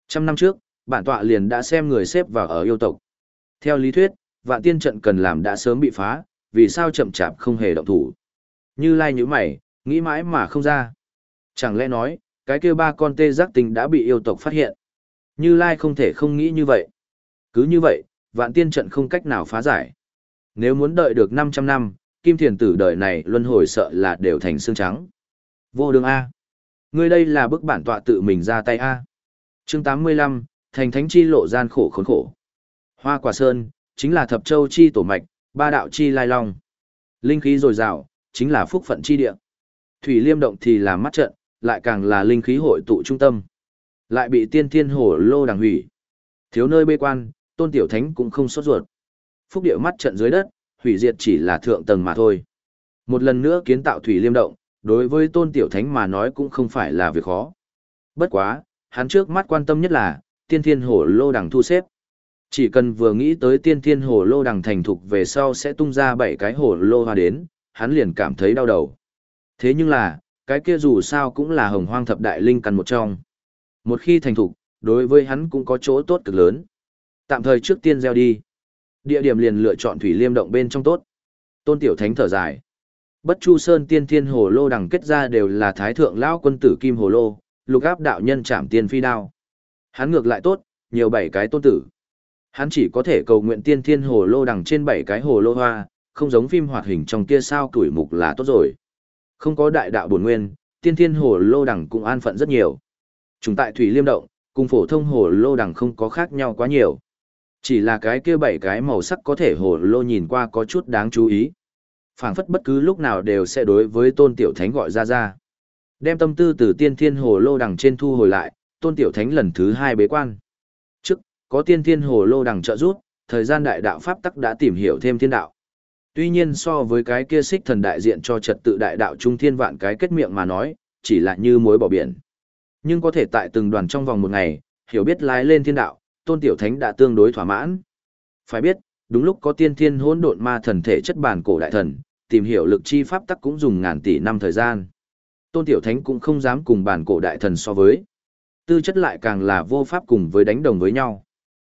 A: Trăm năm trước, bản tọa liền đã xem người xếp vào ở yêu tộc. Theo lý thuyết, vạn tiên trận cần làm đã sớm bị phá, vì sao chậm chạp không hề động thủ. Như lai như mày, nghĩ mãi mà không ra. Chẳng lẽ nói, cái kia ba con tê giác tình đã bị yêu tộc phát hiện. Như lai không thể không nghĩ như vậy. Cứ như vậy, vạn tiên trận không cách nào phá giải. Nếu muốn đợi được 500 năm, kim thiền tử đời này luân hồi sợ là đều thành xương trắng. Vô đường A. Ngươi đây là bức bản tọa tự mình ra tay A. chương 85, thành thánh chi lộ gian khổ khốn khổ. Hoa quả sơn, chính là thập châu chi tổ mạch, ba đạo chi lai long. Linh khí dồi dào, chính là phúc phận chi địa. Thủy liêm động thì là mắt trận, lại càng là linh khí hội tụ trung tâm. Lại bị tiên thiên hổ lô đằng hủy. Thiếu nơi bê quan, tôn tiểu thánh cũng không sốt ruột. Phúc địa mắt trận dưới đất, hủy diệt chỉ là thượng tầng mà thôi. Một lần nữa kiến tạo thủy liêm động, đối với tôn tiểu thánh mà nói cũng không phải là việc khó. Bất quá, hắn trước mắt quan tâm nhất là, tiên thiên hổ lô đằng thu xếp. Chỉ cần vừa nghĩ tới tiên thiên hồ lô đằng thành thục về sau sẽ tung ra bảy cái hồ lô hoa đến, hắn liền cảm thấy đau đầu. Thế nhưng là, cái kia dù sao cũng là hồng hoang thập đại linh căn một trong. Một khi thành thục, đối với hắn cũng có chỗ tốt cực lớn. Tạm thời trước tiên gieo đi. Địa điểm liền lựa chọn thủy liêm động bên trong tốt. Tôn Tiểu Thánh thở dài. Bất Chu Sơn tiên thiên hồ lô đằng kết ra đều là thái thượng lão quân tử kim hồ lô, lục áp đạo nhân chạm tiên phi đao. Hắn ngược lại tốt, nhiều bảy cái tôn tử. Hắn chỉ có thể cầu nguyện tiên thiên hồ lô đằng trên bảy cái hồ lô hoa, không giống phim hoạt hình trong kia sao tuổi mục là tốt rồi. Không có đại đạo bổn nguyên, tiên thiên hồ lô đằng cũng an phận rất nhiều. Chúng tại thủy liêm động, cùng phổ thông hồ lô đằng không có khác nhau quá nhiều. Chỉ là cái kia bảy cái màu sắc có thể hồ lô nhìn qua có chút đáng chú ý. phảng phất bất cứ lúc nào đều sẽ đối với tôn tiểu thánh gọi ra ra. Đem tâm tư từ tiên thiên hồ lô đằng trên thu hồi lại, tôn tiểu thánh lần thứ hai bế quan. Có tiên thiên hồ lô đằng trợ rút, thời gian đại đạo pháp tắc đã tìm hiểu thêm thiên đạo. Tuy nhiên so với cái kia xích thần đại diện cho trật tự đại đạo trung thiên vạn cái kết miệng mà nói, chỉ là như muối bỏ biển. Nhưng có thể tại từng đoàn trong vòng một ngày, hiểu biết lái lên thiên đạo, tôn tiểu thánh đã tương đối thỏa mãn. Phải biết, đúng lúc có tiên thiên hỗn độn ma thần thể chất bản cổ đại thần, tìm hiểu lực chi pháp tắc cũng dùng ngàn tỷ năm thời gian. Tôn tiểu thánh cũng không dám cùng bản cổ đại thần so với. Tư chất lại càng là vô pháp cùng với đánh đồng với nhau.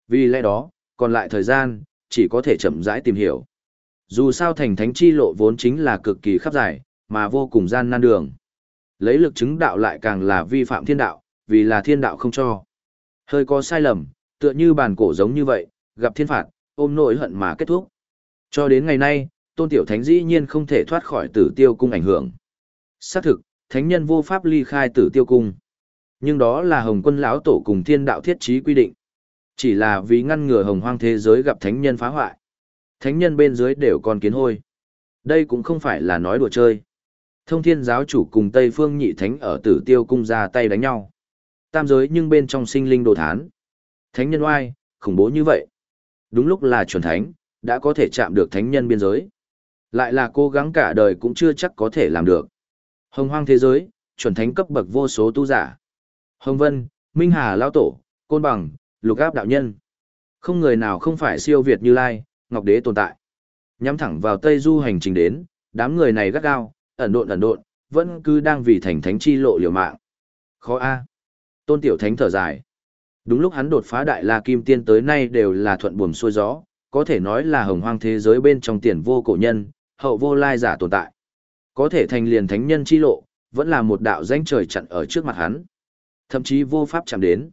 A: Vì lẽ đó, còn lại thời gian, chỉ có thể chậm rãi tìm hiểu. Dù sao thành thánh chi lộ vốn chính là cực kỳ khắp dài, mà vô cùng gian nan đường. Lấy lực chứng đạo lại càng là vi phạm thiên đạo, vì là thiên đạo không cho. Hơi có sai lầm, tựa như bàn cổ giống như vậy, gặp thiên phạt, ôm nỗi hận mà kết thúc. Cho đến ngày nay, tôn tiểu thánh dĩ nhiên không thể thoát khỏi tử tiêu cung ảnh hưởng. Xác thực, thánh nhân vô pháp ly khai tử tiêu cung. Nhưng đó là hồng quân lão tổ cùng thiên đạo thiết trí quy định. Chỉ là vì ngăn ngừa hồng hoang thế giới gặp thánh nhân phá hoại. Thánh nhân bên dưới đều còn kiến hôi. Đây cũng không phải là nói đùa chơi. Thông thiên giáo chủ cùng Tây Phương nhị thánh ở tử tiêu cung ra tay đánh nhau. Tam giới nhưng bên trong sinh linh đồ thán. Thánh nhân oai, khủng bố như vậy. Đúng lúc là chuẩn thánh, đã có thể chạm được thánh nhân biên giới. Lại là cố gắng cả đời cũng chưa chắc có thể làm được. Hồng hoang thế giới, chuẩn thánh cấp bậc vô số tu giả. Hồng Vân, Minh Hà Lao Tổ, Côn Bằng, Lục Áp Đạo Nhân. Không người nào không phải siêu Việt như Lai, Ngọc Đế tồn tại. Nhắm thẳng vào Tây Du hành trình đến, đám người này gắt gao, ẩn độn ẩn độn, vẫn cứ đang vì thành thánh chi lộ liều mạng. Khó A. Tôn Tiểu Thánh thở dài. Đúng lúc hắn đột phá đại la kim tiên tới nay đều là thuận buồm xuôi gió, có thể nói là hồng hoang thế giới bên trong tiền vô cổ nhân, hậu vô lai giả tồn tại. Có thể thành liền thánh nhân chi lộ, vẫn là một đạo danh trời chặn ở trước mặt hắn. Thậm chí vô pháp chạm đến.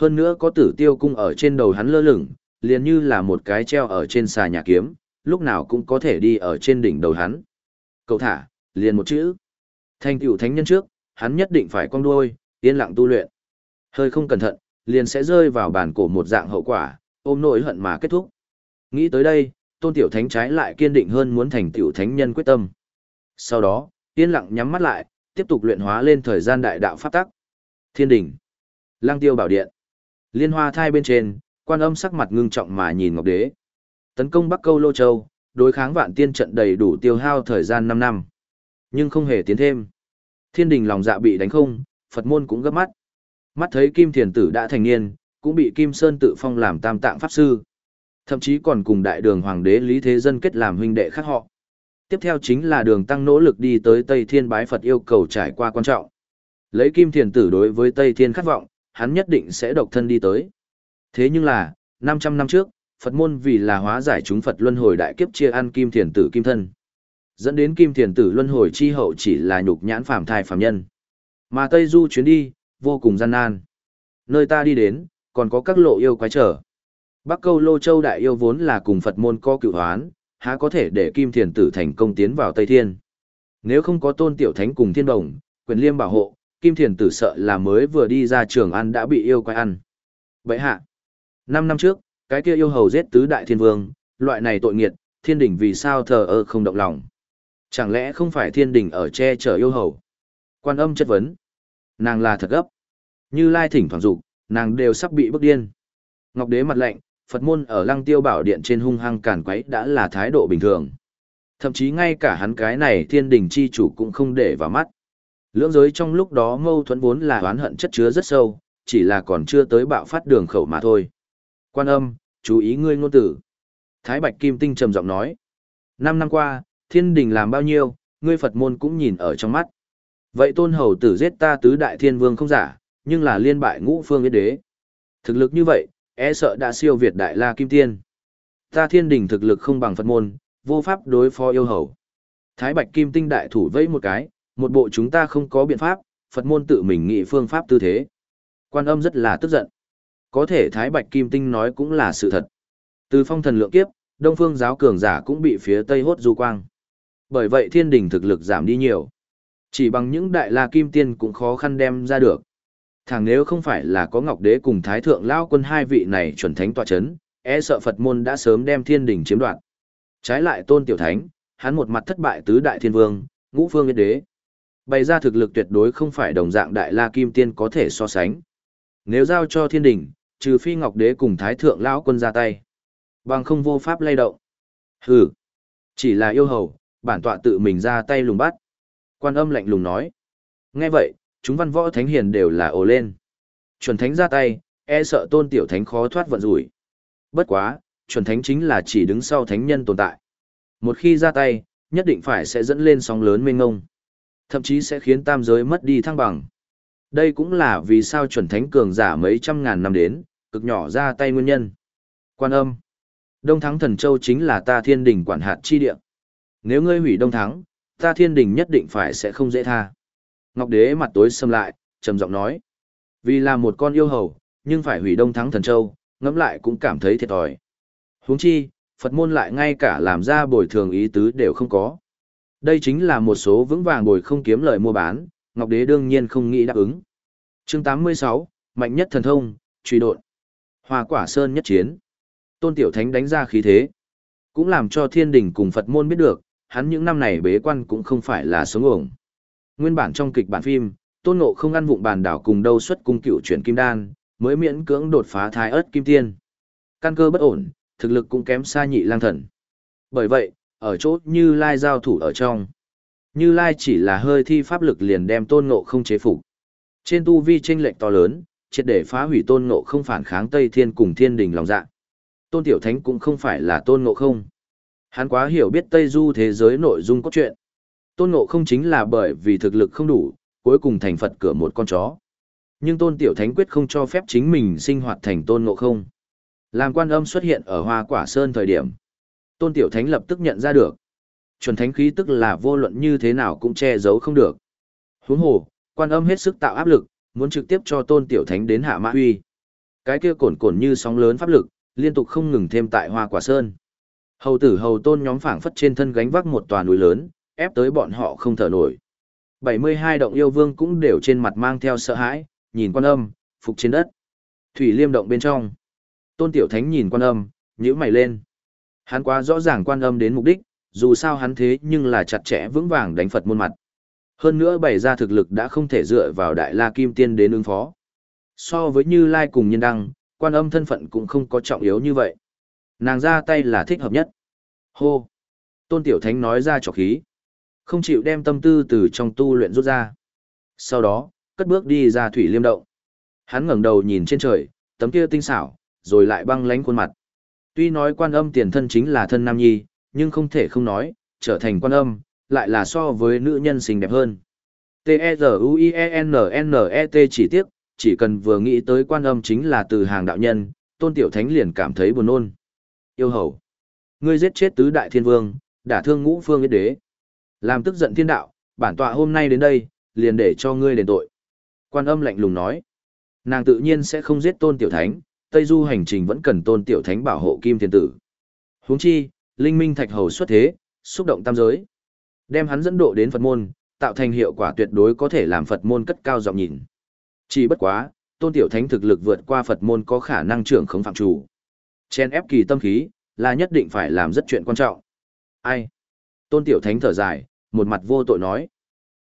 A: Hơn nữa có tử tiêu cung ở trên đầu hắn lơ lửng, liền như là một cái treo ở trên xà nhà kiếm, lúc nào cũng có thể đi ở trên đỉnh đầu hắn. Cậu thả, liền một chữ. Thành tựu thánh nhân trước, hắn nhất định phải cong đuôi, yên lặng tu luyện. Hơi không cẩn thận, liền sẽ rơi vào bản cổ một dạng hậu quả, ôm nỗi hận mà kết thúc. Nghĩ tới đây, tôn tiểu thánh trái lại kiên định hơn muốn thành tiểu thánh nhân quyết tâm. Sau đó, yên lặng nhắm mắt lại, tiếp tục luyện hóa lên thời gian đại đạo pháp tắc. Thiên đỉnh, lang tiêu bảo điện, liên hoa thai bên trên, quan âm sắc mặt ngưng trọng mà nhìn ngọc đế. Tấn công Bắc Câu Lô Châu, đối kháng vạn tiên trận đầy đủ tiêu hao thời gian 5 năm. Nhưng không hề tiến thêm. Thiên đình lòng dạ bị đánh không, Phật môn cũng gấp mắt. Mắt thấy Kim Thiền Tử đã thành niên, cũng bị Kim Sơn tự phong làm tam tạng pháp sư. Thậm chí còn cùng đại đường hoàng đế Lý Thế Dân kết làm huynh đệ khác họ. Tiếp theo chính là đường tăng nỗ lực đi tới Tây Thiên bái Phật yêu cầu trải qua quan trọng. Lấy Kim Thiền Tử đối với Tây Thiên khát vọng, hắn nhất định sẽ độc thân đi tới. Thế nhưng là, 500 năm trước, Phật môn vì là hóa giải chúng Phật luân hồi đại kiếp chia ăn Kim Thiền Tử Kim Thân. Dẫn đến Kim Thiền Tử luân hồi chi hậu chỉ là nhục nhãn phàm thai phàm nhân. Mà Tây Du chuyến đi, vô cùng gian nan. Nơi ta đi đến, còn có các lộ yêu quái trở. Bắc Câu Lô Châu Đại yêu vốn là cùng Phật môn co cựu hoán, há có thể để Kim Thiền Tử thành công tiến vào Tây Thiên. Nếu không có tôn tiểu thánh cùng thiên đồng, quyền liêm bảo hộ, Kim Thiền Tử sợ là mới vừa đi ra trường ăn đã bị yêu quái ăn. Vậy hạ, năm năm trước, cái kia yêu hầu giết tứ đại thiên vương, loại này tội nghiệt, thiên đình vì sao thờ ơ không động lòng. Chẳng lẽ không phải thiên đình ở che chở yêu hầu? Quan âm chất vấn. Nàng là thật gấp. Như Lai thỉnh thoảng dục, nàng đều sắp bị bức điên. Ngọc đế mặt lạnh, Phật môn ở lăng tiêu bảo điện trên hung hăng càn quấy đã là thái độ bình thường. Thậm chí ngay cả hắn cái này thiên đình chi chủ cũng không để vào mắt. Lưỡng giới trong lúc đó mâu thuẫn vốn là oán hận chất chứa rất sâu, chỉ là còn chưa tới bạo phát đường khẩu mà thôi. Quan âm, chú ý ngươi ngôn tử. Thái Bạch Kim Tinh trầm giọng nói. Năm năm qua, thiên đình làm bao nhiêu, ngươi Phật môn cũng nhìn ở trong mắt. Vậy tôn hầu tử giết ta tứ đại thiên vương không giả, nhưng là liên bại ngũ phương yết đế. Thực lực như vậy, e sợ đã siêu việt đại la kim tiên. Ta thiên đình thực lực không bằng Phật môn, vô pháp đối phó yêu hầu. Thái Bạch Kim Tinh đại thủ vẫy một cái, một bộ chúng ta không có biện pháp, Phật môn tự mình nghĩ phương pháp tư thế. Quan âm rất là tức giận. Có thể Thái Bạch Kim Tinh nói cũng là sự thật. Từ phong thần lượng kiếp, Đông Phương giáo cường giả cũng bị phía Tây hốt du quang. Bởi vậy thiên đình thực lực giảm đi nhiều. Chỉ bằng những đại la kim tiên cũng khó khăn đem ra được. Thằng nếu không phải là có Ngọc Đế cùng Thái Thượng Lao quân hai vị này chuẩn thánh tọa chấn, e sợ Phật môn đã sớm đem thiên đình chiếm đoạt. Trái lại tôn tiểu thánh, hắn một mặt thất bại tứ đại thiên vương, ngũ phương yên đế. Bày ra thực lực tuyệt đối không phải đồng dạng đại la kim tiên có thể so sánh. Nếu giao cho thiên đình, trừ phi Ngọc Đế cùng Thái Thượng Lão quân ra tay. Bằng không vô pháp lay động. Hừ, chỉ là yêu hầu, bản tọa tự mình ra tay lùng bắt. Quan âm lạnh lùng nói. Nghe vậy, chúng văn võ thánh hiền đều là ồ lên. Chuẩn thánh ra tay, e sợ tôn tiểu thánh khó thoát vận rủi. Bất quá, chuẩn thánh chính là chỉ đứng sau thánh nhân tồn tại. Một khi ra tay, nhất định phải sẽ dẫn lên sóng lớn mênh ngông. Thậm chí sẽ khiến tam giới mất đi thăng bằng. Đây cũng là vì sao chuẩn thánh cường giả mấy trăm ngàn năm đến, cực nhỏ ra tay nguyên nhân. Quan âm. Đông Thắng Thần Châu chính là ta thiên đình quản hạt chi địa. Nếu ngươi hủy Đông Thắng, ta thiên đình nhất định phải sẽ không dễ tha. Ngọc Đế mặt tối xâm lại, trầm giọng nói. Vì là một con yêu hầu, nhưng phải hủy Đông Thắng Thần Châu, ngẫm lại cũng cảm thấy thiệt thòi. Huống chi, Phật môn lại ngay cả làm ra bồi thường ý tứ đều không có. Đây chính là một số vững vàng bồi không kiếm lợi mua bán, Ngọc Đế đương nhiên không nghĩ đáp ứng. Chương 86, Mạnh nhất thần thông, truy độn. Hoa quả sơn nhất chiến. Tôn Tiểu Thánh đánh ra khí thế. Cũng làm cho thiên đình cùng Phật môn biết được, hắn những năm này bế quan cũng không phải là sống ổng. Nguyên bản trong kịch bản phim, Tôn Ngộ không ăn vụng bàn đảo cùng đâu xuất cung cựu chuyển kim đan, mới miễn cưỡng đột phá thái ớt kim tiên. Căn cơ bất ổn, thực lực cũng kém xa nhị lang thần. Bởi vậy, ở chỗ Như Lai giao thủ ở trong. Như Lai chỉ là hơi thi pháp lực liền đem Tôn Ngộ không chế phục. Trên tu vi tranh lệch to lớn, triệt để phá hủy Tôn Ngộ không phản kháng Tây Thiên cùng Thiên Đình lòng dạ. Tôn Tiểu Thánh cũng không phải là Tôn Ngộ không. Hắn quá hiểu biết Tây Du thế giới nội dung cốt truyện. Tôn Ngộ không chính là bởi vì thực lực không đủ, cuối cùng thành Phật cửa một con chó. Nhưng Tôn Tiểu Thánh quyết không cho phép chính mình sinh hoạt thành Tôn Ngộ không. Làm quan âm xuất hiện ở Hoa Quả Sơn thời điểm. Tôn Tiểu Thánh lập tức nhận ra được. Chuẩn thánh khí tức là vô luận như thế nào cũng che giấu không được. Huống hồ, quan âm hết sức tạo áp lực, muốn trực tiếp cho Tôn Tiểu Thánh đến hạ mã huy. Cái kia cồn cồn như sóng lớn pháp lực, liên tục không ngừng thêm tại Hoa Quả Sơn. Hầu tử hầu tôn nhóm phảng phất trên thân gánh vác một tòa núi lớn, ép tới bọn họ không thở nổi. 72 động yêu vương cũng đều trên mặt mang theo sợ hãi, nhìn quan âm, phục trên đất. Thủy liêm động bên trong. Tôn Tiểu Thánh nhìn quan âm, nhíu mày lên. Hắn quá rõ ràng quan âm đến mục đích, dù sao hắn thế nhưng là chặt chẽ vững vàng đánh Phật môn mặt. Hơn nữa bày ra thực lực đã không thể dựa vào Đại La Kim Tiên đến ứng phó. So với Như Lai cùng Nhân Đăng, quan âm thân phận cũng không có trọng yếu như vậy. Nàng ra tay là thích hợp nhất. Hô! Tôn Tiểu Thánh nói ra trọc khí. Không chịu đem tâm tư từ trong tu luyện rút ra. Sau đó, cất bước đi ra thủy liêm động. Hắn ngẩng đầu nhìn trên trời, tấm kia tinh xảo, rồi lại băng lánh khuôn mặt. Tuy nói quan âm tiền thân chính là thân nam nhi, nhưng không thể không nói, trở thành quan âm, lại là so với nữ nhân xinh đẹp hơn. T-E-Z-U-I-E-N-N-E-T chỉ tiếc, chỉ cần vừa nghĩ tới quan âm chính là từ hàng đạo nhân, tôn tiểu thánh liền cảm thấy buồn nôn. Yêu hầu, ngươi giết chết tứ đại thiên vương, đả thương ngũ phương yết đế. Làm tức giận thiên đạo, bản tọa hôm nay đến đây, liền để cho ngươi đền tội. Quan âm lạnh lùng nói, nàng tự nhiên sẽ không giết tôn tiểu thánh, Tây Du hành trình vẫn cần tôn tiểu thánh bảo hộ kim thiên tử. Huống chi, linh minh thạch hầu xuất thế, xúc động tam giới. Đem hắn dẫn độ đến Phật môn, tạo thành hiệu quả tuyệt đối có thể làm Phật môn cất cao giọng nhìn. Chỉ bất quá, tôn tiểu thánh thực lực vượt qua Phật môn có khả năng trưởng không phạm chủ. Chen ép kỳ tâm khí, là nhất định phải làm rất chuyện quan trọng. Ai? Tôn tiểu thánh thở dài, một mặt vô tội nói.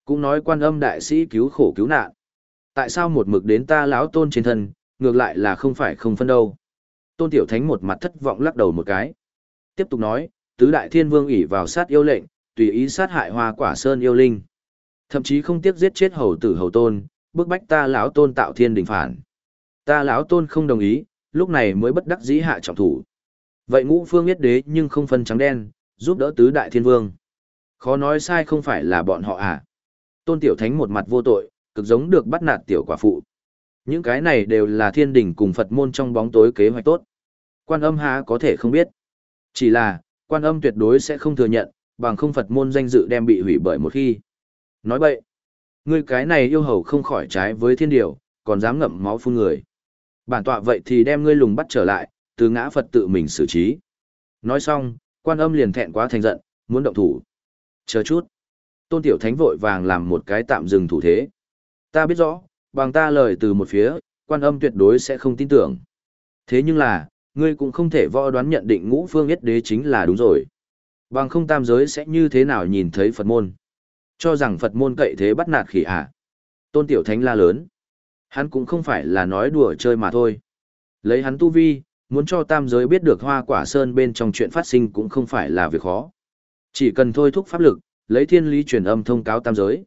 A: Cũng nói quan âm đại sĩ cứu khổ cứu nạn. Tại sao một mực đến ta lão tôn trên thân, ngược lại là không phải không phân đâu. Tôn tiểu thánh một mặt thất vọng lắc đầu một cái. Tiếp tục nói, tứ đại thiên vương ỷ vào sát yêu lệnh, tùy ý sát hại hoa quả sơn yêu linh. Thậm chí không tiếc giết chết hầu tử hầu tôn, bức bách ta lão tôn tạo thiên đình phản. Ta lão tôn không đồng ý, lúc này mới bất đắc dĩ hạ trọng thủ. Vậy ngũ phương biết đế nhưng không phân trắng đen, giúp đỡ tứ đại thiên vương. Khó nói sai không phải là bọn họ à. Tôn tiểu thánh một mặt vô tội, cực giống được bắt nạt tiểu quả phụ. Những cái này đều là thiên đình cùng Phật môn trong bóng tối kế hoạch tốt. Quan âm há có thể không biết. Chỉ là, quan âm tuyệt đối sẽ không thừa nhận, bằng không Phật môn danh dự đem bị hủy bởi một khi. Nói bậy, ngươi cái này yêu hầu không khỏi trái với thiên điều, còn dám ngậm máu phun người. Bản tọa vậy thì đem ngươi lùng bắt trở lại, từ ngã Phật tự mình xử trí. Nói xong, quan âm liền thẹn quá thành giận, muốn động thủ. Chờ chút. Tôn Tiểu Thánh vội vàng làm một cái tạm dừng thủ thế. Ta biết rõ, bằng ta lời từ một phía, quan âm tuyệt đối sẽ không tin tưởng. Thế nhưng là, ngươi cũng không thể võ đoán nhận định ngũ phương nhất đế chính là đúng rồi. Bằng không tam giới sẽ như thế nào nhìn thấy Phật môn. Cho rằng Phật môn cậy thế bắt nạt khỉ ạ. Tôn Tiểu Thánh la lớn. Hắn cũng không phải là nói đùa chơi mà thôi. Lấy hắn tu vi, muốn cho tam giới biết được hoa quả sơn bên trong chuyện phát sinh cũng không phải là việc khó. Chỉ cần thôi thúc pháp lực, lấy thiên lý truyền âm thông cáo tam giới.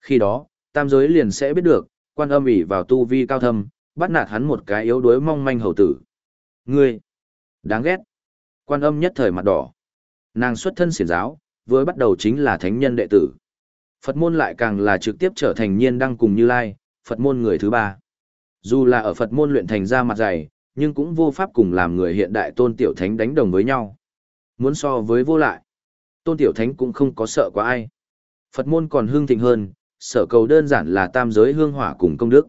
A: Khi đó, tam giới liền sẽ biết được, quan âm ỉ vào tu vi cao thâm, bắt nạt hắn một cái yếu đuối mong manh hầu tử. Ngươi! Đáng ghét! Quan âm nhất thời mặt đỏ. Nàng xuất thân xiển giáo, vừa bắt đầu chính là thánh nhân đệ tử. Phật môn lại càng là trực tiếp trở thành nhiên đăng cùng Như Lai, Phật môn người thứ ba. Dù là ở Phật môn luyện thành ra mặt dày, nhưng cũng vô pháp cùng làm người hiện đại tôn tiểu thánh đánh đồng với nhau. Muốn so với vô lại, tôn tiểu thánh cũng không có sợ quá ai. Phật môn còn hương thịnh hơn, sở cầu đơn giản là tam giới hương hỏa cùng công đức.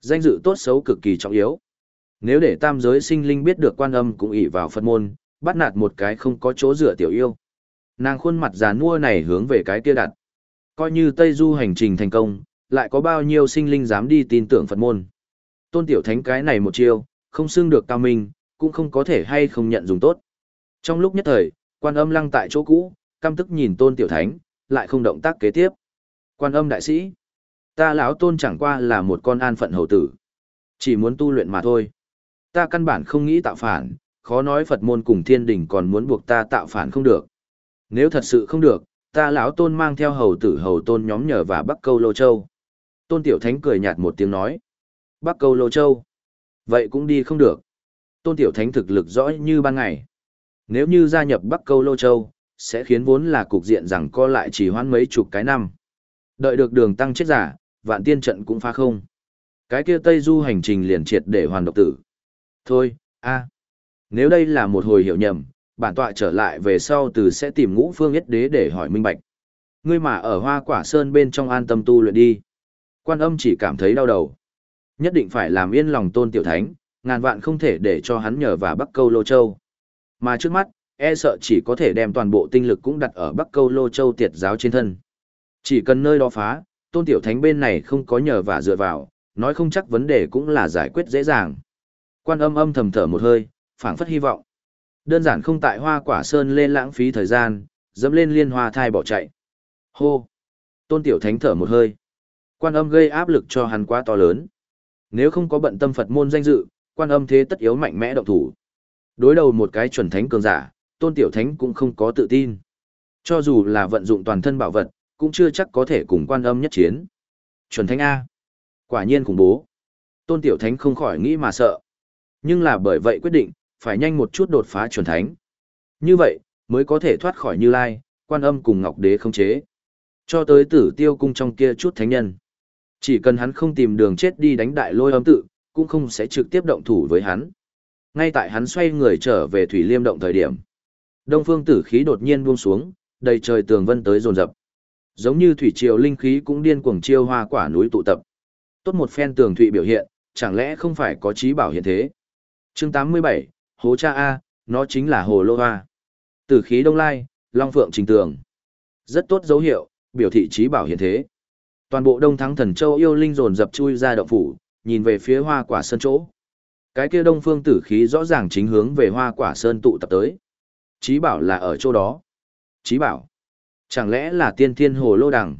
A: Danh dự tốt xấu cực kỳ trọng yếu. Nếu để tam giới sinh linh biết được quan âm cũng ỷ vào Phật môn, bắt nạt một cái không có chỗ dựa tiểu yêu. Nàng khuôn mặt già nua này hướng về cái kia đặt. Coi như Tây Du hành trình thành công, lại có bao nhiêu sinh linh dám đi tin tưởng Phật môn. Tôn tiểu thánh cái này một chiêu, không xưng được cao minh, cũng không có thể hay không nhận dùng tốt. Trong lúc nhất thời, quan âm lăng tại chỗ cũ, căm tức nhìn tôn tiểu thánh, lại không động tác kế tiếp. Quan âm đại sĩ, ta lão tôn chẳng qua là một con an phận hầu tử. Chỉ muốn tu luyện mà thôi. Ta căn bản không nghĩ tạo phản, khó nói Phật môn cùng thiên đình còn muốn buộc ta tạo phản không được. Nếu thật sự không được, ta lão tôn mang theo hầu tử hầu tôn nhóm nhờ và Bắc Câu Lô Châu. Tôn Tiểu Thánh cười nhạt một tiếng nói. Bắc Câu Lô Châu. Vậy cũng đi không được. Tôn Tiểu Thánh thực lực rõ như ban ngày. Nếu như gia nhập Bắc Câu Lô Châu, sẽ khiến vốn là cục diện rằng co lại chỉ hoãn mấy chục cái năm. Đợi được đường tăng chết giả, vạn tiên trận cũng phá không. Cái kia Tây Du hành trình liền triệt để hoàn độc tử. Thôi, a Nếu đây là một hồi hiểu nhầm, bản tọa trở lại về sau từ sẽ tìm ngũ phương nhất đế để hỏi minh bạch. Ngươi mà ở hoa quả sơn bên trong an tâm tu luyện đi. Quan âm chỉ cảm thấy đau đầu. Nhất định phải làm yên lòng tôn tiểu thánh, ngàn vạn không thể để cho hắn nhờ và Bắc Câu Lô Châu. Mà trước mắt, e sợ chỉ có thể đem toàn bộ tinh lực cũng đặt ở Bắc Câu Lô Châu tiệt giáo trên thân. Chỉ cần nơi đó phá, tôn tiểu thánh bên này không có nhờ và dựa vào, nói không chắc vấn đề cũng là giải quyết dễ dàng. Quan âm âm thầm thở một hơi, phảng phất hy vọng. Đơn giản không tại hoa quả sơn lên lãng phí thời gian, dẫm lên liên hoa thai bỏ chạy. Hô! Tôn tiểu thánh thở một hơi. Quan âm gây áp lực cho hắn quá to lớn. Nếu không có bận tâm Phật môn danh dự, quan âm thế tất yếu mạnh mẽ động thủ. Đối đầu một cái chuẩn thánh cường giả, tôn tiểu thánh cũng không có tự tin. Cho dù là vận dụng toàn thân bảo vật, cũng chưa chắc có thể cùng quan âm nhất chiến. Chuẩn thánh A. Quả nhiên khủng bố. Tôn tiểu thánh không khỏi nghĩ mà sợ. Nhưng là bởi vậy quyết định, phải nhanh một chút đột phá chuẩn thánh. Như vậy, mới có thể thoát khỏi Như Lai, quan âm cùng Ngọc Đế không chế. Cho tới tử tiêu cung trong kia chút thánh nhân. Chỉ cần hắn không tìm đường chết đi đánh đại lôi âm tự, cũng không sẽ trực tiếp động thủ với hắn. Ngay tại hắn xoay người trở về Thủy Liêm động thời điểm. Đông phương tử khí đột nhiên buông xuống, đầy trời tường vân tới rồn rập. Giống như thủy triều linh khí cũng điên cuồng chiêu hoa quả núi tụ tập. Tốt một phen tường thụy biểu hiện, chẳng lẽ không phải có trí bảo hiện thế. Chương 87, Hố Cha A, nó chính là Hồ Lô Hoa. Tử khí đông lai, Long Phượng trình tường. Rất tốt dấu hiệu, biểu thị trí bảo hiện thế. Toàn bộ Đông Thắng Thần Châu yêu linh dồn dập chui ra động phủ, nhìn về phía Hoa Quả Sơn chỗ. Cái kia Đông Phương Tử khí rõ ràng chính hướng về Hoa Quả Sơn tụ tập tới. Chí bảo là ở chỗ đó. Chí bảo. Chẳng lẽ là tiên thiên hồ lô đằng?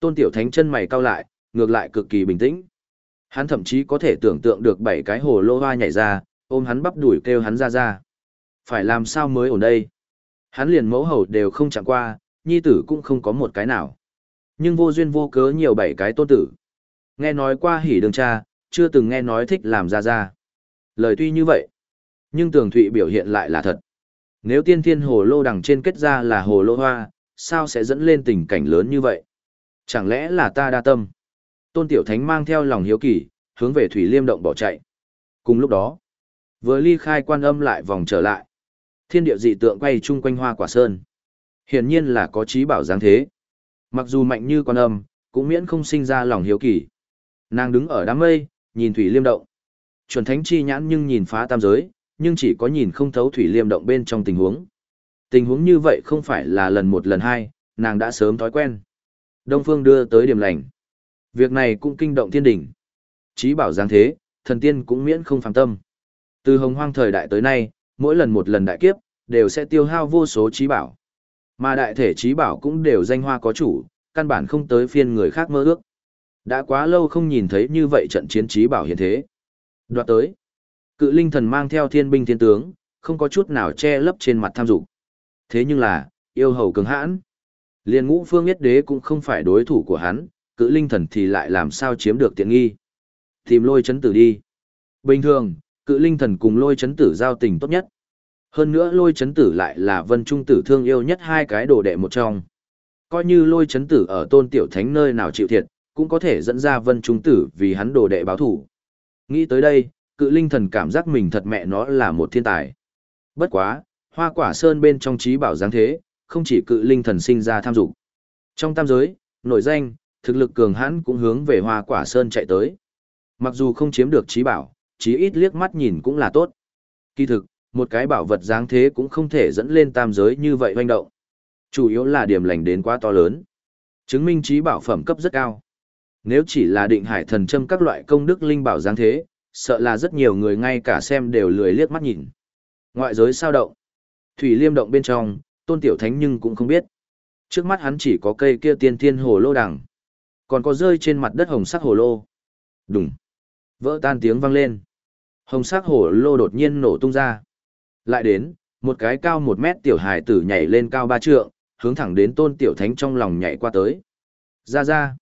A: Tôn Tiểu Thánh chân mày cau lại, ngược lại cực kỳ bình tĩnh. Hắn thậm chí có thể tưởng tượng được bảy cái hồ lô hoa nhảy ra, ôm hắn bắp đuổi kêu hắn ra ra. Phải làm sao mới ổn đây? Hắn liền mẫu hầu đều không chẳng qua, nhi tử cũng không có một cái nào. Nhưng vô duyên vô cớ nhiều bảy cái tôn tử. Nghe nói qua hỉ đường cha, chưa từng nghe nói thích làm ra ra. Lời tuy như vậy, nhưng tường thụy biểu hiện lại là thật. Nếu tiên thiên hồ lô đằng trên kết ra là hồ lô hoa, sao sẽ dẫn lên tình cảnh lớn như vậy? Chẳng lẽ là ta đa tâm? Tôn Tiểu Thánh mang theo lòng hiếu kỳ, hướng về Thủy Liêm động bỏ chạy. Cùng lúc đó, vừa ly khai quan âm lại vòng trở lại. Thiên địa dị tượng quay chung quanh hoa quả sơn. Hiển nhiên là có trí bảo dáng thế. Mặc dù mạnh như quan âm, cũng miễn không sinh ra lòng hiếu kỳ. Nàng đứng ở đám mây, nhìn Thủy Liêm động. Chuẩn thánh chi nhãn nhưng nhìn phá tam giới, nhưng chỉ có nhìn không thấu Thủy Liêm động bên trong tình huống. Tình huống như vậy không phải là lần một lần hai, nàng đã sớm thói quen. Đông Phương đưa tới điểm lành. Việc này cũng kinh động thiên đỉnh. Chí bảo giáng thế, thần tiên cũng miễn không phàm tâm. Từ hồng hoang thời đại tới nay, mỗi lần một lần đại kiếp, đều sẽ tiêu hao vô số trí bảo. Mà đại thể trí bảo cũng đều danh hoa có chủ, căn bản không tới phiên người khác mơ ước. Đã quá lâu không nhìn thấy như vậy trận chiến trí bảo hiện thế. Đoạt tới. Cự linh thần mang theo thiên binh thiên tướng, không có chút nào che lấp trên mặt tham dục. Thế nhưng là, yêu hầu cứng hãn. Liên ngũ phương nhất đế cũng không phải đối thủ của hắn, cự linh thần thì lại làm sao chiếm được tiện nghi. Tìm lôi chấn tử đi. Bình thường, cự linh thần cùng lôi chấn tử giao tình tốt nhất. Hơn nữa lôi chấn tử lại là vân trung tử thương yêu nhất hai cái đồ đệ một trong. Coi như lôi chấn tử ở tôn tiểu thánh nơi nào chịu thiệt, cũng có thể dẫn ra vân trung tử vì hắn đồ đệ báo thủ. Nghĩ tới đây, cự linh thần cảm giác mình thật mẹ nó là một thiên tài. Bất quá, hoa quả sơn bên trong trí bảo giáng thế, không chỉ cự linh thần sinh ra tham dục. Trong tam giới, nội danh, thực lực cường hãn cũng hướng về hoa quả sơn chạy tới. Mặc dù không chiếm được trí bảo, chí ít liếc mắt nhìn cũng là tốt. Kỳ thực, một cái bảo vật dáng thế cũng không thể dẫn lên tam giới như vậy hoành động. Chủ yếu là điểm lành đến quá to lớn. Chứng minh trí bảo phẩm cấp rất cao. Nếu chỉ là định hải thần châm các loại công đức linh bảo dáng thế, sợ là rất nhiều người ngay cả xem đều lười liếc mắt nhìn. Ngoại giới sao động. Thủy liêm động bên trong, tôn tiểu thánh nhưng cũng không biết. Trước mắt hắn chỉ có cây kia tiên thiên hồ lô đằng. Còn có rơi trên mặt đất hồng sắc hồ lô. Đùng. Vỡ tan tiếng vang lên. Hồng sắc hồ lô đột nhiên nổ tung ra. Lại đến, một cái cao một mét tiểu hài tử nhảy lên cao ba trượng, hướng thẳng đến tôn tiểu thánh trong lòng nhảy qua tới. Ra ra.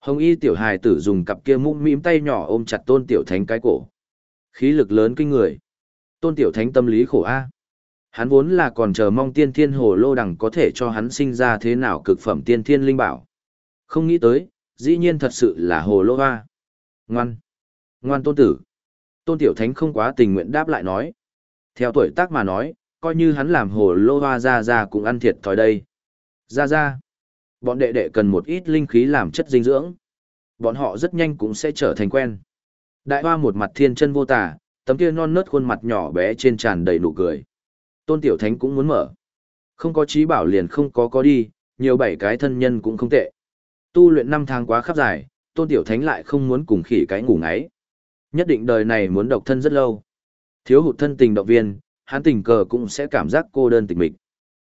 A: Hồng y tiểu hài tử dùng cặp kia mũm mĩm tay nhỏ ôm chặt tôn tiểu thánh cái cổ. Khí lực lớn kinh người. Tôn tiểu thánh tâm lý khổ a. Hắn vốn là còn chờ mong tiên thiên hồ lô đằng có thể cho hắn sinh ra thế nào cực phẩm tiên thiên linh bảo. Không nghĩ tới, dĩ nhiên thật sự là hồ lô hoa. Ngoan. Ngoan tôn tử. Tôn tiểu thánh không quá tình nguyện đáp lại nói. Theo tuổi tác mà nói, coi như hắn làm hồ lô hoa ra ra cũng ăn thiệt thòi đây. Ra ra. Bọn đệ đệ cần một ít linh khí làm chất dinh dưỡng. Bọn họ rất nhanh cũng sẽ trở thành quen. Đại hoa một mặt thiên chân vô tả, tấm kia non nớt khuôn mặt nhỏ bé trên tràn đầy nụ cười. Tôn Tiểu Thánh cũng muốn mở. Không có trí bảo liền không có có đi, nhiều bảy cái thân nhân cũng không tệ. Tu luyện năm tháng quá khắp dài, Tôn Tiểu Thánh lại không muốn cùng khỉ cái ngủ ngáy. Nhất định đời này muốn độc thân rất lâu. Thiếu hụt thân tình động viên, hắn tình cờ cũng sẽ cảm giác cô đơn tịch mịch.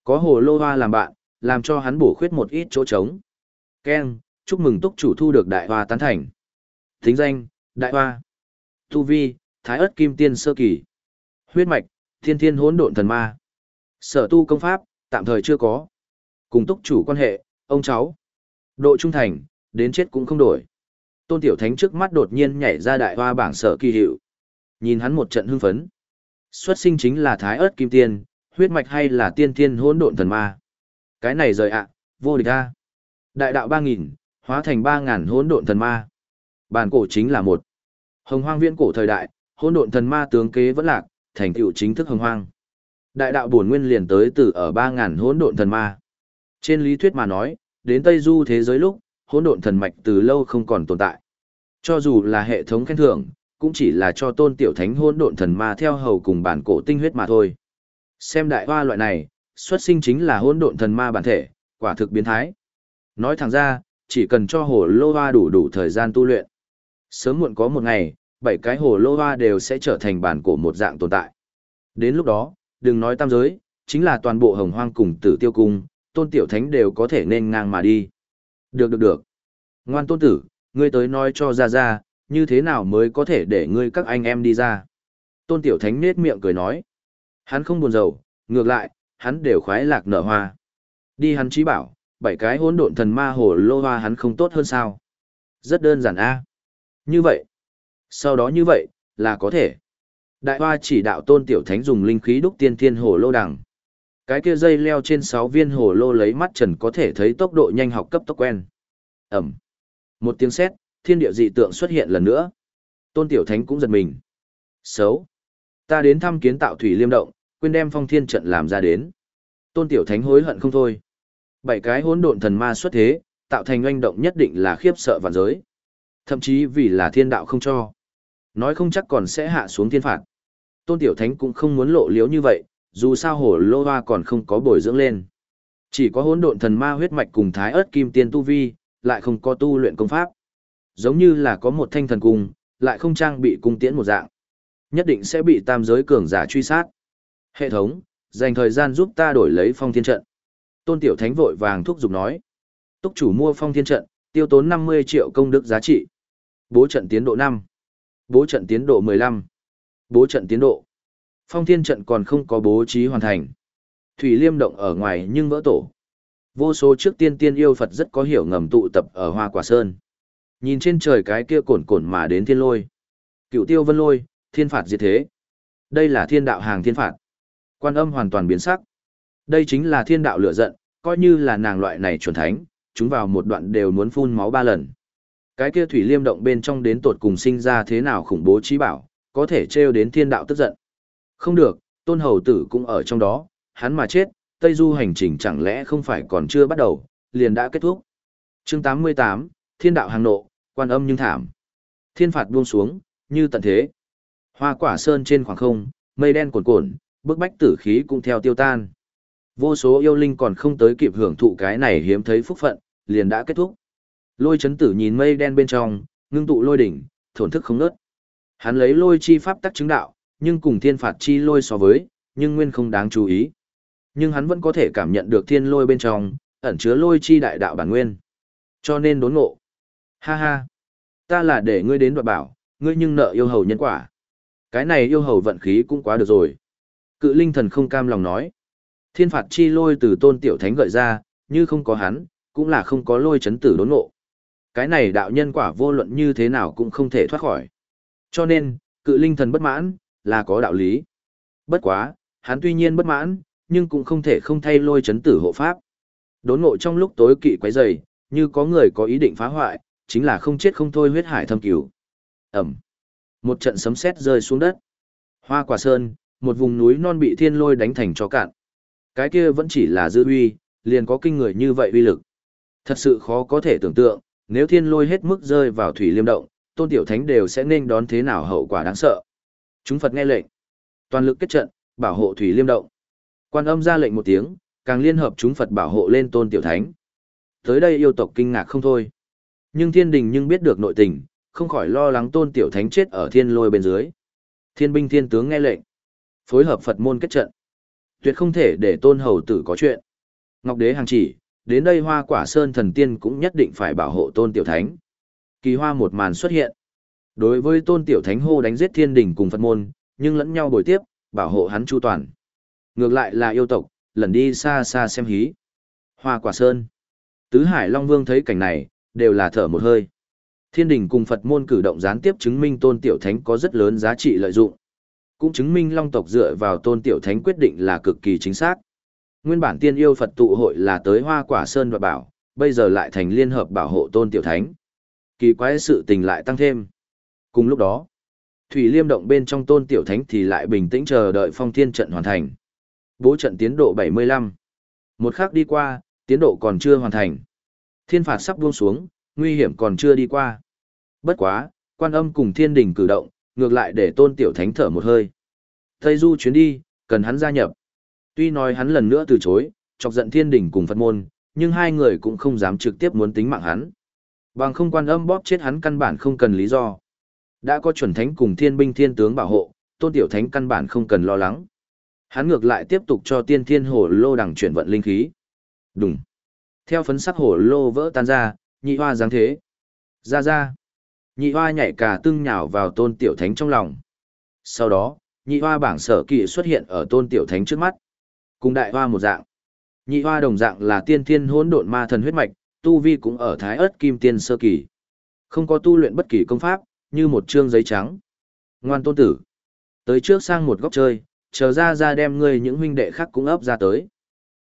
A: Có hồ lô hoa làm bạn, làm cho hắn bổ khuyết một ít chỗ trống. Ken, chúc mừng túc chủ thu được đại hoa tán thành. Thính danh, đại hoa. Tu vi, thái ớt kim tiên sơ kỳ. Huyết mạch, thiên thiên hỗn độn thần ma. Sở tu công pháp, tạm thời chưa có. Cùng túc chủ quan hệ, ông cháu. Độ trung thành, đến chết cũng không đổi. Tôn Tiểu Thánh trước mắt đột nhiên nhảy ra đại hoa bảng sở kỳ hiệu. Nhìn hắn một trận hưng phấn. Xuất sinh chính là thái ớt kim tiên, huyết mạch hay là tiên thiên hỗn độn thần ma. Cái này rời ạ, vô địch a. Đại đạo ba nghìn hóa thành ba ngàn hỗn độn thần ma. Bản cổ chính là một. Hồng hoang viễn cổ thời đại, hỗn độn thần ma tướng kế vẫn lạc, thành tựu chính thức hồng hoang. Đại đạo bổn nguyên liền tới từ ở ba ngàn hỗn độn thần ma. Trên lý thuyết mà nói, đến Tây Du thế giới lúc, hỗn độn thần mạch từ lâu không còn tồn tại. Cho dù là hệ thống khen thưởng, cũng chỉ là cho tôn tiểu thánh hỗn độn thần ma theo hầu cùng bản cổ tinh huyết mà thôi. Xem đại hoa loại này, xuất sinh chính là hỗn độn thần ma bản thể, quả thực biến thái. Nói thẳng ra, chỉ cần cho hồ lô hoa đủ đủ thời gian tu luyện. Sớm muộn có một ngày, bảy cái hồ lô hoa đều sẽ trở thành bản cổ một dạng tồn tại. Đến lúc đó, đừng nói tam giới, chính là toàn bộ hồng hoang cùng tử tiêu cung, tôn tiểu thánh đều có thể nên ngang mà đi. Được được được. Ngoan tôn tử, ngươi tới nói cho ra ra, như thế nào mới có thể để ngươi các anh em đi ra. Tôn tiểu thánh nết miệng cười nói. Hắn không buồn rầu, ngược lại, hắn đều khoái lạc nở hoa. Đi hắn trí bảo, bảy cái hỗn độn thần ma hồ lô hoa hắn không tốt hơn sao. Rất đơn giản a. Như vậy. Sau đó như vậy, là có thể. Đại hoa chỉ đạo tôn tiểu thánh dùng linh khí đúc tiên thiên hồ lô đằng. Cái kia dây leo trên sáu viên hồ lô lấy mắt trần có thể thấy tốc độ nhanh học cấp tốc quen. Ẩm. Một tiếng sét, thiên địa dị tượng xuất hiện lần nữa. Tôn tiểu thánh cũng giật mình. Xấu. Ta đến thăm kiến tạo thủy liêm động, quên đem phong thiên trận làm ra đến. Tôn tiểu thánh hối hận không thôi. Bảy cái hỗn độn thần ma xuất thế, tạo thành oanh động nhất định là khiếp sợ vạn giới. Thậm chí vì là thiên đạo không cho. Nói không chắc còn sẽ hạ xuống thiên phạt. Tôn Tiểu Thánh cũng không muốn lộ liếu như vậy, dù sao hổ lô hoa còn không có bồi dưỡng lên. Chỉ có hỗn độn thần ma huyết mạch cùng thái ớt kim tiên tu vi, lại không có tu luyện công pháp. Giống như là có một thanh thần cung, lại không trang bị cung tiễn một dạng. Nhất định sẽ bị tam giới cường giả truy sát. Hệ thống, dành thời gian giúp ta đổi lấy phong thiên trận. Tôn Tiểu Thánh vội vàng thúc giục nói. Túc chủ mua phong thiên trận, tiêu tốn 50 triệu công đức giá trị. Bố trận tiến độ 5. Bố trận tiến độ 15. Bố trận tiến độ. Phong thiên trận còn không có bố trí hoàn thành. Thủy liêm động ở ngoài nhưng vỡ tổ. Vô số trước tiên tiên yêu Phật rất có hiểu ngầm tụ tập ở Hoa Quả Sơn. Nhìn trên trời cái kia cồn cồn mà đến thiên lôi. Cựu tiêu vân lôi, thiên phạt diệt thế. Đây là thiên đạo hàng thiên phạt. Quan âm hoàn toàn biến sắc. Đây chính là thiên đạo lửa giận, coi như là nàng loại này chuẩn thánh, chúng vào một đoạn đều muốn phun máu ba lần. Cái kia thủy liêm động bên trong đến tột cùng sinh ra thế nào khủng bố trí bảo, có thể trêu đến thiên đạo tức giận. Không được, tôn hầu tử cũng ở trong đó, hắn mà chết, Tây Du hành trình chẳng lẽ không phải còn chưa bắt đầu, liền đã kết thúc. chương 88, Thiên đạo hàng nộ, quan âm nhưng thảm. Thiên phạt buông xuống, như tận thế. Hoa quả sơn trên khoảng không, mây đen cuồn cuộn, bức bách tử khí cũng theo tiêu tan. Vô số yêu linh còn không tới kịp hưởng thụ cái này hiếm thấy phúc phận, liền đã kết thúc. Lôi chấn tử nhìn mây đen bên trong, ngưng tụ lôi đỉnh, thổn thức không nớt. Hắn lấy lôi chi pháp tắc chứng đạo, nhưng cùng thiên phạt chi lôi so với, nhưng nguyên không đáng chú ý. Nhưng hắn vẫn có thể cảm nhận được thiên lôi bên trong, ẩn chứa lôi chi đại đạo bản nguyên. Cho nên đốn ngộ. Ha ha. Ta là để ngươi đến đoạt bảo, ngươi nhưng nợ yêu hầu nhân quả. Cái này yêu hầu vận khí cũng quá được rồi. Cự linh thần không cam lòng nói. Thiên phạt chi lôi từ tôn tiểu thánh gợi ra, như không có hắn, cũng là không có lôi chấn tử đốn ngộ. Cái này đạo nhân quả vô luận như thế nào cũng không thể thoát khỏi. Cho nên, cự linh thần bất mãn, là có đạo lý. Bất quá, hắn tuy nhiên bất mãn, nhưng cũng không thể không thay lôi chấn tử hộ pháp. Đốn ngộ trong lúc tối kỵ quấy dày, như có người có ý định phá hoại, chính là không chết không thôi huyết hải thâm cửu. Ẩm. Một trận sấm sét rơi xuống đất. Hoa quả sơn, một vùng núi non bị thiên lôi đánh thành cho cạn. Cái kia vẫn chỉ là dư uy, liền có kinh người như vậy uy lực. Thật sự khó có thể tưởng tượng, nếu thiên lôi hết mức rơi vào thủy liêm động, tôn tiểu thánh đều sẽ nên đón thế nào hậu quả đáng sợ. Chúng Phật nghe lệnh. Toàn lực kết trận, bảo hộ thủy liêm động. Quan âm ra lệnh một tiếng, càng liên hợp chúng Phật bảo hộ lên tôn tiểu thánh. Tới đây yêu tộc kinh ngạc không thôi. Nhưng thiên đình nhưng biết được nội tình, không khỏi lo lắng tôn tiểu thánh chết ở thiên lôi bên dưới. Thiên binh thiên tướng nghe lệnh. Phối hợp Phật môn kết trận. Tuyệt không thể để tôn hầu tử có chuyện. Ngọc đế hàng chỉ, đến đây hoa quả sơn thần tiên cũng nhất định phải bảo hộ tôn tiểu thánh. Kỳ hoa một màn xuất hiện. Đối với tôn tiểu thánh hô đánh giết thiên đình cùng Phật môn, nhưng lẫn nhau bồi tiếp, bảo hộ hắn chu toàn. Ngược lại là yêu tộc, lần đi xa xa xem hí. Hoa quả sơn. Tứ Hải Long Vương thấy cảnh này, đều là thở một hơi. Thiên đình cùng Phật môn cử động gián tiếp chứng minh tôn tiểu thánh có rất lớn giá trị lợi dụng. Cũng chứng minh Long tộc dựa vào tôn tiểu thánh quyết định là cực kỳ chính xác. Nguyên bản tiên yêu Phật tụ hội là tới hoa quả sơn và bảo, bây giờ lại thành liên hợp bảo hộ tôn tiểu thánh. Kỳ quái sự tình lại tăng thêm. Cùng lúc đó, Thủy Liêm động bên trong tôn tiểu thánh thì lại bình tĩnh chờ đợi phong thiên trận hoàn thành. Bố trận tiến độ 75. Một khắc đi qua, tiến độ còn chưa hoàn thành. Thiên phạt sắp buông xuống, nguy hiểm còn chưa đi qua. Bất quá, quan âm cùng thiên đình cử động, ngược lại để tôn tiểu thánh thở một hơi. Tây du chuyến đi, cần hắn gia nhập. Tuy nói hắn lần nữa từ chối, chọc giận thiên đình cùng Phật môn, nhưng hai người cũng không dám trực tiếp muốn tính mạng hắn. Bằng không quan âm bóp chết hắn căn bản không cần lý do. Đã có chuẩn thánh cùng thiên binh thiên tướng bảo hộ, tôn tiểu thánh căn bản không cần lo lắng. Hắn ngược lại tiếp tục cho tiên thiên hồ lô đằng chuyển vận linh khí. Đúng. Theo phấn sắc hồ lô vỡ tan ra, nhị hoa dáng thế. Ra ra. Nhị hoa nhảy cả tưng nhào vào tôn tiểu thánh trong lòng. Sau đó, nhị hoa bảng sở kỵ xuất hiện ở tôn tiểu thánh trước mắt. Cùng đại hoa một dạng. Nhị hoa đồng dạng là tiên thiên hỗn độn ma thần huyết mạch, tu vi cũng ở thái ớt kim tiên sơ kỳ. Không có tu luyện bất kỳ công pháp, như một trương giấy trắng. Ngoan tôn tử. Tới trước sang một góc chơi, chờ ra ra đem ngươi những huynh đệ khác cũng ấp ra tới.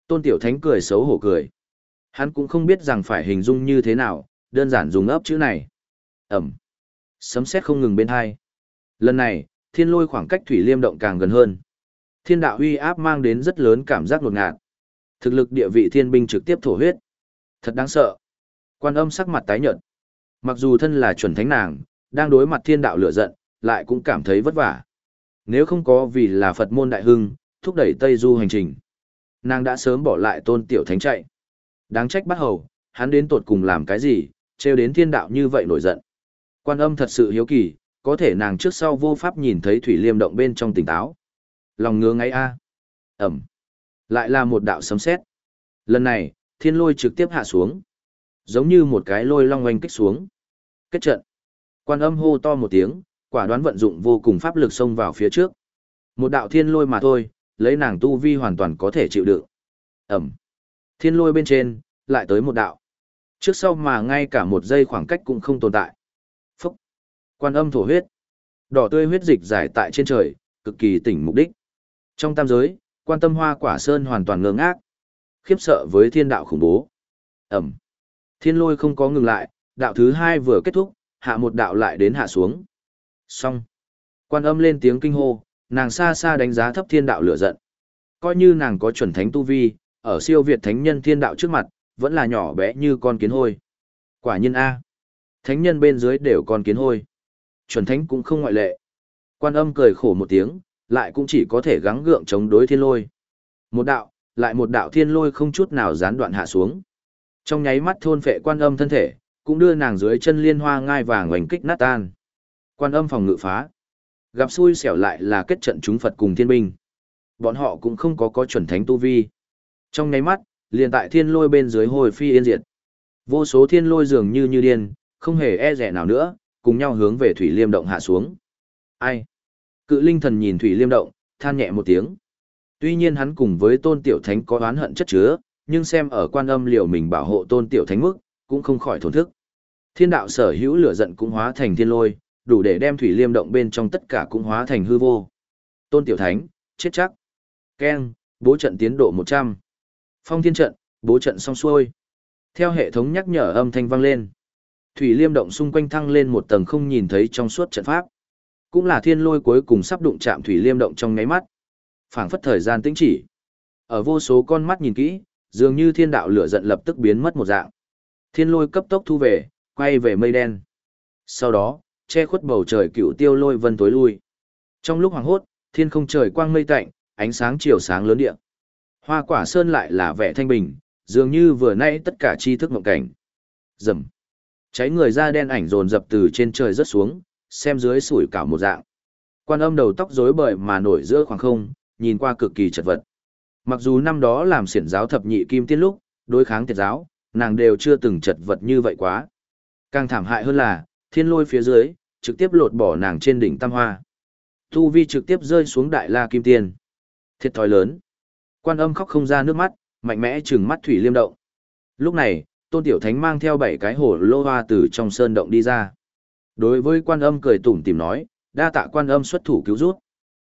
A: Tôn tiểu thánh cười xấu hổ cười. Hắn cũng không biết rằng phải hình dung như thế nào, đơn giản dùng ấp chữ này. Ẩm. Sấm sét không ngừng bên hai. Lần này, thiên lôi khoảng cách thủy liêm động càng gần hơn. Thiên đạo uy áp mang đến rất lớn cảm giác ngột ngạt. Thực lực địa vị thiên binh trực tiếp thổ huyết. Thật đáng sợ. Quan âm sắc mặt tái nhợt. Mặc dù thân là chuẩn thánh nàng, đang đối mặt thiên đạo lửa giận, lại cũng cảm thấy vất vả. Nếu không có vì là Phật môn đại hưng, thúc đẩy Tây Du hành trình. Nàng đã sớm bỏ lại tôn tiểu thánh chạy. Đáng trách bắt hầu, hắn đến tột cùng làm cái gì, trêu đến thiên đạo như vậy nổi giận. Quan âm thật sự hiếu kỳ, có thể nàng trước sau vô pháp nhìn thấy thủy liêm động bên trong tỉnh táo. Lòng ngứa ngay a. Ẩm. Lại là một đạo sấm sét. Lần này, thiên lôi trực tiếp hạ xuống. Giống như một cái lôi long oanh kích xuống. Kết trận. Quan âm hô to một tiếng, quả đoán vận dụng vô cùng pháp lực xông vào phía trước. Một đạo thiên lôi mà thôi, lấy nàng tu vi hoàn toàn có thể chịu đựng. Ẩm. Thiên lôi bên trên, lại tới một đạo. Trước sau mà ngay cả một giây khoảng cách cũng không tồn tại. Phúc! Quan âm thổ huyết. Đỏ tươi huyết dịch giải tại trên trời, cực kỳ tỉnh mục đích. Trong tam giới, quan tâm hoa quả sơn hoàn toàn ngơ ngác. Khiếp sợ với thiên đạo khủng bố. Ẩm. Thiên lôi không có ngừng lại, đạo thứ hai vừa kết thúc, hạ một đạo lại đến hạ xuống. Xong. Quan âm lên tiếng kinh hô, nàng xa xa đánh giá thấp thiên đạo lửa giận. Coi như nàng có chuẩn thánh tu vi, ở siêu việt thánh nhân thiên đạo trước mặt, vẫn là nhỏ bé như con kiến hôi. Quả nhiên A. Thánh nhân bên dưới đều con kiến hôi. Chuẩn thánh cũng không ngoại lệ. Quan âm cười khổ một tiếng, lại cũng chỉ có thể gắng gượng chống đối thiên lôi. Một đạo, lại một đạo thiên lôi không chút nào gián đoạn hạ xuống. Trong nháy mắt thôn phệ quan âm thân thể, cũng đưa nàng dưới chân liên hoa ngai vàng oanh kích nát tan. Quan âm phòng ngự phá. Gặp xui xẻo lại là kết trận chúng Phật cùng thiên binh. Bọn họ cũng không có có chuẩn thánh tu vi. Trong nháy mắt, liền tại thiên lôi bên dưới hồi phi yên diệt. Vô số thiên lôi dường như như điên, không hề e rẻ nào nữa, cùng nhau hướng về thủy liêm động hạ xuống. Ai? Cự linh thần nhìn thủy liêm động, than nhẹ một tiếng. Tuy nhiên hắn cùng với tôn tiểu thánh có oán hận chất chứa, nhưng xem ở quan âm liệu mình bảo hộ tôn tiểu thánh mức, cũng không khỏi thổn thức. Thiên đạo sở hữu lửa giận cũng hóa thành thiên lôi, đủ để đem thủy liêm động bên trong tất cả cũng hóa thành hư vô. Tôn tiểu thánh, chết chắc. Ken, bố trận tiến độ 100. Phong thiên trận, bố trận xong xuôi. Theo hệ thống nhắc nhở âm thanh vang lên. Thủy liêm động xung quanh thăng lên một tầng không nhìn thấy trong suốt trận pháp. Cũng là thiên lôi cuối cùng sắp đụng chạm thủy liêm động trong ngáy mắt. phảng phất thời gian tĩnh chỉ. Ở vô số con mắt nhìn kỹ, dường như thiên đạo lửa giận lập tức biến mất một dạng. Thiên lôi cấp tốc thu về, quay về mây đen. Sau đó, che khuất bầu trời cựu tiêu lôi vân tối lui. Trong lúc hoàng hốt, thiên không trời quang mây tạnh, ánh sáng chiều sáng lớn địa. Hoa quả sơn lại là vẻ thanh bình, dường như vừa nãy tất cả tri thức mộng cảnh. Rầm. Cháy người da đen ảnh dồn dập từ trên trời rớt xuống, xem dưới sủi cảo một dạng. Quan âm đầu tóc rối bời mà nổi giữa khoảng không, nhìn qua cực kỳ chật vật. Mặc dù năm đó làm xiển giáo thập nhị kim tiên lúc, đối kháng tiệt giáo, nàng đều chưa từng chật vật như vậy quá. Càng thảm hại hơn là, thiên lôi phía dưới, trực tiếp lột bỏ nàng trên đỉnh tam hoa. Tu vi trực tiếp rơi xuống đại la kim tiên. Thiệt thòi lớn. Quan âm khóc không ra nước mắt, mạnh mẽ trừng mắt thủy liêm động. Lúc này, tôn tiểu thánh mang theo bảy cái hổ lô hoa từ trong sơn động đi ra. Đối với quan âm cười tủm tìm nói, đa tạ quan âm xuất thủ cứu rút.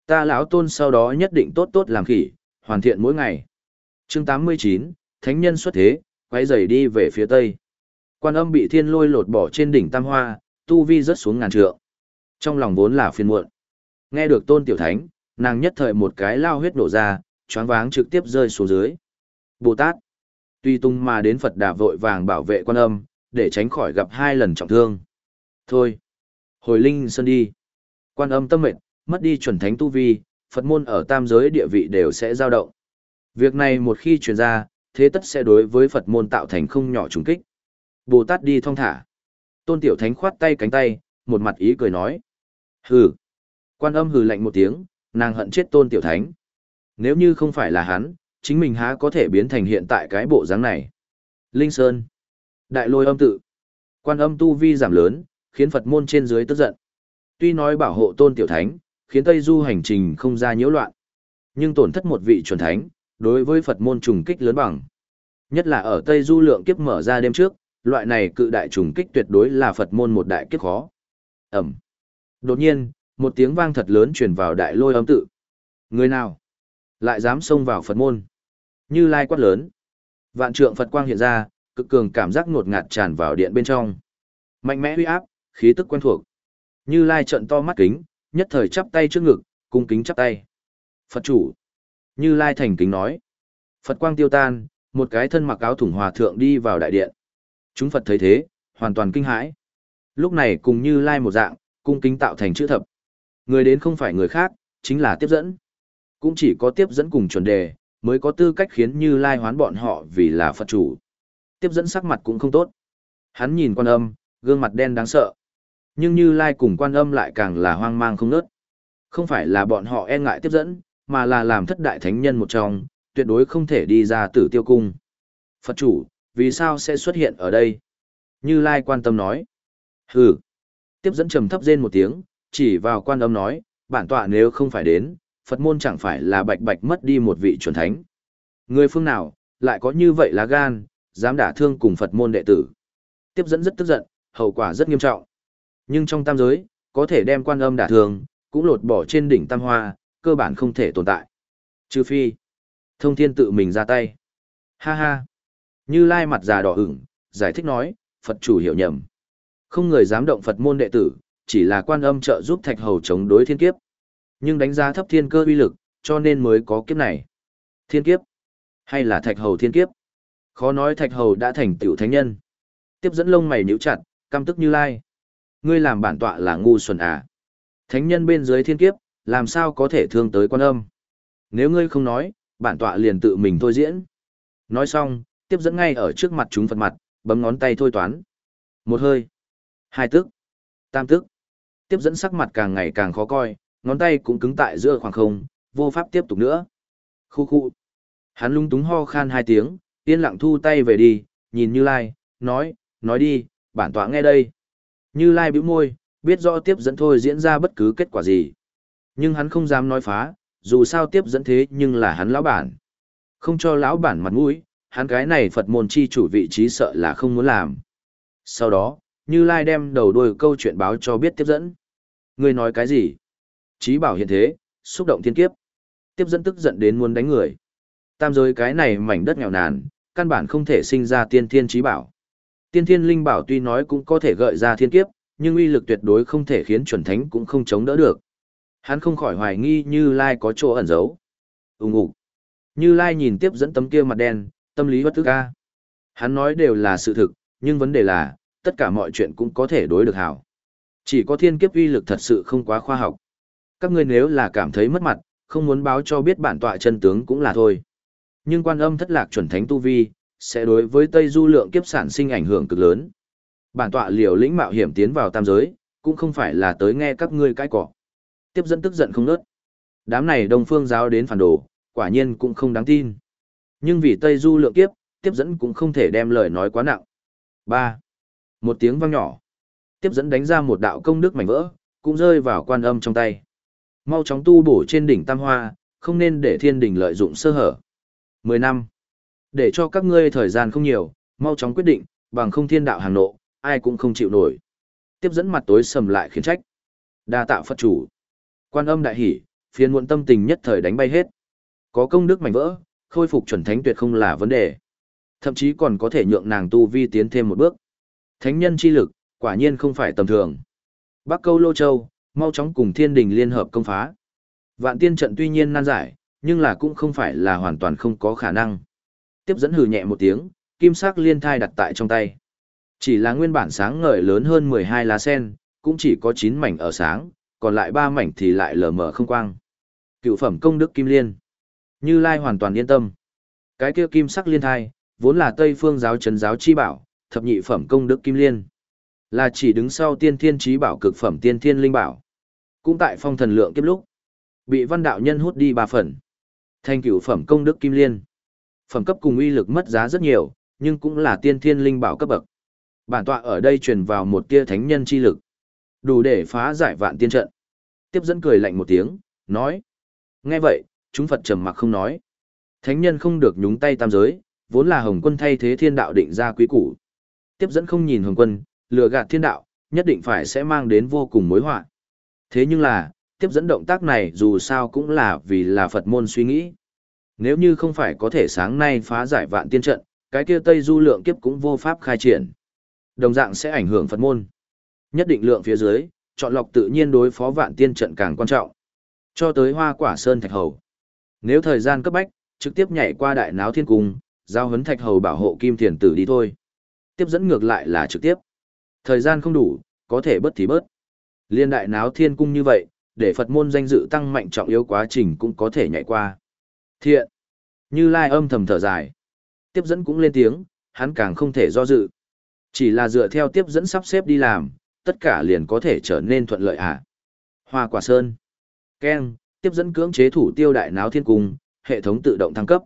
A: Ta lão tôn sau đó nhất định tốt tốt làm khỉ, hoàn thiện mỗi ngày. chương 89, Thánh nhân xuất thế, quay giày đi về phía tây. Quan âm bị thiên lôi lột bỏ trên đỉnh tam hoa, tu vi rớt xuống ngàn trượng. Trong lòng vốn là phiền muộn. Nghe được tôn tiểu thánh, nàng nhất thời một cái lao huyết nổ ra, choáng váng trực tiếp rơi xuống dưới. Bồ Tát, tuy tung mà đến Phật đà vội vàng bảo vệ quan âm, để tránh khỏi gặp hai lần trọng thương. Thôi, hồi linh sơn đi. Quan âm tâm mệnh, mất đi chuẩn thánh tu vi, Phật môn ở tam giới địa vị đều sẽ dao động. Việc này một khi truyền ra, thế tất sẽ đối với Phật môn tạo thành không nhỏ trùng kích. Bồ Tát đi thong thả. Tôn Tiểu Thánh khoát tay cánh tay, một mặt ý cười nói. Hừ. Quan âm hừ lạnh một tiếng, nàng hận chết Tôn Tiểu Thánh. Nếu như không phải là hắn, chính mình há có thể biến thành hiện tại cái bộ dáng này. Linh Sơn. Đại lôi âm tự. Quan âm tu vi giảm lớn, khiến Phật môn trên dưới tức giận. Tuy nói bảo hộ Tôn Tiểu Thánh, khiến Tây Du hành trình không ra nhiễu loạn. Nhưng tổn thất một vị chuẩn thánh, đối với Phật môn trùng kích lớn bằng. Nhất là ở Tây Du lượng kiếp mở ra đêm trước, loại này cự đại trùng kích tuyệt đối là Phật môn một đại kiếp khó. Ẩm. Đột nhiên, một tiếng vang thật lớn truyền vào đại lôi âm tự. Người nào? Lại dám xông vào Phật môn. Như lai quát lớn. Vạn trượng Phật quang hiện ra, cực cường cảm giác ngột ngạt tràn vào điện bên trong. Mạnh mẽ uy áp, khí tức quen thuộc. Như lai trận to mắt kính, nhất thời chắp tay trước ngực, cung kính chắp tay. Phật chủ. Như lai thành kính nói. Phật quang tiêu tan, một cái thân mặc áo thủng hòa thượng đi vào đại điện. Chúng Phật thấy thế, hoàn toàn kinh hãi. Lúc này cùng như lai một dạng, cung kính tạo thành chữ thập. Người đến không phải người khác, chính là tiếp dẫn. Cũng chỉ có tiếp dẫn cùng chuẩn đề, mới có tư cách khiến như lai hoán bọn họ vì là Phật chủ. Tiếp dẫn sắc mặt cũng không tốt. Hắn nhìn quan âm, gương mặt đen đáng sợ. Nhưng như lai cùng quan âm lại càng là hoang mang không nớt. Không phải là bọn họ e ngại tiếp dẫn, mà là làm thất đại thánh nhân một trong, tuyệt đối không thể đi ra tử tiêu cung. Phật chủ, vì sao sẽ xuất hiện ở đây? Như Lai quan tâm nói. Hừ. Tiếp dẫn trầm thấp rên một tiếng, chỉ vào quan âm nói, bản tọa nếu không phải đến, Phật môn chẳng phải là bạch bạch mất đi một vị chuẩn thánh. Người phương nào, lại có như vậy lá gan, dám đả thương cùng Phật môn đệ tử. Tiếp dẫn rất tức giận, hậu quả rất nghiêm trọng. Nhưng trong tam giới, có thể đem quan âm đả thường cũng lột bỏ trên đỉnh tam hoa, cơ bản không thể tồn tại. Trừ phi, thông thiên tự mình ra tay. Ha ha. Như lai mặt già đỏ ửng, giải thích nói, Phật chủ hiểu nhầm. Không người dám động Phật môn đệ tử, chỉ là quan âm trợ giúp thạch hầu chống đối thiên kiếp. Nhưng đánh giá thấp thiên cơ uy lực, cho nên mới có kiếp này. Thiên kiếp, hay là thạch hầu thiên kiếp? Khó nói thạch hầu đã thành tiểu thánh nhân. Tiếp dẫn lông mày nhíu chặt, căm tức như lai. Ngươi làm bản tọa là ngu xuẩn à? Thánh nhân bên dưới thiên kiếp, làm sao có thể thương tới quan âm? Nếu ngươi không nói, bản tọa liền tự mình thôi diễn. Nói xong, tiếp dẫn ngay ở trước mặt chúng Phật mặt, bấm ngón tay thôi toán. Một hơi, hai tức, tam tức. Tiếp dẫn sắc mặt càng ngày càng khó coi, ngón tay cũng cứng tại giữa khoảng không, vô pháp tiếp tục nữa. Khu khu. Hắn lung túng ho khan hai tiếng, yên lặng thu tay về đi, nhìn Như Lai, nói, nói đi, bản tọa nghe đây. Như Lai bĩu môi, biết rõ tiếp dẫn thôi diễn ra bất cứ kết quả gì. Nhưng hắn không dám nói phá, dù sao tiếp dẫn thế nhưng là hắn lão bản. Không cho lão bản mặt mũi, hắn cái này Phật môn chi chủ vị trí sợ là không muốn làm. Sau đó, Như Lai đem đầu đuôi câu chuyện báo cho biết tiếp dẫn. Người nói cái gì? Chí bảo hiện thế, xúc động thiên kiếp. Tiếp dẫn tức giận đến muốn đánh người. Tam giới cái này mảnh đất nghèo nàn, căn bản không thể sinh ra tiên thiên chí bảo. Tiên thiên linh bảo tuy nói cũng có thể gợi ra thiên kiếp, nhưng uy lực tuyệt đối không thể khiến chuẩn thánh cũng không chống đỡ được. Hắn không khỏi hoài nghi Như Lai có chỗ ẩn giấu. Ùng ục. Như Lai nhìn tiếp dẫn tấm kia mặt đen, tâm lý bất tức ca. Hắn nói đều là sự thực, nhưng vấn đề là, tất cả mọi chuyện cũng có thể đối được hảo. Chỉ có thiên kiếp uy lực thật sự không quá khoa học. Các ngươi nếu là cảm thấy mất mặt, không muốn báo cho biết bản tọa chân tướng cũng là thôi. Nhưng quan âm thất lạc chuẩn thánh tu vi, sẽ đối với Tây Du lượng kiếp sản sinh ảnh hưởng cực lớn. Bản tọa liều lĩnh mạo hiểm tiến vào tam giới, cũng không phải là tới nghe các ngươi cãi cọ. Tiếp dẫn tức giận không nớt. Đám này đông phương giáo đến phản đồ, quả nhiên cũng không đáng tin. Nhưng vì Tây Du lượng kiếp, tiếp dẫn cũng không thể đem lời nói quá nặng. 3. Một tiếng vang nhỏ. Tiếp dẫn đánh ra một đạo công đức mảnh vỡ, cũng rơi vào quan âm trong tay. Mau chóng tu bổ trên đỉnh tam hoa, không nên để thiên đỉnh lợi dụng sơ hở. 10 năm. Để cho các ngươi thời gian không nhiều, mau chóng quyết định, bằng không thiên đạo hàng nộ, ai cũng không chịu nổi. Tiếp dẫn mặt tối sầm lại khiến trách. Đa tạo Phật chủ. Quan âm đại hỉ, phiền muộn tâm tình nhất thời đánh bay hết. Có công đức mảnh vỡ, khôi phục chuẩn thánh tuyệt không là vấn đề. Thậm chí còn có thể nhượng nàng tu vi tiến thêm một bước. Thánh nhân chi lực, quả nhiên không phải tầm thường. Bắc Câu Lô Châu, mau chóng cùng thiên đình liên hợp công phá. Vạn tiên trận tuy nhiên nan giải, nhưng là cũng không phải là hoàn toàn không có khả năng. Tiếp dẫn hừ nhẹ một tiếng, kim sắc liên thai đặt tại trong tay. Chỉ là nguyên bản sáng ngời lớn hơn 12 lá sen, cũng chỉ có 9 mảnh ở sáng, còn lại 3 mảnh thì lại lờ mờ không quang. Cựu phẩm công đức kim liên. Như Lai hoàn toàn yên tâm. Cái kia kim sắc liên thai, vốn là Tây phương giáo trấn giáo chi bảo, thập nhị phẩm công đức kim liên. Là chỉ đứng sau tiên thiên trí bảo cực phẩm tiên thiên linh bảo. Cũng tại phong thần lượng kiếp lúc. Bị văn đạo nhân hút đi ba phần. Thành cửu phẩm công đức kim liên. Phẩm cấp cùng uy lực mất giá rất nhiều, nhưng cũng là tiên thiên linh bảo cấp bậc. Bản tọa ở đây truyền vào một tia thánh nhân chi lực. Đủ để phá giải vạn tiên trận. Tiếp dẫn cười lạnh một tiếng, nói. Nghe vậy, chúng Phật trầm mặc không nói. Thánh nhân không được nhúng tay tam giới, vốn là Hồng Quân thay thế thiên đạo định ra quý củ. Tiếp dẫn không nhìn Hồng Quân, lừa gạt thiên đạo, nhất định phải sẽ mang đến vô cùng mối họa. Thế nhưng là, tiếp dẫn động tác này dù sao cũng là vì là Phật môn suy nghĩ. Nếu như không phải có thể sáng nay phá giải vạn tiên trận, cái kia Tây Du lượng kiếp cũng vô pháp khai triển. Đồng dạng sẽ ảnh hưởng Phật môn. Nhất định lượng phía dưới, chọn lọc tự nhiên đối phó vạn tiên trận càng quan trọng. Cho tới hoa quả sơn thạch hầu. Nếu thời gian cấp bách, trực tiếp nhảy qua đại náo thiên cung, giao hấn thạch hầu bảo hộ kim thiền tử đi thôi. Tiếp dẫn ngược lại là trực tiếp. Thời gian không đủ, có thể bớt thì bớt. Liên đại náo thiên cung như vậy, để Phật môn danh dự tăng mạnh trọng yếu quá trình cũng có thể nhảy qua. Thiện. Như Lai âm thầm thở dài. Tiếp dẫn cũng lên tiếng, hắn càng không thể do dự. Chỉ là dựa theo tiếp dẫn sắp xếp đi làm, tất cả liền có thể trở nên thuận lợi à. Hoa quả sơn. Ken, tiếp dẫn cưỡng chế thủ tiêu đại náo thiên cung, hệ thống tự động thăng cấp.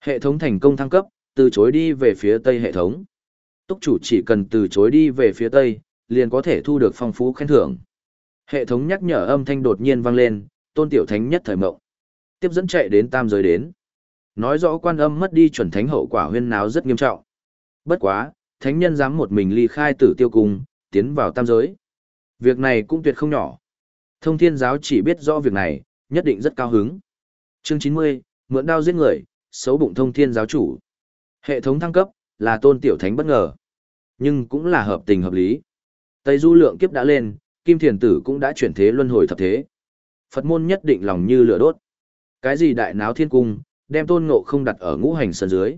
A: Hệ thống thành công thăng cấp, từ chối đi về phía tây hệ thống. Túc chủ chỉ cần từ chối đi về phía tây, liền có thể thu được phong phú khen thưởng. Hệ thống nhắc nhở âm thanh đột nhiên vang lên, tôn tiểu thánh nhất thời mộng. Tiếp dẫn chạy đến tam giới đến. Nói rõ quan âm mất đi chuẩn thánh hậu quả huyên náo rất nghiêm trọng. Bất quá, thánh nhân dám một mình ly khai tử tiêu cung, tiến vào tam giới. Việc này cũng tuyệt không nhỏ. Thông thiên giáo chỉ biết rõ việc này, nhất định rất cao hứng. Chương 90, mượn đao giết người, xấu bụng thông thiên giáo chủ. Hệ thống thăng cấp, là tôn tiểu thánh bất ngờ. Nhưng cũng là hợp tình hợp lý. Tây du lượng kiếp đã lên, kim thiền tử cũng đã chuyển thế luân hồi thập thế. Phật môn nhất định lòng như lửa đốt. Cái gì đại náo thiên cung, đem tôn ngộ không đặt ở ngũ hành sân dưới.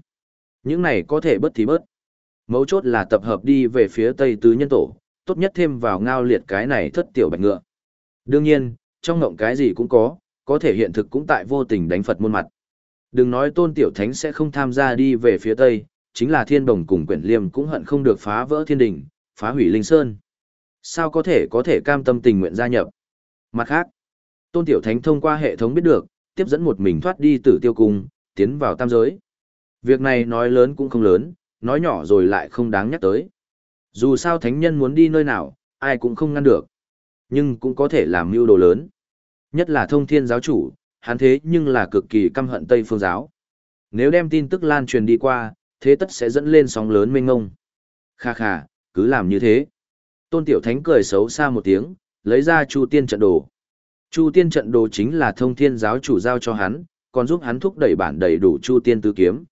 A: Những này có thể bớt thì bớt. Mấu chốt là tập hợp đi về phía tây tứ nhân tổ, tốt nhất thêm vào ngao liệt cái này thất tiểu bạch ngựa. Đương nhiên, trong ngộng cái gì cũng có, có thể hiện thực cũng tại vô tình đánh Phật môn mặt. Đừng nói tôn tiểu thánh sẽ không tham gia đi về phía tây, chính là thiên đồng cùng quyển liêm cũng hận không được phá vỡ thiên đình, phá hủy linh sơn. Sao có thể có thể cam tâm tình nguyện gia nhập? Mặt khác, tôn tiểu thánh thông qua hệ thống biết được, tiếp dẫn một mình thoát đi tử tiêu cung, tiến vào tam giới. Việc này nói lớn cũng không lớn, nói nhỏ rồi lại không đáng nhắc tới. Dù sao thánh nhân muốn đi nơi nào, ai cũng không ngăn được. Nhưng cũng có thể làm mưu đồ lớn. Nhất là thông thiên giáo chủ, hắn thế nhưng là cực kỳ căm hận Tây phương giáo. Nếu đem tin tức lan truyền đi qua, thế tất sẽ dẫn lên sóng lớn mênh ngông. Kha kha, cứ làm như thế. Tôn Tiểu Thánh cười xấu xa một tiếng, lấy ra Chu Tiên trận đồ. Chu Tiên trận đồ chính là thông thiên giáo chủ giao cho hắn, còn giúp hắn thúc đẩy bản đầy đủ Chu Tiên tứ kiếm.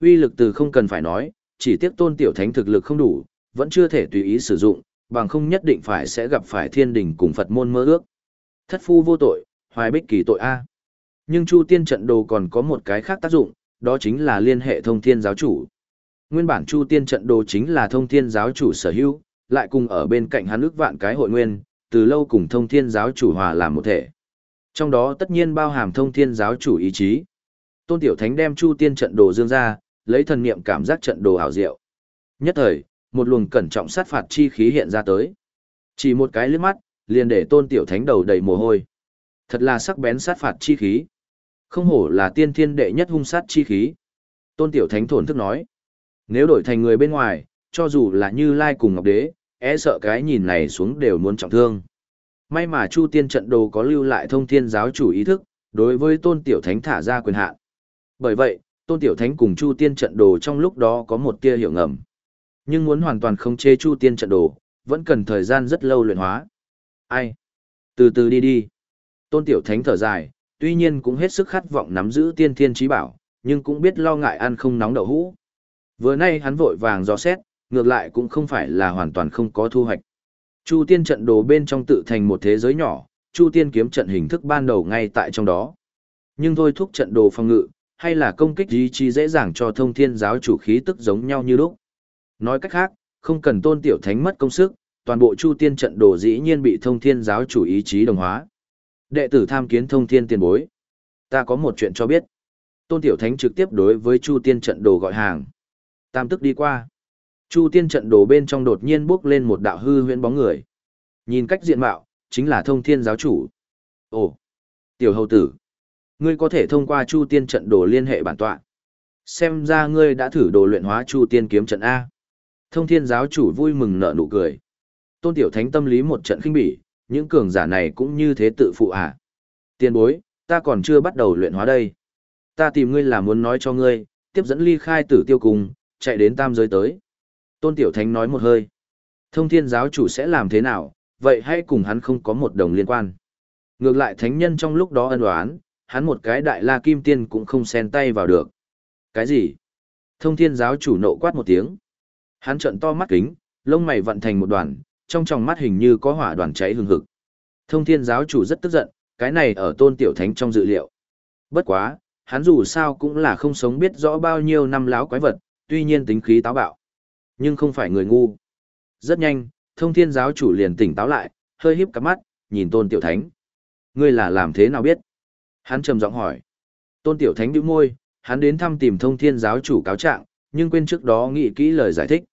A: Uy lực từ không cần phải nói, chỉ tiếc Tôn Tiểu Thánh thực lực không đủ, vẫn chưa thể tùy ý sử dụng, bằng không nhất định phải sẽ gặp phải thiên đình cùng Phật môn mơ ước. Thất phu vô tội, hoài bích kỳ tội A. Nhưng Chu Tiên trận đồ còn có một cái khác tác dụng, đó chính là liên hệ thông thiên giáo chủ. Nguyên bản Chu Tiên trận đồ chính là thông thiên giáo chủ sở hữu, lại cùng ở bên cạnh hắn ước vạn cái hội nguyên, từ lâu cùng thông thiên giáo chủ hòa làm một thể. Trong đó tất nhiên bao hàm thông thiên giáo chủ ý chí. Tôn Tiểu Thánh đem Chu Tiên trận đồ dương ra, lấy thần niệm cảm giác trận đồ ảo diệu. Nhất thời, một luồng cẩn trọng sát phạt chi khí hiện ra tới. Chỉ một cái liếc mắt, liền để Tôn Tiểu Thánh đầu đầy mồ hôi. Thật là sắc bén sát phạt chi khí. Không hổ là tiên thiên đệ nhất hung sát chi khí. Tôn Tiểu Thánh thổn thức nói. Nếu đổi thành người bên ngoài, cho dù là như Lai cùng Ngọc Đế, e sợ cái nhìn này xuống đều muốn trọng thương. May mà Chu Tiên trận đồ có lưu lại thông thiên giáo chủ ý thức, đối với Tôn Tiểu Thánh thả ra quyền hạn. Bởi vậy, Tôn Tiểu Thánh cùng Chu Tiên trận đồ trong lúc đó có một tia hiểu ngầm. Nhưng muốn hoàn toàn khống chế Chu Tiên trận đồ, vẫn cần thời gian rất lâu luyện hóa. Ai? Từ từ đi đi. Tôn Tiểu Thánh thở dài, tuy nhiên cũng hết sức khát vọng nắm giữ tiên thiên trí bảo, nhưng cũng biết lo ngại ăn không nóng đậu hũ. Vừa nay hắn vội vàng dò xét, ngược lại cũng không phải là hoàn toàn không có thu hoạch. Chu tiên trận đồ bên trong tự thành một thế giới nhỏ, Chu tiên kiếm trận hình thức ban đầu ngay tại trong đó. Nhưng thôi thúc trận đồ phòng ngự, hay là công kích ý chí dễ dàng cho thông thiên giáo chủ khí tức giống nhau như lúc. Nói cách khác, không cần tôn tiểu thánh mất công sức, toàn bộ chu tiên trận đồ dĩ nhiên bị thông thiên giáo chủ ý chí đồng hóa. Đệ tử tham kiến thông thiên tiền bối. Ta có một chuyện cho biết. Tôn tiểu thánh trực tiếp đối với chu tiên trận đồ gọi hàng. Tam tức đi qua. Chu tiên trận đồ bên trong đột nhiên bước lên một đạo hư huyễn bóng người. Nhìn cách diện mạo, chính là thông thiên giáo chủ. Ồ, tiểu hầu tử. Ngươi có thể thông qua chu tiên trận đồ liên hệ bản tọa. Xem ra ngươi đã thử đồ luyện hóa chu tiên kiếm trận A. Thông thiên giáo chủ vui mừng nở nụ cười. Tôn tiểu thánh tâm lý một trận khinh bỉ, những cường giả này cũng như thế tự phụ à. Tiên bối, ta còn chưa bắt đầu luyện hóa đây. Ta tìm ngươi là muốn nói cho ngươi, tiếp dẫn ly khai tử tiêu cùng, chạy đến tam giới tới. Tôn Tiểu Thánh nói một hơi. Thông thiên giáo chủ sẽ làm thế nào, vậy hay cùng hắn không có một đồng liên quan. Ngược lại thánh nhân trong lúc đó ân oán, hắn một cái đại la kim tiên cũng không xen tay vào được. Cái gì? Thông thiên giáo chủ nộ quát một tiếng. Hắn trợn to mắt kính, lông mày vận thành một đoàn, trong tròng mắt hình như có hỏa đoàn cháy hừng hực. Thông thiên giáo chủ rất tức giận, cái này ở tôn tiểu thánh trong dự liệu. Bất quá, hắn dù sao cũng là không sống biết rõ bao nhiêu năm láo quái vật, tuy nhiên tính khí táo bạo nhưng không phải người ngu. Rất nhanh, thông thiên giáo chủ liền tỉnh táo lại, hơi híp cặp mắt, nhìn tôn tiểu thánh. Ngươi là làm thế nào biết? Hắn trầm giọng hỏi. Tôn tiểu thánh bĩu môi, hắn đến thăm tìm thông thiên giáo chủ cáo trạng, nhưng quên trước đó nghĩ kỹ lời giải thích.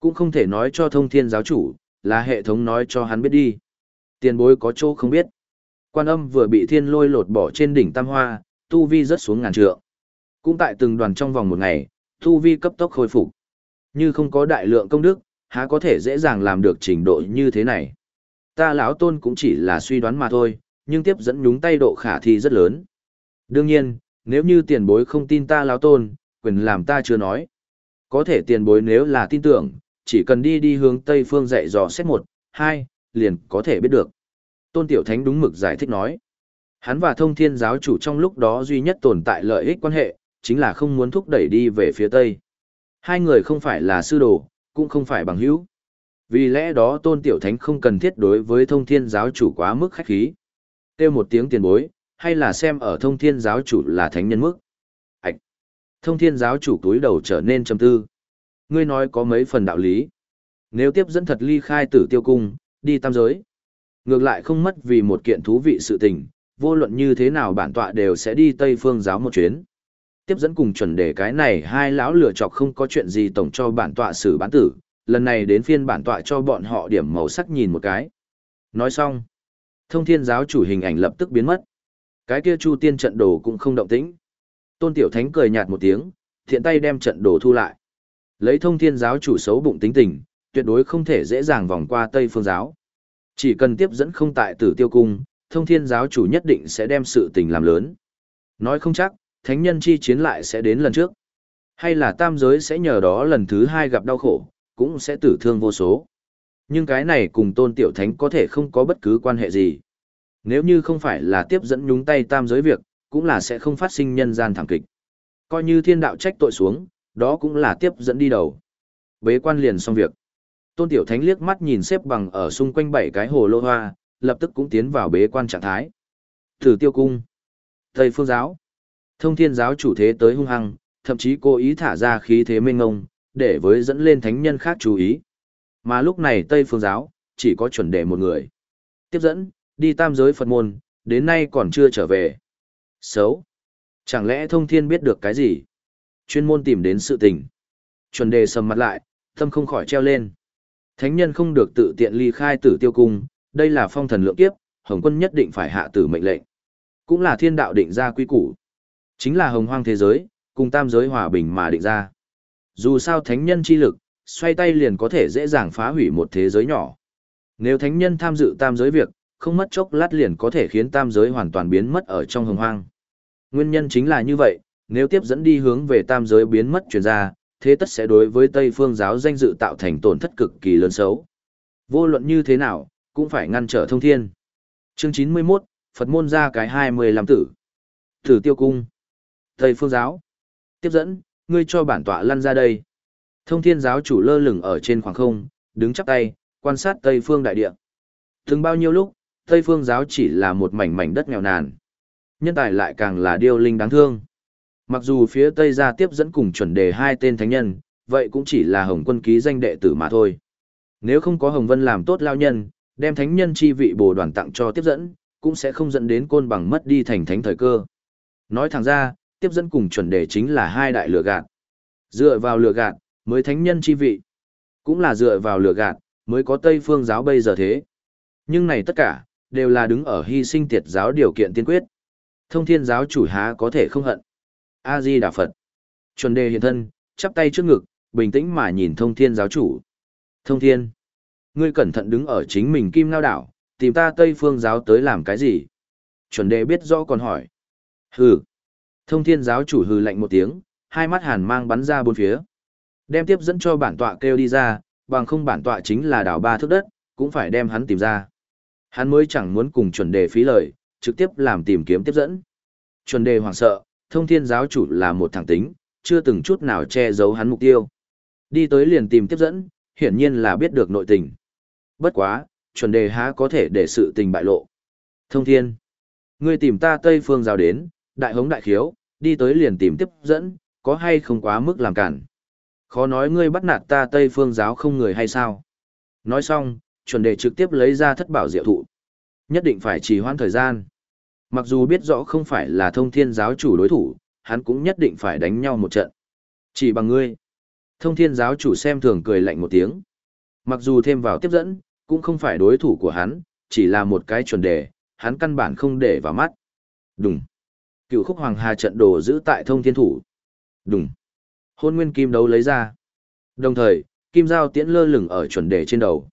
A: Cũng không thể nói cho thông thiên giáo chủ, là hệ thống nói cho hắn biết đi. Tiền bối có chỗ không biết. Quan âm vừa bị thiên lôi lột bỏ trên đỉnh tam hoa, tu vi rất xuống ngàn trượng. Cũng tại từng đoàn trong vòng một ngày, tu vi cấp tốc khôi phục. Như không có đại lượng công đức, há có thể dễ dàng làm được trình độ như thế này. Ta lão tôn cũng chỉ là suy đoán mà thôi, nhưng tiếp dẫn nhúng tay độ khả thi rất lớn. Đương nhiên, Nếu như tiền bối không tin ta lão tôn, quyền làm ta chưa nói. Có thể tiền bối nếu là tin tưởng, chỉ cần đi đi hướng Tây Phương dạy dò xét một, hai, liền có thể biết được. Tôn Tiểu Thánh đúng mực giải thích nói. Hắn và thông thiên giáo chủ trong lúc đó duy nhất tồn tại lợi ích quan hệ, chính là không muốn thúc đẩy đi về phía Tây. Hai người không phải là sư đồ, cũng không phải bằng hữu. Vì lẽ đó Tôn Tiểu Thánh không cần thiết đối với thông thiên giáo chủ quá mức khách khí. Têu một tiếng tiền bối, hay là xem ở thông thiên giáo chủ là thánh nhân mức. Ảch! Thông thiên giáo chủ túi đầu trở nên trầm tư. Ngươi nói có mấy phần đạo lý. Nếu tiếp dẫn thật ly khai tử tiêu cung, đi tam giới. Ngược lại không mất vì một kiện thú vị sự tình, vô luận như thế nào bản tọa đều sẽ đi Tây Phương giáo một chuyến. Tiếp dẫn cùng chuẩn đề cái này hai lão lửa chọc không có chuyện gì tổng cho bản tọa xử bán tử, lần này đến phiên bản tọa cho bọn họ điểm màu sắc nhìn một cái. Nói xong, thông thiên giáo chủ hình ảnh lập tức biến mất. Cái kia chu tiên trận đồ cũng không động tĩnh. Tôn Tiểu Thánh cười nhạt một tiếng, thiện tay đem trận đồ thu lại. Lấy thông thiên giáo chủ xấu bụng tính tình, tuyệt đối không thể dễ dàng vòng qua Tây Phương giáo. Chỉ cần tiếp dẫn không tại tử tiêu cung, thông thiên giáo chủ nhất định sẽ đem sự tình làm lớn. Nói không chắc, thánh nhân chi chiến lại sẽ đến lần trước. Hay là tam giới sẽ nhờ đó lần thứ hai gặp đau khổ, cũng sẽ tử thương vô số. Nhưng cái này cùng tôn tiểu thánh có thể không có bất cứ quan hệ gì. Nếu như không phải là tiếp dẫn nhúng tay tam giới việc, cũng là sẽ không phát sinh nhân gian thảm kịch. Coi như thiên đạo trách tội xuống, đó cũng là tiếp dẫn đi đầu. Bế quan liền xong việc. Tôn Tiểu Thánh liếc mắt nhìn xếp bằng ở xung quanh bảy cái hồ lô hoa, lập tức cũng tiến vào bế quan trạng thái. Thử tiêu cung. thầy phương giáo. Thông thiên giáo chủ thế tới hung hăng, thậm chí cố ý thả ra khí thế mênh ngông, để với dẫn lên thánh nhân khác chú ý. Mà lúc này Tây phương giáo, chỉ có chuẩn đề một người. Tiếp dẫn, đi tam giới Phật môn, đến nay còn chưa trở về. Xấu. Chẳng lẽ thông thiên biết được cái gì? Chuyên môn tìm đến sự tình. Chuẩn đề sầm mặt lại, tâm không khỏi treo lên. Thánh nhân không được tự tiện ly khai tử tiêu cung, đây là phong thần lượng kiếp, Hồng quân nhất định phải hạ tử mệnh lệnh. Cũng là thiên đạo định ra quy củ. Chính là hồng hoang thế giới, cùng tam giới hòa bình mà định ra. Dù sao thánh nhân chi lực, xoay tay liền có thể dễ dàng phá hủy một thế giới nhỏ. Nếu thánh nhân tham dự tam giới việc, không mất chốc lát liền có thể khiến tam giới hoàn toàn biến mất ở trong hồng hoang. Nguyên nhân chính là như vậy, nếu tiếp dẫn đi hướng về tam giới biến mất truyền ra, thế tất sẽ đối với Tây phương giáo danh dự tạo thành tổn thất cực kỳ lớn xấu. Vô luận như thế nào, cũng phải ngăn trở thông thiên. Chương 91, Phật môn ra cái 25 tử. Tử tiêu cung. Tây phương giáo. Tiếp dẫn, ngươi cho bản tọa lăn ra đây. Thông thiên giáo chủ lơ lửng ở trên khoảng không, đứng chắp tay, quan sát Tây phương đại địa. Từng bao nhiêu lúc, Tây phương giáo chỉ là một mảnh mảnh đất nghèo nàn. Nhân tài lại càng là điêu linh đáng thương. Mặc dù phía Tây gia tiếp dẫn cùng chuẩn đề hai tên thánh nhân, vậy cũng chỉ là Hồng quân ký danh đệ tử mà thôi. Nếu không có Hồng Vân làm tốt lao nhân, đem thánh nhân chi vị bồ đoàn tặng cho tiếp dẫn, cũng sẽ không dẫn đến côn bằng mất đi thành thánh thời cơ. Nói thẳng ra, tiếp dẫn cùng chuẩn đề chính là hai đại lừa gạt. Dựa vào lừa gạt, mới thánh nhân chi vị. Cũng là dựa vào lừa gạt, mới có Tây phương giáo bây giờ thế. Nhưng này tất cả, đều là đứng ở hy sinh tiệt giáo điều kiện tiên quyết. Thông thiên giáo chủ há có thể không hận. A-di Đà Phật. Chuẩn đề hiện thân, chắp tay trước ngực, bình tĩnh mà nhìn thông thiên giáo chủ. Thông thiên. Ngươi cẩn thận đứng ở chính mình kim lao đảo, tìm ta Tây Phương giáo tới làm cái gì? Chuẩn đề biết rõ còn hỏi. Hừ. Thông thiên giáo chủ hừ lạnh một tiếng, hai mắt hàn mang bắn ra bốn phía. Đem tiếp dẫn cho bản tọa kêu đi ra, bằng không bản tọa chính là đảo ba thước đất, cũng phải đem hắn tìm ra. Hắn mới chẳng muốn cùng chuẩn đề phí lời, trực tiếp làm tìm kiếm tiếp dẫn. Chuẩn đề hoảng sợ, thông thiên giáo chủ là một thằng tính, chưa từng chút nào che giấu hắn mục tiêu. Đi tới liền tìm tiếp dẫn, hiển nhiên là biết được nội tình. Bất quá, chuẩn đề há có thể để sự tình bại lộ. Thông thiên, ngươi tìm ta Tây Phương giáo đến, đại hống đại khiếu, đi tới liền tìm tiếp dẫn, có hay không quá mức làm cản. Khó nói ngươi bắt nạt ta Tây Phương giáo không người hay sao. Nói xong, chuẩn đề trực tiếp lấy ra thất bảo diệu thụ. Nhất định phải trì hoãn thời gian. Mặc dù biết rõ không phải là thông thiên giáo chủ đối thủ, hắn cũng nhất định phải đánh nhau một trận. Chỉ bằng ngươi. Thông thiên giáo chủ xem thường cười lạnh một tiếng. Mặc dù thêm vào tiếp dẫn, cũng không phải đối thủ của hắn, chỉ là một cái chuẩn đề, hắn căn bản không để vào mắt. Đúng. Cựu khúc hoàng hà trận đồ giữ tại thông thiên thủ. Đúng. Hôn nguyên kim đấu lấy ra. Đồng thời, kim giao tiễn lơ lửng ở chuẩn đề trên đầu.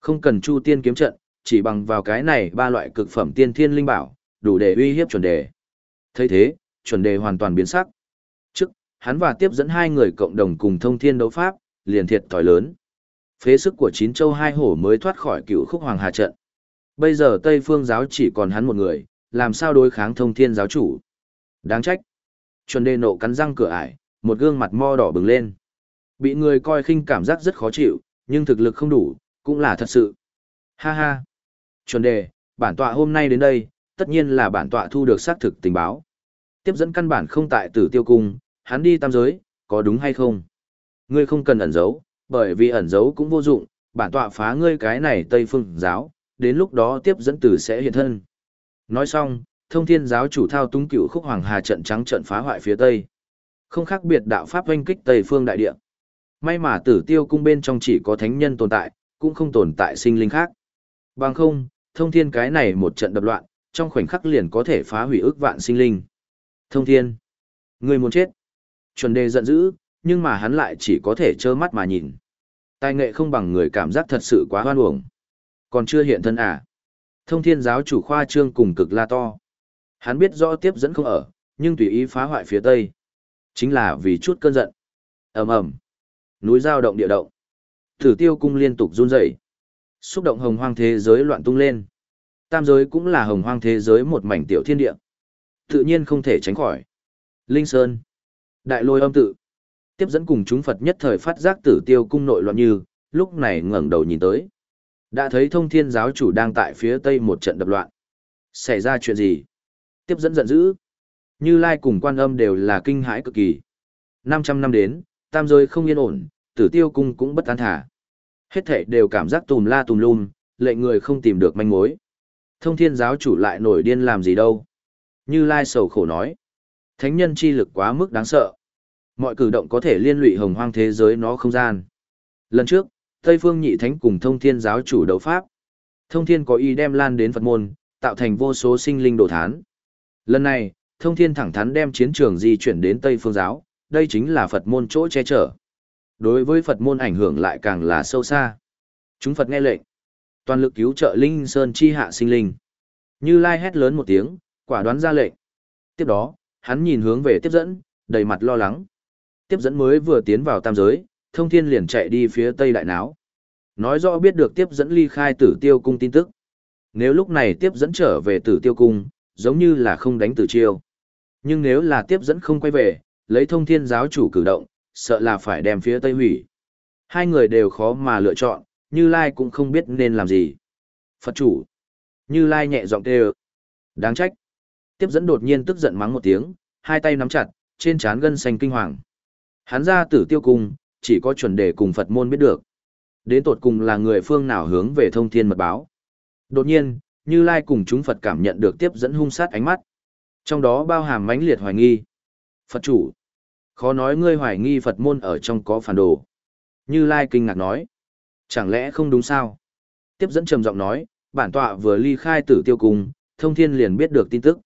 A: Không cần chu tiên kiếm trận, chỉ bằng vào cái này ba loại cực phẩm tiên thiên linh bảo, đủ để uy hiếp chuẩn đề. thấy thế, chuẩn đề hoàn toàn biến sắc. Trước, hắn và tiếp dẫn hai người cộng đồng cùng thông thiên đấu pháp, liền thiệt thòi lớn. Phế sức của chín châu hai hổ mới thoát khỏi cựu khúc hoàng hà trận. Bây giờ Tây Phương giáo chỉ còn hắn một người, làm sao đối kháng thông thiên giáo chủ. Đáng trách. Chuẩn đề nộ cắn răng cửa ải, một gương mặt mo đỏ bừng lên. Bị người coi khinh cảm giác rất khó chịu, nhưng thực lực không đủ, cũng là thật sự. Ha ha. Chuẩn đề, bản tọa hôm nay đến đây, tất nhiên là bản tọa thu được xác thực tình báo. Tiếp dẫn căn bản không tại tử tiêu cung, hắn đi tam giới, có đúng hay không? Ngươi không cần ẩn giấu, bởi vì ẩn giấu cũng vô dụng, bản tọa phá ngươi cái này Tây Phương giáo, đến lúc đó tiếp dẫn tử sẽ hiện thân. Nói xong, thông thiên giáo chủ thao túng cựu khúc hoàng hà trận trắng trận phá hoại phía Tây. Không khác biệt đạo pháp oanh kích Tây Phương đại địa. May mà tử tiêu cung bên trong chỉ có thánh nhân tồn tại, cũng không tồn tại sinh linh khác. Bằng không, thông thiên cái này một trận đập loạn, trong khoảnh khắc liền có thể phá hủy ước vạn sinh linh. Thông thiên, người muốn chết. Chuẩn đề giận dữ, nhưng mà hắn lại chỉ có thể trơ mắt mà nhìn. Tài nghệ không bằng người cảm giác thật sự quá hoan uổng. Còn chưa hiện thân à? Thông thiên giáo chủ khoa trương cùng cực la to. Hắn biết rõ tiếp dẫn không ở, nhưng tùy ý phá hoại phía tây. Chính là vì chút cơn giận. ầm ầm Núi giao động địa động. Thử tiêu cung liên tục run rẩy Xúc động hồng hoang thế giới loạn tung lên. Tam giới cũng là hồng hoang thế giới một mảnh tiểu thiên địa. Tự nhiên không thể tránh khỏi. Linh Sơn. Đại lôi âm tự. Tiếp dẫn cùng chúng Phật nhất thời phát giác tử tiêu cung nội loạn như, lúc này ngẩng đầu nhìn tới. Đã thấy thông thiên giáo chủ đang tại phía tây một trận đập loạn. Xảy ra chuyện gì? Tiếp dẫn giận dữ. Như Lai cùng quan âm đều là kinh hãi cực kỳ. 500 năm đến, tam giới không yên ổn, tử tiêu cung cũng bất an thả. Hết thể đều cảm giác tùm la tùm lum, lệnh người không tìm được manh mối. Thông thiên giáo chủ lại nổi điên làm gì đâu. Như Lai sầu khổ nói. Thánh nhân chi lực quá mức đáng sợ. Mọi cử động có thể liên lụy hồng hoang thế giới nó không gian. Lần trước, Tây Phương Nhị Thánh cùng Thông Thiên giáo chủ đấu pháp. Thông Thiên có ý đem lan đến Phật môn, tạo thành vô số sinh linh đồ thán. Lần này, Thông Thiên thẳng thắn đem chiến trường di chuyển đến Tây Phương giáo, đây chính là Phật môn chỗ che chở. Đối với Phật môn ảnh hưởng lại càng là sâu xa. Chúng Phật nghe lệnh, toàn lực cứu trợ Linh Sơn chi hạ sinh linh. Như Lai hét lớn một tiếng, quả đoán ra lệnh. Tiếp đó, hắn nhìn hướng về tiếp dẫn, đầy mặt lo lắng. Tiếp dẫn mới vừa tiến vào tam giới, thông thiên liền chạy đi phía tây đại náo. Nói rõ biết được tiếp dẫn ly khai tử tiêu cung tin tức. Nếu lúc này tiếp dẫn trở về tử tiêu cung, giống như là không đánh từ chiêu. Nhưng nếu là tiếp dẫn không quay về, lấy thông thiên giáo chủ cử động, sợ là phải đem phía tây hủy. Hai người đều khó mà lựa chọn, Như Lai cũng không biết nên làm gì. Phật chủ. Như Lai nhẹ giọng kêu. Đáng trách. Tiếp dẫn đột nhiên tức giận mắng một tiếng, hai tay nắm chặt, trên trán gân xanh kinh hoàng. Hắn ra tử tiêu cung, chỉ có chuẩn đề cùng Phật môn biết được. Đến tột cùng là người phương nào hướng về thông thiên mật báo. Đột nhiên, như Lai cùng chúng Phật cảm nhận được tiếp dẫn hung sát ánh mắt. Trong đó bao hàm mãnh liệt hoài nghi. Phật chủ. Khó nói ngươi hoài nghi Phật môn ở trong có phản đồ. Như Lai kinh ngạc nói. Chẳng lẽ không đúng sao? Tiếp dẫn trầm giọng nói, bản tọa vừa ly khai tử tiêu cung, thông thiên liền biết được tin tức.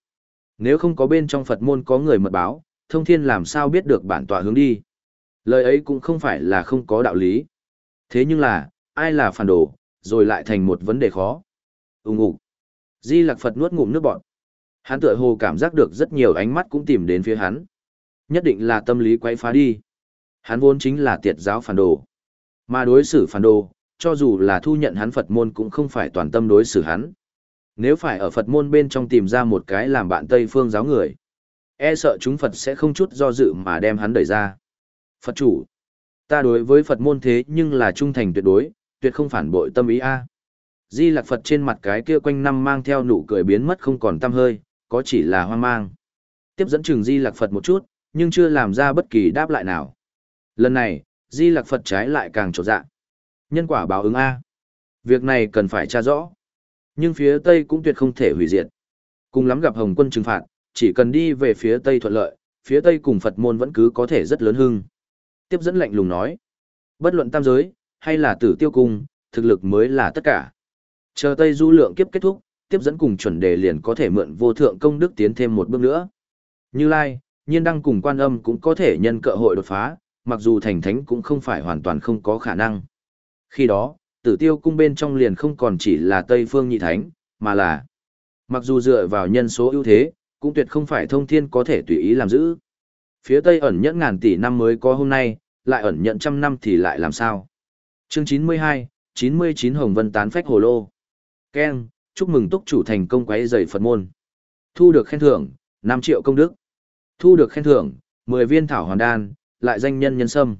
A: Nếu không có bên trong Phật môn có người mật báo, thông thiên làm sao biết được bản tọa hướng đi. Lời ấy cũng không phải là không có đạo lý. Thế nhưng là, ai là phản đồ, rồi lại thành một vấn đề khó. Úng ủ. Di Lặc Phật nuốt ngụm nước bọt. Hắn tựa hồ cảm giác được rất nhiều ánh mắt cũng tìm đến phía hắn. Nhất định là tâm lý quay phá đi. Hắn vốn chính là tiệt giáo phản đồ. Mà đối xử phản đồ, cho dù là thu nhận hắn Phật môn cũng không phải toàn tâm đối xử hắn. Nếu phải ở Phật môn bên trong tìm ra một cái làm bạn Tây phương giáo người, e sợ chúng Phật sẽ không chút do dự mà đem hắn đẩy ra. Phật chủ, ta đối với Phật môn thế nhưng là trung thành tuyệt đối, tuyệt không phản bội tâm ý a. Di Lặc Phật trên mặt cái kia quanh năm mang theo nụ cười biến mất không còn tăm hơi, có chỉ là hoang mang. Tiếp dẫn chừng Di Lặc Phật một chút, nhưng chưa làm ra bất kỳ đáp lại nào. Lần này, Di Lặc Phật trái lại càng trột dạ. Nhân quả báo ứng A. Việc này cần phải tra rõ. Nhưng phía Tây cũng tuyệt không thể hủy diệt. Cùng lắm gặp Hồng quân trừng phạt, chỉ cần đi về phía Tây thuận lợi, phía Tây cùng Phật môn vẫn cứ có thể rất lớn hưng. Tiếp dẫn lệnh lùng nói. Bất luận tam giới, hay là tử tiêu cung, thực lực mới là tất cả. Chờ Tây du lượng kiếp kết thúc, tiếp dẫn cùng chuẩn đề liền có thể mượn vô thượng công đức tiến thêm một bước nữa. Như Lai, nhiên đăng cùng quan âm cũng có thể nhân cơ hội đột phá, mặc dù thành thánh cũng không phải hoàn toàn không có khả năng. Khi đó, tử tiêu cung bên trong liền không còn chỉ là Tây Phương Nhị Thánh, mà là mặc dù dựa vào nhân số ưu thế, cũng tuyệt không phải thông thiên có thể tùy ý làm giữ. Phía Tây ẩn nhẫn ngàn tỷ năm mới có hôm nay, lại ẩn nhận trăm năm thì lại làm sao? Chương 92, 99 Hồng Vân tán phách hồ lô. Ken, chúc mừng túc chủ thành công quấy giày Phật môn. Thu được khen thưởng, 5 triệu công đức. Thu được khen thưởng, 10 viên thảo hoàn đan, lại danh nhân nhân sâm.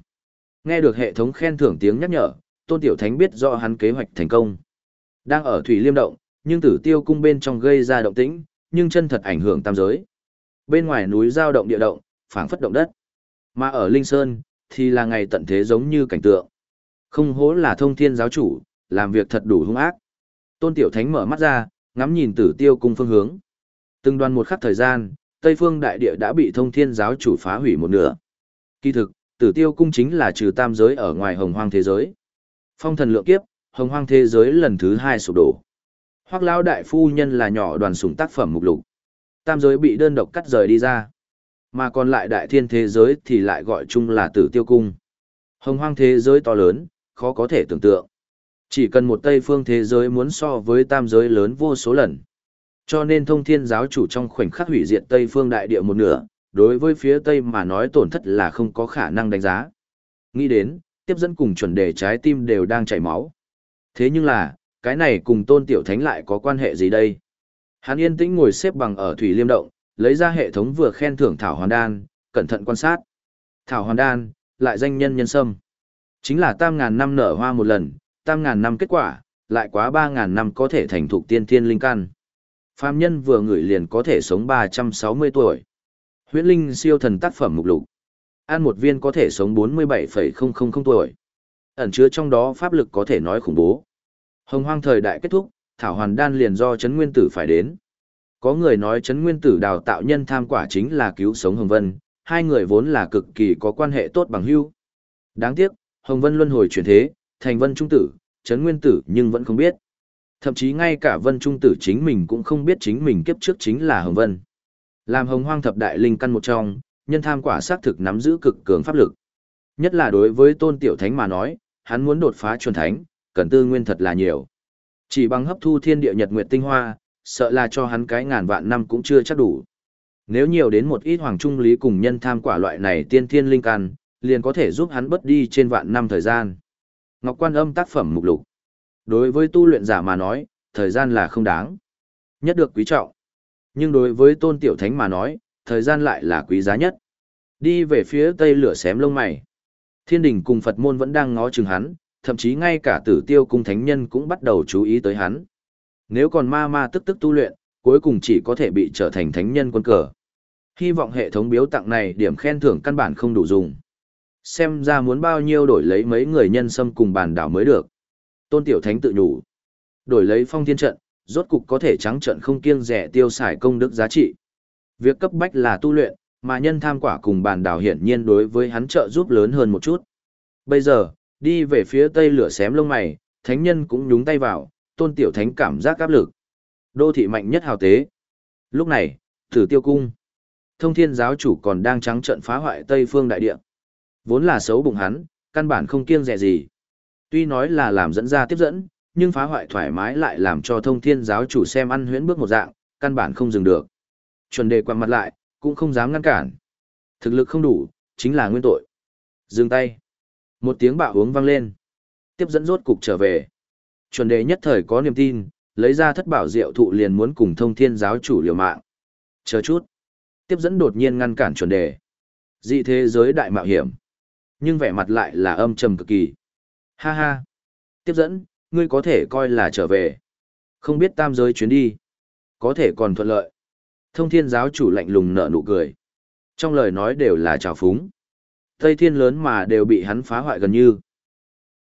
A: Nghe được hệ thống khen thưởng tiếng nhắc nhở, Tôn Tiểu Thánh biết rõ hắn kế hoạch thành công. Đang ở Thủy Liêm Động, nhưng tử tiêu cung bên trong gây ra động tĩnh, nhưng chân thật ảnh hưởng tam giới. Bên ngoài núi giao động địa động, phảng phất động đất. Mà ở Linh Sơn, thì là ngày tận thế giống như cảnh tượng. Không hố là thông thiên giáo chủ, làm việc thật đủ hung ác. Tôn Tiểu Thánh mở mắt ra, ngắm nhìn tử tiêu cung phương hướng. Từng đoàn một khắc thời gian, Tây phương đại địa đã bị thông thiên giáo chủ phá hủy một nửa. Kỳ thực, tử tiêu cung chính là trừ tam giới ở ngoài hồng hoang thế giới. Phong thần lượng kiếp, hồng hoang thế giới lần thứ hai sụp đổ. Hoác lão đại phu nhân là nhỏ đoàn sủng tác phẩm mục lục. Tam giới bị đơn độc cắt rời đi ra. Mà còn lại đại thiên thế giới thì lại gọi chung là tử tiêu cung. Hồng hoang thế giới to lớn, khó có thể tưởng tượng. Chỉ cần một Tây phương thế giới muốn so với tam giới lớn vô số lần. Cho nên thông thiên giáo chủ trong khoảnh khắc hủy diệt Tây phương đại địa một nửa, đối với phía Tây mà nói tổn thất là không có khả năng đánh giá. Nghĩ đến, tiếp dẫn cùng chuẩn đề trái tim đều đang chảy máu. Thế nhưng là, cái này cùng tôn tiểu thánh lại có quan hệ gì đây? Hắn yên tĩnh ngồi xếp bằng ở thủy liêm động, lấy ra hệ thống vừa khen thưởng Thảo Hoàn Đan, cẩn thận quan sát. Thảo Hoàn Đan, lại danh nhân nhân sâm. Chính là tam ngàn năm nở hoa một lần, tam ngàn năm kết quả, lại quá ba ngàn năm có thể thành thục tiên thiên linh căn. Phàm nhân vừa ngửi liền có thể sống ba trăm sáu mươi tuổi. Huyễn Linh siêu thần tác phẩm mục lục. Ăn một viên có thể sống bốn mươi bảy phẩy không không không tuổi. Ẩn chứa trong đó pháp lực có thể nói khủng bố. Hồng hoang thời đại kết thúc, Thảo Hoàn Đan liền do chấn Nguyên Tử phải đến. Có người nói chấn Nguyên Tử đào tạo nhân tham quả chính là cứu sống Hồng Vân, hai người vốn là cực kỳ có quan hệ tốt bằng hữu. Đáng tiếc, Hồng Vân luân hồi chuyển thế, thành Vân Trung Tử, Trấn Nguyên Tử nhưng vẫn không biết. Thậm chí ngay cả Vân Trung Tử chính mình cũng không biết chính mình kiếp trước chính là Hồng Vân. Làm Hồng Hoang thập đại linh căn một trong, nhân tham quả xác thực nắm giữ cực cường pháp lực. Nhất là đối với Tôn Tiểu Thánh mà nói, hắn muốn đột phá chuẩn thánh, cần tư nguyên thật là nhiều. Chỉ bằng hấp thu thiên địa nhật nguyệt tinh hoa, sợ là cho hắn cái ngàn vạn năm cũng chưa chắc đủ. Nếu nhiều đến một ít hoàng trung lý cùng nhân tham quả loại này tiên thiên linh căn, liền có thể giúp hắn bớt đi trên vạn năm thời gian. Ngọc Quan Âm tác phẩm mục lục. Đối với tu luyện giả mà nói, thời gian là không đáng. Nhất được quý trọng. Nhưng đối với tôn tiểu thánh mà nói, thời gian lại là quý giá nhất. Đi về phía tây lửa xém lông mày. Thiên đình cùng Phật môn vẫn đang ngó chừng hắn, thậm chí ngay cả tử tiêu cung thánh nhân cũng bắt đầu chú ý tới hắn. Nếu còn ma ma tức tức tu luyện, cuối cùng chỉ có thể bị trở thành thánh nhân quân cờ. Hy vọng hệ thống biếu tặng này điểm khen thưởng căn bản không đủ dùng. Xem ra muốn bao nhiêu đổi lấy mấy người nhân sâm cùng bàn đảo mới được. Tôn Tiểu Thánh tự nhủ. Đổi lấy phong thiên trận, rốt cục có thể trắng trận không kiêng rẻ tiêu xài công đức giá trị. Việc cấp bách là tu luyện, mà nhân tham quả cùng bàn đảo hiển nhiên đối với hắn trợ giúp lớn hơn một chút. Bây giờ, đi về phía tây lửa xém lông mày, thánh nhân cũng nhúng tay vào, tôn tiểu thánh cảm giác áp lực. Đô thị mạnh nhất hào tế. Lúc này, thử tiêu cung. Thông thiên giáo chủ còn đang trắng trận phá hoại tây phương đại địa. Vốn là xấu bụng hắn, căn bản không kiêng dè gì. Tuy nói là làm dẫn ra tiếp dẫn, nhưng phá hoại thoải mái lại làm cho thông thiên giáo chủ xem ăn huyễn bước một dạng, căn bản không dừng được. Chuẩn đề quằn mặt lại, cũng không dám ngăn cản. Thực lực không đủ, chính là nguyên tội. Dừng tay. Một tiếng bạo uống vang lên. Tiếp dẫn rốt cục trở về. Chuẩn đề nhất thời có niềm tin, lấy ra thất bảo diệu thụ liền muốn cùng thông thiên giáo chủ liều mạng. Chờ chút. Tiếp dẫn đột nhiên ngăn cản chuẩn đề. Dị thế giới đại mạo hiểm. Nhưng vẻ mặt lại là âm trầm cực kỳ. Ha ha. Tiếp dẫn, ngươi có thể coi là trở về. Không biết tam giới chuyến đi. Có thể còn thuận lợi. Thông thiên giáo chủ lạnh lùng nở nụ cười. Trong lời nói đều là trào phúng. Tây thiên lớn mà đều bị hắn phá hoại gần như.